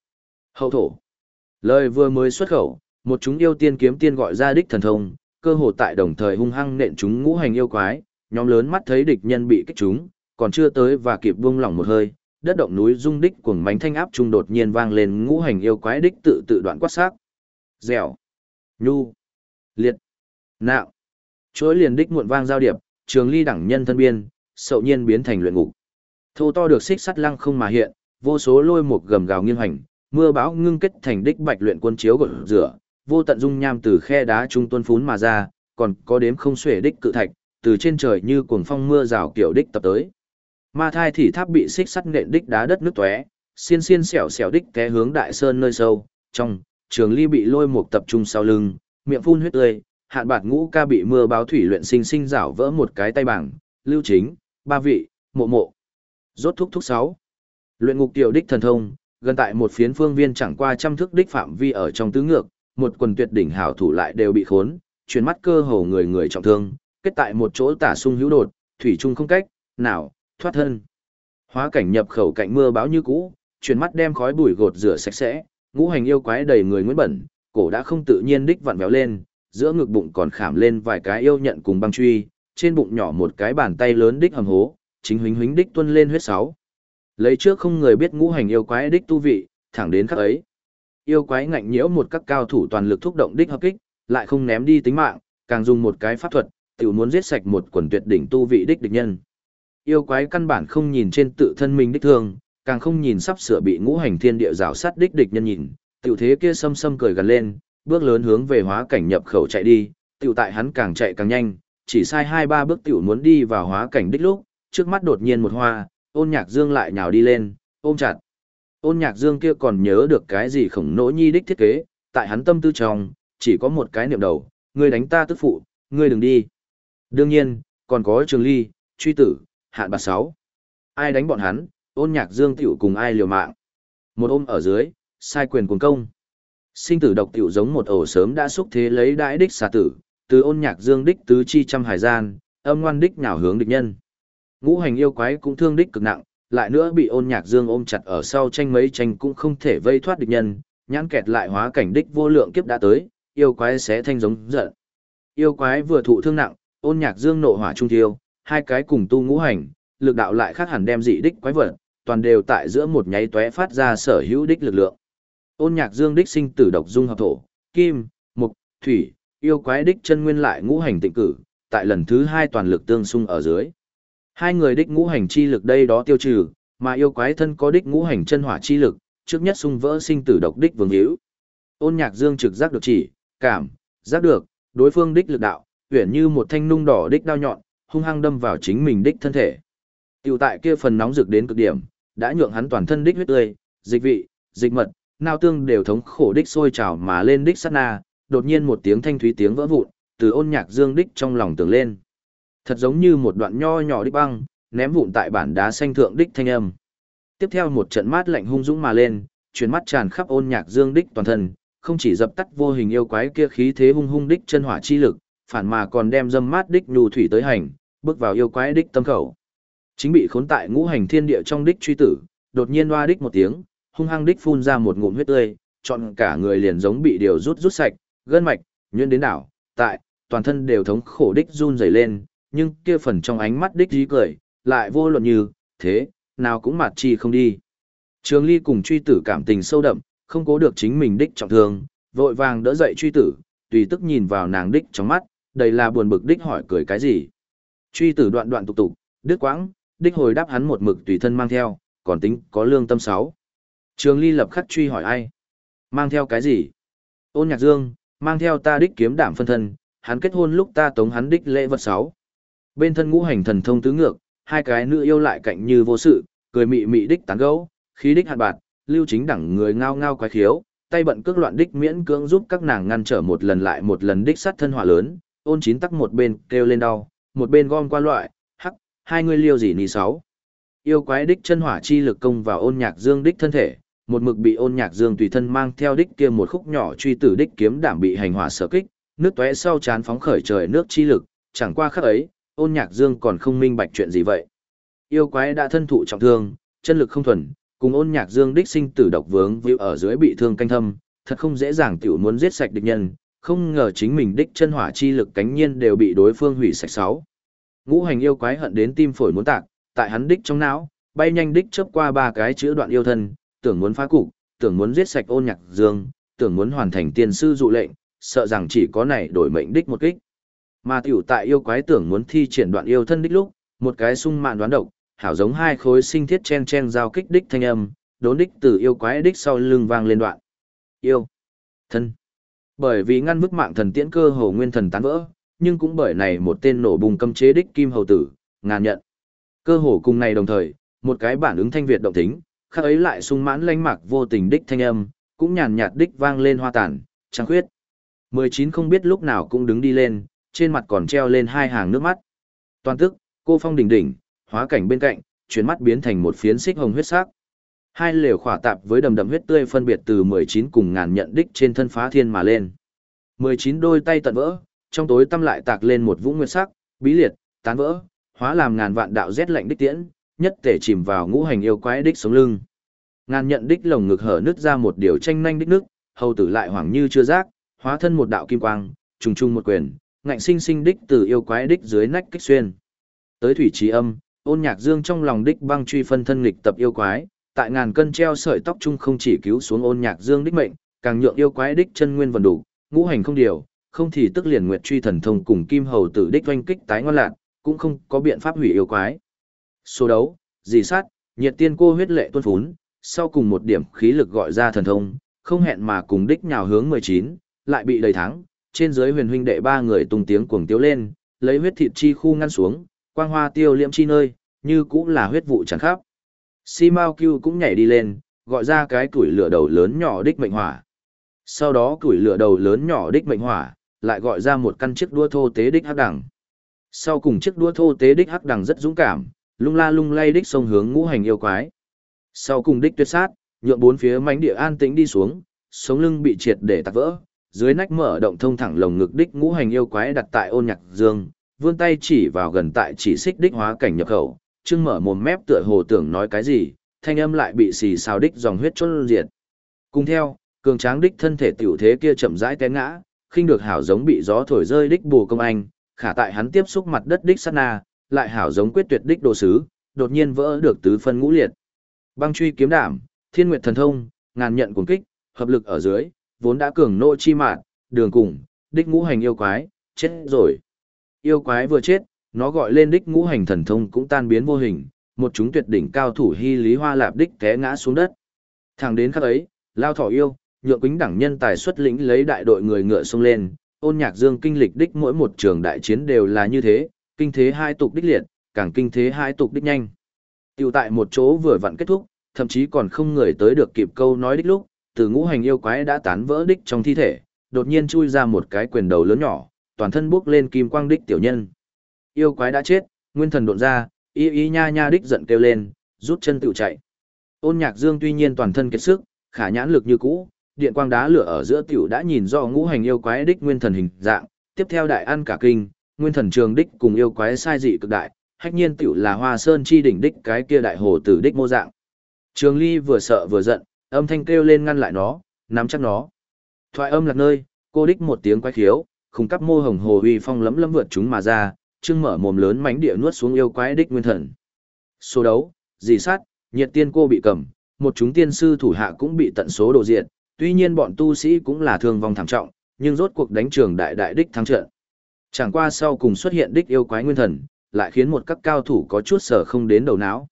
hậu thổ. Lời vừa mới xuất khẩu, một chúng yêu tiên kiếm tiên gọi ra đích thần thông, cơ hồ tại đồng thời hung hăng nện chúng ngũ hành yêu quái, nhóm lớn mắt thấy địch nhân bị kích chúng, còn chưa tới và kịp buông lỏng một hơi, đất động núi rung đích cuồng mánh thanh áp trung đột nhiên vang lên ngũ hành yêu quái đích tự tự đoạn quát sắc. Dẻo, nhu, liệt, nạo. Chuỗi liền đích muộn vang giao điệp, trường ly đẳng nhân thân biên, sậu nhiên biến thành luyện ngục. Thô to được xích sắt lăng không mà hiện, vô số lôi một gầm gào nghiêng hành, mưa bão ngưng kết thành đích bạch luyện quân chiếu gột rửa, vô tận dung nham từ khe đá trung tuôn phún mà ra, còn có đếm không xuể đích cự thạch, từ trên trời như cuồng phong mưa rào kiểu đích tập tới. Ma thai thì tháp bị xích sắt nện đích đá đất nước tóe, xiên xiên xẻo xẻo đích té hướng đại sơn nơi sâu, trong, trường ly bị lôi một tập trung sau lưng, miệng phun huyết tươi, hạn bạc ngũ ca bị mưa báo thủy luyện sinh sinh rảo vỡ một cái tay bảng, lưu chính, ba vị, mộ mộ. Rốt thúc thúc sáu. Luyện ngục tiểu đích thần thông, gần tại một phiến phương viên chẳng qua trăm thước đích phạm vi ở trong tứ ngược, một quần tuyệt đỉnh hảo thủ lại đều bị khốn, chuyển mắt cơ hồ người người trọng thương, kết tại một chỗ tả sung hữu đột, thủy trung không cách, nào, thoát thân. Hóa cảnh nhập khẩu cạnh mưa báo như cũ, chuyển mắt đem khói bụi gột rửa sạch sẽ, ngũ hành yêu quái đầy người nguyễn bẩn, cổ đã không tự nhiên đích vặn véo lên, giữa ngực bụng còn khảm lên vài cái yêu nhận cùng băng truy, trên bụng nhỏ một cái bàn tay lớn đích hầm hố, chính huynh huynh đích tuân lên huyết sáu. Lấy trước không người biết ngũ hành yêu quái đích tu vị, thẳng đến khắc ấy. Yêu quái ngạnh nhiễu một các cao thủ toàn lực thúc động đích hợp kích, lại không ném đi tính mạng, càng dùng một cái pháp thuật, tiểu muốn giết sạch một quần tuyệt đỉnh tu vị đích địch nhân. Yêu quái căn bản không nhìn trên tự thân mình đích thương, càng không nhìn sắp sửa bị ngũ hành thiên địa rào sát đích địch nhân nhìn, tiểu thế kia sâm sâm cười gần lên, bước lớn hướng về hóa cảnh nhập khẩu chạy đi, tiểu tại hắn càng chạy càng nhanh, chỉ sai hai ba bước tiểu muốn đi vào hóa cảnh đích lúc, trước mắt đột nhiên một hoa, ôn nhạc dương lại nhào đi lên, ôm chặt. Ôn nhạc dương kia còn nhớ được cái gì khổng nỗ nhi đích thiết kế, tại hắn tâm tư trong, chỉ có một cái niệm đầu, ngươi đánh ta tức phụ, ngươi đừng đi. Đương nhiên, còn có trường ly, truy tử, hạn bạc sáu. Ai đánh bọn hắn, ôn nhạc dương tiểu cùng ai liều mạng. Một ôm ở dưới, sai quyền cuồng công. Sinh tử độc tiểu giống một ổ sớm đã xúc thế lấy đại đích xà tử, từ ôn nhạc dương đích tứ chi trăm hải gian, âm ngoan đích nhào hướng địch nhân. Ngũ hành yêu quái cũng thương đích cực nặng, lại nữa bị ôn nhạc dương ôm chặt ở sau tranh mấy tranh cũng không thể vây thoát địch nhân, nhãn kẹt lại hóa cảnh đích vô lượng kiếp đã tới, yêu quái sẽ thanh giống giận. Yêu quái vừa thụ thương nặng, ôn nhạc dương nộ hỏa trung thiêu, hai cái cùng tu ngũ hành, lực đạo lại khác hẳn đem dị đích quái vật, toàn đều tại giữa một nháy tóe phát ra sở hữu đích lực lượng. Ôn nhạc dương đích sinh tử độc dung hợp thổ, kim, mục, thủy, yêu quái đích chân nguyên lại ngũ hành tịnh cử, tại lần thứ hai toàn lực tương xung ở dưới. Hai người đích ngũ hành chi lực đây đó tiêu trừ, mà yêu quái thân có đích ngũ hành chân hỏa chi lực, trước nhất xung vỡ sinh tử độc đích vương hữu. Ôn nhạc dương trực giác được chỉ, cảm, giác được, đối phương đích lực đạo, uyển như một thanh nung đỏ đích đao nhọn, hung hăng đâm vào chính mình đích thân thể. Tiểu tại kia phần nóng rực đến cực điểm, đã nhượng hắn toàn thân đích huyết tươi, dịch vị, dịch mật, nao tương đều thống khổ đích sôi trào mà lên đích sát na, đột nhiên một tiếng thanh thúy tiếng vỡ vụn, từ ôn nhạc dương đích trong lòng tưởng lên. Thật giống như một đoạn nho nhỏ đích băng, ném vụn tại bản đá xanh thượng đích thanh âm. Tiếp theo một trận mát lạnh hung dũng mà lên, chuyển mắt tràn khắp ôn nhạc dương đích toàn thân, không chỉ dập tắt vô hình yêu quái kia khí thế hung hung đích chân hỏa chi lực, phản mà còn đem dâm mát đích nhu thủy tới hành, bước vào yêu quái đích tâm khẩu. Chính bị khốn tại ngũ hành thiên địa trong đích truy tử, đột nhiên loa đích một tiếng, hung hăng đích phun ra một ngụm huyết tươi, chọn cả người liền giống bị điều rút rút sạch, gân mạch, nhuyễn đến đảo, tại, toàn thân đều thống khổ đích run rẩy lên, nhưng kia phần trong ánh mắt đích dí cười, lại vô luận như, thế, nào cũng mặt chi không đi. Trường Ly cùng truy tử cảm tình sâu đậm, không cố được chính mình đích trọng thương, vội vàng đỡ dậy truy tử, tùy tức nhìn vào nàng đích trong mắt, đầy là buồn bực đích hỏi cười cái gì. Truy tử đoạn đoạn tục tục, đứt quãng, đích hồi đáp hắn một mực tùy thân mang theo, còn tính có lương tâm sáu. Trường Ly lập khắc truy hỏi ai? Mang theo cái gì? Ôn Nhạc Dương, mang theo ta đích kiếm đảm phân thân, hắn kết hôn lúc ta tống hắn đích lễ vật sáu. Bên thân ngũ hành thần thông tứ ngược, hai cái nữ yêu lại cạnh như vô sự, cười mị mị đích tán gẫu, khí đích hạt bạt, lưu chính đẳng người ngao ngao quái khiếu, tay bận cước loạn đích miễn cưỡng giúp các nàng ngăn trở một lần lại một lần đích sát thân hỏa lớn, ôn chín tắc một bên kêu lên đau, một bên gom qua loại, hắc, hai người liêu gì nì sáu. Yêu quái đích chân hỏa chi lực công vào ôn nhạc dương đích thân thể, một mực bị ôn nhạc dương tùy thân mang theo đích kia một khúc nhỏ truy tử đích kiếm đảm bị hành hỏa sở kích, nước tóe sau chán phóng khởi trời nước chi lực, chẳng qua khắc ấy, ôn nhạc dương còn không minh bạch chuyện gì vậy. Yêu quái đã thân thụ trọng thương, chân lực không thuần, cùng ôn nhạc dương đích sinh tử độc vướng víu ở dưới bị thương canh thâm, thật không dễ dàng tiểu muốn giết sạch địch nhân, không ngờ chính mình đích chân hỏa chi lực cánh nhiên đều bị đối phương hủy sạch sáu. Ngũ hành yêu quái hận đến tim phổi muốn tạc, tại hắn đích trong não, bay nhanh đích chớp qua ba cái chữ đoạn yêu thân, tưởng muốn phá cục, tưởng muốn giết sạch ôn nhạc dương, tưởng muốn hoàn thành tiên sư dụ lệnh, sợ rằng chỉ có này đổi mệnh đích một kích. Mà tiểu tại yêu quái tưởng muốn thi triển đoạn yêu thân đích lúc, Một cái sung mạn đoán độc, hảo giống hai khối sinh thiết chen chen giao kích đích thanh âm, đốn đích từ yêu quái đích sau lưng vang lên đoạn. Yêu. Thân. Bởi vì ngăn bức mạng thần tiễn cơ hồ nguyên thần tán vỡ, nhưng cũng bởi này một tên nổ bùng cấm chế đích kim hầu tử, ngàn nhận. Cơ hồ cùng này đồng thời, một cái bản ứng thanh việt động tính, khác ấy lại sung mãn lanh mạc vô tình đích thanh âm, cũng nhàn nhạt đích vang lên hoa tản, trăng khuyết. 19 không biết lúc nào cũng đứng đi lên, trên mặt còn treo lên hai hàng nước mắt. Toàn tức, cô phong đỉnh đỉnh, hóa cảnh bên cạnh, chuyển mắt biến thành một phiến xích hồng huyết sắc. Hai lều khỏa tạp với đầm đầm huyết tươi phân biệt từ 19 cùng ngàn nhận đích trên thân phá thiên mà lên. 19 đôi tay tận vỡ, trong tối tâm lại tạc lên một vũng nguyên sắc, bí liệt, tán vỡ, hóa làm ngàn vạn đạo rét lạnh đích tiễn, nhất thể chìm vào ngũ hành yêu quái đích sống lưng. Ngàn nhận đích lồng ngực hở nứt ra một điều tranh nhanh đích nước, hầu tử lại hoảng như chưa giác, hóa thân một đạo kim quang, trùng trùng một quyền, ngạnh sinh sinh đích từ yêu quái đích dưới nách kích xuyên. Tới thủy trí âm, ôn nhạc dương trong lòng đích băng truy phân thân nghịch tập yêu quái, tại ngàn cân treo sợi tóc chung không chỉ cứu xuống ôn nhạc dương đích mệnh, càng nhượng yêu quái đích chân nguyên vận đủ, ngũ hành không điều, không thì tức liền nguyệt truy thần thông cùng kim hầu tử đích doanh kích tái ngoan lạc, cũng không có biện pháp hủy yêu quái. Số đấu, dì sát, nhiệt tiên cô huyết lệ tuôn phún, sau cùng một điểm khí lực gọi ra thần thông, không hẹn mà cùng đích nhào hướng 19, lại bị đầy thắng, trên dưới huyền huynh đệ ba người tung tiếng cuồng tiếu lên, lấy huyết thịt chi khu ngăn xuống, quang hoa tiêu liễm chi nơi, như cũng là huyết vụ chẳng khắp. Si Mao Cưu cũng nhảy đi lên, gọi ra cái tuổi lửa đầu lớn nhỏ đích mệnh hỏa. Sau đó tuổi lửa đầu lớn nhỏ đích mệnh hỏa, lại gọi ra một căn chiếc đua thô tế đích hắc đẳng. Sau cùng chiếc đua thô tế đích hắc đẳng rất dũng cảm, lung la lung lay đích sông hướng ngũ hành yêu quái. Sau cùng đích tuyệt sát, nhượng bốn phía mảnh địa an tĩnh đi xuống, sống lưng bị triệt để tạc vỡ, dưới nách mở động thông thẳng lồng ngực đích ngũ hành yêu quái đặt tại ôn nhạc dương, vươn tay chỉ vào gần tại chỉ xích đích hóa cảnh nhập khẩu, trưng mở mồm mép tựa hồ tưởng nói cái gì, thanh âm lại bị xì xào đích dòng huyết chôn diệt. Cùng theo, cường tráng đích thân thể tiểu thế kia chậm rãi té ngã, khinh được hảo giống bị gió thổi rơi đích bù công anh, khả tại hắn tiếp xúc mặt đất đích sát na, lại hảo giống quyết tuyệt đích đồ sứ, đột nhiên vỡ được tứ phân ngũ liệt. Băng truy kiếm đảm, thiên nguyệt thần thông, ngàn nhận cuồng kích, hợp lực ở dưới, vốn đã cường nộ chi mạn, đường cùng, đích ngũ hành yêu quái, chết rồi. Yêu quái vừa chết, nó gọi lên đích ngũ hành thần thông cũng tan biến vô hình, một chúng tuyệt đỉnh cao thủ hy lý hoa lạp đích té ngã xuống đất. Thẳng đến khắc ấy, lao thỏ yêu, nhượng quính đẳng nhân tài xuất lĩnh lấy đại đội người ngựa xông lên, ôn nhạc dương kinh lịch đích mỗi một trường đại chiến đều là như thế, kinh thế hai tục đích liệt, càng kinh thế hai tục đích nhanh. Tiểu tại một chỗ vừa vặn kết thúc, thậm chí còn không người tới được kịp câu nói đích lúc, từ ngũ hành yêu quái đã tán vỡ đích trong thi thể, đột nhiên chui ra một cái quyền đầu lớn nhỏ, toàn thân bước lên kim quang đích tiểu nhân. Yêu quái đã chết, nguyên thần độn ra, y y nha nha đích giận kêu lên, rút chân tự chạy. Ôn nhạc dương tuy nhiên toàn thân kiệt sức, khả nhãn lực như cũ, điện quang đá lửa ở giữa tiểu đã nhìn rõ ngũ hành yêu quái đích nguyên thần hình dạng, tiếp theo đại ăn cả kinh, nguyên thần trường đích cùng yêu quái sai dị cực đại, hách nhiên tiểu là hoa sơn chi đỉnh đích cái kia đại hồ tử đích mô dạng. Trường ly vừa sợ vừa giận, âm thanh kêu lên ngăn lại nó, nắm chắc nó. Thoại âm lạc nơi, cô đích một tiếng quái khiếu, khung cắp mô hồng hồ uy phong lấm lấm vượt chúng mà ra, trương mở mồm lớn mánh địa nuốt xuống yêu quái đích nguyên thần. Số đấu, dì sát, nhiệt tiên cô bị cầm, một chúng tiên sư thủ hạ cũng bị tận số đồ diệt, tuy nhiên bọn tu sĩ cũng là thương vong thảm trọng, nhưng rốt cuộc đánh trường đại đại đích thắng trận. Chẳng qua sau cùng xuất hiện đích yêu quái nguyên thần, lại khiến một các cao thủ có chút sở không đến đầu não.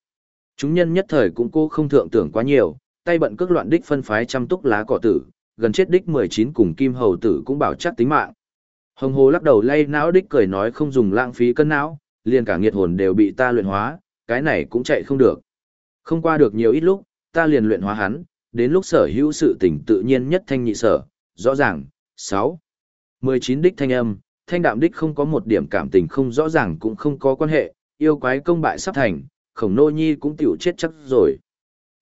Chúng nhân nhất thời cũng cô không thượng tưởng quá nhiều, tay bận cước loạn đích phân phái chăm túc lá cỏ tử, gần chết đích 19 cùng kim hầu tử cũng bảo chắc tính mạng. Hồng hồ lắc đầu lay não đích cười nói không dùng lãng phí cân não, liền cả nghiệt hồn đều bị ta luyện hóa, cái này cũng chạy không được. Không qua được nhiều ít lúc, ta liền luyện hóa hắn, đến lúc sở hữu sự tỉnh tự nhiên nhất thanh nhị sở, rõ ràng, 6. 19 đích thanh âm, thanh đạm đích không có một điểm cảm tình không rõ ràng cũng không có quan hệ, yêu quái công bại sắp thành, khổng nô nhi cũng tiểu chết chắc rồi.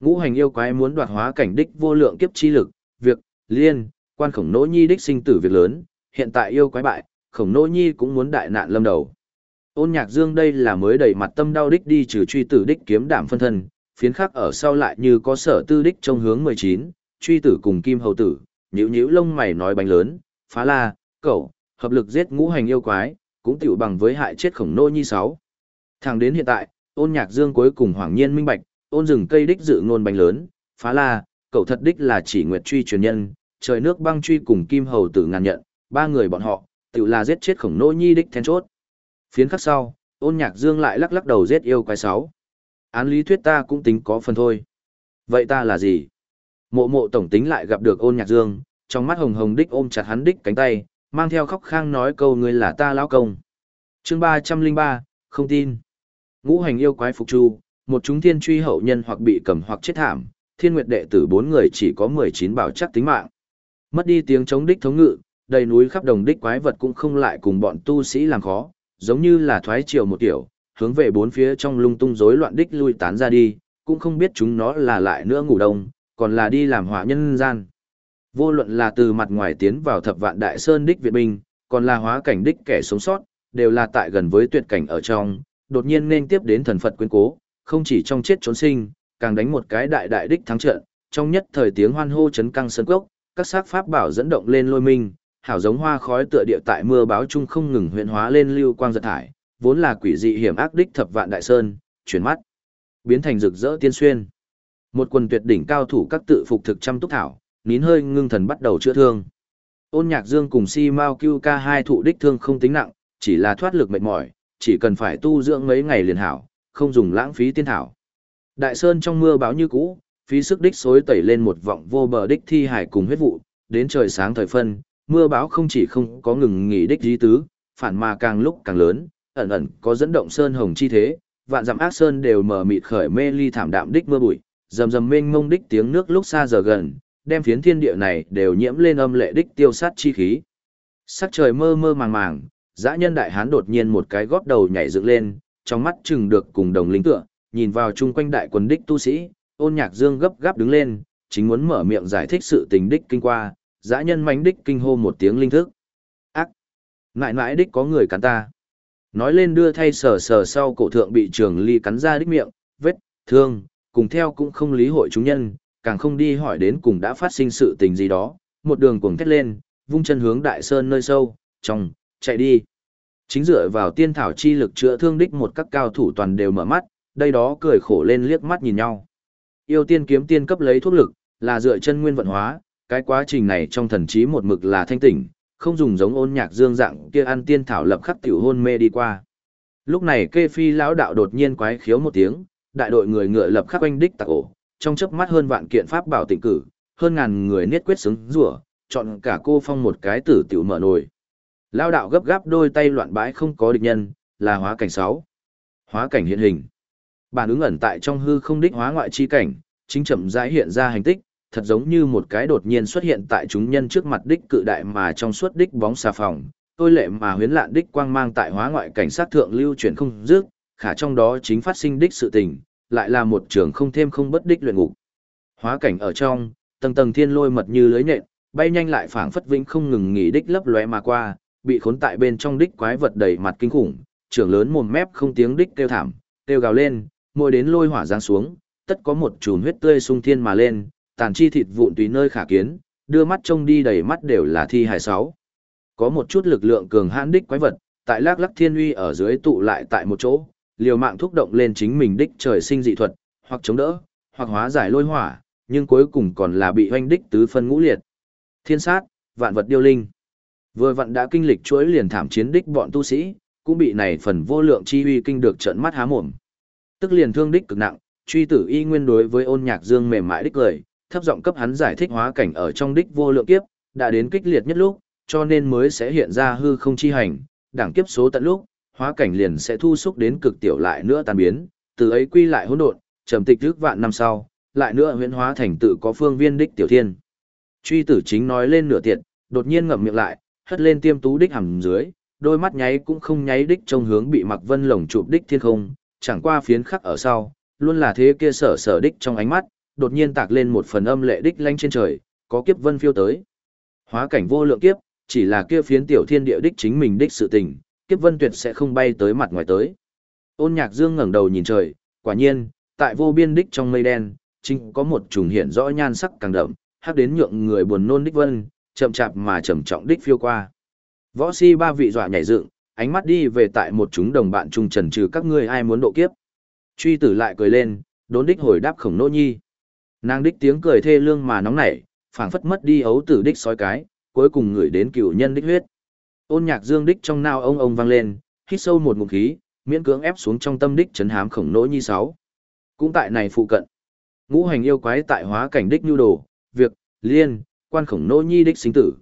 Ngũ hành yêu quái muốn đoạt hóa cảnh đích vô lượng kiếp chi lực, việc, liên, quan khổng nỗ nhi đích sinh tử việc lớn, hiện tại yêu quái bại, khổng nỗ nhi cũng muốn đại nạn lâm đầu. Ôn nhạc dương đây là mới đẩy mặt tâm đau đích đi trừ truy tử đích kiếm đảm phân thân, phiến khắc ở sau lại như có sở tư đích trong hướng 19, truy tử cùng kim hầu tử, nhữ nhữ lông mày nói bánh lớn, phá la, cẩu, hợp lực giết ngũ hành yêu quái, cũng tiểu bằng với hại chết khổng nô nhi sáu. Thẳng đến hiện tại, ôn nhạc dương cuối cùng hoàng nhiên minh bạch, ôn rừng cây đích dự ngôn bánh lớn, phá la, cậu thật đích là chỉ nguyệt truy truyền nhân, trời nước băng truy cùng kim hầu tử ngàn nhận, ba người bọn họ, tự là giết chết khổng nô nhi đích then chốt. Phiến khắc sau, ôn nhạc dương lại lắc lắc đầu giết yêu quái sáu. Án lý thuyết ta cũng tính có phần thôi. Vậy ta là gì? Mộ mộ tổng tính lại gặp được ôn nhạc dương, trong mắt hồng hồng đích ôm chặt hắn đích cánh tay, mang theo khóc khang nói câu ngươi là ta lão công. chương ba trăm linh ba không tin. Ngũ hành yêu quái phục chu, một chúng thiên truy hậu nhân hoặc bị cầm hoặc chết thảm, thiên nguyệt đệ tử bốn người chỉ có mười chín bảo chắc tính mạng. Mất đi tiếng chống đích thống ngự, đầy núi khắp đồng đích quái vật cũng không lại cùng bọn tu sĩ làm khó, giống như là thoái chiều một kiểu, hướng về bốn phía trong lung tung rối loạn đích lui tán ra đi, cũng không biết chúng nó là lại nữa ngủ đông, còn là đi làm hỏa nhân gian. Vô luận là từ mặt ngoài tiến vào thập vạn đại sơn đích Việt binh, còn là hóa cảnh đích kẻ sống sót, đều là tại gần với tuyệt cảnh ở trong, đột nhiên nên tiếp đến thần Phật quyến cố, không chỉ trong chết trốn sinh, càng đánh một cái đại đại đích thắng trận, trong nhất thời tiếng hoan hô chấn căng sơn cốc, các sắc pháp bảo dẫn động lên lôi minh, hảo giống hoa khói tựa địa tại mưa báo chung không ngừng huyện hóa lên lưu quang giật thải, vốn là quỷ dị hiểm ác đích thập vạn đại sơn, chuyển mắt, biến thành rực rỡ tiên xuyên. Một quần tuyệt đỉnh cao thủ các tự phục thực trăm túc thảo, nín hơi ngưng thần bắt đầu chữa thương. Ôn Nhạc Dương cùng Si Mao Cưu ca hai thụ đích thương không tính nặng, chỉ là thoát lực mệt mỏi, chỉ cần phải tu dưỡng mấy ngày liền hảo, không dùng lãng phí tiên thảo. Đại sơn trong mưa báo như cũ, phí sức đích xối tẩy lên một vọng vô bờ đích thi hải cùng huyết vụ, đến trời sáng thời phân, mưa báo không chỉ không có ngừng nghỉ đích dí tứ, phản mà càng lúc càng lớn, ẩn ẩn có dẫn động sơn hồng chi thế, vạn dặm ác sơn đều mở mịt khởi mê ly thảm đạm đích mưa bụi, rầm rầm mênh mông đích tiếng nước lúc xa giờ gần, đem phiến thiên địa này đều nhiễm lên âm lệ đích tiêu sát chi khí. Sắc trời mơ mơ màng màng, dã nhân đại hán đột nhiên một cái góp đầu nhảy dựng lên, trong mắt chừng được cùng đồng lính tựa, nhìn vào chung quanh đại quần đích tu sĩ, ôn nhạc dương gấp gáp đứng lên, chính muốn mở miệng giải thích sự tình đích kinh qua, dã nhân mánh đích kinh hô một tiếng linh thức. Ác! Ngại ngại đích có người cắn ta. Nói lên đưa thay sờ sờ sau cổ thượng bị trường ly cắn ra đích miệng, vết, thương, cùng theo cũng không lý hội chúng nhân, càng không đi hỏi đến cùng đã phát sinh sự tình gì đó, một đường cuồng thét lên, vung chân hướng đại sơn nơi sâu, trong, chạy đi. Chính dựa vào tiên thảo chi lực chữa thương đích một các cao thủ toàn đều mở mắt, đây đó cười khổ lên liếc mắt nhìn nhau. Yêu tiên kiếm tiên cấp lấy thuốc lực, là dựa chân nguyên vận hóa, cái quá trình này trong thần trí một mực là thanh tỉnh, không dùng giống ôn nhạc dương dạng kia ăn tiên thảo lập khắc tiểu hôn mê đi qua. Lúc này kê phi lão đạo đột nhiên quái khiếu một tiếng, đại đội người ngựa lập khắc quanh đích tạc ổ, trong chớp mắt hơn vạn kiện pháp bảo tịnh cử, hơn ngàn người niết quyết xứng rủa, chọn cả cô phong một cái tử tiểu mở nồi. Lao đạo gấp gáp đôi tay loạn bãi không có địch nhân, là hóa cảnh 6. Hóa cảnh hiện hình. Bản ứng ẩn tại trong hư không đích hóa ngoại chi cảnh, chính chậm rãi hiện ra hành tích, thật giống như một cái đột nhiên xuất hiện tại chúng nhân trước mặt đích cự đại mà trong suốt đích bóng xà phòng, tôi lệ mà huyến lạn đích quang mang tại hóa ngoại cảnh sát thượng lưu chuyển không dứt, khả trong đó chính phát sinh đích sự tình, lại là một trường không thêm không bất đích luyện ngục. Hóa cảnh ở trong, tầng tầng thiên lôi mật như lưới nện, bay nhanh lại phảng phất vĩnh không ngừng nghỉ đích lấp lóe mà qua, bị khốn tại bên trong đích quái vật đầy mặt kinh khủng, trưởng lớn mồm mép không tiếng đích kêu thảm, kêu gào lên, môi đến lôi hỏa giáng xuống, tất có một chùm huyết tươi sung thiên mà lên, tàn chi thịt vụn tùy nơi khả kiến, đưa mắt trông đi đầy mắt đều là thi hài sáu. Có một chút lực lượng cường hãn đích quái vật, tại lác lắc thiên uy ở dưới tụ lại tại một chỗ, liều mạng thúc động lên chính mình đích trời sinh dị thuật, hoặc chống đỡ, hoặc hóa giải lôi hỏa, nhưng cuối cùng còn là bị hoanh đích tứ phân ngũ liệt. Thiên sát, vạn vật điêu linh. Vừa vặn đã kinh lịch chuỗi liền thảm chiến đích bọn tu sĩ, cũng bị này phần vô lượng chi uy kinh được trợn mắt há mồm. Tức liền thương đích cực nặng, truy tử y nguyên đối với ôn nhạc dương mềm mại đích cười, thấp giọng cấp hắn giải thích hóa cảnh ở trong đích vô lượng kiếp, đã đến kích liệt nhất lúc, cho nên mới sẽ hiện ra hư không chi hành, đẳng kiếp số tận lúc, hóa cảnh liền sẽ thu xúc đến cực tiểu lại nữa tan biến, từ ấy quy lại hỗn độn, trầm tịch trước vạn năm sau, lại nữa huyễn hóa thành tự có phương viên đích tiểu thiên. Truy tử chính nói lên nửa tiệt, đột nhiên ngậm miệng lại, hất lên tiêm tú đích hẳn dưới, đôi mắt nháy cũng không nháy đích trong hướng bị Mặc Vân lồng chụp đích thiên không, chẳng qua phiến khắc ở sau, luôn là thế kia sở sở đích trong ánh mắt, đột nhiên tạc lên một phần âm lệ đích lanh trên trời, có kiếp vân phiêu tới. Hóa cảnh vô lượng kiếp, chỉ là kia phiến tiểu thiên địa đích chính mình đích sự tình, kiếp vân tuyệt sẽ không bay tới mặt ngoài tới. Ôn nhạc dương ngẩng đầu nhìn trời, quả nhiên, tại vô biên đích trong mây đen, chính có một trùng hiện rõ nhan sắc càng đậm, hắc đến nhượng người buồn nôn đích vân, chậm chạp mà trầm trọng đích phiêu qua. Võ si ba vị dọa nhảy dựng, ánh mắt đi về tại một chúng đồng bạn trung trần trừ các ngươi ai muốn độ kiếp. Truy tử lại cười lên, đốn đích hồi đáp khổng nô nhi. Nàng đích tiếng cười thê lương mà nóng nảy, phảng phất mất đi ấu tử đích sói cái, cuối cùng ngửi đến cựu nhân đích huyết. Ôn nhạc dương đích trong nao ông ông vang lên, hít sâu một ngụm khí, miễn cưỡng ép xuống trong tâm đích chấn hám khổng nỗ nhi sáu. Cũng tại này phụ cận. Ngũ hành yêu quái tại hóa cảnh đích nhu đồ, việc, liên, quan khổng nỗ nhi đích sinh tử.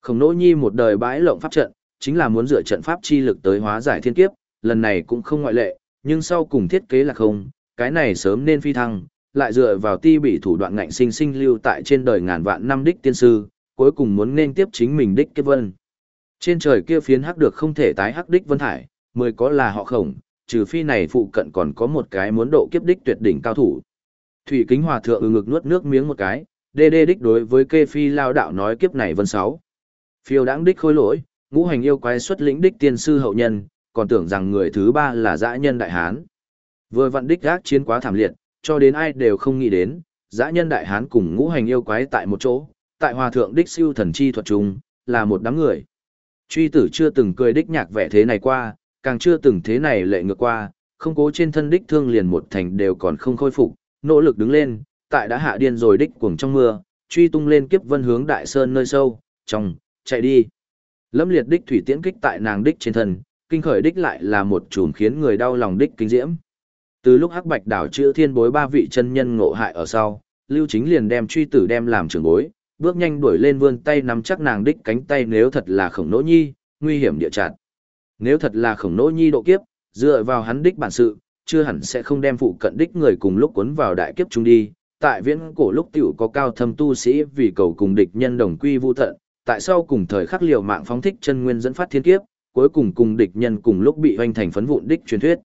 Khổng nỗ nhi một đời bãi lộng pháp trận, chính là muốn dựa trận pháp chi lực tới hóa giải thiên kiếp, lần này cũng không ngoại lệ, nhưng sau cùng thiết kế là không, cái này sớm nên phi thăng, lại dựa vào ti bị thủ đoạn ngạnh sinh sinh lưu tại trên đời ngàn vạn năm đích tiên sư, cuối cùng muốn nên tiếp chính mình đích kết vân. Trên trời kia phiến hắc được không thể tái hắc đích vân thải, mười có là họ khổng, trừ phi này phụ cận còn có một cái muốn độ kiếp đích tuyệt đỉnh cao thủ. Thủy kính hòa thượng ừ ngực nuốt nước miếng một cái, đê đê đích đối với kê phi lao đạo nói kiếp này vân sáu. Phiêu đãng đích khôi lỗi, ngũ hành yêu quái xuất lĩnh đích tiên sư hậu nhân, còn tưởng rằng người thứ ba là dã nhân đại hán. Vừa vặn đích gác chiến quá thảm liệt, cho đến ai đều không nghĩ đến, dã nhân đại hán cùng ngũ hành yêu quái tại một chỗ, tại hòa thượng đích siêu thần chi thuật trùng, là một đám người. Truy tử chưa từng cười đích nhạc vẻ thế này qua, càng chưa từng thế này lệ ngược qua, không cố trên thân đích thương liền một thành đều còn không khôi phục, nỗ lực đứng lên, tại đã hạ điên rồi đích cuồng trong mưa, truy tung lên kiếp vân hướng đại sơn nơi sâu, trong, chạy đi. Lâm liệt đích thủy tiễn kích tại nàng đích trên thân, kinh khởi đích lại là một chùm khiến người đau lòng đích kinh diễm. Từ lúc Hắc Bạch đảo chữa thiên bối ba vị chân nhân ngộ hại ở sau, Lưu Chính liền đem truy tử đem làm trưởng bối, bước nhanh đuổi lên vươn tay nắm chắc nàng đích cánh tay nếu thật là khổng nỗ nhi, nguy hiểm địa chặt. Nếu thật là khổng nỗ nhi độ kiếp, dựa vào hắn đích bản sự, chưa hẳn sẽ không đem phụ cận đích người cùng lúc cuốn vào đại kiếp chúng đi. Tại viễn cổ lúc tiểu có cao thâm tu sĩ vì cầu cùng địch nhân đồng quy vu tận, tại sao cùng thời khắc liều mạng phóng thích chân nguyên dẫn phát thiên kiếp, cuối cùng cùng địch nhân cùng lúc bị hoành thành phấn vụn đích truyền thuyết.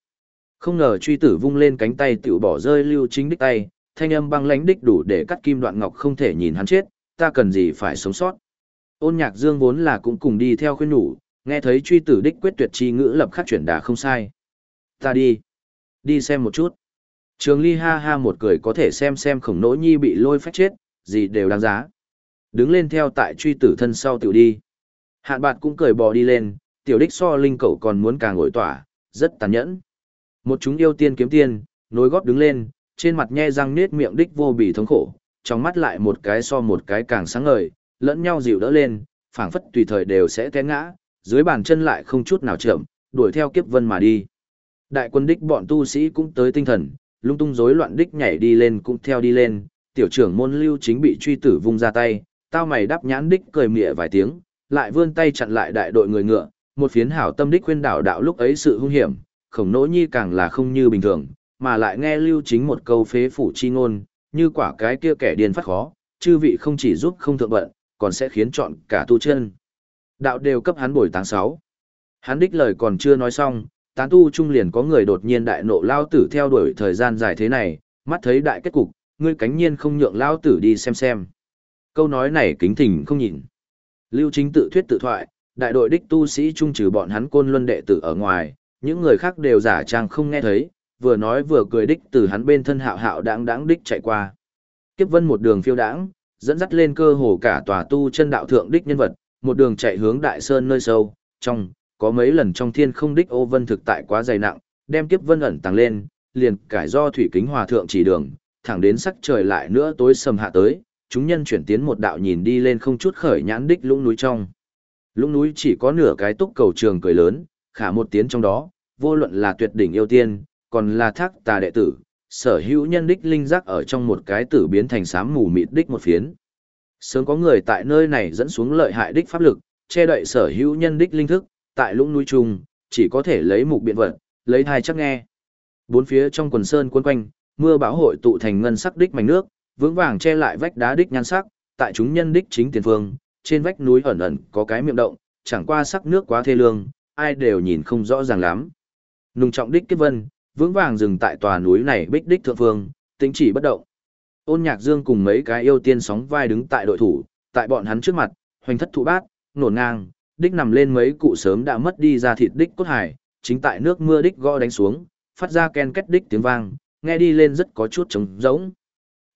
Không ngờ truy tử vung lên cánh tay tiểu bỏ rơi lưu chính đích tay, thanh âm băng lãnh đích đủ để cắt kim đoạn ngọc không thể nhìn hắn chết, ta cần gì phải sống sót. Ôn nhạc dương vốn là cũng cùng đi theo khuyên nhủ, nghe thấy truy tử đích quyết tuyệt chi ngữ lập khắc chuyển đà không sai. Ta đi. Đi xem một chút. Trường ly ha ha một cười có thể xem xem khổng nỗ nhi bị lôi phách chết, gì đều đáng giá. Đứng lên theo tại truy tử thân sau tiểu đi. Hạn bạt cũng cười bò đi lên, tiểu đích so linh cậu còn muốn càng ngồi tỏa, rất tàn nhẫn. Một chúng yêu tiên kiếm tiên, nối góp đứng lên, trên mặt nhe răng nết miệng đích vô bì thống khổ, trong mắt lại một cái so một cái càng sáng ngời, lẫn nhau dịu đỡ lên, phảng phất tùy thời đều sẽ té ngã, dưới bàn chân lại không chút nào chậm, đuổi theo kiếp vân mà đi. Đại quân đích bọn tu sĩ cũng tới tinh thần, lung tung rối loạn đích nhảy đi lên cũng theo đi lên, tiểu trưởng môn lưu chính bị truy tử vung ra tay, tao mày đắp nhãn đích cười mỉa vài tiếng, lại vươn tay chặn lại đại đội người ngựa, một phiến hảo tâm đích khuyên đảo đạo lúc ấy sự hung hiểm, khổng nỗ nhi càng là không như bình thường, mà lại nghe lưu chính một câu phế phủ chi ngôn, như quả cái kia kẻ điên phát khó, chư vị không chỉ giúp không thượng bận, còn sẽ khiến chọn cả tu chân. Đạo đều cấp hắn bồi táng sáu. Hắn đích lời còn chưa nói xong, tán tu trung liền có người đột nhiên đại nộ lao tử theo đuổi thời gian dài thế này, mắt thấy đại kết cục, ngươi cánh nhiên không nhượng lao tử đi xem xem. Câu nói này kính thỉnh không nhìn. Lưu chính tự thuyết tự thoại, đại đội đích tu sĩ trung trừ bọn hắn côn luân đệ tử ở ngoài, những người khác đều giả trang không nghe thấy, vừa nói vừa cười đích từ hắn bên thân hạo hạo đáng đáng đích chạy qua. Kiếp vân một đường phiêu đãng, dẫn dắt lên cơ hồ cả tòa tu chân đạo thượng đích nhân vật, một đường chạy hướng đại sơn nơi sâu, trong, có mấy lần trong thiên không đích ô vân thực tại quá dày nặng, đem kiếp vân ẩn tàng lên, liền cải do thủy kính hòa thượng chỉ đường, thẳng đến sắc trời lại nữa tối sầm hạ tới, chúng nhân chuyển tiến một đạo nhìn đi lên không chút khởi nhãn đích lũng núi trong. Lũng núi chỉ có nửa cái túc cầu trường cười lớn, khả một tiến trong đó, vô luận là tuyệt đỉnh yêu tiên, còn là thác tà đệ tử, sở hữu nhân đích linh giác ở trong một cái tử biến thành sám mù mịt đích một phiến. Sớm có người tại nơi này dẫn xuống lợi hại đích pháp lực, che đậy sở hữu nhân đích linh thức, tại lũng núi trung, chỉ có thể lấy mục biện vật, lấy thai chắc nghe. Bốn phía trong quần sơn quân quanh, mưa bão hội tụ thành ngân sắc đích mảnh nước, vững vàng che lại vách đá đích nhan sắc, tại chúng nhân đích chính tiền phương, trên vách núi ẩn ẩn có cái miệng động, chẳng qua sắc nước quá thê lương, ai đều nhìn không rõ ràng lắm. Nùng trọng đích kết vân, vững vàng dừng tại tòa núi này bích đích thượng phương, tính chỉ bất động. Ôn Nhạc Dương cùng mấy cái yêu tiên sóng vai đứng tại đội thủ, tại bọn hắn trước mặt, hoành thất thụ bát, nổn ngang, đích nằm lên mấy cụ sớm đã mất đi ra thịt đích cốt hải, chính tại nước mưa đích gõ đánh xuống, phát ra ken két đích tiếng vang, nghe đi lên rất có chút trống rỗng.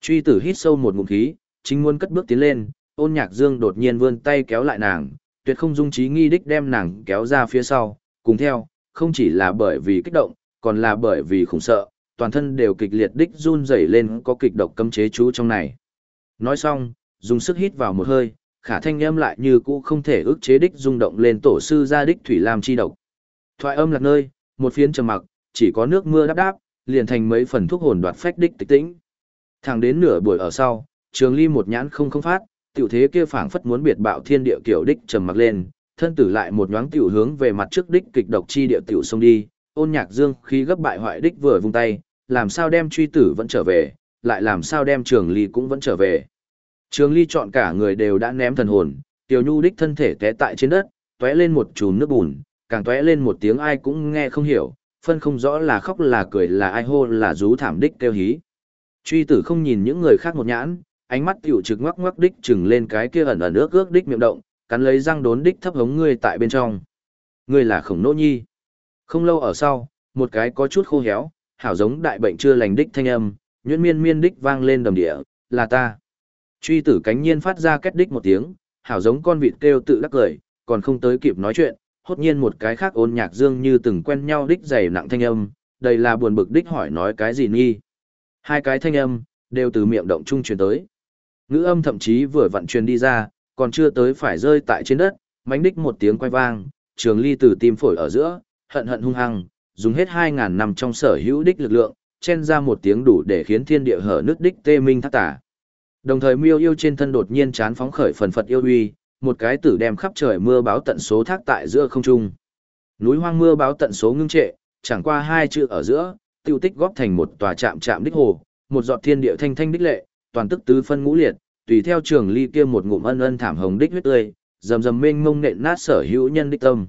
Truy tử hít sâu một ngụm khí, chính muốn cất bước tiến lên, ôn nhạc dương đột nhiên vươn tay kéo lại nàng, tuyệt không dung trí nghi đích đem nàng kéo ra phía sau, cùng theo, không chỉ là bởi vì kích động, còn là bởi vì khủng sợ, toàn thân đều kịch liệt đích run rẩy lên có kịch độc cấm chế chú trong này. Nói xong, dùng sức hít vào một hơi, khả thanh âm lại như cũ không thể ức chế đích rung động lên tổ sư gia đích thủy lam chi độc. Thoại âm lạc nơi, một phiến trầm mặc, chỉ có nước mưa đáp đáp, liền thành mấy phần thuốc hồn đoạt phách đích tịch tĩnh. Thẳng đến nửa buổi ở sau, Trường Ly một nhãn không không phát, tiểu thế kia phảng phất muốn biệt bạo thiên địa kiểu đích trầm mặc lên, thân tử lại một nhoáng tiểu hướng về mặt trước đích kịch độc chi địa tiểu xông đi, ôn nhạc dương khi gấp bại hoại đích vừa vung tay, làm sao đem truy tử vẫn trở về, lại làm sao đem Trường Ly cũng vẫn trở về. Trường Ly chọn cả người đều đã ném thần hồn, tiểu nhu đích thân thể té tại trên đất, tóe lên một chùm nước bùn, càng tóe lên một tiếng ai cũng nghe không hiểu, phân không rõ là khóc là cười là ai hô là rú thảm đích kêu hí. Truy tử không nhìn những người khác một nhãn, ánh mắt tiểu trực ngoắc ngoắc đích chừng lên cái kia ẩn ẩn ước ước đích miệng động, cắn lấy răng đốn đích thấp hống ngươi tại bên trong. Ngươi là khổng nỗ nhi. Không lâu ở sau, một cái có chút khô héo, hảo giống đại bệnh chưa lành đích thanh âm, nhuyễn miên miên đích vang lên đầm địa, là ta. Truy tử cánh nhiên phát ra két đích một tiếng, hảo giống con vịt kêu tự đắc cười, còn không tới kịp nói chuyện, hốt nhiên một cái khác ôn nhạc dương như từng quen nhau đích dày nặng thanh âm, đây là buồn bực đích hỏi nói cái gì nghi. Hai cái thanh âm, đều từ miệng động trung truyền tới. Ngữ âm thậm chí vừa vặn truyền đi ra, còn chưa tới phải rơi tại trên đất, mánh đích một tiếng quay vang, trường ly từ tim phổi ở giữa, hận hận hung hăng, dùng hết 2.000 năm trong sở hữu đích lực lượng, chen ra một tiếng đủ để khiến thiên địa hở nước đích tê minh thác tả. Đồng thời miêu yêu trên thân đột nhiên chán phóng khởi phần phật yêu uy, một cái tử đem khắp trời mưa báo tận số thác tại giữa không trung. Núi hoang mưa báo tận số ngưng trệ, chẳng qua hai chữ ở giữa, tiêu tích góp thành một tòa chạm chạm đích hồ, một giọt thiên địa thanh thanh đích lệ, toàn tức tứ phân ngũ liệt, tùy theo trường ly kia một ngụm ân ân thảm hồng đích huyết tươi, rầm rầm mênh mông nện nát sở hữu nhân đích tâm.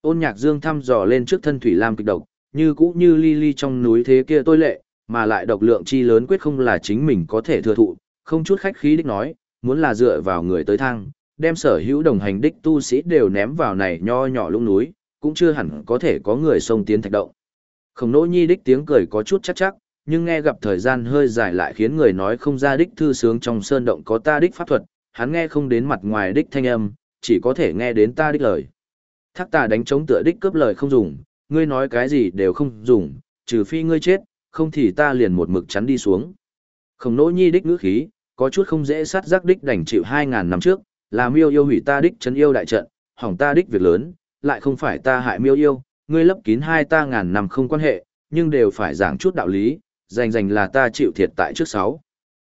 Ôn Nhạc Dương thăm dò lên trước thân thủy lam kịch độc, như cũ như ly ly trong núi thế kia tôi lệ, mà lại độc lượng chi lớn quyết không là chính mình có thể thừa thụ, không chút khách khí đích nói, muốn là dựa vào người tới thang, đem sở hữu đồng hành đích tu sĩ đều ném vào này nho nhỏ lũng núi, cũng chưa hẳn có thể có người xông tiến thạch động. Khổng nỗ nhi đích tiếng cười có chút chắc chắc, nhưng nghe gặp thời gian hơi dài lại khiến người nói không ra đích thư sướng trong sơn động có ta đích pháp thuật, hắn nghe không đến mặt ngoài đích thanh âm, chỉ có thể nghe đến ta đích lời. Thác tà đánh chống tựa đích cướp lời không dùng, ngươi nói cái gì đều không dùng, trừ phi ngươi chết, không thì ta liền một mực chắn đi xuống. Khổng nỗ nhi đích ngữ khí, có chút không dễ sát giác đích đành chịu 2.000 năm trước, là miêu yêu hủy ta đích chấn yêu đại trận, hỏng ta đích việc lớn, lại không phải ta hại miêu yêu, ngươi lấp kín hai ta ngàn năm không quan hệ, nhưng đều phải giảng chút đạo lý, dành dành là ta chịu thiệt tại trước sáu.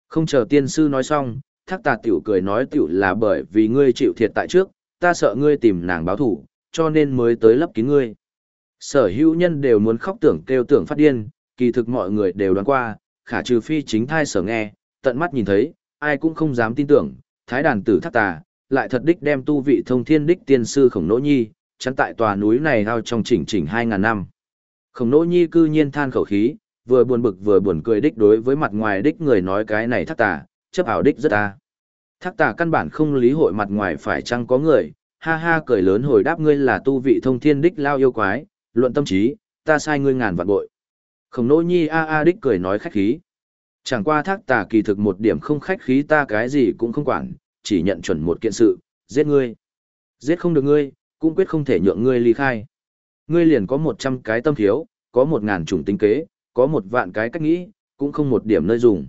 Không chờ tiên sư nói xong, thác tà tiểu cười nói tiểu là bởi vì ngươi chịu thiệt tại trước, ta sợ ngươi tìm nàng báo thủ, cho nên mới tới lấp kín ngươi. Sở hữu nhân đều muốn khóc tưởng kêu tưởng phát điên, kỳ thực mọi người đều đoán qua, khả trừ phi chính thai sở nghe, tận mắt nhìn thấy, ai cũng không dám tin tưởng, thái đàn tử thác tà, lại thật đích đem tu vị thông thiên đích tiên sư khổng nỗ nhi, chắn tại tòa núi này hao trong chỉnh chỉnh 2.000 năm. Khổng nỗ nhi cư nhiên than khẩu khí, vừa buồn bực vừa buồn cười đích đối với mặt ngoài đích người nói cái này thác tà, chấp ảo đích rất ta. Thác tà căn bản không lý hội mặt ngoài phải chăng có người, ha ha cười lớn hồi đáp ngươi là tu vị thông thiên đích lao yêu quái, luận tâm trí, ta sai ngươi ngàn vạn bội. Khổng nỗ nhi a a đích cười nói khách khí. Chẳng qua thác tà kỳ thực một điểm không khách khí ta cái gì cũng không quản, chỉ nhận chuẩn một kiện sự, giết ngươi. Giết không được ngươi, cũng quyết không thể nhượng ngươi ly khai. Ngươi liền có một trăm cái tâm thiếu, có một ngàn chủng tính kế, có một vạn cái cách nghĩ, cũng không một điểm nơi dùng.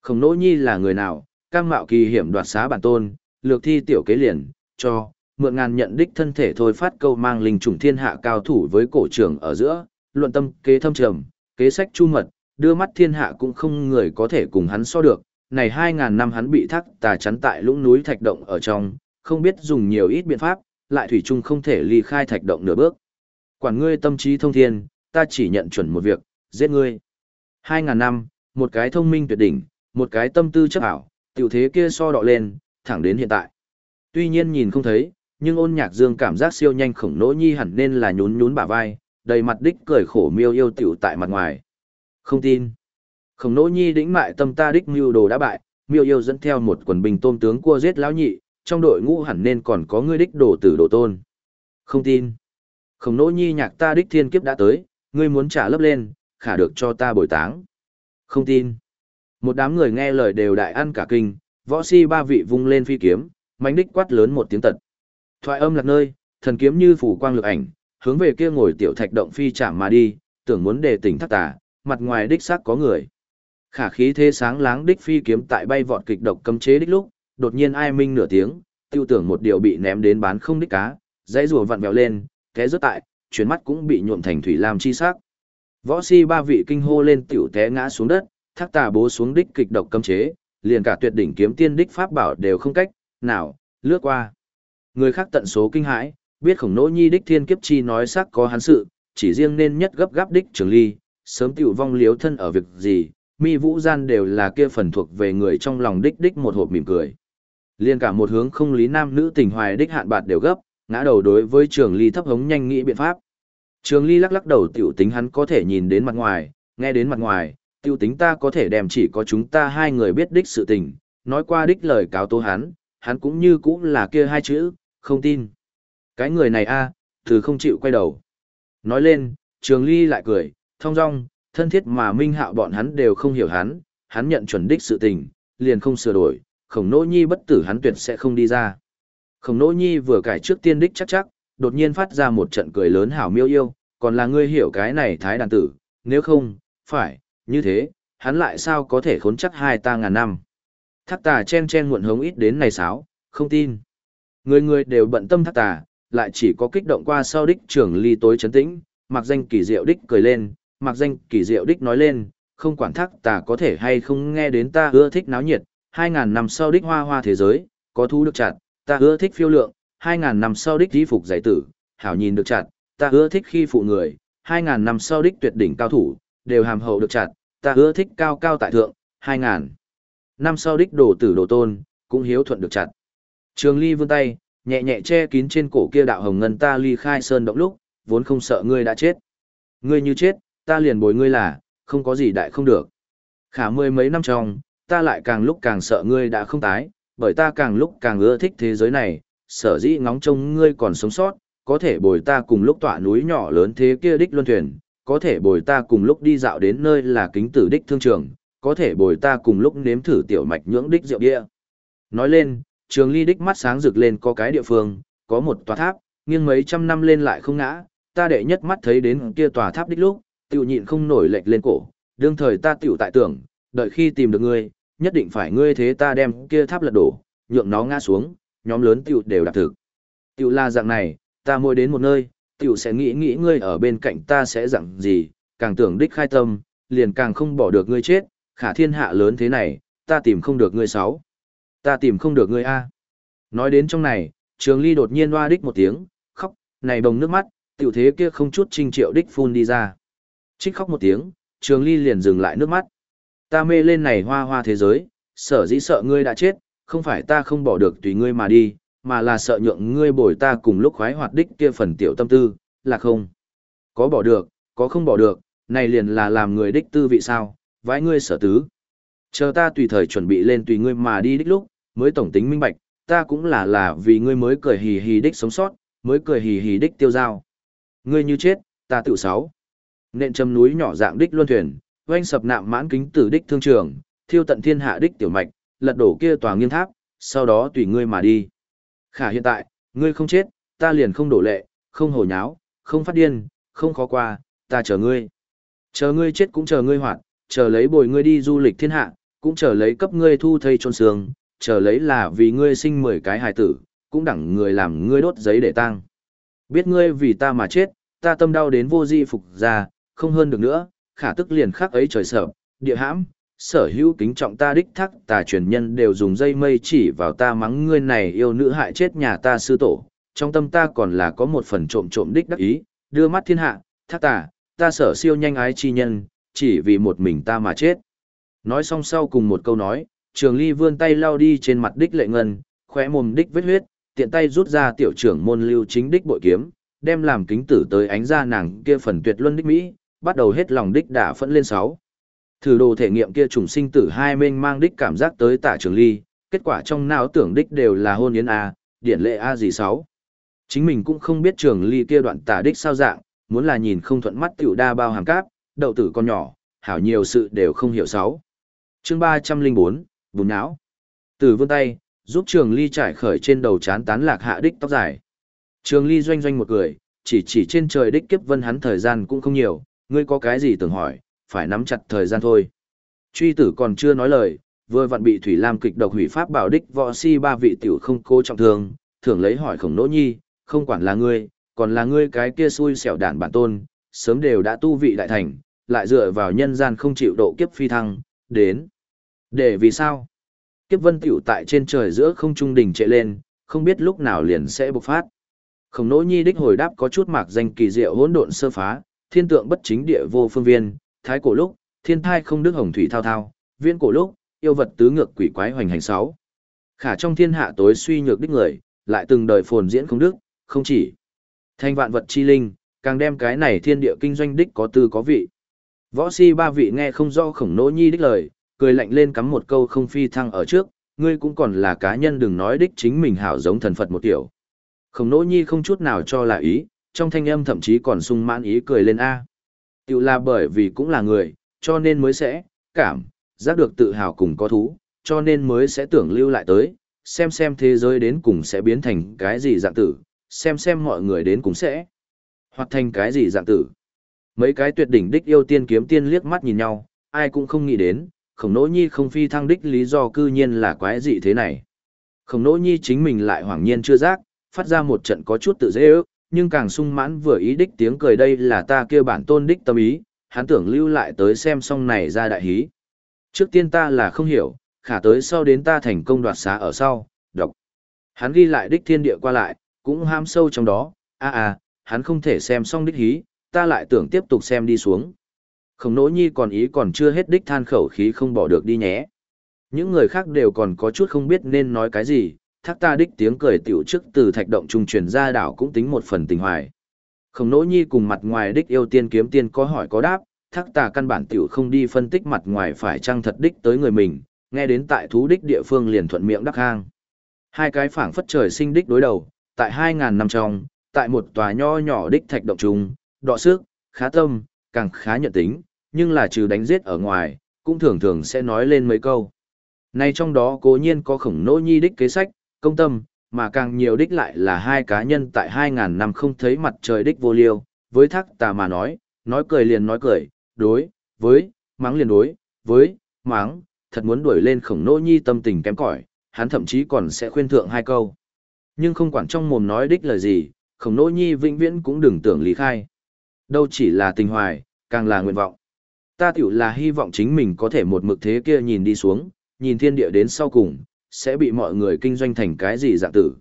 Khổng nỗ nhi là người nào, cam mạo kỳ hiểm đoạt xá bản tôn, lược thi tiểu kế liền, cho, mượn ngàn nhận đích thân thể thôi phát câu mang linh trùng thiên hạ cao thủ với cổ trưởng ở giữa, luận tâm kế thâm trầm, kế sách chu mật, đưa mắt thiên hạ cũng không người có thể cùng hắn so được. Này hai ngàn năm hắn bị thắc tà chắn tại lũng núi thạch động ở trong, không biết dùng nhiều ít biện pháp, lại thủy chung không thể ly khai thạch động nửa bước. Quản ngươi tâm trí thông thiên, ta chỉ nhận chuẩn một việc, giết ngươi. Hai ngàn năm, một cái thông minh tuyệt đỉnh, một cái tâm tư chấp ảo, tiểu thế kia so đọ lên, thẳng đến hiện tại. Tuy nhiên nhìn không thấy, nhưng ôn nhạc dương cảm giác siêu nhanh khổng nỗ nhi hẳn nên là nhún nhún bả vai, đầy mặt đích cười khổ miêu yêu tiểu tại mặt ngoài. Không tin. Khổng nỗ nhi đĩnh mại tâm ta đích mưu đồ đã bại, miêu yêu dẫn theo một quần bình tôm tướng cua giết lão nhị, trong đội ngũ hẳn nên còn có ngươi đích đồ tử đồ tôn. Không tin. Khổng nỗ nhi nhạc ta đích thiên kiếp đã tới, ngươi muốn trả lấp lên, khả được cho ta bồi táng. Không tin. Một đám người nghe lời đều đại ăn cả kinh, võ si ba vị vung lên phi kiếm, mánh đích quát lớn một tiếng tật. Thoại âm lạc nơi, thần kiếm như phủ quang lực ảnh, hướng về kia ngồi tiểu thạch động phi chạm mà đi, tưởng muốn đề tỉnh thác tà, mặt ngoài đích xác có người. Khả khí thế sáng láng đích phi kiếm tại bay vọt kịch độc cấm chế đích lúc, đột nhiên ai minh nửa tiếng, tiêu tưởng một điều bị ném đến bán không đích cá, dãy rùa vặn vẹo lên, té rớt tại, chuyển mắt cũng bị nhuộm thành thủy lam chi sắc. Võ si ba vị kinh hô lên tiểu té ngã xuống đất, thác tà bố xuống đích kịch độc cấm chế, liền cả tuyệt đỉnh kiếm tiên đích pháp bảo đều không cách, nào, lướt qua. Người khác tận số kinh hãi, biết khổng nỗ nhi đích thiên kiếp chi nói sắc có hắn sự, chỉ riêng nên nhất gấp gáp đích trường ly, sớm tiểu vong liếu thân ở việc gì, mi vũ gian đều là kia phần thuộc về người trong lòng đích đích một hộp mỉm cười. Liên cả một hướng không lý nam nữ tình hoài đích hạn bạt đều gấp, ngã đầu đối với trường ly thấp hống nhanh nghĩ biện pháp. Trường ly lắc lắc đầu tiểu tính hắn có thể nhìn đến mặt ngoài, nghe đến mặt ngoài, tiểu tính ta có thể đem chỉ có chúng ta hai người biết đích sự tình, nói qua đích lời cáo tố hắn, hắn cũng như cũng là kia hai chữ, không tin. Cái người này a, từ không chịu quay đầu. Nói lên, trường ly lại cười, thong dong, thân thiết mà minh hạo bọn hắn đều không hiểu hắn, hắn nhận chuẩn đích sự tình, liền không sửa đổi, khổng nỗ nhi bất tử hắn tuyệt sẽ không đi ra. Khổng nỗ nhi vừa cải trước tiên đích chắc chắc, đột nhiên phát ra một trận cười lớn hảo miêu yêu, còn là ngươi hiểu cái này thái đàn tử, nếu không, phải, như thế, hắn lại sao có thể khốn chắc hai ta ngàn năm. Thác tà chen chen muộn hống ít đến này sáo, không tin. Người người đều bận tâm thác tà, lại chỉ có kích động qua sau đích trưởng ly tối chấn tĩnh, mặc danh kỳ diệu đích cười lên, mặc danh kỳ diệu đích nói lên, không quản thác ta có thể hay không nghe đến ta ưa thích náo nhiệt, hai ngàn năm sau đích hoa hoa thế giới, có thú được chặt, ta ưa thích phiêu lượng, hai ngàn năm sau đích di phục giải tử, hảo nhìn được chặt, ta ưa thích khi phụ người, hai ngàn năm sau đích tuyệt đỉnh cao thủ, đều hàm hậu được chặt, ta ưa thích cao cao tại thượng, hai ngàn năm sau đích đồ tử đồ tôn, cũng hiếu thuận được chặt. Trường Ly vươn tay, nhẹ nhẹ che kín trên cổ kia đạo hồng ngân ta ly khai sơn động lúc, vốn không sợ ngươi đã chết. Ngươi như chết, ta liền bồi ngươi là, không có gì đại không được. Khả mười mấy năm trong, ta lại càng lúc càng sợ ngươi đã không tái, bởi ta càng lúc càng ưa thích thế giới này, sở dĩ ngóng trông ngươi còn sống sót, có thể bồi ta cùng lúc tỏa núi nhỏ lớn thế kia đích luân thuyền, có thể bồi ta cùng lúc đi dạo đến nơi là kính tử đích thương trường, có thể bồi ta cùng lúc nếm thử tiểu mạch nhưỡng đích rượu bia. Nói lên, trường ly đích mắt sáng rực lên có cái địa phương, có một tòa tháp, nghiêng mấy trăm năm lên lại không ngã, ta đệ nhất mắt thấy đến kia tòa tháp đích lúc, tiểu nhịn không nổi lệch lên cổ, đương thời ta tiểu tại tưởng, đợi khi tìm được ngươi, nhất định phải ngươi thế ta đem kia tháp lật đổ, nhượng nó ngã xuống, nhóm lớn tiểu đều đạt thực. Tiểu là dạng này, ta mỗi đến một nơi, tiểu sẽ nghĩ nghĩ ngươi ở bên cạnh ta sẽ dạng gì, càng tưởng đích khai tâm, liền càng không bỏ được ngươi chết, khả thiên hạ lớn thế này, ta tìm không được ngươi sáu. Ta tìm không được ngươi a. Nói đến trong này, Trường Ly đột nhiên oa đích một tiếng, khóc, này bồng nước mắt, tiểu thế kia không chút trinh triệu đích phun đi ra. Trích khóc một tiếng, Trường Ly liền dừng lại nước mắt. Ta mê lên này hoa hoa thế giới, sở dĩ sợ ngươi đã chết, không phải ta không bỏ được tùy ngươi mà đi, mà là sợ nhượng ngươi bồi ta cùng lúc khoái hoạt đích kia phần tiểu tâm tư, là không. Có bỏ được, có không bỏ được, này liền là làm người đích tư vị sao, vãi ngươi sở tứ. Chờ ta tùy thời chuẩn bị lên tùy ngươi mà đi đích lúc, mới tổng tính minh bạch, ta cũng là là vì ngươi mới cười hì hì đích sống sót, mới cười hì hì đích tiêu giao. Ngươi như chết, ta tự sáu. Nện châm núi nhỏ dạng đích luân thuyền, oanh sập nạm mãn kính tử đích thương trường, thiêu tận thiên hạ đích tiểu mạch, lật đổ kia tòa nghiêng tháp, sau đó tùy ngươi mà đi. Khả hiện tại, ngươi không chết, ta liền không đổ lệ, không hồ nháo, không phát điên, không khó qua, ta chờ ngươi. Chờ ngươi chết cũng chờ ngươi hoạt, chờ lấy bồi ngươi đi du lịch thiên hạ, cũng chờ lấy cấp ngươi thu thây trôn xương, chờ lấy là vì ngươi sinh mười cái hài tử, cũng đẳng người làm ngươi đốt giấy để tang. Biết ngươi vì ta mà chết, ta tâm đau đến vô di phục ra, không hơn được nữa, khả tức liền khắc ấy trời sợ, địa hãm, sở hữu kính trọng ta đích thắc tà truyền nhân đều dùng dây mây chỉ vào ta mắng ngươi này yêu nữ hại chết nhà ta sư tổ, trong tâm ta còn là có một phần trộm trộm đích đắc ý, đưa mắt thiên hạ, thác tà, ta sở siêu nhanh ái chi nhân, chỉ vì một mình ta mà chết. Nói xong sau cùng một câu nói, trường ly vươn tay lao đi trên mặt đích lệ ngân, khóe mồm đích vết huyết, tiện tay rút ra tiểu trưởng môn lưu chính đích bội kiếm, đem làm kính tử tới ánh ra nàng kia phần tuyệt luân đích Mỹ, bắt đầu hết lòng đích đả phẫn lên sáu. Thử đồ thể nghiệm kia trùng sinh tử hai mênh mang đích cảm giác tới tả trường ly, kết quả trong não tưởng đích đều là hôn yến A, điển lệ A gì sáu. Chính mình cũng không biết trường ly kia đoạn tả đích sao dạng, muốn là nhìn không thuận mắt tiểu đa bao hàm cáp, đậu tử con nhỏ, hảo nhiều sự đều không hiểu sáu. Chương ba trăm linh bốn bùn não. Từ vươn tay, giúp trường ly trải khởi trên đầu chán tán lạc hạ đích tóc dài. Trường ly doanh doanh một cười, chỉ chỉ trên trời đích kiếp vân hắn thời gian cũng không nhiều, ngươi có cái gì tưởng hỏi, phải nắm chặt thời gian thôi. Truy tử còn chưa nói lời, vừa vặn bị Thủy Lam kịch độc hủy pháp bảo đích võ si ba vị tiểu không cô trọng thương, thường lấy hỏi khổng nỗ nhi, không quản là ngươi, còn là ngươi cái kia xui xẻo đản bản tôn, sớm đều đã tu vị đại thành, lại dựa vào nhân gian không chịu độ kiếp phi thăng, đến. Để vì sao? Kiếp vân tiểu tại trên trời giữa không trung đỉnh trệ lên, không biết lúc nào liền sẽ bộc phát. Khổng nỗ nhi đích hồi đáp có chút mạc danh kỳ diệu hỗn độn sơ phá, thiên tượng bất chính địa vô phương viên, thái cổ lúc, thiên thai không đức hồng thủy thao thao, viên cổ lúc, yêu vật tứ ngược quỷ quái hoành hành sáu. Khả trong thiên hạ tối suy nhược đích người, lại từng đời phồn diễn không đức, không chỉ thanh vạn vật chi linh, càng đem cái này thiên địa kinh doanh đích có tư có vị. Võ si ba vị nghe không rõ khổng nỗ nhi đích lời, cười lạnh lên cắm một câu không phi thăng ở trước, ngươi cũng còn là cá nhân đừng nói đích chính mình hảo giống thần Phật một tiểu. Khổng nỗ nhi không chút nào cho là ý, trong thanh âm thậm chí còn sung mãn ý cười lên A. Tiểu là bởi vì cũng là người, cho nên mới sẽ, cảm, giác được tự hào cùng có thú, cho nên mới sẽ tưởng lưu lại tới, xem xem thế giới đến cùng sẽ biến thành cái gì dạng tử, xem xem mọi người đến cùng sẽ, hoặc thành cái gì dạng tử. Mấy cái tuyệt đỉnh đích yêu tiên kiếm tiên liếc mắt nhìn nhau, ai cũng không nghĩ đến, khổng nỗ nhi không phi thăng đích lý do cư nhiên là quái gì thế này. Khổng nỗ nhi chính mình lại hoảng nhiên chưa giác, phát ra một trận có chút tự dễ ước, nhưng càng sung mãn vừa ý đích tiếng cười đây là ta kêu bản tôn đích tâm ý, hắn tưởng lưu lại tới xem xong này ra đại hí. Trước tiên ta là không hiểu, khả tới sau đến ta thành công đoạt xá ở sau, đọc. Hắn ghi lại đích thiên địa qua lại, cũng ham sâu trong đó, a à, à, hắn không thể xem xong đích hí, ta lại tưởng tiếp tục xem đi xuống. Khổng nỗ nhi còn ý còn chưa hết đích than khẩu khí không bỏ được đi nhé. Những người khác đều còn có chút không biết nên nói cái gì, thác ta đích tiếng cười tiểu trước từ thạch động trung truyền ra đảo cũng tính một phần tình hoài. Khổng nỗ nhi cùng mặt ngoài đích yêu tiên kiếm tiên có hỏi có đáp, thác ta căn bản tiểu không đi phân tích mặt ngoài phải chăng thật đích tới người mình, nghe đến tại thú đích địa phương liền thuận miệng đắc hang. Hai cái phảng phất trời sinh đích đối đầu, tại 2.000 năm trong, tại một tòa nho nhỏ đích thạch động trung, đọ sức, khá tâm, càng khá nhận tính, nhưng là trừ đánh giết ở ngoài, cũng thường thường sẽ nói lên mấy câu. Này trong đó cố nhiên có khổng nỗ nhi đích kế sách, công tâm, mà càng nhiều đích lại là hai cá nhân tại 2.000 năm không thấy mặt trời đích vô liêu, với thác tà mà nói, nói cười liền nói cười, đối, với, mắng liền đối, với, mắng, thật muốn đuổi lên khổng nỗ nhi tâm tình kém cỏi, hắn thậm chí còn sẽ khuyên thượng hai câu. Nhưng không quản trong mồm nói đích lời gì, khổng nỗ nhi vĩnh viễn cũng đừng tưởng lý khai. Đâu chỉ là tình hoài, càng là nguyện vọng. Ta tiểu là hy vọng chính mình có thể một mực thế kia nhìn đi xuống, nhìn thiên địa đến sau cùng, sẽ bị mọi người kinh doanh thành cái gì dạng tử.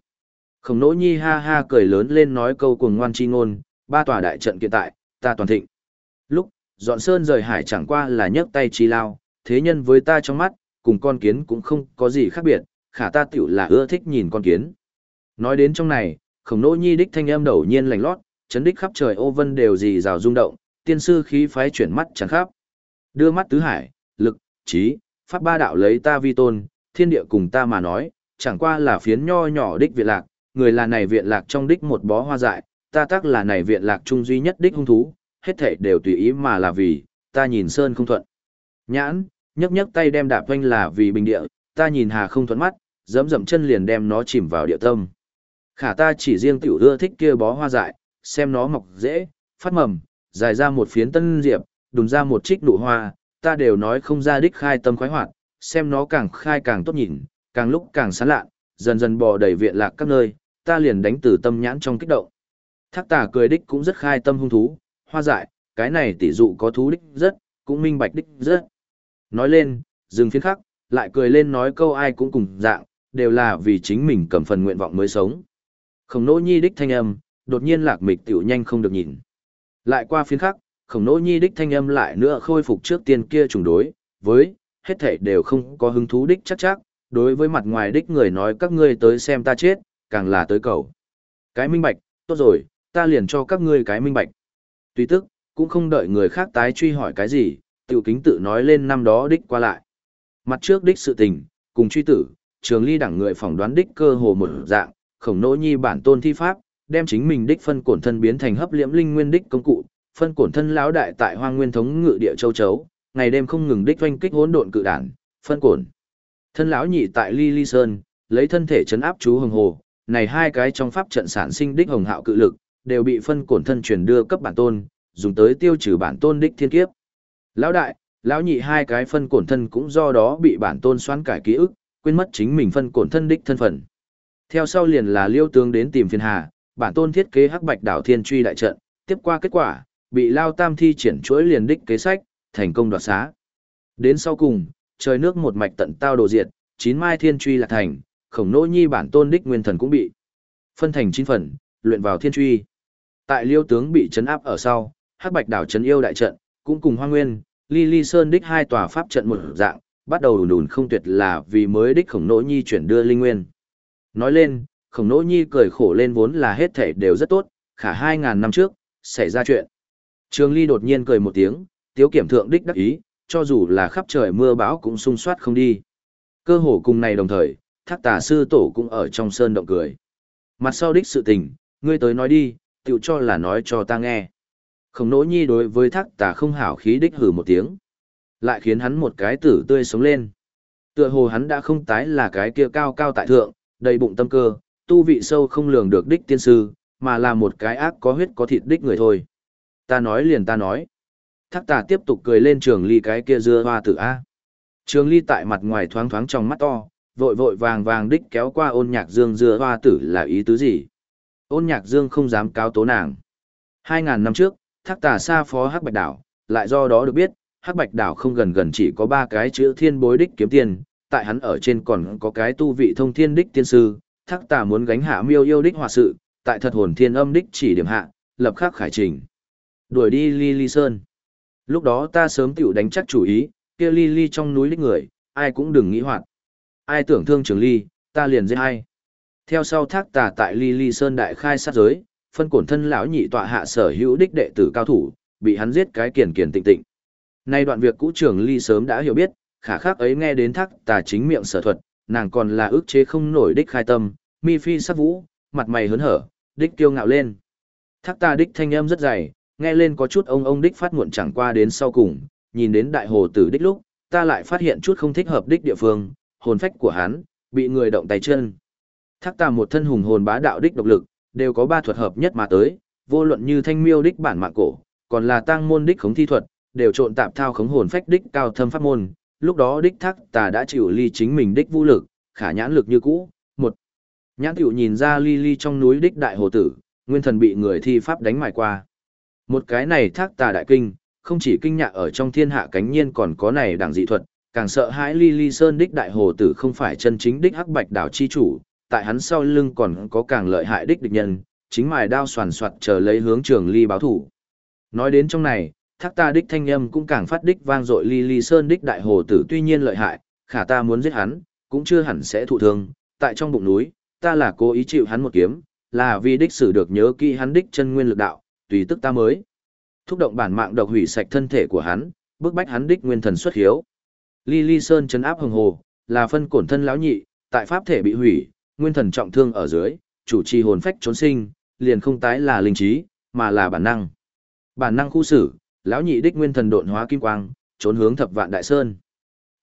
Khổng nỗ nhi ha ha cười lớn lên nói câu cuồng ngoan chi ngôn, ba tòa đại trận kiện tại, ta toàn thịnh. Lúc, dọn sơn rời hải chẳng qua là nhấc tay chi lao, thế nhân với ta trong mắt, cùng con kiến cũng không có gì khác biệt, khả ta tiểu là ưa thích nhìn con kiến. Nói đến trong này, khổng nỗ nhi đích thanh âm đầu nhiên lành lót, chấn đích khắp trời ô vân đều gì rào rung động, tiên sư khí phái chuyển mắt chẳng khắp. Đưa mắt tứ hải, lực, trí, pháp ba đạo lấy ta vi tôn, thiên địa cùng ta mà nói, chẳng qua là phiến nho nhỏ đích viện lạc, người là này viện lạc trong đích một bó hoa dại, ta tác là này viện lạc trung duy nhất đích hung thú, hết thảy đều tùy ý mà là vì, ta nhìn sơn không thuận. Nhãn, nhấc nhấc tay đem đạp vanh là vì bình địa, ta nhìn hà không thuận mắt, dẫm dẫm chân liền đem nó chìm vào địa tâm. Khả ta chỉ riêng tiểu ưa thích kia bó hoa dại, xem nó mọc dễ, phát mầm, dài ra một phiến tân diệp, đùn ra một trích nụ hoa, ta đều nói không ra đích khai tâm khoái hoạt, xem nó càng khai càng tốt nhìn, càng lúc càng sáng lạ, dần dần bò đầy viện lạc các nơi, ta liền đánh từ tâm nhãn trong kích động. Thác tà cười đích cũng rất khai tâm hung thú, hoa dại, cái này tỷ dụ có thú đích rất, cũng minh bạch đích rất. Nói lên, dừng phiến khắc, lại cười lên nói câu ai cũng cùng dạng, đều là vì chính mình cầm phần nguyện vọng mới sống. Khổng nỗ nhi đích thanh âm, đột nhiên lạc mịch tiểu nhanh không được nhìn. Lại qua phiến khắc, khổng nỗ nhi đích thanh âm lại nữa khôi phục trước tiên kia trùng đối, với, hết thảy đều không có hứng thú đích chắc chắc, đối với mặt ngoài đích người nói các ngươi tới xem ta chết, càng là tới cầu. Cái minh bạch, tốt rồi, ta liền cho các ngươi cái minh bạch. Tuy tức, cũng không đợi người khác tái truy hỏi cái gì, tiểu kính tự nói lên năm đó đích qua lại. Mặt trước đích sự tình, cùng truy tử, trường ly đẳng người phỏng đoán đích cơ hồ một dạng, khổng nỗ nhi bản tôn thi pháp, đem chính mình đích phân cổn thân biến thành hấp liễm linh nguyên đích công cụ, phân cổn thân lão đại tại hoang nguyên thống ngự địa châu chấu, ngày đêm không ngừng đích doanh kích hỗn độn cự đản, phân cổn. Thân lão nhị tại Ly Ly Sơn, lấy thân thể chấn áp chú hồng hồ, này hai cái trong pháp trận sản sinh đích hồng hạo cự lực, đều bị phân cổn thân truyền đưa cấp bản tôn, dùng tới tiêu trừ bản tôn đích thiên kiếp. Lão đại, lão nhị hai cái phân cổn thân cũng do đó bị bản tôn xoán cải ký ức, quên mất chính mình phân cổn thân đích thân phận. Theo sau liền là liêu tướng đến tìm phiền hà, bản tôn thiết kế hắc bạch đảo thiên truy đại trận, tiếp qua kết quả, bị Lao Tam thi triển chuỗi liền đích kế sách, thành công đoạt xá. Đến sau cùng, trời nước một mạch tận tao đồ diệt, chín mai thiên truy là thành, khổng nỗ nhi bản tôn đích nguyên thần cũng bị phân thành chín phần, luyện vào thiên truy. Tại liêu tướng bị chấn áp ở sau, hắc bạch đảo chấn yêu đại trận, cũng cùng hoa nguyên, ly ly sơn đích hai tòa pháp trận một dạng, bắt đầu đùn đùn không tuyệt là vì mới đích khổng nỗ nhi chuyển đưa linh nguyên. Nói lên, khổng nỗ nhi cười khổ lên vốn là hết thể đều rất tốt, khả hai ngàn năm trước, xảy ra chuyện. Trường ly đột nhiên cười một tiếng, tiếu kiểm thượng đích đắc ý, cho dù là khắp trời mưa bão cũng sung soát không đi. Cơ hồ cùng này đồng thời, thác tà sư tổ cũng ở trong sơn động cười. Mặt sau đích sự tình, ngươi tới nói đi, tự cho là nói cho ta nghe. Khổng nỗ nhi đối với thác tà không hảo khí đích hử một tiếng. Lại khiến hắn một cái tử tươi sống lên. Tựa hồ hắn đã không tái là cái kia cao cao tại thượng, đầy bụng tâm cơ, tu vị sâu không lường được đích tiên sư, mà là một cái ác có huyết có thịt đích người thôi. Ta nói liền ta nói. Thác tà tiếp tục cười lên trường ly cái kia dưa hoa tử A. Trường ly tại mặt ngoài thoáng thoáng trong mắt to, vội vội vàng vàng đích kéo qua ôn nhạc dương dưa hoa tử là ý tứ gì. Ôn nhạc dương không dám cáo tố nàng. Hai ngàn năm trước, thác tà xa phó hắc bạch đảo, lại do đó được biết, hắc bạch đảo không gần gần chỉ có ba cái chữ thiên bối đích kiếm tiền, tại hắn ở trên còn có cái tu vị thông thiên đích tiên sư, thác tà muốn gánh hạ miêu yêu đích hòa sự, tại thật hồn thiên âm đích chỉ điểm hạ, lập khắc khải trình. Đuổi đi Ly Ly Sơn. Lúc đó ta sớm tiểu đánh chắc chủ ý, kia Ly Ly trong núi đích người, ai cũng đừng nghĩ hoạt. Ai tưởng thương trường Ly, ta liền giết hay. Theo sau thác tà tại Ly Ly Sơn đại khai sát giới, phân cổn thân lão nhị tọa hạ sở hữu đích đệ tử cao thủ, bị hắn giết cái kiền kiền tịnh tịnh. Nay đoạn việc cũ trường Ly sớm đã hiểu biết, khả khắc ấy nghe đến thác tà chính miệng sở thuật, nàng còn là ước chế không nổi đích khai tâm, mi phi sắc vũ, mặt mày hớn hở, đích kiêu ngạo lên. Thác ta đích thanh âm rất dày, nghe lên có chút ông ông đích phát muộn chẳng qua đến sau cùng, nhìn đến đại hồ tử đích lúc, ta lại phát hiện chút không thích hợp đích địa phương, hồn phách của hắn, bị người động tay chân. Thác ta một thân hùng hồn bá đạo đích độc lực, đều có ba thuật hợp nhất mà tới, vô luận như thanh miêu đích bản mạng cổ, còn là tăng môn đích khống thi thuật, đều trộn tạp thao khống hồn phách đích cao thâm pháp môn, lúc đó đích thắc tà đã chịu ly chính mình đích vũ lực, khả nhãn lực như cũ, một nhãn tiểu nhìn ra ly ly trong núi đích đại hồ tử, nguyên thần bị người thi pháp đánh mài qua. Một cái này thác tà đại kinh, không chỉ kinh nhạc ở trong thiên hạ cánh nhiên còn có này đẳng dị thuật, càng sợ hãi ly ly sơn đích đại hồ tử không phải chân chính đích hắc bạch đảo chi chủ, tại hắn sau lưng còn có càng lợi hại đích địch nhân, chính mài đao soàn soạt chờ lấy hướng trường ly báo thủ. Nói đến trong này, thác ta đích thanh âm cũng càng phát đích vang dội ly ly sơn đích đại hồ tử tuy nhiên lợi hại, khả ta muốn giết hắn, cũng chưa hẳn sẽ thụ thương, tại trong bụng núi, ta là cố ý chịu hắn một kiếm, là vì đích sử được nhớ kỹ hắn đích chân nguyên lực đạo, tùy tức ta mới thúc động bản mạng độc hủy sạch thân thể của hắn, bức bách hắn đích nguyên thần xuất hiếu. Ly Ly Sơn chấn áp hồng hồ, là phân cổn thân lão nhị, tại pháp thể bị hủy, nguyên thần trọng thương ở dưới, chủ trì hồn phách trốn sinh, liền không tái là linh trí, mà là bản năng. Bản năng khu xử, lão nhị đích nguyên thần độn hóa kim quang, trốn hướng thập vạn đại sơn.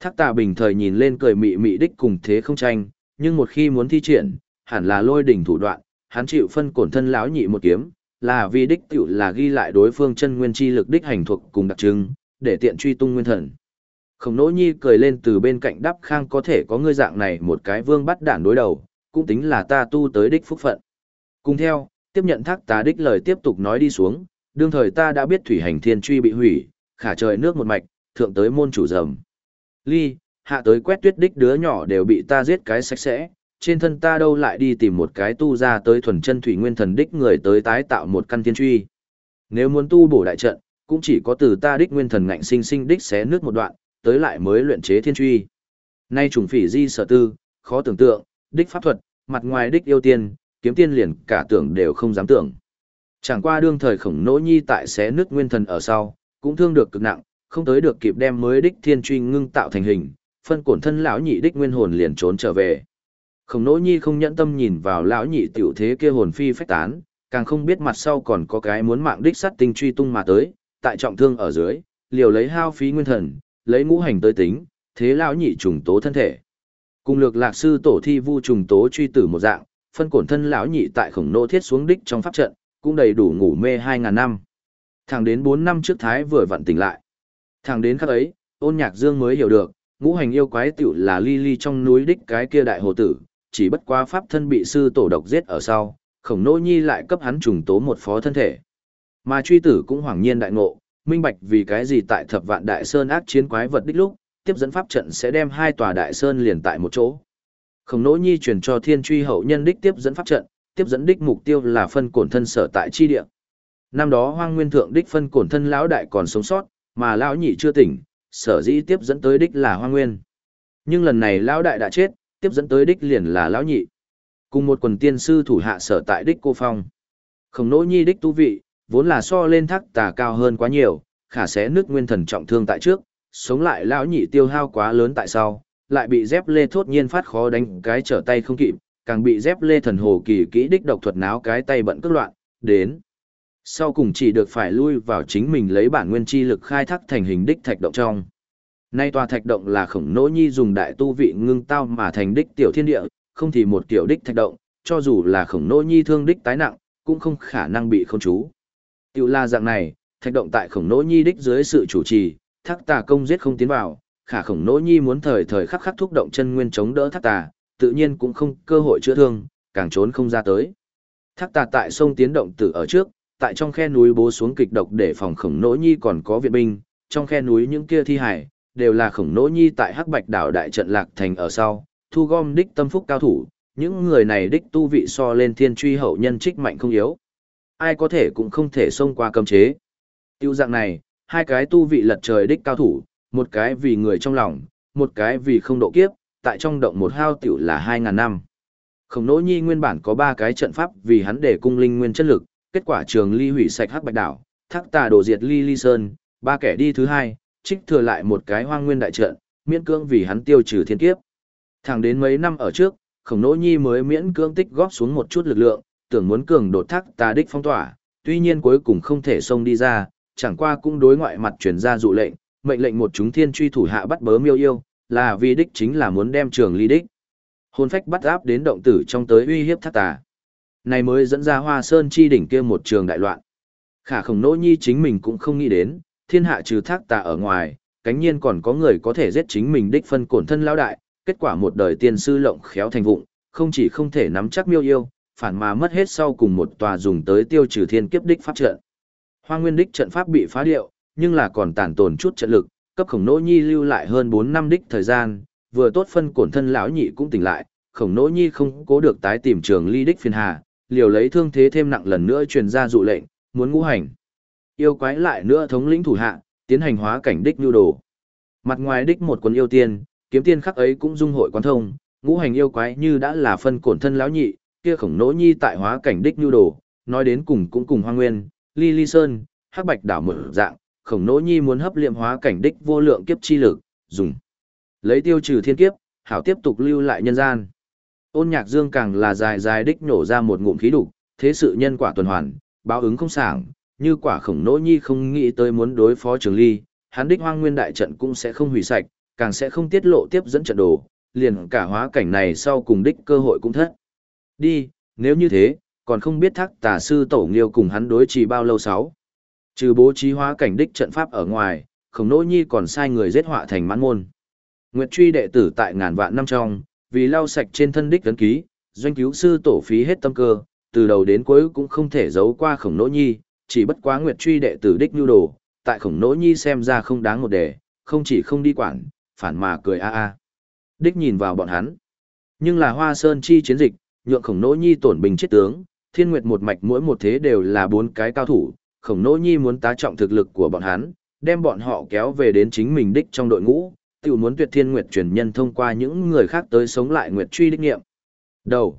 Thác Tà bình thời nhìn lên cười mị mị đích cùng thế không tranh, nhưng một khi muốn thi triển, hẳn là lôi đỉnh thủ đoạn, hắn chịu phân cổn thân lão nhị một kiếm, là vì đích tiểu là ghi lại đối phương chân nguyên chi lực đích hành thuộc cùng đặc trưng, để tiện truy tung nguyên thần. Khổng nỗ nhi cười lên từ bên cạnh đắp khang có thể có ngươi dạng này một cái vương bắt đản đối đầu, cũng tính là ta tu tới đích phúc phận. Cùng theo, tiếp nhận thác tá đích lời tiếp tục nói đi xuống, đương thời ta đã biết thủy hành thiên truy bị hủy, khả trời nước một mạch, thượng tới môn chủ rầm. Ly, hạ tới quét tuyết đích đứa nhỏ đều bị ta giết cái sạch sẽ, trên thân ta đâu lại đi tìm một cái tu ra tới thuần chân thủy nguyên thần đích người tới tái tạo một căn thiên truy. Nếu muốn tu bổ đại trận, cũng chỉ có từ ta đích nguyên thần ngạnh sinh sinh đích xé nước một đoạn, tới lại mới luyện chế thiên truy. Nay trùng phỉ di sở tư, khó tưởng tượng, đích pháp thuật, mặt ngoài đích yêu tiên, kiếm tiên liền cả tưởng đều không dám tưởng. Chẳng qua đương thời khổng nỗ nhi tại xé nước nguyên thần ở sau, cũng thương được cực nặng, không tới được kịp đem mới đích thiên truy ngưng tạo thành hình, phân cổn thân lão nhị đích nguyên hồn liền trốn trở về. Khổng nỗ nhi không nhẫn tâm nhìn vào lão nhị tiểu thế kia hồn phi phách tán, càng không biết mặt sau còn có cái muốn mạng đích sắt tinh truy tung mà tới, tại trọng thương ở dưới, liều lấy hao phí nguyên thần, lấy ngũ hành tới tính, thế lão nhị trùng tố thân thể. Cùng lược lạc sư tổ thi vu trùng tố truy tử một dạng, phân cổn thân lão nhị tại khổng nỗ thiết xuống đích trong pháp trận, cũng đầy đủ ngủ mê 2.000 năm. Thẳng đến 4 năm trước Thái vừa vặn tỉnh lại. Thẳng đến khắc ấy, ôn nhạc dương mới hiểu được, ngũ hành yêu quái tiểu là ly ly trong núi đích cái kia đại hồ tử, chỉ bất quá pháp thân bị sư tổ độc giết ở sau, khổng nô nhi lại cấp hắn trùng tố một phó thân thể. Mà truy tử cũng hoảng nhiên đại ngộ, minh bạch vì cái gì tại thập vạn đại sơn ác chiến quái vật đích lúc, tiếp dẫn pháp trận sẽ đem hai tòa đại sơn liền tại một chỗ. Khổng nỗ nhi truyền cho thiên truy hậu nhân đích tiếp dẫn pháp trận, tiếp dẫn đích mục tiêu là phân cổn thân sở tại chi địa. Năm đó hoang nguyên thượng đích phân cổn thân lão đại còn sống sót, mà lão nhị chưa tỉnh, sở dĩ tiếp dẫn tới đích là hoang nguyên. Nhưng lần này lão đại đã chết, tiếp dẫn tới đích liền là lão nhị. Cùng một quần tiên sư thủ hạ sở tại đích cô phong. Khổng nỗ nhi đích tu vị, vốn là so lên thác tà cao hơn quá nhiều, khả sẽ nước nguyên thần trọng thương tại trước, sống lại lão nhị tiêu hao quá lớn tại sau, lại bị dép lê thốt nhiên phát khó đánh cái trở tay không kịp, càng bị dép lê thần hồ kỳ kỹ đích độc thuật náo cái tay bận cước loạn, đến. Sau cùng chỉ được phải lui vào chính mình lấy bản nguyên chi lực khai thác thành hình đích thạch động trong. Nay tòa thạch động là khổng nỗ nhi dùng đại tu vị ngưng tao mà thành đích tiểu thiên địa, không thì một tiểu đích thạch động, cho dù là khổng nỗ nhi thương đích tái nặng, cũng không khả năng bị không chú. Tiểu la dạng này, thạch động tại khổng nỗ nhi đích dưới sự chủ trì, thác tà công giết không tiến vào, khả khổng nỗ nhi muốn thời thời khắc khắc thúc động chân nguyên chống đỡ thác tà, tự nhiên cũng không cơ hội chữa thương, càng trốn không ra tới. Thác tà tại sông tiến động tử ở trước, tại trong khe núi bố xuống kịch độc để phòng khổng nỗ nhi còn có viện binh, trong khe núi những kia thi hải, đều là khổng nỗ nhi tại hắc bạch đảo đại trận lạc thành ở sau, thu gom đích tâm phúc cao thủ, những người này đích tu vị so lên thiên truy hậu nhân trích mạnh không yếu. Ai có thể cũng không thể xông qua cấm chế. Tiêu dạng này, hai cái tu vị lật trời đích cao thủ, một cái vì người trong lòng, một cái vì không độ kiếp, tại trong động một hao tiểu là hai ngàn năm. Khổng nỗ nhi nguyên bản có ba cái trận pháp vì hắn để cung linh nguyên chất lực, kết quả trường ly hủy sạch hắc bạch đảo, thác tà đổ diệt ly ly sơn, ba kẻ đi thứ hai, trích thừa lại một cái hoang nguyên đại trận, miễn cưỡng vì hắn tiêu trừ thiên kiếp. Thẳng đến mấy năm ở trước, khổng nỗ nhi mới miễn cưỡng tích góp xuống một chút lực lượng, tưởng muốn cường đột thác tà đích phong tỏa, tuy nhiên cuối cùng không thể xông đi ra, chẳng qua cũng đối ngoại mặt truyền ra dụ lệnh, mệnh lệnh một chúng thiên truy thủ hạ bắt bớ miêu yêu, là vì đích chính là muốn đem trường ly đích. Hồn phách bắt áp đến động tử trong tới uy hiếp thác tà. Này mới dẫn ra hoa sơn chi đỉnh kia một trường đại loạn. Khả khổng nỗ nhi chính mình cũng không nghĩ đến, thiên hạ trừ thác tà ở ngoài, cánh nhiên còn có người có thể giết chính mình đích phân cổn thân lão đại, kết quả một đời tiên sư lộng khéo thành vụng, không chỉ không thể nắm chắc miêu yêu, phản mà mất hết sau cùng một tòa dùng tới tiêu trừ thiên kiếp đích pháp trận. Hoa nguyên đích trận pháp bị phá điệu, nhưng là còn tàn tồn chút trận lực, cấp khổng nỗ nhi lưu lại hơn 4 năm đích thời gian, vừa tốt phân cổn thân lão nhị cũng tỉnh lại, khổng nỗ nhi không cố được tái tìm trường ly đích phiền hà, liều lấy thương thế thêm nặng lần nữa truyền ra dụ lệnh, muốn ngũ hành. Yêu quái lại nữa thống lĩnh thủ hạ, tiến hành hóa cảnh đích nhu đồ. Mặt ngoài đích một quân yêu tiên, kiếm tiên khắc ấy cũng dung hội quan thông, ngũ hành yêu quái như đã là phân cổn thân lão nhị, kia khổng nỗ nhi tại hóa cảnh đích nhu đồ, nói đến cùng cũng cùng hoang nguyên, ly ly sơn, hắc bạch đảo mở dạng, khổng nỗ nhi muốn hấp liệm hóa cảnh đích vô lượng kiếp chi lực, dùng. Lấy tiêu trừ thiên kiếp, hảo tiếp tục lưu lại nhân gian. Ôn nhạc dương càng là dài dài đích nổ ra một ngụm khí đục, thế sự nhân quả tuần hoàn, báo ứng không sảng, như quả khổng nỗ nhi không nghĩ tới muốn đối phó trường ly, hắn đích hoang nguyên đại trận cũng sẽ không hủy sạch, càng sẽ không tiết lộ tiếp dẫn trận đồ, liền cả hóa cảnh này sau cùng đích cơ hội cũng thất. Đi, nếu như thế, còn không biết thác tà sư tổ nghiêu cùng hắn đối trì bao lâu sáu. Trừ bố trí hóa cảnh đích trận pháp ở ngoài, khổng nỗ nhi còn sai người giết họa thành mãn môn. Nguyệt truy đệ tử tại ngàn vạn năm trong, vì lau sạch trên thân đích tấn ký, doanh cứu sư tổ phí hết tâm cơ, từ đầu đến cuối cũng không thể giấu qua khổng nỗ nhi, chỉ bất quá nguyệt truy đệ tử đích nhu đồ, tại khổng nỗ nhi xem ra không đáng một đề, không chỉ không đi quản, phản mà cười a a. Đích nhìn vào bọn hắn. Nhưng là hoa sơn chi chiến dịch, nhượng khổng nỗ nhi tổn bình chết tướng, thiên nguyệt một mạch mỗi một thế đều là bốn cái cao thủ, khổng nỗ nhi muốn tá trọng thực lực của bọn hắn, đem bọn họ kéo về đến chính mình đích trong đội ngũ, tiểu muốn tuyệt thiên nguyệt truyền nhân thông qua những người khác tới sống lại nguyệt truy đích nghiệm. Đầu.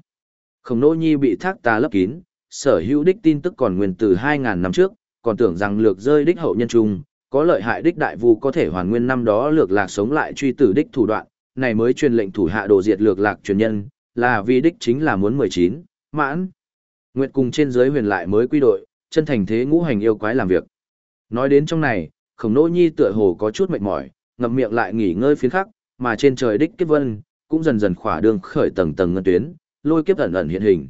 Khổng nỗ nhi bị thác tà lấp kín, sở hữu đích tin tức còn nguyên từ 2.000 năm trước, còn tưởng rằng lược rơi đích hậu nhân trung, có lợi hại đích đại vu có thể hoàn nguyên năm đó lược lạc sống lại truy tử đích thủ đoạn, này mới truyền lệnh thủ hạ đồ diệt lược lạc truyền nhân, là vì đích chính là muốn 19, mãn. Nguyệt cùng trên dưới huyền lại mới quy đội, chân thành thế ngũ hành yêu quái làm việc. Nói đến trong này, khổng nỗ nhi tựa hồ có chút mệt mỏi, ngậm miệng lại nghỉ ngơi phiến khắc, mà trên trời đích kiếp vân, cũng dần dần khỏa đường khởi tầng tầng ngân tuyến, lôi kiếp ẩn ẩn hiện hình.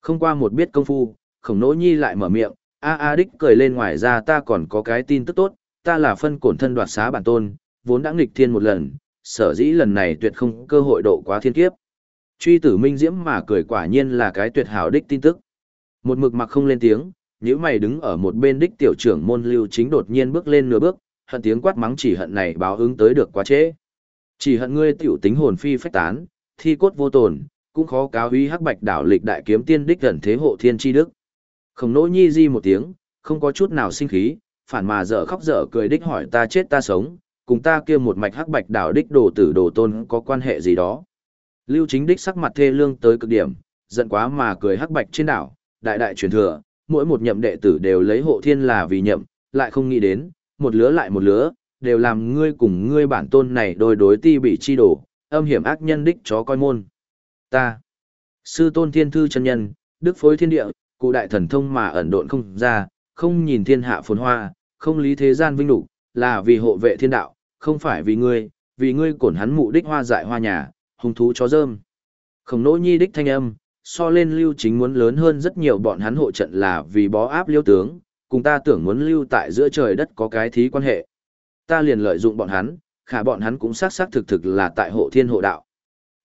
Không qua một biết công phu, khổng nỗ nhi lại mở miệng, a a đích cười lên ngoài ra ta còn có cái tin tức tốt, ta là phân cổn thân đoạt xá bản tôn, vốn đã nghịch thiên một lần, sở dĩ lần này tuyệt không cơ hội độ quá thiên kiếp. Truy tử minh diễm mà cười quả nhiên là cái tuyệt hảo đích tin tức. Một mực mặc không lên tiếng, nếu mày đứng ở một bên đích tiểu trưởng môn lưu chính đột nhiên bước lên nửa bước, hận tiếng quát mắng chỉ hận này báo ứng tới được quá trễ. Chỉ hận ngươi tiểu tính hồn phi phách tán, thi cốt vô tồn, cũng khó cáo uy hắc bạch đảo lịch đại kiếm tiên đích gần thế hộ thiên chi đức. Khổng nỗ nhi di một tiếng, không có chút nào sinh khí, phản mà dở khóc dở cười đích hỏi ta chết ta sống, cùng ta kia một mạch hắc bạch đảo đích đồ tử đồ tôn có quan hệ gì đó. Lưu chính đích sắc mặt thê lương tới cực điểm, giận quá mà cười hắc bạch trên đảo, đại đại truyền thừa, mỗi một nhậm đệ tử đều lấy hộ thiên là vì nhậm, lại không nghĩ đến, một lứa lại một lứa, đều làm ngươi cùng ngươi bản tôn này đôi đối ti bị chi đổ, âm hiểm ác nhân đích chó coi môn. Ta, sư tôn thiên thư chân nhân, đức phối thiên địa, cụ đại thần thông mà ẩn độn không ra, không nhìn thiên hạ phồn hoa, không lý thế gian vinh đủ, là vì hộ vệ thiên đạo, không phải vì ngươi, vì ngươi cổn hắn mụ đích hoa dại hoa nhà, hung thú chó dơm. Khổng nỗ nhi đích thanh âm, so lên lưu chính muốn lớn hơn rất nhiều bọn hắn hộ trận là vì bó áp liêu tướng, cùng ta tưởng muốn lưu tại giữa trời đất có cái thí quan hệ. Ta liền lợi dụng bọn hắn, khả bọn hắn cũng xác xác thực thực là tại hộ thiên hộ đạo.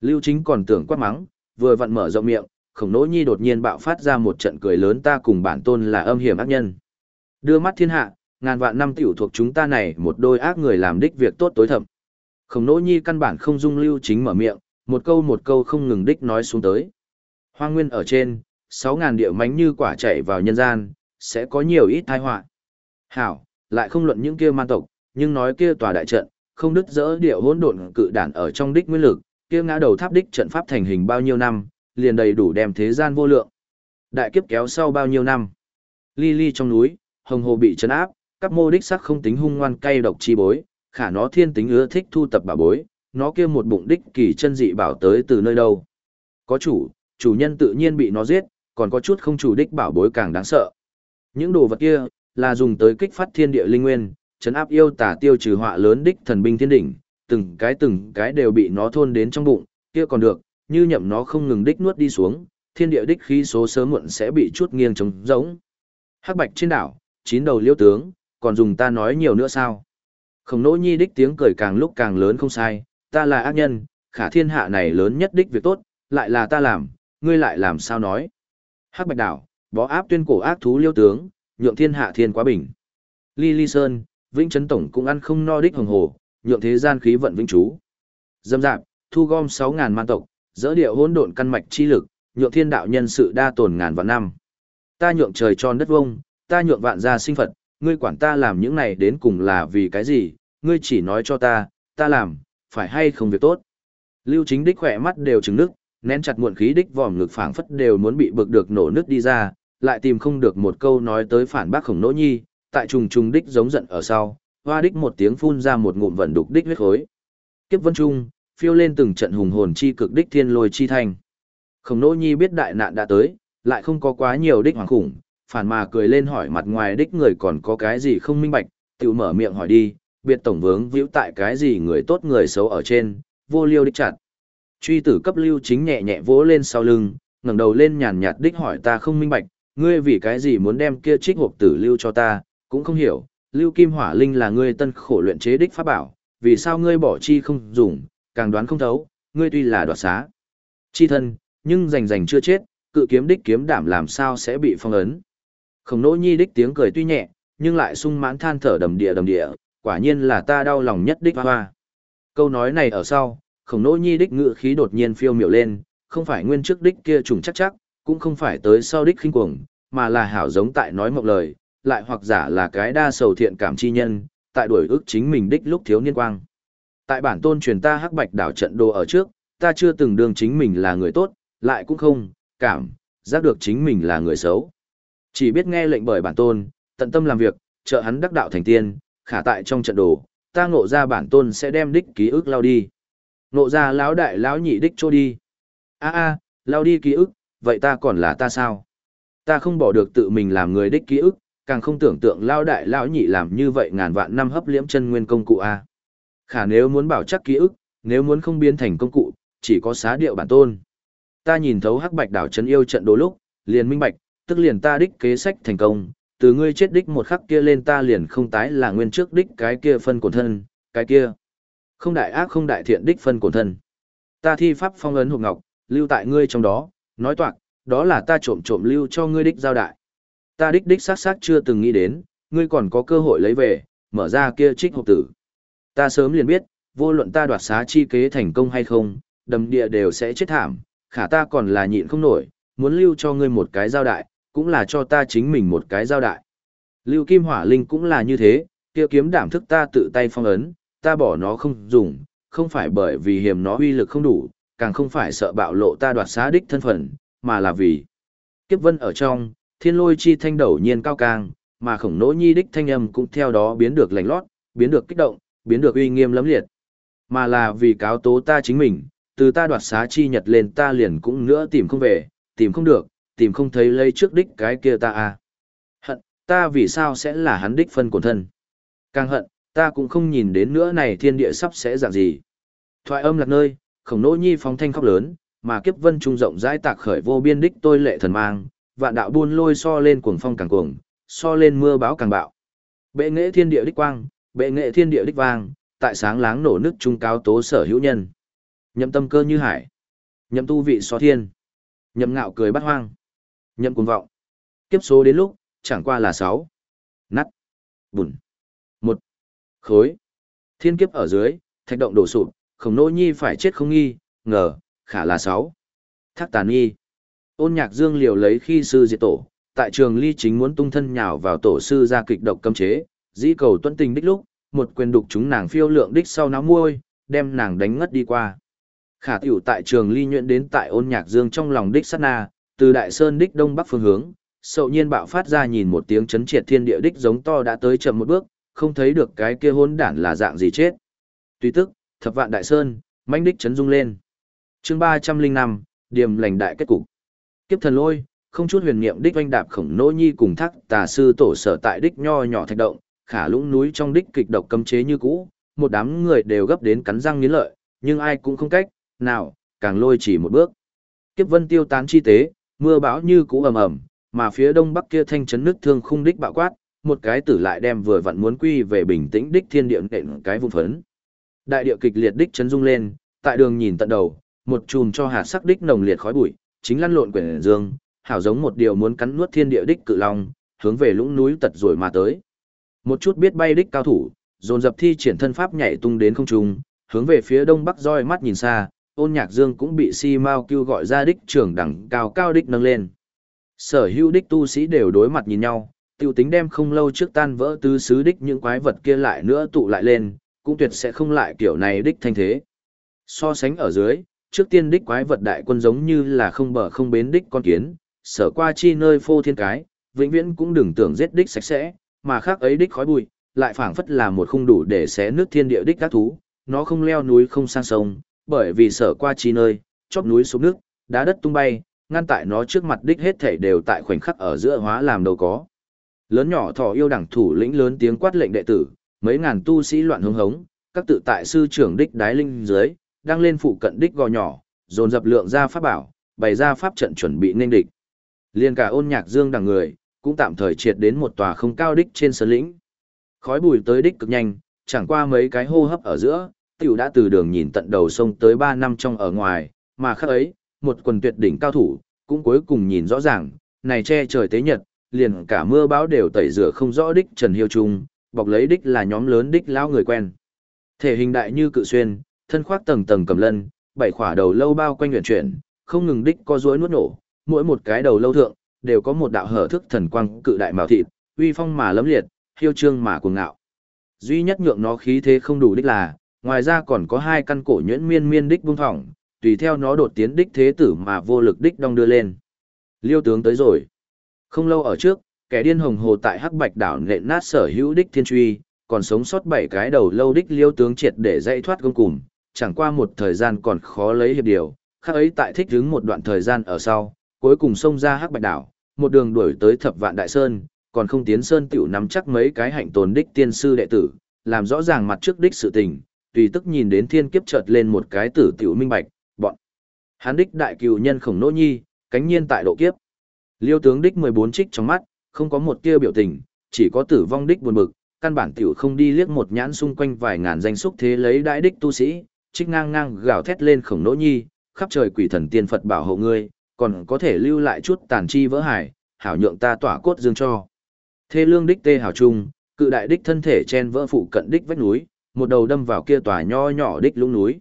Lưu chính còn tưởng quát mắng, vừa vặn mở rộng miệng, khổng nỗ nhi đột nhiên bạo phát ra một trận cười lớn ta cùng bản tôn là âm hiểm ác nhân. Đưa mắt thiên hạ, ngàn vạn năm tiểu thuộc chúng ta này một đôi ác người làm đích việc tốt tối thầm. Khổng nỗ nhi căn bản không dung lưu chính mở miệng, một câu một câu không ngừng đích nói xuống tới. Hoang nguyên ở trên, sáu ngàn địa mánh như quả chảy vào nhân gian, sẽ có nhiều ít tai họa. Hảo, lại không luận những kia man tộc, nhưng nói kia tòa đại trận, không đứt dỡ địa hỗn độn cự đản ở trong đích nguyên lực, kia ngã đầu tháp đích trận pháp thành hình bao nhiêu năm, liền đầy đủ đem thế gian vô lượng. Đại kiếp kéo sau bao nhiêu năm. Ly ly trong núi, hồng hồ bị chấn áp, các mô đích sắc không tính hung ngoan cay độc chi bối, khả nó thiên tính ưa thích thu tập bảo bối, nó kia một bụng đích kỳ chân dị bảo tới từ nơi đâu. Có chủ, chủ nhân tự nhiên bị nó giết, còn có chút không chủ đích bảo bối càng đáng sợ. Những đồ vật kia, là dùng tới kích phát thiên địa linh nguyên, chấn áp yêu tà tiêu trừ họa lớn đích thần binh thiên đỉnh, từng cái từng cái đều bị nó thôn đến trong bụng, kia còn được, như nhậm nó không ngừng đích nuốt đi xuống, thiên địa đích khí số sớm muộn sẽ bị chút nghiêng trống giống. Hắc bạch trên đảo, chín đầu liêu tướng, còn dùng ta nói nhiều nữa sao? Khổng nỗ nhi đích tiếng cười càng lúc càng lớn không sai, ta là ác nhân, khả thiên hạ này lớn nhất đích việc tốt, lại là ta làm, ngươi lại làm sao nói. Hắc bạch đảo, bó áp tuyên cổ ác thú liêu tướng, nhượng thiên hạ thiên quá bình. Ly ly sơn, vĩnh Trấn tổng cũng ăn không no đích hồng hồ, nhượng thế gian khí vận vĩnh trú. Dâm dạp, thu gom 6.000 man tộc, dỡ điệu hỗn độn căn mạch chi lực, nhượng thiên đạo nhân sự đa tồn ngàn vạn năm. Ta nhượng trời tròn đất vông, ta nhượng vạn gia sinh Phật, ngươi quản ta làm những này đến cùng là vì cái gì, ngươi chỉ nói cho ta, ta làm, phải hay không việc tốt. Lưu chính đích khỏe mắt đều trứng nước, nén chặt muộn khí đích vòm ngực phảng phất đều muốn bị bực được nổ nứt đi ra, lại tìm không được một câu nói tới phản bác khổng nỗ nhi, tại trùng trùng đích giống giận ở sau, hoa đích một tiếng phun ra một ngụm vận đục đích huyết khối. Kiếp vân trung, phiêu lên từng trận hùng hồn chi cực đích thiên lôi chi thành. Khổng nỗ nhi biết đại nạn đã tới, lại không có quá nhiều đích hoàng khủng, phản mà cười lên hỏi mặt ngoài đích người còn có cái gì không minh bạch, tự mở miệng hỏi đi, biệt tổng vướng víu tại cái gì người tốt người xấu ở trên, vô liêu đích chặt. Truy tử cấp lưu chính nhẹ nhẹ vỗ lên sau lưng, ngẩng đầu lên nhàn nhạt đích hỏi ta không minh bạch, ngươi vì cái gì muốn đem kia trích hộp tử lưu cho ta, cũng không hiểu, lưu kim hỏa linh là ngươi tân khổ luyện chế đích pháp bảo, vì sao ngươi bỏ chi không dùng, càng đoán không thấu, ngươi tuy là đoạt xá. Chi thân, nhưng rành rành chưa chết, cự kiếm đích kiếm đảm làm sao sẽ bị phong ấn. Khổng nỗ nhi đích tiếng cười tuy nhẹ, nhưng lại sung mãn than thở đầm địa đầm địa, quả nhiên là ta đau lòng nhất đích hoa. Câu nói này ở sau, khổng nỗ nhi đích ngự khí đột nhiên phiêu miểu lên, không phải nguyên trước đích kia trùng chắc chắc, cũng không phải tới sau đích khinh cuồng, mà là hảo giống tại nói mộng lời, lại hoặc giả là cái đa sầu thiện cảm chi nhân, tại đuổi ước chính mình đích lúc thiếu niên quang. Tại bản tôn truyền ta hắc bạch đảo trận đồ ở trước, ta chưa từng đương chính mình là người tốt, lại cũng không, cảm, giác được chính mình là người xấu. Chỉ biết nghe lệnh bởi bản tôn, tận tâm làm việc, trợ hắn đắc đạo thành tiên, khả tại trong trận đồ, ta ngộ ra bản tôn sẽ đem đích ký ức lao đi nộ ra lão đại lão nhị đích trôi đi. a a lao đi ký ức, vậy ta còn là ta sao? Ta không bỏ được tự mình làm người đích ký ức, càng không tưởng tượng lao đại lão nhị làm như vậy ngàn vạn năm hấp liễm chân nguyên công cụ a. Khả nếu muốn bảo chắc ký ức, nếu muốn không biến thành công cụ, chỉ có xá điệu bản tôn. Ta nhìn thấu hắc bạch đảo chấn yêu trận đố lúc, liền minh bạch, tức liền ta đích kế sách thành công, từ ngươi chết đích một khắc kia lên ta liền không tái là nguyên trước đích cái kia phân của thân, cái kia. Không đại ác không đại thiện đích phân cổn thân. Ta thi pháp phong ấn hộp ngọc, lưu tại ngươi trong đó, nói toạc, đó là ta trộm trộm lưu cho ngươi đích giao đại. Ta đích đích xác xác chưa từng nghĩ đến, ngươi còn có cơ hội lấy về, mở ra kia trích hộp tử. Ta sớm liền biết, vô luận ta đoạt xá chi kế thành công hay không, đầm địa đều sẽ chết thảm, khả ta còn là nhịn không nổi, muốn lưu cho ngươi một cái giao đại, cũng là cho ta chính mình một cái giao đại. Lưu Kim Hỏa Linh cũng là như thế, kia kiếm đảm thức ta tự tay phong ấn, ta bỏ nó không dùng, không phải bởi vì hiểm nó uy lực không đủ, càng không phải sợ bạo lộ ta đoạt xá đích thân phận, mà là vì kiếp vân ở trong, thiên lôi chi thanh đầu nhiên cao càng, mà khổng nỗ nhi đích thanh âm cũng theo đó biến được lành lót, biến được kích động, biến được uy nghiêm lấm liệt. Mà là vì cáo tố ta chính mình, từ ta đoạt xá chi nhật lên ta liền cũng nữa tìm không về, tìm không được, tìm không thấy lấy trước đích cái kia ta à. Hận, ta vì sao sẽ là hắn đích phân của thân. Càng hận, ta cũng không nhìn đến nữa này thiên địa sắp sẽ dạng gì. Thoại âm lạc nơi, khổng nỗ nhi phóng thanh khóc lớn, mà kiếp vân trung rộng rãi tạc khởi vô biên đích tôi lệ thần mang, vạn đạo buôn lôi so lên cuồng phong càng cuồng, so lên mưa báo càng bạo. Bệ nghệ thiên địa đích quang, bệ nghệ thiên địa đích vang, tại sáng láng nổ nước trung cao tố sở hữu nhân. Nhậm tâm cơ như hải, nhậm tu vị so thiên, nhậm ngạo cười bắt hoang, nhậm cuồng vọng. Kiếp số đến lúc, chẳng qua là sáu nắt, bùn, khối. Thiên kiếp ở dưới, thạch động đổ sụp, khổng nỗ nhi phải chết không nghi, ngờ, khả là sáu Thác tàn nhi Ôn nhạc dương liều lấy khi sư diệt tổ, tại trường ly chính muốn tung thân nhào vào tổ sư ra kịch độc cấm chế, dĩ cầu tuân tình đích lúc, một quyền đục chúng nàng phiêu lượng đích sau náo môi, đem nàng đánh ngất đi qua. Khả tiểu tại trường ly nhuyễn đến tại ôn nhạc dương trong lòng đích sát na, từ đại sơn đích đông bắc phương hướng, sậu nhiên bạo phát ra nhìn một tiếng chấn triệt thiên địa đích giống to đã tới chậm một bước, không thấy được cái kia hôn đản là dạng gì chết. Tuy tức, thập vạn đại sơn, mãnh đích chấn rung lên. chương ba trăm linh năm điểm lành đại kết cục. Kiếp thần lôi, không chút huyền niệm đích oanh đạp khổng nỗ nhi cùng thác tà sư tổ sở tại đích nho nhỏ thạch động, khả lũng núi trong đích kịch độc cấm chế như cũ, một đám người đều gấp đến cắn răng nghiến lợi, nhưng ai cũng không cách, nào, càng lôi chỉ một bước. Kiếp vân tiêu tán chi tế, mưa bão như cũ ầm ầm, mà phía đông bắc kia thanh chấn nước thương khung đích bạo quát, một cái tử lại đem vừa vặn muốn quy về bình tĩnh đích thiên địa nện cái vụn phấn. Đại địa kịch liệt đích chấn rung lên, tại đường nhìn tận đầu, một chùm cho hạt sắc đích nồng liệt khói bụi, chính lăn lộn quyển dương, hảo giống một điều muốn cắn nuốt thiên địa đích cự long, hướng về lũng núi tật rồi mà tới. Một chút biết bay đích cao thủ, dồn dập thi triển thân pháp nhảy tung đến không trung, hướng về phía đông bắc roi mắt nhìn xa, ôn nhạc dương cũng bị si mau kêu gọi ra đích trưởng đẳng cao cao đích nâng lên. Sở hữu đích tu sĩ đều đối mặt nhìn nhau, tiêu tính đem không lâu trước tan vỡ tứ xứ đích những quái vật kia lại nữa tụ lại lên, cũng tuyệt sẽ không lại kiểu này đích thanh thế. So sánh ở dưới, trước tiên đích quái vật đại quân giống như là không bờ không bến đích con kiến, sở qua chi nơi phô thiên cái, vĩnh viễn cũng đừng tưởng giết đích sạch sẽ, mà khác ấy đích khói bụi, lại phảng phất là một khung đủ để xé nước thiên địa đích các thú, nó không leo núi không sang sông, bởi vì sở qua chi nơi, chóp núi xuống nước, đá đất tung bay, ngăn tại nó trước mặt đích hết thể đều tại khoảnh khắc ở giữa hóa làm đâu có. Lớn nhỏ thỏ yêu đẳng thủ lĩnh lớn tiếng quát lệnh đệ tử, mấy ngàn tu sĩ loạn hứng hống, các tự tại sư trưởng đích đái linh dưới, đang lên phụ cận đích gò nhỏ, dồn dập lượng ra pháp bảo, bày ra pháp trận chuẩn bị nên địch. Liên cả ôn nhạc dương đằng người, cũng tạm thời triệt đến một tòa không cao đích trên sơn lĩnh. Khói bùi tới đích cực nhanh, chẳng qua mấy cái hô hấp ở giữa, tiểu đã từ đường nhìn tận đầu sông tới 3 năm trong ở ngoài, mà khác ấy, một quần tuyệt đỉnh cao thủ, cũng cuối cùng nhìn rõ ràng, này che trời tế nhật, liền cả mưa bão đều tẩy rửa không rõ đích Trần Hiêu Trung, bọc lấy đích là nhóm lớn đích lão người quen. Thể hình đại như cự xuyên, thân khoác tầng tầng cầm lân, bảy khỏa đầu lâu bao quanh huyền chuyển, không ngừng đích co duỗi nuốt nổ, mỗi một cái đầu lâu thượng đều có một đạo hở thức thần quang cự đại mạo thịt, uy phong mà lấm liệt, hiêu trương mà cuồng ngạo. Duy nhất nhượng nó khí thế không đủ đích là, ngoài ra còn có hai căn cổ nhuyễn miên miên đích buông thỏng, tùy theo nó đột tiến đích thế tử mà vô lực đích đong đưa lên. Liêu tướng tới rồi. Không lâu ở trước, kẻ điên hồng hồ tại Hắc Bạch đảo nện nát sở hữu đích thiên truy, còn sống sót bảy cái đầu lâu đích liêu tướng triệt để dạy thoát gông cùng, chẳng qua một thời gian còn khó lấy hiệp điều, khác ấy tại thích đứng một đoạn thời gian ở sau, cuối cùng xông ra Hắc Bạch đảo, một đường đuổi tới Thập Vạn Đại Sơn, còn không tiến sơn tiểu nắm chắc mấy cái hạnh tồn đích tiên sư đệ tử, làm rõ ràng mặt trước đích sự tình, tùy tức nhìn đến thiên kiếp chợt lên một cái tử tiểu minh bạch, bọn. hắn đích đại cừu nhân khổng nỗ nhi, cánh nhiên tại độ kiếp. Liêu tướng đích 14 trích trong mắt, không có một tia biểu tình, chỉ có tử vong đích buồn bực, căn bản tiểu không đi liếc một nhãn xung quanh vài ngàn danh xúc thế lấy đại đích tu sĩ, trích ngang ngang gào thét lên khổng nỗ nhi, khắp trời quỷ thần tiên Phật bảo hộ ngươi, còn có thể lưu lại chút tàn chi vỡ hải, hảo nhượng ta tỏa cốt dương cho. Thê lương đích tê hảo trung, cự đại đích thân thể chen vỡ phụ cận đích vách núi, một đầu đâm vào kia tòa nho nhỏ đích lũng núi.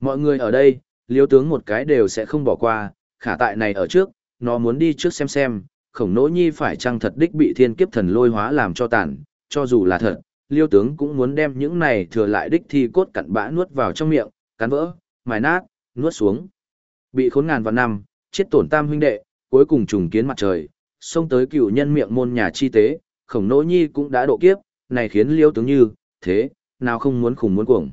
Mọi người ở đây, liếu tướng một cái đều sẽ không bỏ qua, khả tại này ở trước, nó muốn đi trước xem xem, khổng nỗ nhi phải chăng thật đích bị thiên kiếp thần lôi hóa làm cho tàn, cho dù là thật, liêu tướng cũng muốn đem những này thừa lại đích thi cốt cặn bã nuốt vào trong miệng, cắn vỡ, mài nát, nuốt xuống. Bị khốn ngàn vạn năm, chết tổn tam huynh đệ, cuối cùng trùng kiến mặt trời, xông tới cựu nhân miệng môn nhà chi tế, khổng nỗ nhi cũng đã độ kiếp, này khiến liêu tướng như, thế, nào không muốn khủng muốn cuồng.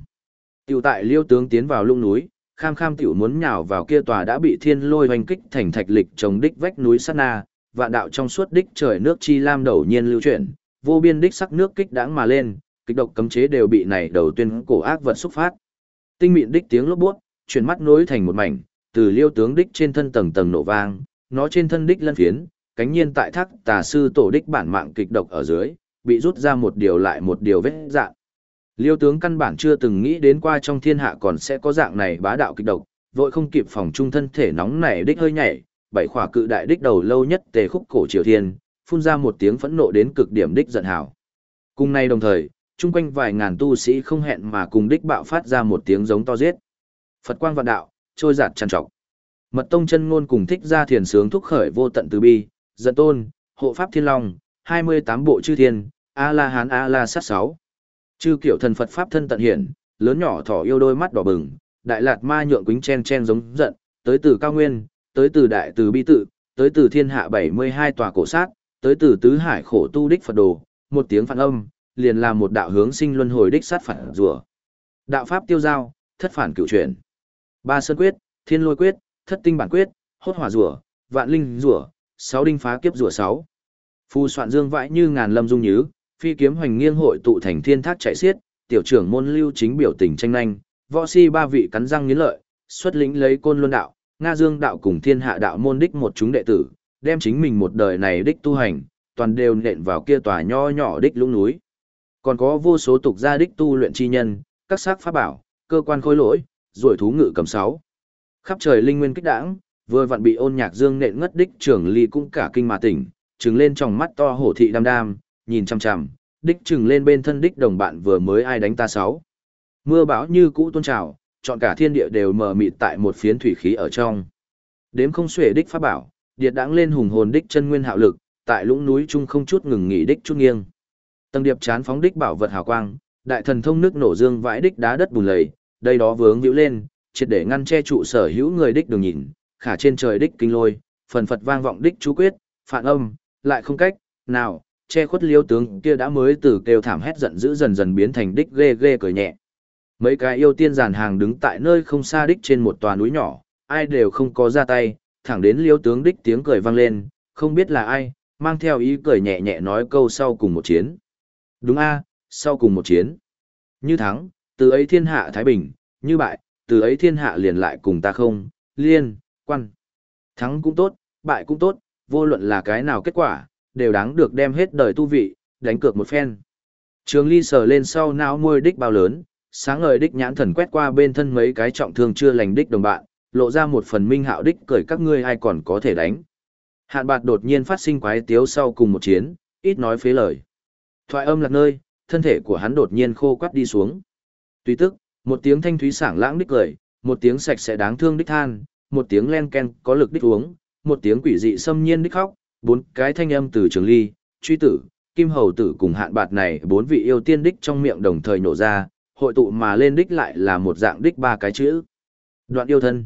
Tiểu tại liêu tướng tiến vào lung núi, kham kham tiểu muốn nhào vào kia tòa đã bị thiên lôi hoành kích thành thạch lịch trồng đích vách núi sát na, vạn đạo trong suốt đích trời nước chi lam đầu nhiên lưu chuyển, vô biên đích sắc nước kích đãng mà lên, kịch độc cấm chế đều bị này đầu tuyên cổ ác vật xúc phát. Tinh mịn đích tiếng lốp buốt, chuyển mắt nối thành một mảnh, từ liêu tướng đích trên thân tầng tầng nổ vang, nó trên thân đích lân phiến, cánh nhiên tại thác tà sư tổ đích bản mạng kịch độc ở dưới, bị rút ra một điều lại một điều vết dạng. Liêu tướng căn bản chưa từng nghĩ đến qua trong thiên hạ còn sẽ có dạng này bá đạo kịch độc, vội không kịp phòng trung thân thể nóng nảy đích hơi nhảy, bảy khỏa cự đại đích đầu lâu nhất tề khúc cổ triều thiên, phun ra một tiếng phẫn nộ đến cực điểm đích giận hào. Cùng nay đồng thời, chung quanh vài ngàn tu sĩ không hẹn mà cùng đích bạo phát ra một tiếng giống to giết. Phật quang vạn đạo, trôi giạt tràn trọc. Mật tông chân ngôn cùng thích ra thiền sướng thúc khởi vô tận từ bi, giận tôn, hộ pháp thiên long, 28 bộ chư thiên, a la hán a la sát sáu. Chư kiểu thần Phật pháp thân tận hiển, lớn nhỏ thỏ yêu đôi mắt đỏ bừng, đại lạt ma nhượng quính chen chen giống giận, tới từ cao nguyên, tới từ đại từ bi tự, tới từ thiên hạ 72 tòa cổ sát, tới từ tứ hải khổ tu đích Phật đồ, một tiếng phản âm, liền là một đạo hướng sinh luân hồi đích sát phản rùa. Đạo pháp tiêu giao, thất phản cửu chuyển. Ba sơn quyết, thiên lôi quyết, thất tinh bản quyết, hốt hỏa rùa, vạn linh rùa, sáu đinh phá kiếp rùa sáu. Phu soạn dương vãi như ngàn lâm dung nhứ, phi kiếm hoành nghiêng hội tụ thành thiên thác chạy xiết, tiểu trưởng môn lưu chính biểu tình tranh nhanh, võ si ba vị cắn răng nghiến lợi, xuất lĩnh lấy côn luân đạo, Nga Dương đạo cùng thiên hạ đạo môn đích một chúng đệ tử, đem chính mình một đời này đích tu hành, toàn đều nện vào kia tòa nho nhỏ đích lũng núi. Còn có vô số tục gia đích tu luyện chi nhân, các sắc pháp bảo, cơ quan khối lỗi, rồi thú ngự cầm sáu. Khắp trời linh nguyên kích đãng, vừa vặn bị ôn nhạc dương nện ngất đích trưởng ly cũng cả kinh mà tỉnh, trừng lên trong mắt to hổ thị đam đam, nhìn chằm chằm, đích trừng lên bên thân đích đồng bạn vừa mới ai đánh ta sáu. Mưa bão như cũ tôn trào, chọn cả thiên địa đều mờ mịt tại một phiến thủy khí ở trong. Đếm không xuể đích pháp bảo, điệt đãng lên hùng hồn đích chân nguyên hạo lực, tại lũng núi trung không chút ngừng nghỉ đích chút nghiêng. Tầng điệp chán phóng đích bảo vật hào quang, đại thần thông nước nổ dương vãi đích đá đất bùn lầy, đây đó vướng vĩu lên, triệt để ngăn che trụ sở hữu người đích đường nhìn, khả trên trời đích kinh lôi, phần phật vang vọng đích chú quyết, phản âm, lại không cách, nào, che khuất liêu tướng kia đã mới từ kêu thảm hét giận dữ dần dần biến thành đích ghê ghê cười nhẹ. Mấy cái yêu tiên giàn hàng đứng tại nơi không xa đích trên một tòa núi nhỏ, ai đều không có ra tay, thẳng đến liêu tướng đích tiếng cười vang lên, không biết là ai, mang theo ý cười nhẹ nhẹ nói câu sau cùng một chiến. Đúng a, sau cùng một chiến. Như thắng, từ ấy thiên hạ Thái Bình, như bại, từ ấy thiên hạ liền lại cùng ta không, liên, quan. Thắng cũng tốt, bại cũng tốt, vô luận là cái nào kết quả, đều đáng được đem hết đời tu vị, đánh cược một phen. Trường ly sờ lên sau não môi đích bao lớn, sáng ngời đích nhãn thần quét qua bên thân mấy cái trọng thương chưa lành đích đồng bạn, lộ ra một phần minh hạo đích cười các ngươi ai còn có thể đánh. Hạn bạt đột nhiên phát sinh quái tiếu sau cùng một chiến, ít nói phế lời. Thoại âm lạc nơi, thân thể của hắn đột nhiên khô quắt đi xuống. Tuy tức, một tiếng thanh thúy sảng lãng đích cười, một tiếng sạch sẽ đáng thương đích than, một tiếng len ken có lực đích uống, một tiếng quỷ dị xâm nhiên đích khóc, bốn cái thanh âm từ trường ly, truy tử, kim hầu tử cùng hạn bạt này bốn vị yêu tiên đích trong miệng đồng thời nổ ra, hội tụ mà lên đích lại là một dạng đích ba cái chữ. Đoạn yêu thân.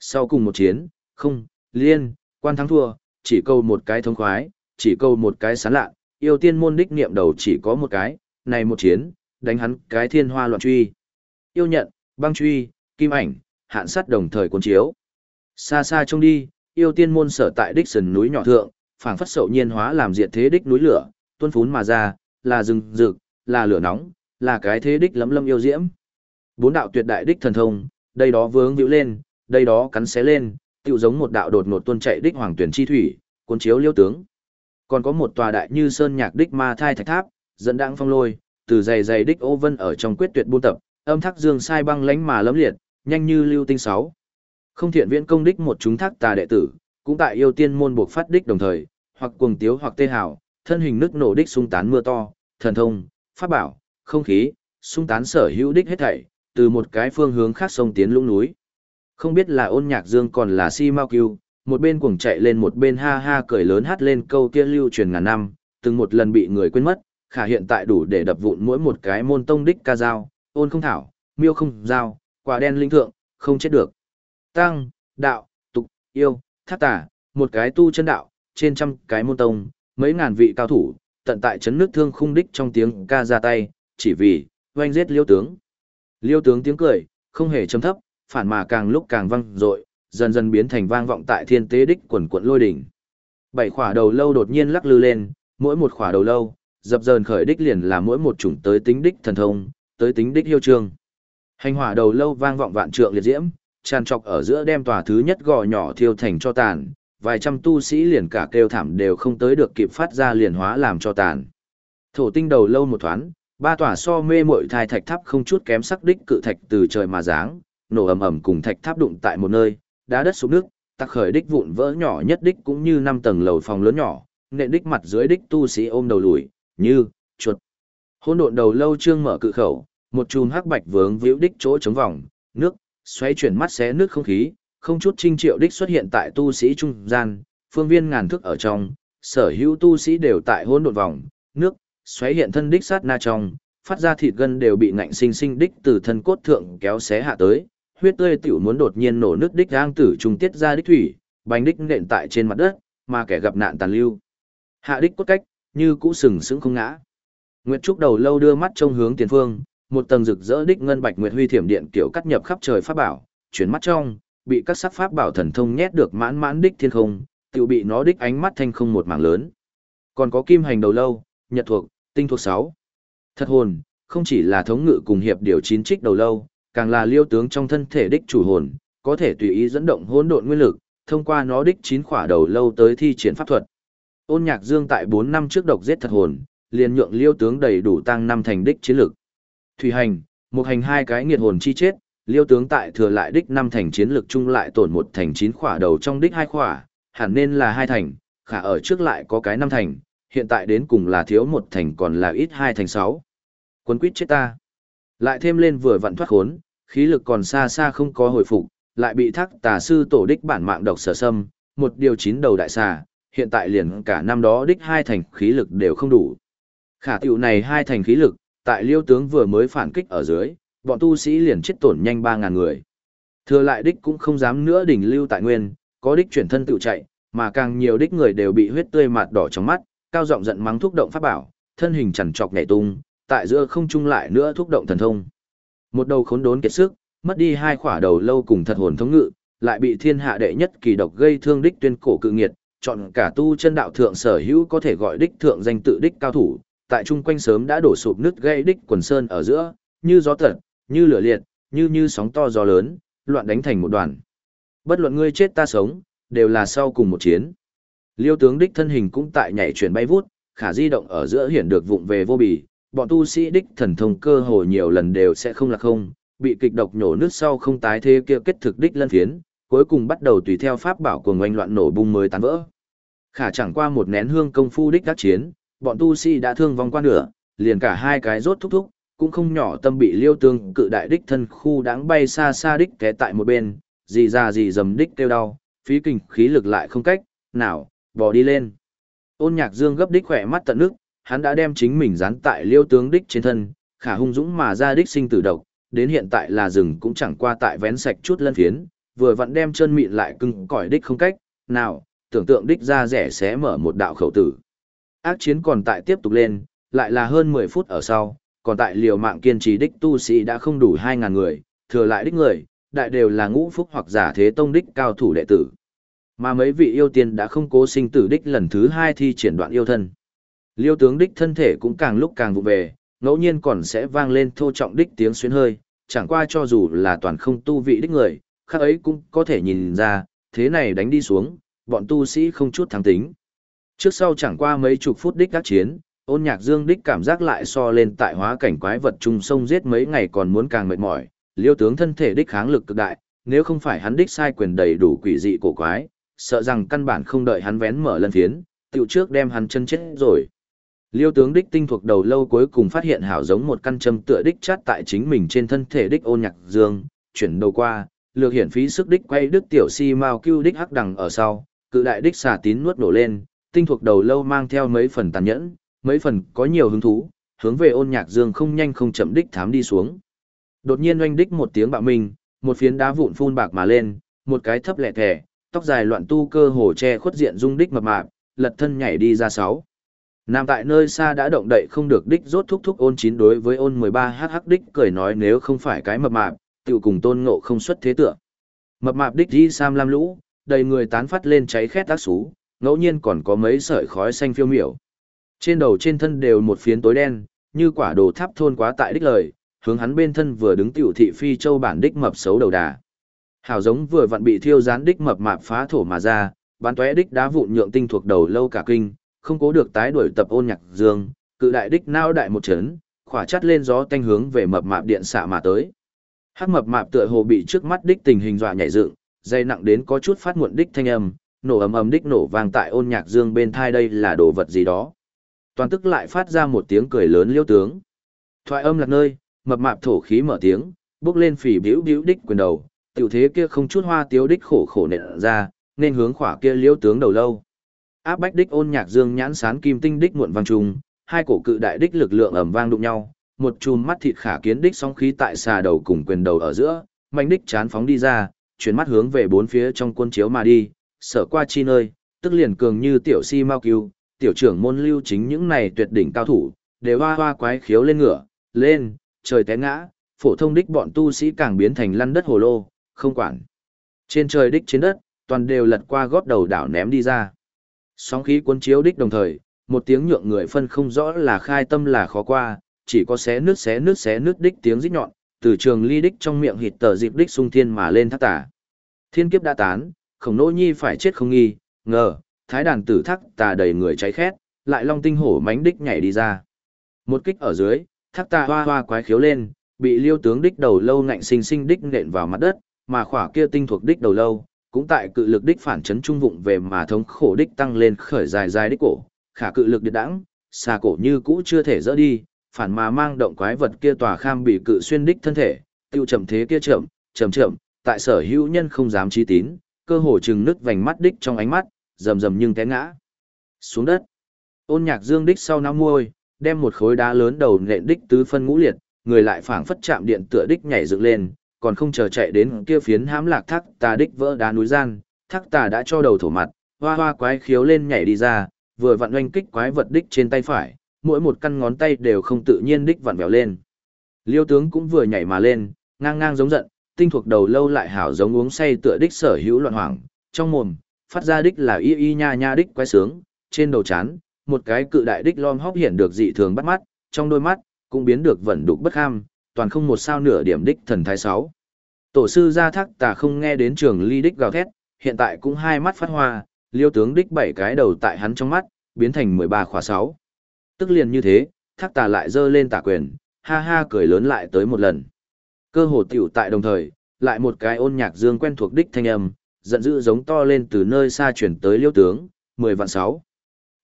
Sau cùng một chiến, không, liên, quan thắng thua, chỉ câu một cái thống khoái, chỉ câu một cái sán lạ, yêu tiên môn đích niệm đầu chỉ có một cái, này một chiến, đánh hắn cái thiên hoa loạn truy. Yêu nhận, băng truy, kim ảnh, hạn sát đồng thời cuốn chiếu. Xa xa trông đi, yêu tiên môn sở tại đích sườn núi nhỏ thượng, phảng phất sậu nhiên hóa làm diệt thế đích núi lửa, tuôn phún mà ra, là rừng rực, là lửa nóng, là cái thế đích lấm lâm yêu diễm. Bốn đạo tuyệt đại đích thần thông, đây đó vướng víu lên, đây đó cắn xé lên, tựu giống một đạo đột ngột tuôn chạy đích hoàng tuyển chi thủy, cuốn chiếu liêu tướng. Còn có một tòa đại như sơn nhạc đích ma thai thạch tháp, dẫn đãng phong lôi, từ dày dày đích ô vân ở trong quyết tuyệt buôn tập, âm thác dương sai băng lánh mà lấm liệt, nhanh như lưu tinh sáu. Không thiện viễn công đích một chúng thác tà đệ tử, cũng tại yêu tiên môn buộc phát đích đồng thời, hoặc cuồng tiếu hoặc tê hào, thân hình nước nổ đích sung tán mưa to, thần thông, pháp bảo, không khí, sung tán sở hữu đích hết thảy, từ một cái phương hướng khác sông tiến lũng núi. Không biết là ôn nhạc dương còn là si mau kiêu một bên cuồng chạy lên một bên ha ha cười lớn hát lên câu kia lưu truyền ngàn năm, từng một lần bị người quên mất, khả hiện tại đủ để đập vụn mỗi một cái môn tông đích ca dao, ôn không thảo, miêu không dao, quả đen linh thượng, không chết được. Tăng, đạo, tục, yêu, thác tà, một cái tu chân đạo, trên trăm cái môn tông, mấy ngàn vị cao thủ, tận tại chấn nước thương khung đích trong tiếng ca ra tay, chỉ vì, oanh giết liêu tướng. Liêu tướng tiếng cười, không hề chấm thấp, phản mà càng lúc càng vang dội, dần dần biến thành vang vọng tại thiên tế đích quần quận lôi đỉnh. Bảy khỏa đầu lâu đột nhiên lắc lư lên, mỗi một khỏa đầu lâu, dập dờn khởi đích liền là mỗi một chủng tới tính đích thần thông, tới tính đích hiêu trương. Hành hỏa đầu lâu vang vọng vạn trượng liệt diễm, tràn trọc ở giữa đem tòa thứ nhất gò nhỏ thiêu thành cho tàn, vài trăm tu sĩ liền cả kêu thảm đều không tới được kịp phát ra liền hóa làm cho tàn. Thổ tinh đầu lâu một thoáng, ba tòa so mê muội thai thạch tháp không chút kém sắc đích cự thạch từ trời mà giáng, nổ ầm ầm cùng thạch tháp đụng tại một nơi, đá đất xuống nước, tắc khởi đích vụn vỡ nhỏ nhất đích cũng như năm tầng lầu phòng lớn nhỏ, nện đích mặt dưới đích tu sĩ ôm đầu lùi, như chuột. Hỗn độn đầu lâu trương mở cự khẩu, một chùm hắc bạch vướng víu đích chỗ chống vòng, nước, xoay chuyển mắt xé nước không khí, không chút trinh triệu đích xuất hiện tại tu sĩ trung gian, phương viên ngàn thước ở trong, sở hữu tu sĩ đều tại hỗn độn vòng, nước, xoáy hiện thân đích sát na trong, phát ra thịt gân đều bị ngạnh sinh sinh đích từ thân cốt thượng kéo xé hạ tới, huyết tươi tiểu muốn đột nhiên nổ nước đích gang tử trung tiết ra đích thủy, bánh đích nện tại trên mặt đất, mà kẻ gặp nạn tàn lưu. Hạ đích cốt cách, như cũ sừng sững không ngã. Nguyệt Trúc đầu lâu đưa mắt trông hướng tiền phương, một tầng rực rỡ đích ngân bạch nguyệt huy thiểm điện kiểu cắt nhập khắp trời pháp bảo, chuyển mắt trong, bị các sắc pháp bảo thần thông nhét được mãn mãn đích thiên không, tiểu bị nó đích ánh mắt thanh không một mảng lớn. Còn có kim hành đầu lâu, nhật thuộc, tinh thuộc 6. Thật hồn, không chỉ là thống ngự cùng hiệp điều chín trích đầu lâu, càng là liêu tướng trong thân thể đích chủ hồn, có thể tùy ý dẫn động hỗn độn nguyên lực, thông qua nó đích chín khỏa đầu lâu tới thi triển pháp thuật. Ôn Nhạc Dương tại 4 năm trước độc giết thật hồn, liền nhượng liêu tướng đầy đủ tăng năm thành đích chiến lực. Thủy hành, một hành hai cái nghiệt hồn chi chết, liêu tướng tại thừa lại đích năm thành chiến lực chung lại tổn một thành chín khỏa đầu trong đích hai khỏa, hẳn nên là hai thành, khả ở trước lại có cái năm thành, hiện tại đến cùng là thiếu một thành còn là ít hai thành sáu. Quân quýt chết ta. Lại thêm lên vừa vặn thoát khốn, khí lực còn xa xa không có hồi phục, lại bị thác tà sư tổ đích bản mạng độc sở sâm, một điều chín đầu đại xà, hiện tại liền cả năm đó đích hai thành khí lực đều không đủ. Khả tiểu này hai thành khí lực, tại liêu tướng vừa mới phản kích ở dưới, bọn tu sĩ liền chết tổn nhanh 3.000 người. Thừa lại đích cũng không dám nữa đỉnh lưu tại nguyên, có đích chuyển thân tự chạy, mà càng nhiều đích người đều bị huyết tươi mạt đỏ trong mắt, cao giọng giận mắng thúc động pháp bảo, thân hình chằn trọc nhảy tung, tại giữa không trung lại nữa thúc động thần thông. Một đầu khốn đốn kiệt sức, mất đi hai khỏa đầu lâu cùng thật hồn thống ngự, lại bị thiên hạ đệ nhất kỳ độc gây thương đích tuyên cổ cự nghiệt, chọn cả tu chân đạo thượng sở hữu có thể gọi đích thượng danh tự đích cao thủ, tại trung quanh sớm đã đổ sụp nứt gây đích quần sơn ở giữa, như gió tật, như lửa liệt, như như sóng to gió lớn, loạn đánh thành một đoàn. Bất luận ngươi chết ta sống, đều là sau cùng một chiến. Liêu tướng đích thân hình cũng tại nhảy chuyển bay vút, khả di động ở giữa hiển được vụng về vô bì, bọn tu sĩ đích thần thông cơ hồ nhiều lần đều sẽ không là không, bị kịch độc nhổ nước sau không tái thế kia kết thực đích lân phiến, cuối cùng bắt đầu tùy theo pháp bảo cuồng oanh loạn nổ bung mới tán vỡ. Khả chẳng qua một nén hương công phu đích đắc chiến, bọn tu sĩ đã thương vong qua nửa, liền cả hai cái rốt thúc thúc, cũng không nhỏ tâm bị liêu tương cự đại đích thân khu đáng bay xa xa đích té tại một bên, gì ra gì dầm đích kêu đau, phí kinh khí lực lại không cách, nào, bỏ đi lên. Ôn nhạc dương gấp đích khỏe mắt tận nước, hắn đã đem chính mình dán tại liêu tướng đích trên thân, khả hung dũng mà ra đích sinh tử độc, đến hiện tại là rừng cũng chẳng qua tại vén sạch chút lân phiến, vừa vặn đem chân mịn lại cưng cỏi đích không cách, nào, tưởng tượng đích ra rẻ sẽ mở một đạo khẩu tử. Ác chiến còn tại tiếp tục lên, lại là hơn 10 phút ở sau, còn tại liều mạng kiên trì đích tu sĩ đã không đủ 2.000 người, thừa lại đích người, đại đều là ngũ phúc hoặc giả thế tông đích cao thủ đệ tử. Mà mấy vị yêu tiên đã không cố sinh tử đích lần thứ hai thi triển đoạn yêu thân. Liêu tướng đích thân thể cũng càng lúc càng vụ về, ngẫu nhiên còn sẽ vang lên thô trọng đích tiếng xuyến hơi, chẳng qua cho dù là toàn không tu vị đích người, khác ấy cũng có thể nhìn ra, thế này đánh đi xuống, bọn tu sĩ không chút thắng tính. Trước sau chẳng qua mấy chục phút đích các chiến, ôn nhạc dương đích cảm giác lại so lên tại hóa cảnh quái vật trung sông giết mấy ngày còn muốn càng mệt mỏi, liêu tướng thân thể đích kháng lực cực đại, nếu không phải hắn đích sai quyền đầy đủ quỷ dị cổ quái, sợ rằng căn bản không đợi hắn vén mở lần phiến, tiểu trước đem hắn chân chết rồi. Liêu tướng đích tinh thuộc đầu lâu cuối cùng phát hiện hảo giống một căn châm tựa đích chát tại chính mình trên thân thể đích ôn nhạc dương, chuyển đầu qua, lược hiển phí sức đích quay đứt tiểu si mao cưu đích hắc đằng ở sau, cự đại đích xà tín nuốt nổ lên, tinh thuộc đầu lâu mang theo mấy phần tàn nhẫn, mấy phần có nhiều hứng thú, hướng về ôn nhạc dương không nhanh không chậm đích thám đi xuống. Đột nhiên oanh đích một tiếng bạo mình, một phiến đá vụn phun bạc mà lên, một cái thấp lẻ thẻ, tóc dài loạn tu cơ hồ che khuất diện dung đích mập mạp, lật thân nhảy đi ra sáu. Nam tại nơi xa đã động đậy không được đích rốt thúc thúc ôn chín đối với ôn 13 hh đích cười nói nếu không phải cái mập mạp, tiểu cùng tôn ngộ không xuất thế tựa. Mập mạp đích đi sam lam lũ, đầy người tán phát lên cháy khét tác xú, ngẫu nhiên còn có mấy sợi khói xanh phiêu miểu. Trên đầu trên thân đều một phiến tối đen, như quả đồ tháp thôn quá tại đích lời, hướng hắn bên thân vừa đứng tiểu thị phi châu bản đích mập xấu đầu đà. Hảo giống vừa vặn bị thiêu gián đích mập mạp phá thổ mà ra, bán tóe đích đá vụn nhượng tinh thuộc đầu lâu cả kinh, không cố được tái đuổi tập ôn nhạc dương, cự đại đích nao đại một chấn, khỏa chắt lên gió tanh hướng về mập mạp điện xạ mà tới. Hắc mập mạp tựa hồ bị trước mắt đích tình hình dọa nhảy dựng, dây nặng đến có chút phát muộn đích thanh âm, nổ ầm ầm đích nổ vang tại ôn nhạc dương bên thai đây là đồ vật gì đó. Toàn tức lại phát ra một tiếng cười lớn liêu tướng. Thoại âm lạc nơi, mập mạp thổ khí mở tiếng, bước lên phỉ biểu biểu đích quyền đầu, tiểu thế kia không chút hoa tiếu đích khổ khổ nện ra, nên hướng khỏa kia liêu tướng đầu lâu. Áp bách đích ôn nhạc dương nhãn sán kim tinh đích muộn vang trùng, hai cổ cự đại đích lực lượng ầm vang đụng nhau, một chùm mắt thịt khả kiến đích sóng khí tại xà đầu cùng quyền đầu ở giữa, mạnh đích chán phóng đi ra, chuyển mắt hướng về bốn phía trong quân chiếu mà đi, sở qua chi nơi, tức liền cường như tiểu si mau cứu, tiểu trưởng môn lưu chính những này tuyệt đỉnh cao thủ, đều hoa hoa quái khiếu lên ngựa, lên, trời té ngã, phổ thông đích bọn tu sĩ càng biến thành lăn đất hồ lô, không quản. Trên trời đích trên đất, toàn đều lật qua gót đầu đảo ném đi ra. Sóng khí cuốn chiếu đích đồng thời, một tiếng nhượng người phân không rõ là khai tâm là khó qua, chỉ có xé nước xé nước xé nước đích tiếng rít nhọn, từ trường ly đích trong miệng hịt tờ dịp đích sung thiên mà lên thác tả. Thiên kiếp đã tán, khổng nỗ nhi phải chết không nghi, ngờ, thái đàn tử thắc tà đầy người cháy khét, lại long tinh hổ mánh đích nhảy đi ra. Một kích ở dưới, thắc tà hoa hoa quái khiếu lên, bị liêu tướng đích đầu lâu ngạnh sinh sinh đích nện vào mặt đất, mà khỏa kia tinh thuộc đích đầu lâu, cũng tại cự lực đích phản chấn trung vụng về mà thống khổ đích tăng lên khởi dài dài đích cổ, khả cự lực điện đãng, xà cổ như cũ chưa thể dỡ đi, phản mà mang động quái vật kia tòa kham bị cự xuyên đích thân thể, tiêu chậm thế kia chậm, chậm chậm, tại sở hữu nhân không dám chi tín, cơ hồ chừng nứt vành mắt đích trong ánh mắt, rầm rầm nhưng té ngã. Xuống đất. Ôn nhạc dương đích sau não môi, đem một khối đá lớn đầu nện đích tứ phân ngũ liệt, người lại phảng phất chạm điện tựa đích nhảy dựng lên, còn không chờ chạy đến kia phiến hãm lạc thác tà đích vỡ đá núi gian, thác tà đã cho đầu thổ mặt, hoa hoa quái khiếu lên nhảy đi ra, vừa vặn oanh kích quái vật đích trên tay phải, mỗi một căn ngón tay đều không tự nhiên đích vặn vẹo lên. Liêu tướng cũng vừa nhảy mà lên, ngang ngang giống giận, tinh thuộc đầu lâu lại hảo giống uống say tựa đích sở hữu loạn hoảng, trong mồm, phát ra đích là y y nha nha đích quái sướng, trên đầu chán, một cái cự đại đích lom hóc hiện được dị thường bắt mắt, trong đôi mắt, cũng biến được vẩn đục bất ham, toàn không một sao nửa điểm đích thần thái sáu. Tổ sư gia thác tà không nghe đến trường ly đích gào thét, hiện tại cũng hai mắt phát hoa, liêu tướng đích bảy cái đầu tại hắn trong mắt, biến thành mười ba khóa sáu. Tức liền như thế, thác tà lại giơ lên tà quyền, ha ha cười lớn lại tới một lần. Cơ hồ tiểu tại đồng thời, lại một cái ôn nhạc dương quen thuộc đích thanh âm, giận dữ giống to lên từ nơi xa chuyển tới liêu tướng, mười vạn sáu.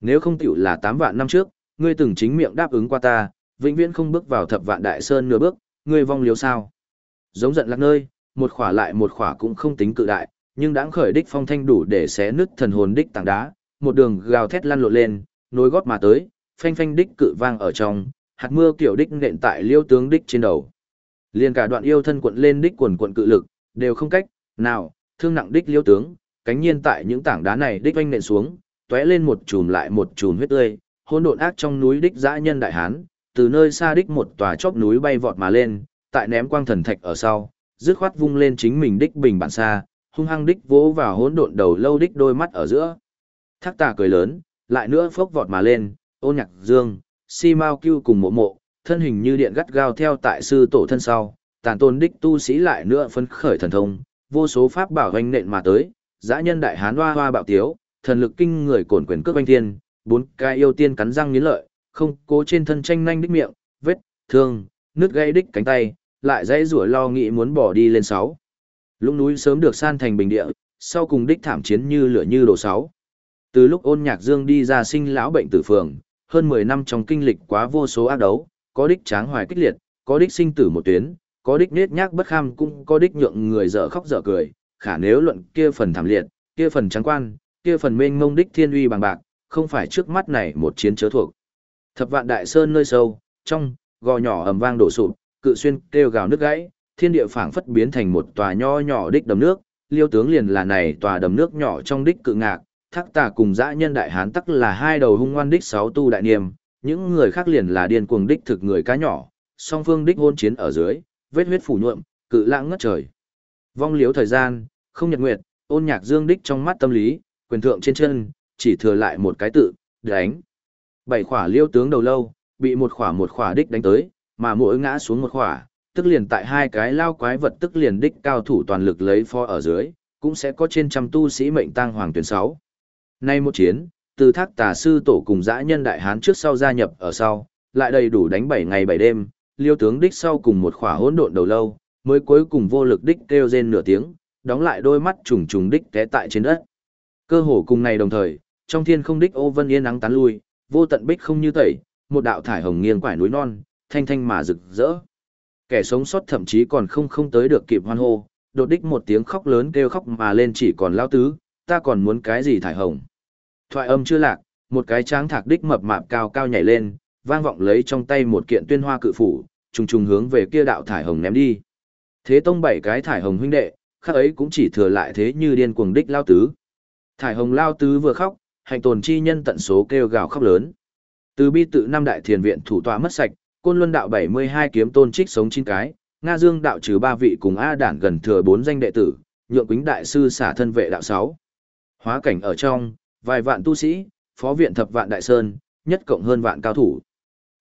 Nếu không tiểu là tám vạn năm trước, ngươi từng chính miệng đáp ứng qua ta, vĩnh viễn không bước vào thập vạn đại sơn nửa bước, ngươi vong liếu sao. Giống giận lạc nơi, một khỏa lại một khỏa cũng không tính cự đại, nhưng đã khởi đích phong thanh đủ để xé nứt thần hồn đích tảng đá, một đường gào thét lăn lộn lên, nối gót mà tới, phanh phanh đích cự vang ở trong, hạt mưa kiểu đích nện tại liêu tướng đích trên đầu. Liên cả đoạn yêu thân quận lên đích quần quận cự lực, đều không cách, nào, thương nặng đích liêu tướng, cánh nhiên tại những tảng đá này đích oanh nện xuống, tóe lên một chùm lại một chùm huyết tươi, hỗn độn ác trong núi đích dã nhân đại hán, từ nơi xa đích một tòa chóp núi bay vọt mà lên, tại ném quang thần thạch ở sau, dứt khoát vung lên chính mình đích bình bản xa, hung hăng đích vỗ vào hỗn độn đầu lâu đích đôi mắt ở giữa. Thác tà cười lớn, lại nữa phốc vọt mà lên, ôn nhạc dương, si mau cưu cùng mộ mộ, thân hình như điện gắt gao theo tại sư tổ thân sau, tàn tôn đích tu sĩ lại nữa phấn khởi thần thông, vô số pháp bảo hoành nện mà tới, dã nhân đại hán hoa hoa bạo tiếu, thần lực kinh người cổn quyền cước oanh thiên, bốn cái yêu tiên cắn răng nghiến lợi, không cố trên thân tranh nhanh đích miệng, vết, thương, nứt gây đích cánh tay, lại dãy rủa lo nghĩ muốn bỏ đi lên sáu. Lũng núi sớm được san thành bình địa, sau cùng đích thảm chiến như lửa như đồ sáu. Từ lúc ôn nhạc dương đi ra sinh lão bệnh tử phường, hơn 10 năm trong kinh lịch quá vô số ác đấu, có đích tráng hoài kích liệt, có đích sinh tử một tuyến, có đích nết nhác bất kham cũng có đích nhượng người dở khóc dở cười, khả nếu luận kia phần thảm liệt, kia phần trắng quan, kia phần mênh mông đích thiên uy bằng bạc, không phải trước mắt này một chiến chớ thuộc. Thập vạn đại sơn nơi sâu, trong, gò nhỏ ầm vang đổ sụp, cự xuyên kêu gào nước gãy, thiên địa phảng phất biến thành một tòa nho nhỏ đích đầm nước, liêu tướng liền là này tòa đầm nước nhỏ trong đích cự ngạc, thác tà cùng dã nhân đại hán tắc là hai đầu hung ngoan đích sáu tu đại niềm, những người khác liền là điên cuồng đích thực người cá nhỏ, song phương đích hôn chiến ở dưới, vết huyết phủ nhuộm, cự lãng ngất trời. Vong liếu thời gian, không nhật nguyệt, ôn nhạc dương đích trong mắt tâm lý, quyền thượng trên chân, chỉ thừa lại một cái tự, đánh. Bảy khỏa liêu tướng đầu lâu, bị một khỏa một khỏa đích đánh tới, mà mỗi ngã xuống một khỏa, tức liền tại hai cái lao quái vật tức liền đích cao thủ toàn lực lấy pho ở dưới, cũng sẽ có trên trăm tu sĩ mệnh tang hoàng tuyển sáu. Nay một chiến, từ thác tà sư tổ cùng dã nhân đại hán trước sau gia nhập ở sau, lại đầy đủ đánh 7 ngày 7 đêm, liêu tướng đích sau cùng một khỏa hỗn độn đầu lâu, mới cuối cùng vô lực đích kêu rên nửa tiếng, đóng lại đôi mắt trùng trùng đích té tại trên đất. Cơ hồ cùng này đồng thời, trong thiên không đích ô vân yên nắng tán lui, vô tận bích không như tẩy, một đạo thải hồng nghiêng quải núi non, thanh thanh mà rực rỡ. Kẻ sống sót thậm chí còn không không tới được kịp hoan hô, đột đích một tiếng khóc lớn kêu khóc mà lên chỉ còn lao tứ, ta còn muốn cái gì thải hồng. Thoại âm chưa lạc, một cái tráng thạc đích mập mạp cao cao nhảy lên, vang vọng lấy trong tay một kiện tuyên hoa cự phủ, trùng trùng hướng về kia đạo thải hồng ném đi. Thế tông bảy cái thải hồng huynh đệ, khác ấy cũng chỉ thừa lại thế như điên cuồng đích lao tứ. Thải hồng lao tứ vừa khóc, hành tồn chi nhân tận số kêu gào khóc lớn. Từ bi tự năm đại thiền viện thủ tọa mất sạch, côn luân đạo 72 kiếm tôn trích sống chín cái, Nga Dương đạo trừ ba vị cùng A đản gần thừa bốn danh đệ tử, nhượng quýnh đại sư xả thân vệ đạo 6. Hóa cảnh ở trong, vài vạn tu sĩ, phó viện thập vạn đại sơn, nhất cộng hơn vạn cao thủ.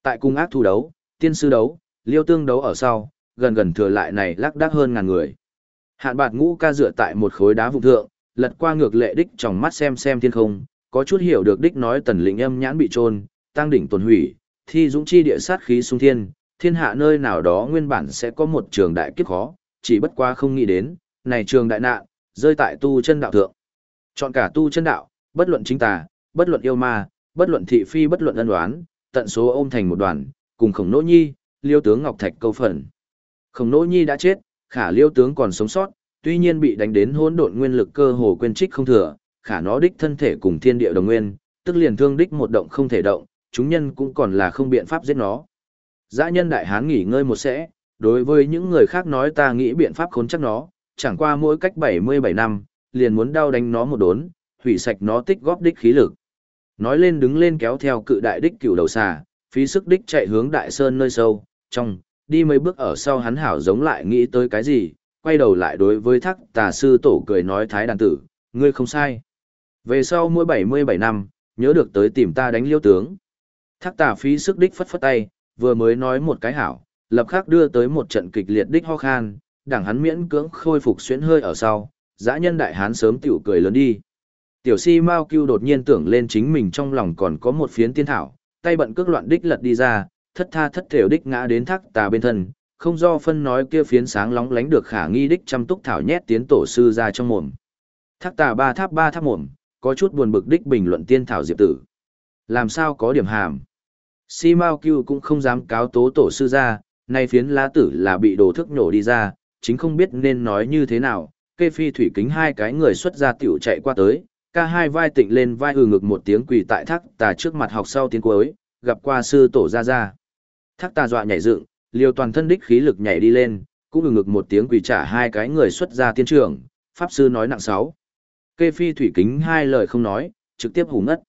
Tại cung ác thu đấu, tiên sư đấu, liêu tương đấu ở sau, gần gần thừa lại này lác đác hơn ngàn người. Hạn bạt ngũ ca dựa tại một khối đá vụ thượng, lật qua ngược lệ đích trong mắt xem xem thiên không, có chút hiểu được đích nói tần lĩnh âm nhãn bị trôn, tăng đỉnh tuần hủy, thi dũng chi địa sát khí sung thiên, thiên hạ nơi nào đó nguyên bản sẽ có một trường đại kiếp khó, chỉ bất quá không nghĩ đến, này trường đại nạn, rơi tại tu chân đạo thượng. Chọn cả tu chân đạo, bất luận chính tà, bất luận yêu ma, bất luận thị phi bất luận ân đoán, tận số ôm thành một đoàn, cùng khổng nỗ nhi, liêu tướng Ngọc Thạch câu phần. Khổng nỗ nhi đã chết, khả liêu tướng còn sống sót, tuy nhiên bị đánh đến hỗn độn nguyên lực cơ hồ quên trích không thừa, khả nó đích thân thể cùng thiên địa đồng nguyên, tức liền thương đích một động không thể động, chúng nhân cũng còn là không biện pháp giết nó. Dã nhân đại hán nghỉ ngơi một sẽ, đối với những người khác nói ta nghĩ biện pháp khốn chắc nó, chẳng qua mỗi cách 77 năm, liền muốn đau đánh nó một đốn, hủy sạch nó tích góp đích khí lực. Nói lên đứng lên kéo theo cự đại đích cửu đầu xà, phí sức đích chạy hướng đại sơn nơi sâu, trong, đi mấy bước ở sau hắn hảo giống lại nghĩ tới cái gì, quay đầu lại đối với thắc tà sư tổ cười nói thái đàn tử, ngươi không sai. Về sau mỗi 77 năm, nhớ được tới tìm ta đánh liêu tướng. Thác tà phí sức đích phất phất tay, vừa mới nói một cái hảo, lập khắc đưa tới một trận kịch liệt đích ho khan, đảng hắn miễn cưỡng khôi phục xuyến hơi ở sau, dã nhân đại hán sớm tiểu cười lớn đi. Tiểu si Mao Cưu đột nhiên tưởng lên chính mình trong lòng còn có một phiến tiên thảo, tay bận cước loạn đích lật đi ra, thất tha thất thểu đích ngã đến thác tà bên thân, không do phân nói kia phiến sáng lóng lánh được khả nghi đích chăm túc thảo nhét tiến tổ sư ra trong mồm. Thác tà ba tháp ba tháp mồm, có chút buồn bực đích bình luận tiên thảo diệp tử. Làm sao có điểm hàm? Si Mao Cưu cũng không dám cáo tố tổ sư ra, nay phiến lá tử là bị đồ thức nhổ đi ra, chính không biết nên nói như thế nào, kê phi thủy kính hai cái người xuất ra tiểu chạy qua tới, ca hai vai tịnh lên vai hừ ngực một tiếng quỳ tại thác tà trước mặt học sau tiếng cuối, gặp qua sư tổ ra ra. Thác tà dọa nhảy dựng, liều toàn thân đích khí lực nhảy đi lên, cũng hừ ngực một tiếng quỳ trả hai cái người xuất ra tiên trưởng, pháp sư nói nặng sáu. Kê phi thủy kính hai lời không nói, trực tiếp hùng ngất.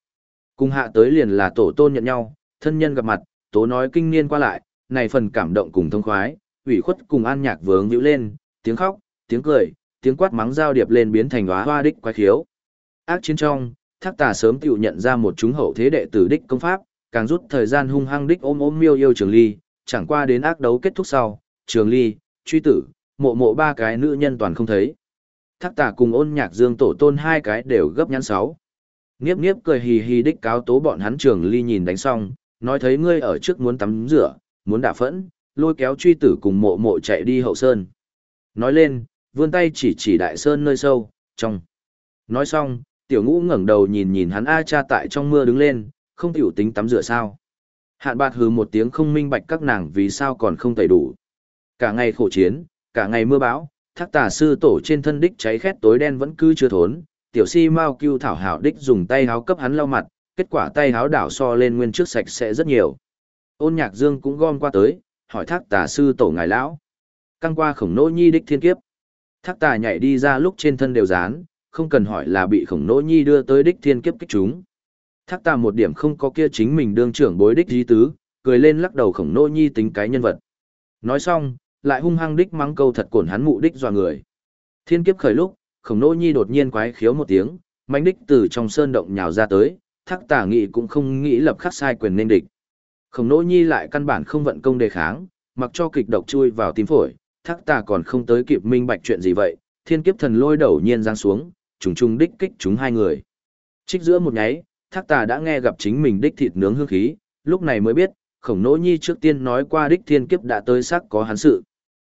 Cùng hạ tới liền là tổ tôn nhận nhau, thân nhân gặp mặt, tố nói kinh niên qua lại, này phần cảm động cùng thông khoái, ủy khuất cùng an nhạc vướng nhíu lên, tiếng khóc, tiếng cười, tiếng quát mắng giao điệp lên biến thành hóa hoa đích quái khiếu. Ác chiến trong, thác tà sớm tự nhận ra một chúng hậu thế đệ tử đích công pháp, càng rút thời gian hung hăng đích ôm ôm miêu yêu trường ly, chẳng qua đến ác đấu kết thúc sau, trường ly, truy tử, mộ mộ ba cái nữ nhân toàn không thấy. Thác tà cùng ôn nhạc dương tổ tôn hai cái đều gấp nhãn sáu. Nghiếp nghiếp cười hì hì đích cáo tố bọn hắn trường ly nhìn đánh xong, nói thấy ngươi ở trước muốn tắm rửa, muốn đả phẫn, lôi kéo truy tử cùng mộ mộ chạy đi hậu sơn. Nói lên, vươn tay chỉ chỉ đại sơn nơi sâu, trong. Nói xong, tiểu ngũ ngẩng đầu nhìn nhìn hắn A cha tại trong mưa đứng lên, không tiểu tính tắm rửa sao. Hạn bạt hừ một tiếng không minh bạch các nàng vì sao còn không tẩy đủ. Cả ngày khổ chiến, cả ngày mưa bão, thác tà sư tổ trên thân đích cháy khét tối đen vẫn cứ chưa thốn, tiểu si mau cưu thảo hảo đích dùng tay háo cấp hắn lau mặt, kết quả tay háo đảo so lên nguyên trước sạch sẽ rất nhiều. Ôn nhạc dương cũng gom qua tới, hỏi thác tà sư tổ ngài lão. Căng qua khổng nỗ nhi đích thiên kiếp. Thác tà nhảy đi ra lúc trên thân đều dán, không cần hỏi là bị khổng nỗ nhi đưa tới đích thiên kiếp kích chúng. Thác tà một điểm không có kia chính mình đương trưởng bối đích dí tứ, cười lên lắc đầu khổng nỗ nhi tính cái nhân vật. Nói xong, lại hung hăng đích mắng câu thật cổn hắn mụ đích dọa người. Thiên kiếp khởi lúc, khổng nỗ nhi đột nhiên quái khiếu một tiếng, mánh đích từ trong sơn động nhào ra tới, thác tà nghị cũng không nghĩ lập khắc sai quyền nên địch. Khổng nỗ nhi lại căn bản không vận công đề kháng, mặc cho kịch độc chui vào tim phổi, thác tà còn không tới kịp minh bạch chuyện gì vậy, thiên kiếp thần lôi đầu nhiên giáng xuống, trùng trùng đích kích chúng hai người. Trích giữa một nháy, thác tà đã nghe gặp chính mình đích thịt nướng hương khí, lúc này mới biết, khổng nỗ nhi trước tiên nói qua đích thiên kiếp đã tới sắc có hắn sự.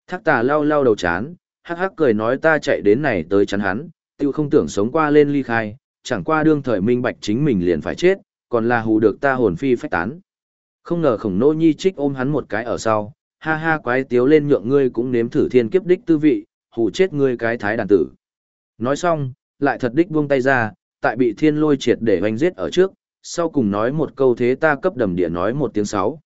Thác tà lau lau đầu chán, hắc hắc cười nói ta chạy đến này tới chắn hắn, tiêu không tưởng sống qua lên ly khai, chẳng qua đương thời minh bạch chính mình liền phải chết, còn là hù được ta hồn phi phách tán. Không ngờ khổng nỗ nhi trích ôm hắn một cái ở sau, ha ha quái tiếu lên nhượng ngươi cũng nếm thử thiên kiếp đích tư vị, hù chết ngươi cái thái đàn tử. Nói xong, lại thật đích buông tay ra, tại bị thiên lôi triệt để hoành giết ở trước, sau cùng nói một câu thế ta cấp đầm địa nói một tiếng sáu.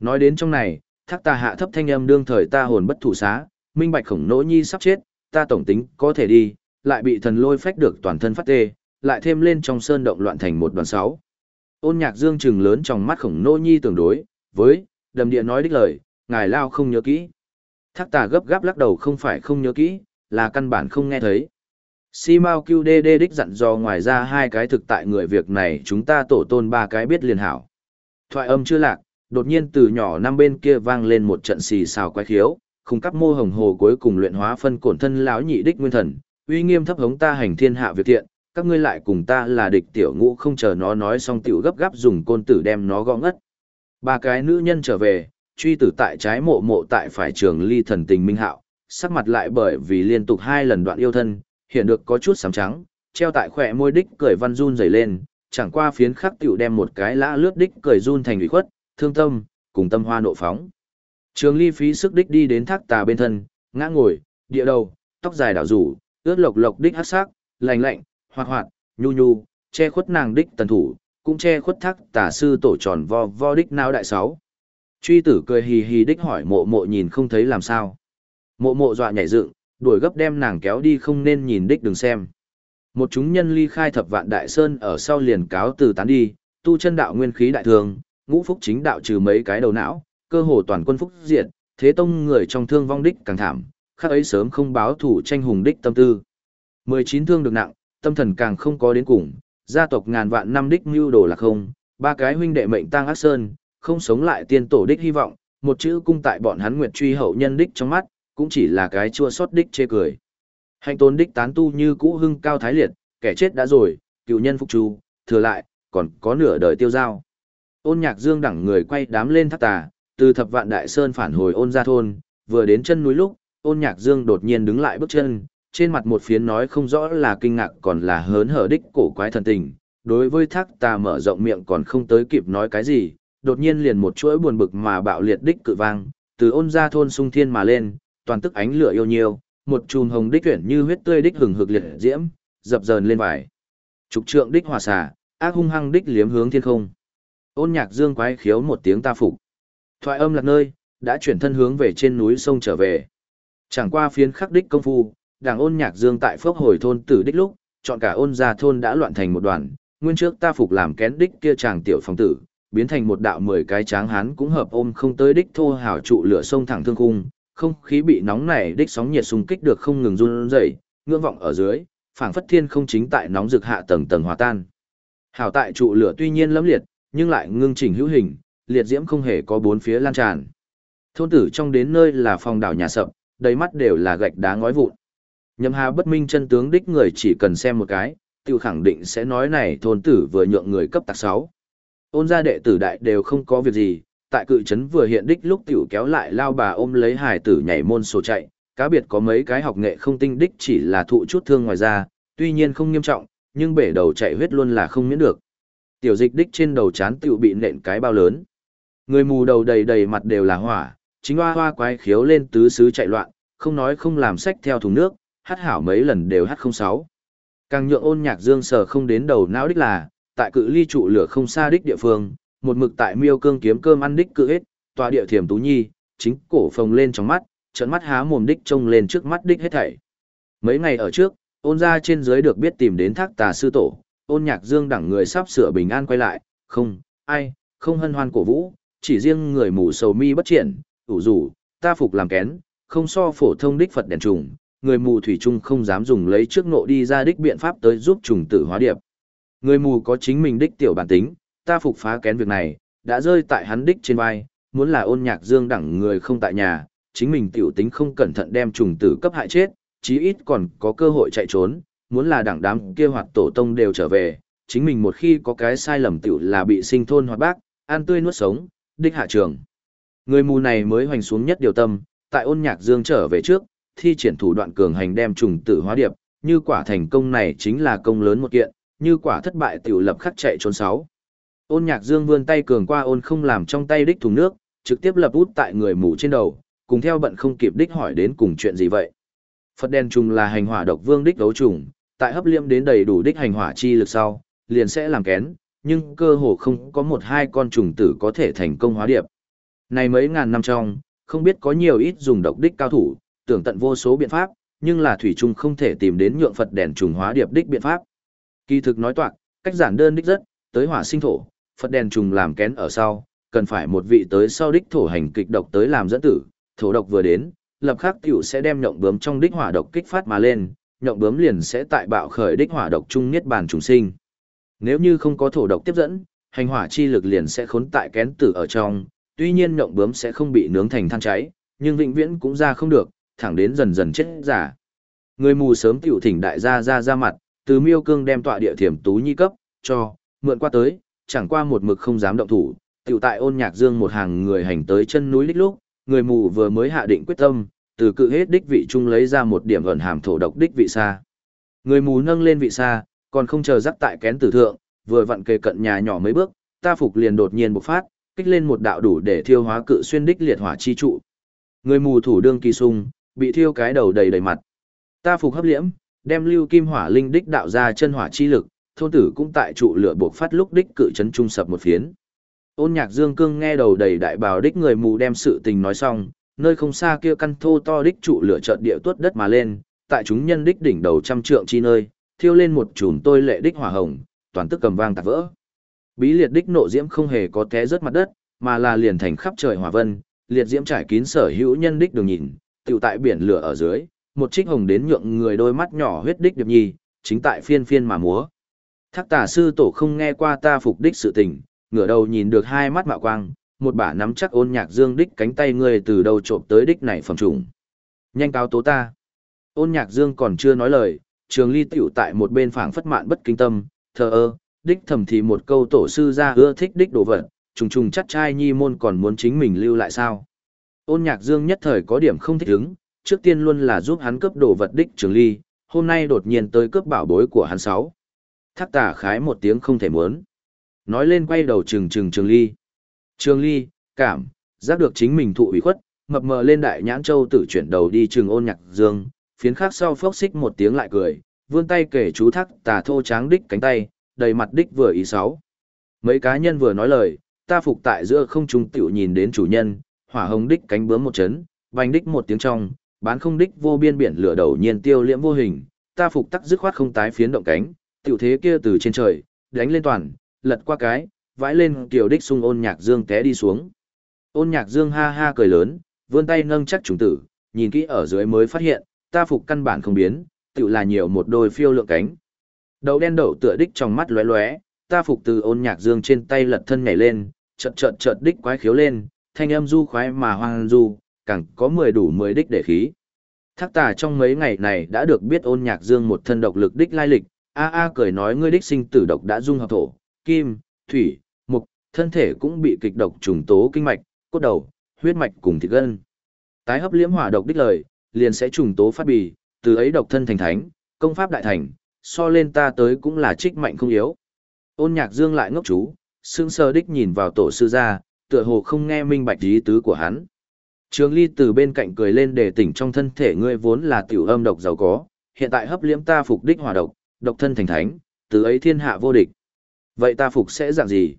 Nói đến trong này, thác ta hạ thấp thanh âm đương thời ta hồn bất thủ xá, minh bạch khổng nỗ nhi sắp chết, ta tổng tính có thể đi, lại bị thần lôi phách được toàn thân phát tê, lại thêm lên trong sơn động loạn thành một đoàn sáu. Ôn nhạc dương trừng lớn trong mắt khổng nỗ nhi tương đối, với, đầm địa nói đích lời, ngài lao không nhớ kỹ. Thác tà gấp gáp lắc đầu không phải không nhớ kỹ, là căn bản không nghe thấy. Si Mao QDD đích dặn dò ngoài ra hai cái thực tại người việc này chúng ta tổ tôn ba cái biết liền hảo. Thoại âm chưa lạc, đột nhiên từ nhỏ năm bên kia vang lên một trận xì xào quái khiếu, khung cấp mô hồng hồ cuối cùng luyện hóa phân cổn thân lão nhị đích nguyên thần, uy nghiêm thấp hống ta hành thiên hạ việc thiện, các ngươi lại cùng ta là địch tiểu ngũ không chờ nó nói xong tiểu gấp gáp dùng côn tử đem nó gõ ngất. Ba cái nữ nhân trở về, truy tử tại trái mộ mộ tại phải trường ly thần tình minh hạo, sắc mặt lại bởi vì liên tục hai lần đoạn yêu thân, hiện được có chút sám trắng, treo tại khỏe môi đích cười văn run rẩy lên, chẳng qua phiến khắc tiểu đem một cái lã lướt đích cười run thành ủy khuất, thương tâm, cùng tâm hoa nộ phóng. Trường ly phí sức đích đi đến thác tà bên thân, ngã ngồi, địa đầu, tóc dài đảo rủ, ướt lộc lộc đích hát sắc, lành lạnh, hoạt hoạt, nhu nhu, che khuất nàng đích tần thủ, cũng che khuất thác tà sư tổ tròn vo vo đích nao đại sáu. Truy tử cười hì hì đích hỏi mộ mộ nhìn không thấy làm sao. Mộ mộ dọa nhảy dựng, đuổi gấp đem nàng kéo đi không nên nhìn đích đừng xem. Một chúng nhân ly khai thập vạn đại sơn ở sau liền cáo từ tán đi, tu chân đạo nguyên khí đại thường, ngũ phúc chính đạo trừ mấy cái đầu não, cơ hồ toàn quân phúc diệt, thế tông người trong thương vong đích càng thảm, khác ấy sớm không báo thủ tranh hùng đích tâm tư. 19 thương được nặng, tâm thần càng không có đến cùng, gia tộc ngàn vạn năm đích mưu đồ là không, ba cái huynh đệ mệnh tang ác sơn, không sống lại tiên tổ đích hy vọng, một chữ cung tại bọn hắn nguyệt truy hậu nhân đích trong mắt, cũng chỉ là cái chua xót đích chê cười. Hành tôn đích tán tu như cũ hưng cao thái liệt, kẻ chết đã rồi, cựu nhân phục chu, thừa lại, còn có nửa đời tiêu giao. Ôn nhạc dương đẳng người quay đám lên thác tà, từ thập vạn đại sơn phản hồi ôn ra thôn, vừa đến chân núi lúc, ôn nhạc dương đột nhiên đứng lại bước chân, trên mặt một phiến nói không rõ là kinh ngạc còn là hớn hở đích cổ quái thần tình. Đối với thác tà mở rộng miệng còn không tới kịp nói cái gì, đột nhiên liền một chuỗi buồn bực mà bạo liệt đích cự vang, từ ôn ra thôn sung thiên mà lên, toàn tức ánh lửa yêu nhiều, một chùm hồng đích tuyển như huyết tươi đích hừng hực liệt diễm, dập dờn lên vải. Trục trượng đích hòa xà, ác hung hăng đích liếm hướng thiên không. Ôn nhạc dương quái khiếu một tiếng ta phục. Thoại âm lạc nơi, đã chuyển thân hướng về trên núi sông trở về. Chẳng qua phiến khắc đích công phu, đảng ôn nhạc dương tại phước hồi thôn tử đích lúc, chọn cả ôn gia thôn đã loạn thành một đoàn, nguyên trước ta phục làm kén đích kia chàng tiểu phòng tử, biến thành một đạo mười cái tráng hán cũng hợp ôm không tới đích thô hảo trụ lửa sông thẳng thương khung, không khí bị nóng này đích sóng nhiệt xung kích được không ngừng run rẩy, ngưỡng vọng ở dưới, phảng phất thiên không chính tại nóng rực hạ tầng tầng hòa tan. Hảo tại trụ lửa tuy nhiên lẫm liệt, nhưng lại ngưng chỉnh hữu hình, liệt diễm không hề có bốn phía lan tràn. Thôn tử trong đến nơi là phòng đảo nhà sập, đầy mắt đều là gạch đá ngói vụn. Nhậm Hà bất minh chân tướng đích người chỉ cần xem một cái, tiêu khẳng định sẽ nói này thôn tử vừa nhượng người cấp tạc 6. Ôn gia đệ tử đại đều không có việc gì, tại cự trấn vừa hiện đích lúc tiểu kéo lại lao bà ôm lấy hải tử nhảy môn sổ chạy, cá biệt có mấy cái học nghệ không tinh đích chỉ là thụ chút thương ngoài ra, tuy nhiên không nghiêm trọng, nhưng bể đầu chạy huyết luôn là không miễn được. Tiểu dịch đích trên đầu chán tiểu bị nện cái bao lớn. Người mù đầu đầy đầy mặt đều là hỏa, chính hoa hoa quái khiếu lên tứ xứ chạy loạn, không nói không làm sách theo thùng nước, hát hảo mấy lần đều hát không sáu. Càng nhượng ôn nhạc dương sờ không đến đầu não đích là, tại cự ly trụ lửa không xa đích địa phương, một mực tại miêu cương kiếm cơm ăn đích cự hết, tòa địa thiểm tú nhi, chính cổ phồng lên trong mắt, trận mắt há mồm đích trông lên trước mắt đích hết thảy. Mấy ngày ở trước, ôn ra trên dưới được biết tìm đến thác tà sư tổ, ôn nhạc dương đẳng người sắp sửa bình an quay lại, không, ai, không hân hoan cổ vũ, chỉ riêng người mù sầu mi bất triển, ủ rủ, ta phục làm kén, không so phổ thông đích Phật đèn trùng, người mù thủy chung không dám dùng lấy trước nộ đi ra đích biện pháp tới giúp trùng tử hóa điệp. Người mù có chính mình đích tiểu bản tính, ta phục phá kén việc này, đã rơi tại hắn đích trên vai, muốn là ôn nhạc dương đẳng người không tại nhà, chính mình tiểu tính không cẩn thận đem trùng tử cấp hại chết, chí ít còn có cơ hội chạy trốn, muốn là đẳng đám kia hoạt tổ tông đều trở về, chính mình một khi có cái sai lầm tiểu là bị sinh thôn hoạt bác, ăn tươi nuốt sống, đích hạ trường. Người mù này mới hoành xuống nhất điều tâm, tại ôn nhạc dương trở về trước, thi triển thủ đoạn cường hành đem trùng tử hóa điệp, như quả thành công này chính là công lớn một kiện, như quả thất bại tiểu lập khắc chạy trốn sáu. Ôn nhạc dương vươn tay cường qua ôn không làm trong tay đích thùng nước, trực tiếp lập út tại người mù trên đầu, cùng theo bận không kịp đích hỏi đến cùng chuyện gì vậy. Phật đen trùng là hành hỏa độc vương đích đấu trùng, tại hấp liêm đến đầy đủ đích hành hỏa chi lực sau, liền sẽ làm kén, nhưng cơ hồ không có một hai con trùng tử có thể thành công hóa điệp. Này mấy ngàn năm trong, không biết có nhiều ít dùng độc đích cao thủ, tưởng tận vô số biện pháp, nhưng là thủy trung không thể tìm đến nhượng Phật đèn trùng hóa điệp đích biện pháp. Kỳ thực nói toạc, cách giản đơn đích rất, tới hỏa sinh thổ, Phật đèn trùng làm kén ở sau, cần phải một vị tới sau đích thổ hành kịch độc tới làm dẫn tử, thổ độc vừa đến, lập khắc tiểu sẽ đem nhộng bướm trong đích hỏa độc kích phát mà lên, nhộng bướm liền sẽ tại bạo khởi đích hỏa độc trung niết bàn trùng sinh. Nếu như không có thổ độc tiếp dẫn, hành hỏa chi lực liền sẽ khốn tại kén tử ở trong, tuy nhiên nhộng bướm sẽ không bị nướng thành than cháy, nhưng vĩnh viễn cũng ra không được, thẳng đến dần dần chết giả. Người mù sớm tiểu thỉnh đại gia ra ra mặt, từ miêu cương đem tọa địa thiểm tú nhi cấp, cho, mượn qua tới, chẳng qua một mực không dám động thủ, tiểu tại ôn nhạc dương một hàng người hành tới chân núi đích lúc, người mù vừa mới hạ định quyết tâm, từ cự hết đích vị trung lấy ra một điểm ẩn hàm thổ độc đích vị xa. Người mù nâng lên vị xa, còn không chờ dắt tại kén tử thượng, vừa vặn kề cận nhà nhỏ mấy bước, ta phục liền đột nhiên bộc phát, kích lên một đạo đủ để thiêu hóa cự xuyên đích liệt hỏa chi trụ. Người mù thủ đương kỳ sung, bị thiêu cái đầu đầy đầy mặt. Ta phục hấp liễm, đem lưu kim hỏa linh đích đạo ra chân hỏa chi lực, thôn tử cũng tại trụ lửa buộc phát lúc đích cự chấn trung sập một phiến. Ôn nhạc dương cương nghe đầu đầy đại bào đích người mù đem sự tình nói xong, nơi không xa kia căn thô to đích trụ lửa chợt địa tuốt đất mà lên, tại chúng nhân đích đỉnh đầu trăm trượng chi nơi, thiêu lên một chùm tôi lệ đích hỏa hồng, toàn tức cầm vang tạc vỡ. Bí liệt đích nộ diễm không hề có té rớt mặt đất, mà là liền thành khắp trời hỏa vân, liệt diễm trải kín sở hữu nhân đích đường nhìn, tiểu tại biển lửa ở dưới, một trích hồng đến nhượng người đôi mắt nhỏ huyết đích điệp nhi, chính tại phiên phiên mà múa. Thác tà sư tổ không nghe qua ta phục đích sự tình, ngửa đầu nhìn được hai mắt mạo quang, một bả nắm chắc ôn nhạc dương đích cánh tay người từ đầu trộm tới đích này phẩm trùng. Nhanh cáo tố ta. Ôn nhạc dương còn chưa nói lời, trường ly tiểu tại một bên phảng phất mạn bất kinh tâm, thờ ơ, đích thầm thì một câu tổ sư ra ưa thích đích đồ vật, trùng trùng chắc trai nhi môn còn muốn chính mình lưu lại sao. Ôn nhạc dương nhất thời có điểm không thích ứng, trước tiên luôn là giúp hắn cướp đồ vật đích trường ly, hôm nay đột nhiên tới cướp bảo bối của hắn sáu. Thác tả khái một tiếng không thể muốn. Nói lên quay đầu trừng trừng trường ly. Trường ly, cảm, giác được chính mình thụ ủy khuất, mập mờ lên đại nhãn châu tự chuyển đầu đi trường ôn nhạc dương, phiến khác sau phốc xích một tiếng lại cười, vươn tay kể chú thác tà thô tráng đích cánh tay, đầy mặt đích vừa ý sáu. Mấy cá nhân vừa nói lời, ta phục tại giữa không trung tiểu nhìn đến chủ nhân, hỏa hồng đích cánh bướm một chấn, vành đích một tiếng trong, bán không đích vô biên biển lửa đầu nhiên tiêu liễm vô hình, ta phục tắc dứt khoát không tái phiến động cánh, tiểu thế kia từ trên trời, đánh lên toàn, lật qua cái, vãi lên tiểu đích sung ôn nhạc dương té đi xuống. Ôn nhạc dương ha ha cười lớn, vươn tay nâng chắc trùng tử, nhìn kỹ ở dưới mới phát hiện, ta phục căn bản không biến, tiểu là nhiều một đôi phiêu lượng cánh. Đầu đen đậu tựa đích trong mắt lóe lóe, ta phục từ ôn nhạc dương trên tay lật thân nhảy lên, chợt chợt chợt đích quái khiếu lên, thanh âm du khoái mà hoang du, càng có mười đủ mười đích để khí. Thác tà trong mấy ngày này đã được biết ôn nhạc dương một thân độc lực đích lai lịch, a a cười nói ngươi đích sinh tử độc đã dung hợp thổ, kim, thủy, mục, thân thể cũng bị kịch độc trùng tố kinh mạch, cốt đầu, huyết mạch cùng thịt gân. Tái hấp liễm hỏa độc đích lời, liền sẽ trùng tố phát bì, từ ấy độc thân thành thánh, công pháp đại thành, so lên ta tới cũng là trích mạnh không yếu. Ôn nhạc dương lại ngốc chú, sương sơ đích nhìn vào tổ sư gia tựa hồ không nghe minh bạch ý tứ của hắn. Trường ly từ bên cạnh cười lên để tỉnh trong thân thể ngươi vốn là tiểu âm độc giàu có, hiện tại hấp liễm ta phục đích hỏa độc, độc thân thành thánh, từ ấy thiên hạ vô địch. Vậy ta phục sẽ dạng gì?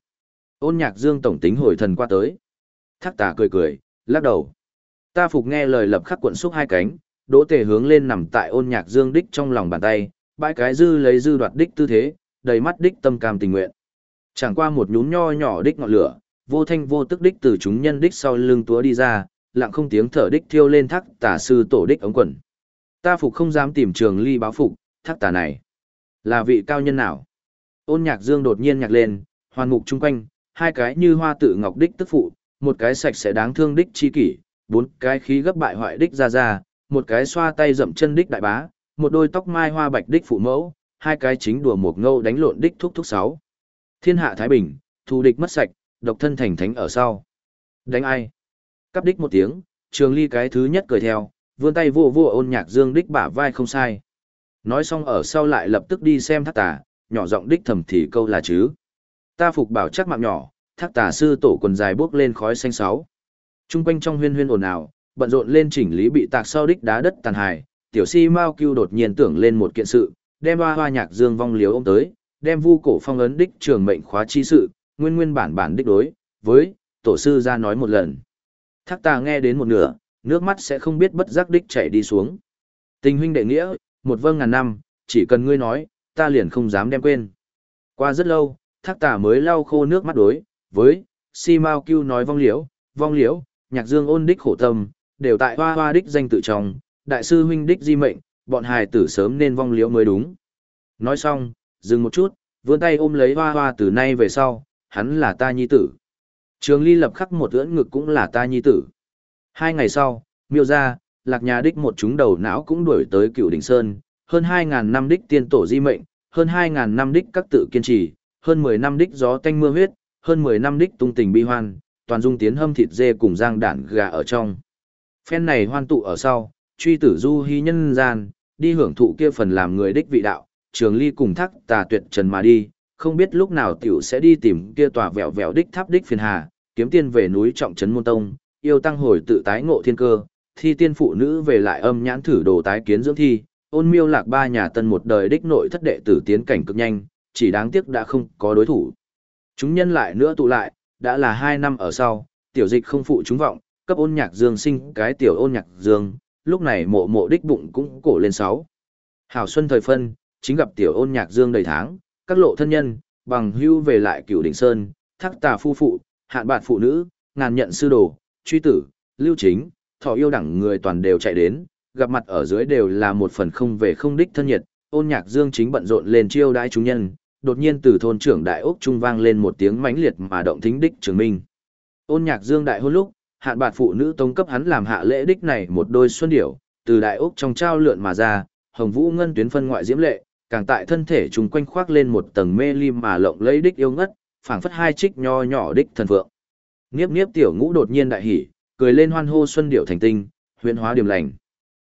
Ôn nhạc dương tổng tính hồi thần qua tới. Thác tà cười cười, lắc đầu. Ta phục nghe lời lập khắc cuộn xúc hai cánh, đỗ tề hướng lên nằm tại ôn nhạc dương đích trong lòng bàn tay, bãi cái dư lấy dư đoạt đích tư thế, đầy mắt đích tâm cam tình nguyện. Chẳng qua một nhún nho nhỏ đích ngọn lửa, vô thanh vô tức đích từ chúng nhân đích sau lưng túa đi ra, lặng không tiếng thở đích thiêu lên thác tà sư tổ đích ống quần. Ta phục không dám tìm trường ly báo phục, thác tà này. Là vị cao nhân nào? Ôn nhạc dương đột nhiên nhạc lên, hoàn mục chung quanh, hai cái như hoa tự ngọc đích tức phụ, một cái sạch sẽ đáng thương đích chi kỷ, bốn cái khí gấp bại hoại đích ra ra, một cái xoa tay dậm chân đích đại bá, một đôi tóc mai hoa bạch đích phụ mẫu, hai cái chính đùa một ngâu đánh lộn đích thúc thúc sáu. Thiên hạ Thái Bình, thù địch mất sạch, độc thân thành thánh ở sau. Đánh ai? Cắp đích một tiếng, trường ly cái thứ nhất cười theo, vươn tay vô vô ôn nhạc dương đích bả vai không sai. Nói xong ở sau lại lập tức đi xem thác tà, nhỏ giọng đích thầm thì câu là chứ. Ta phục bảo chắc mạng nhỏ, thác tà sư tổ quần dài bước lên khói xanh sáu. Trung quanh trong huyên huyên ồn ào, bận rộn lên chỉnh lý bị tạc sau đích đá đất tàn hài, tiểu si mao cưu đột nhiên tưởng lên một kiện sự, đem hoa hoa nhạc dương vong liếu ông tới, đem vu cổ phong ấn đích trường mệnh khóa chi sự, nguyên nguyên bản bản đích đối, với, tổ sư ra nói một lần. Thác tà nghe đến một nửa, nước mắt sẽ không biết bất giác đích chảy đi xuống. Tình huynh đệ nghĩa, một vâng ngàn năm, chỉ cần ngươi nói, ta liền không dám đem quên. Qua rất lâu, thác tà mới lau khô nước mắt đối, với, si mau kêu nói vong liễu, vong liễu, nhạc dương ôn đích khổ tâm, đều tại hoa hoa đích danh tự trong, đại sư huynh đích di mệnh, bọn hài tử sớm nên vong liễu mới đúng. Nói xong, dừng một chút, vươn tay ôm lấy hoa hoa từ nay về sau, hắn là ta nhi tử. Trường ly lập khắc một ưỡn ngực cũng là ta nhi tử. Hai ngày sau, miêu ra, lạc nhà đích một chúng đầu não cũng đuổi tới cựu đỉnh sơn, hơn 2.000 năm đích tiên tổ di mệnh, hơn 2.000 năm đích các tự kiên trì, hơn 10 năm đích gió tanh mưa huyết, hơn 10 năm đích tung tình bi hoan, toàn dung tiến hâm thịt dê cùng giang đản gà ở trong. Phen này hoan tụ ở sau, truy tử du hy nhân gian, đi hưởng thụ kia phần làm người đích vị đạo, trường ly cùng thác tà tuyệt trần mà đi, không biết lúc nào tiểu sẽ đi tìm kia tòa vẹo vẹo đích tháp đích phiền hà, kiếm tiên về núi trọng trấn môn tông, yêu tăng hồi tự tái ngộ thiên cơ, thi tiên phụ nữ về lại âm nhãn thử đồ tái kiến dưỡng thi, ôn miêu lạc ba nhà tân một đời đích nội thất đệ tử tiến cảnh cực nhanh, chỉ đáng tiếc đã không có đối thủ. Chúng nhân lại nữa tụ lại, đã là hai năm ở sau, tiểu dịch không phụ chúng vọng, cấp ôn nhạc dương sinh cái tiểu ôn nhạc dương, lúc này mộ mộ đích bụng cũng cổ lên sáu. Hảo xuân thời phân, chính gặp tiểu ôn nhạc dương đầy tháng, các lộ thân nhân, bằng hưu về lại cửu đỉnh sơn, thác tà phu phụ, hạn bạn phụ nữ, ngàn nhận sư đồ, truy tử, lưu chính, thỏ yêu đẳng người toàn đều chạy đến, gặp mặt ở dưới đều là một phần không về không đích thân nhiệt, ôn nhạc dương chính bận rộn lên chiêu đãi chúng nhân, đột nhiên từ thôn trưởng đại ốc trung vang lên một tiếng mãnh liệt mà động thính đích trường minh. Ôn nhạc dương đại hôn lúc, hạn bạt phụ nữ tông cấp hắn làm hạ lễ đích này một đôi xuân điểu, từ đại ốc trong trao lượn mà ra, hồng vũ ngân tuyến phân ngoại diễm lệ, càng tại thân thể chúng quanh khoác lên một tầng mê lim mà lộng lấy đích yêu ngất, phảng phất hai trích nho nhỏ đích thần phượng. Niếp niếp tiểu ngũ đột nhiên đại hỉ, cười lên hoan hô xuân điểu thành tinh, huyễn hóa điểm lành.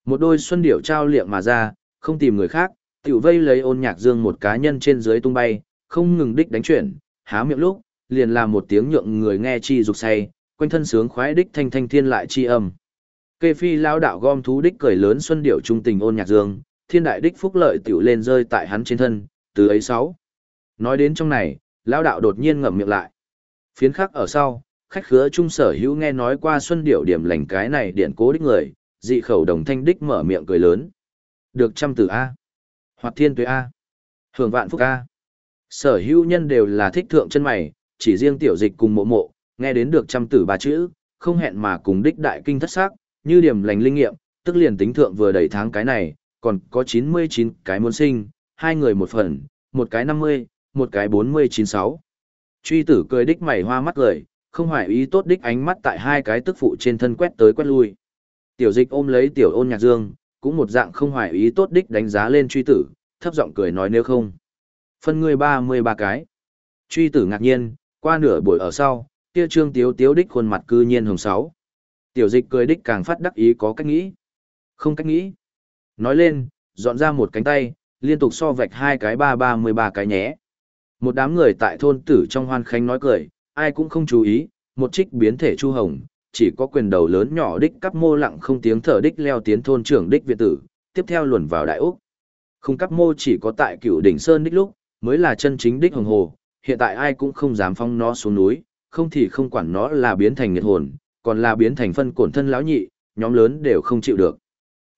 Một đôi xuân điểu trao liệm mà ra, không tìm người khác, tiểu vây lấy ôn nhạc dương một cá nhân trên dưới tung bay, không ngừng đích đánh chuyển, há miệng lúc, liền làm một tiếng nhượng người nghe chi dục say, quanh thân sướng khoái đích thanh thanh thiên lại chi âm. Kê phi lao đạo gom thú đích cười lớn xuân điệu trung tình ôn nhạc dương, thiên đại đích phúc lợi tiểu lên rơi tại hắn trên thân, từ ấy sáu. Nói đến trong này, lao đạo đột nhiên ngậm miệng lại. Phiến khắc ở sau, khách khứa trung sở hữu nghe nói qua xuân điệu điểm lành cái này điện cố đích người, dị khẩu đồng thanh đích mở miệng cười lớn. Được trăm tử A. Hoặc thiên tuế A. Hưởng vạn phúc A. Sở hữu nhân đều là thích thượng chân mày, chỉ riêng tiểu dịch cùng mộ mộ, nghe đến được trăm tử ba chữ, không hẹn mà cùng đích đại kinh thất xác, như điểm lành linh nghiệm, tức liền tính thượng vừa đầy tháng cái này, còn có 99 cái muốn sinh, hai người một phần, một cái 50, một cái 49-6. Truy tử cười đích mày hoa mắt cười, không hoài ý tốt đích ánh mắt tại hai cái tức phụ trên thân quét tới quét lui. Tiểu dịch ôm lấy tiểu ôn nhạc dương, cũng một dạng không hoài ý tốt đích đánh giá lên truy tử, thấp giọng cười nói nếu không. Phân người 33 cái. Truy tử ngạc nhiên, qua nửa buổi ở sau, kia trương tiếu tiếu đích khuôn mặt cư nhiên hồng sáu. Tiểu dịch cười đích càng phát đắc ý có cách nghĩ. Không cách nghĩ. Nói lên, dọn ra một cánh tay, liên tục so vạch hai cái ba ba mươi ba cái nhé. Một đám người tại thôn tử trong hoan khánh nói cười, ai cũng không chú ý, một trích biến thể chu hồng, chỉ có quyền đầu lớn nhỏ đích cắp mô lặng không tiếng thở đích leo tiến thôn trưởng đích viện tử, tiếp theo luồn vào đại úc. Không cắp mô chỉ có tại cựu đỉnh sơn đích lúc, mới là chân chính đích hồng hồ, hiện tại ai cũng không dám phong nó xuống núi, không thì không quản nó là biến thành nghiệt hồn, còn là biến thành phân cổn thân lão nhị, nhóm lớn đều không chịu được.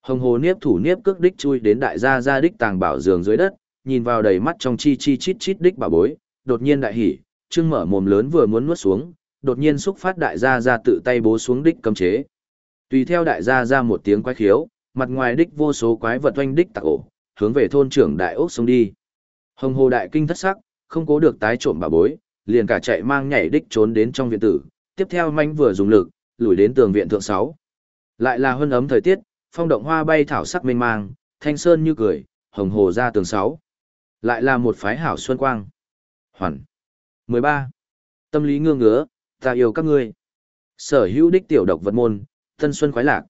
Hồng hồ niếp thủ niếp cước đích chui đến đại gia gia đích tàng bảo giường dưới đất, nhìn vào đầy mắt trong chi chi chít chít đích bà bối, đột nhiên đại hỉ, trương mở mồm lớn vừa muốn nuốt xuống, đột nhiên xúc phát đại gia gia tự tay bố xuống đích cấm chế. Tùy theo đại gia ra một tiếng quái khiếu, mặt ngoài đích vô số quái vật oanh đích tạc ổ, hướng về thôn trưởng đại ốc sông đi. Hồng hồ đại kinh thất sắc, không cố được tái trộm bà bối, liền cả chạy mang nhảy đích trốn đến trong viện tử, tiếp theo manh vừa dùng lực, lùi đến tường viện thượng sáu, Lại là hơn ấm thời tiết, phong động hoa bay thảo sắc mênh mang, thanh sơn như cười, hồng hồ ra tường sáu, Lại là một phái hảo xuân quang. Hoàn. 13. Tâm lý ngương ngứa, ta yêu các ngươi. Sở hữu đích tiểu độc vật môn, thân xuân khoái lạc.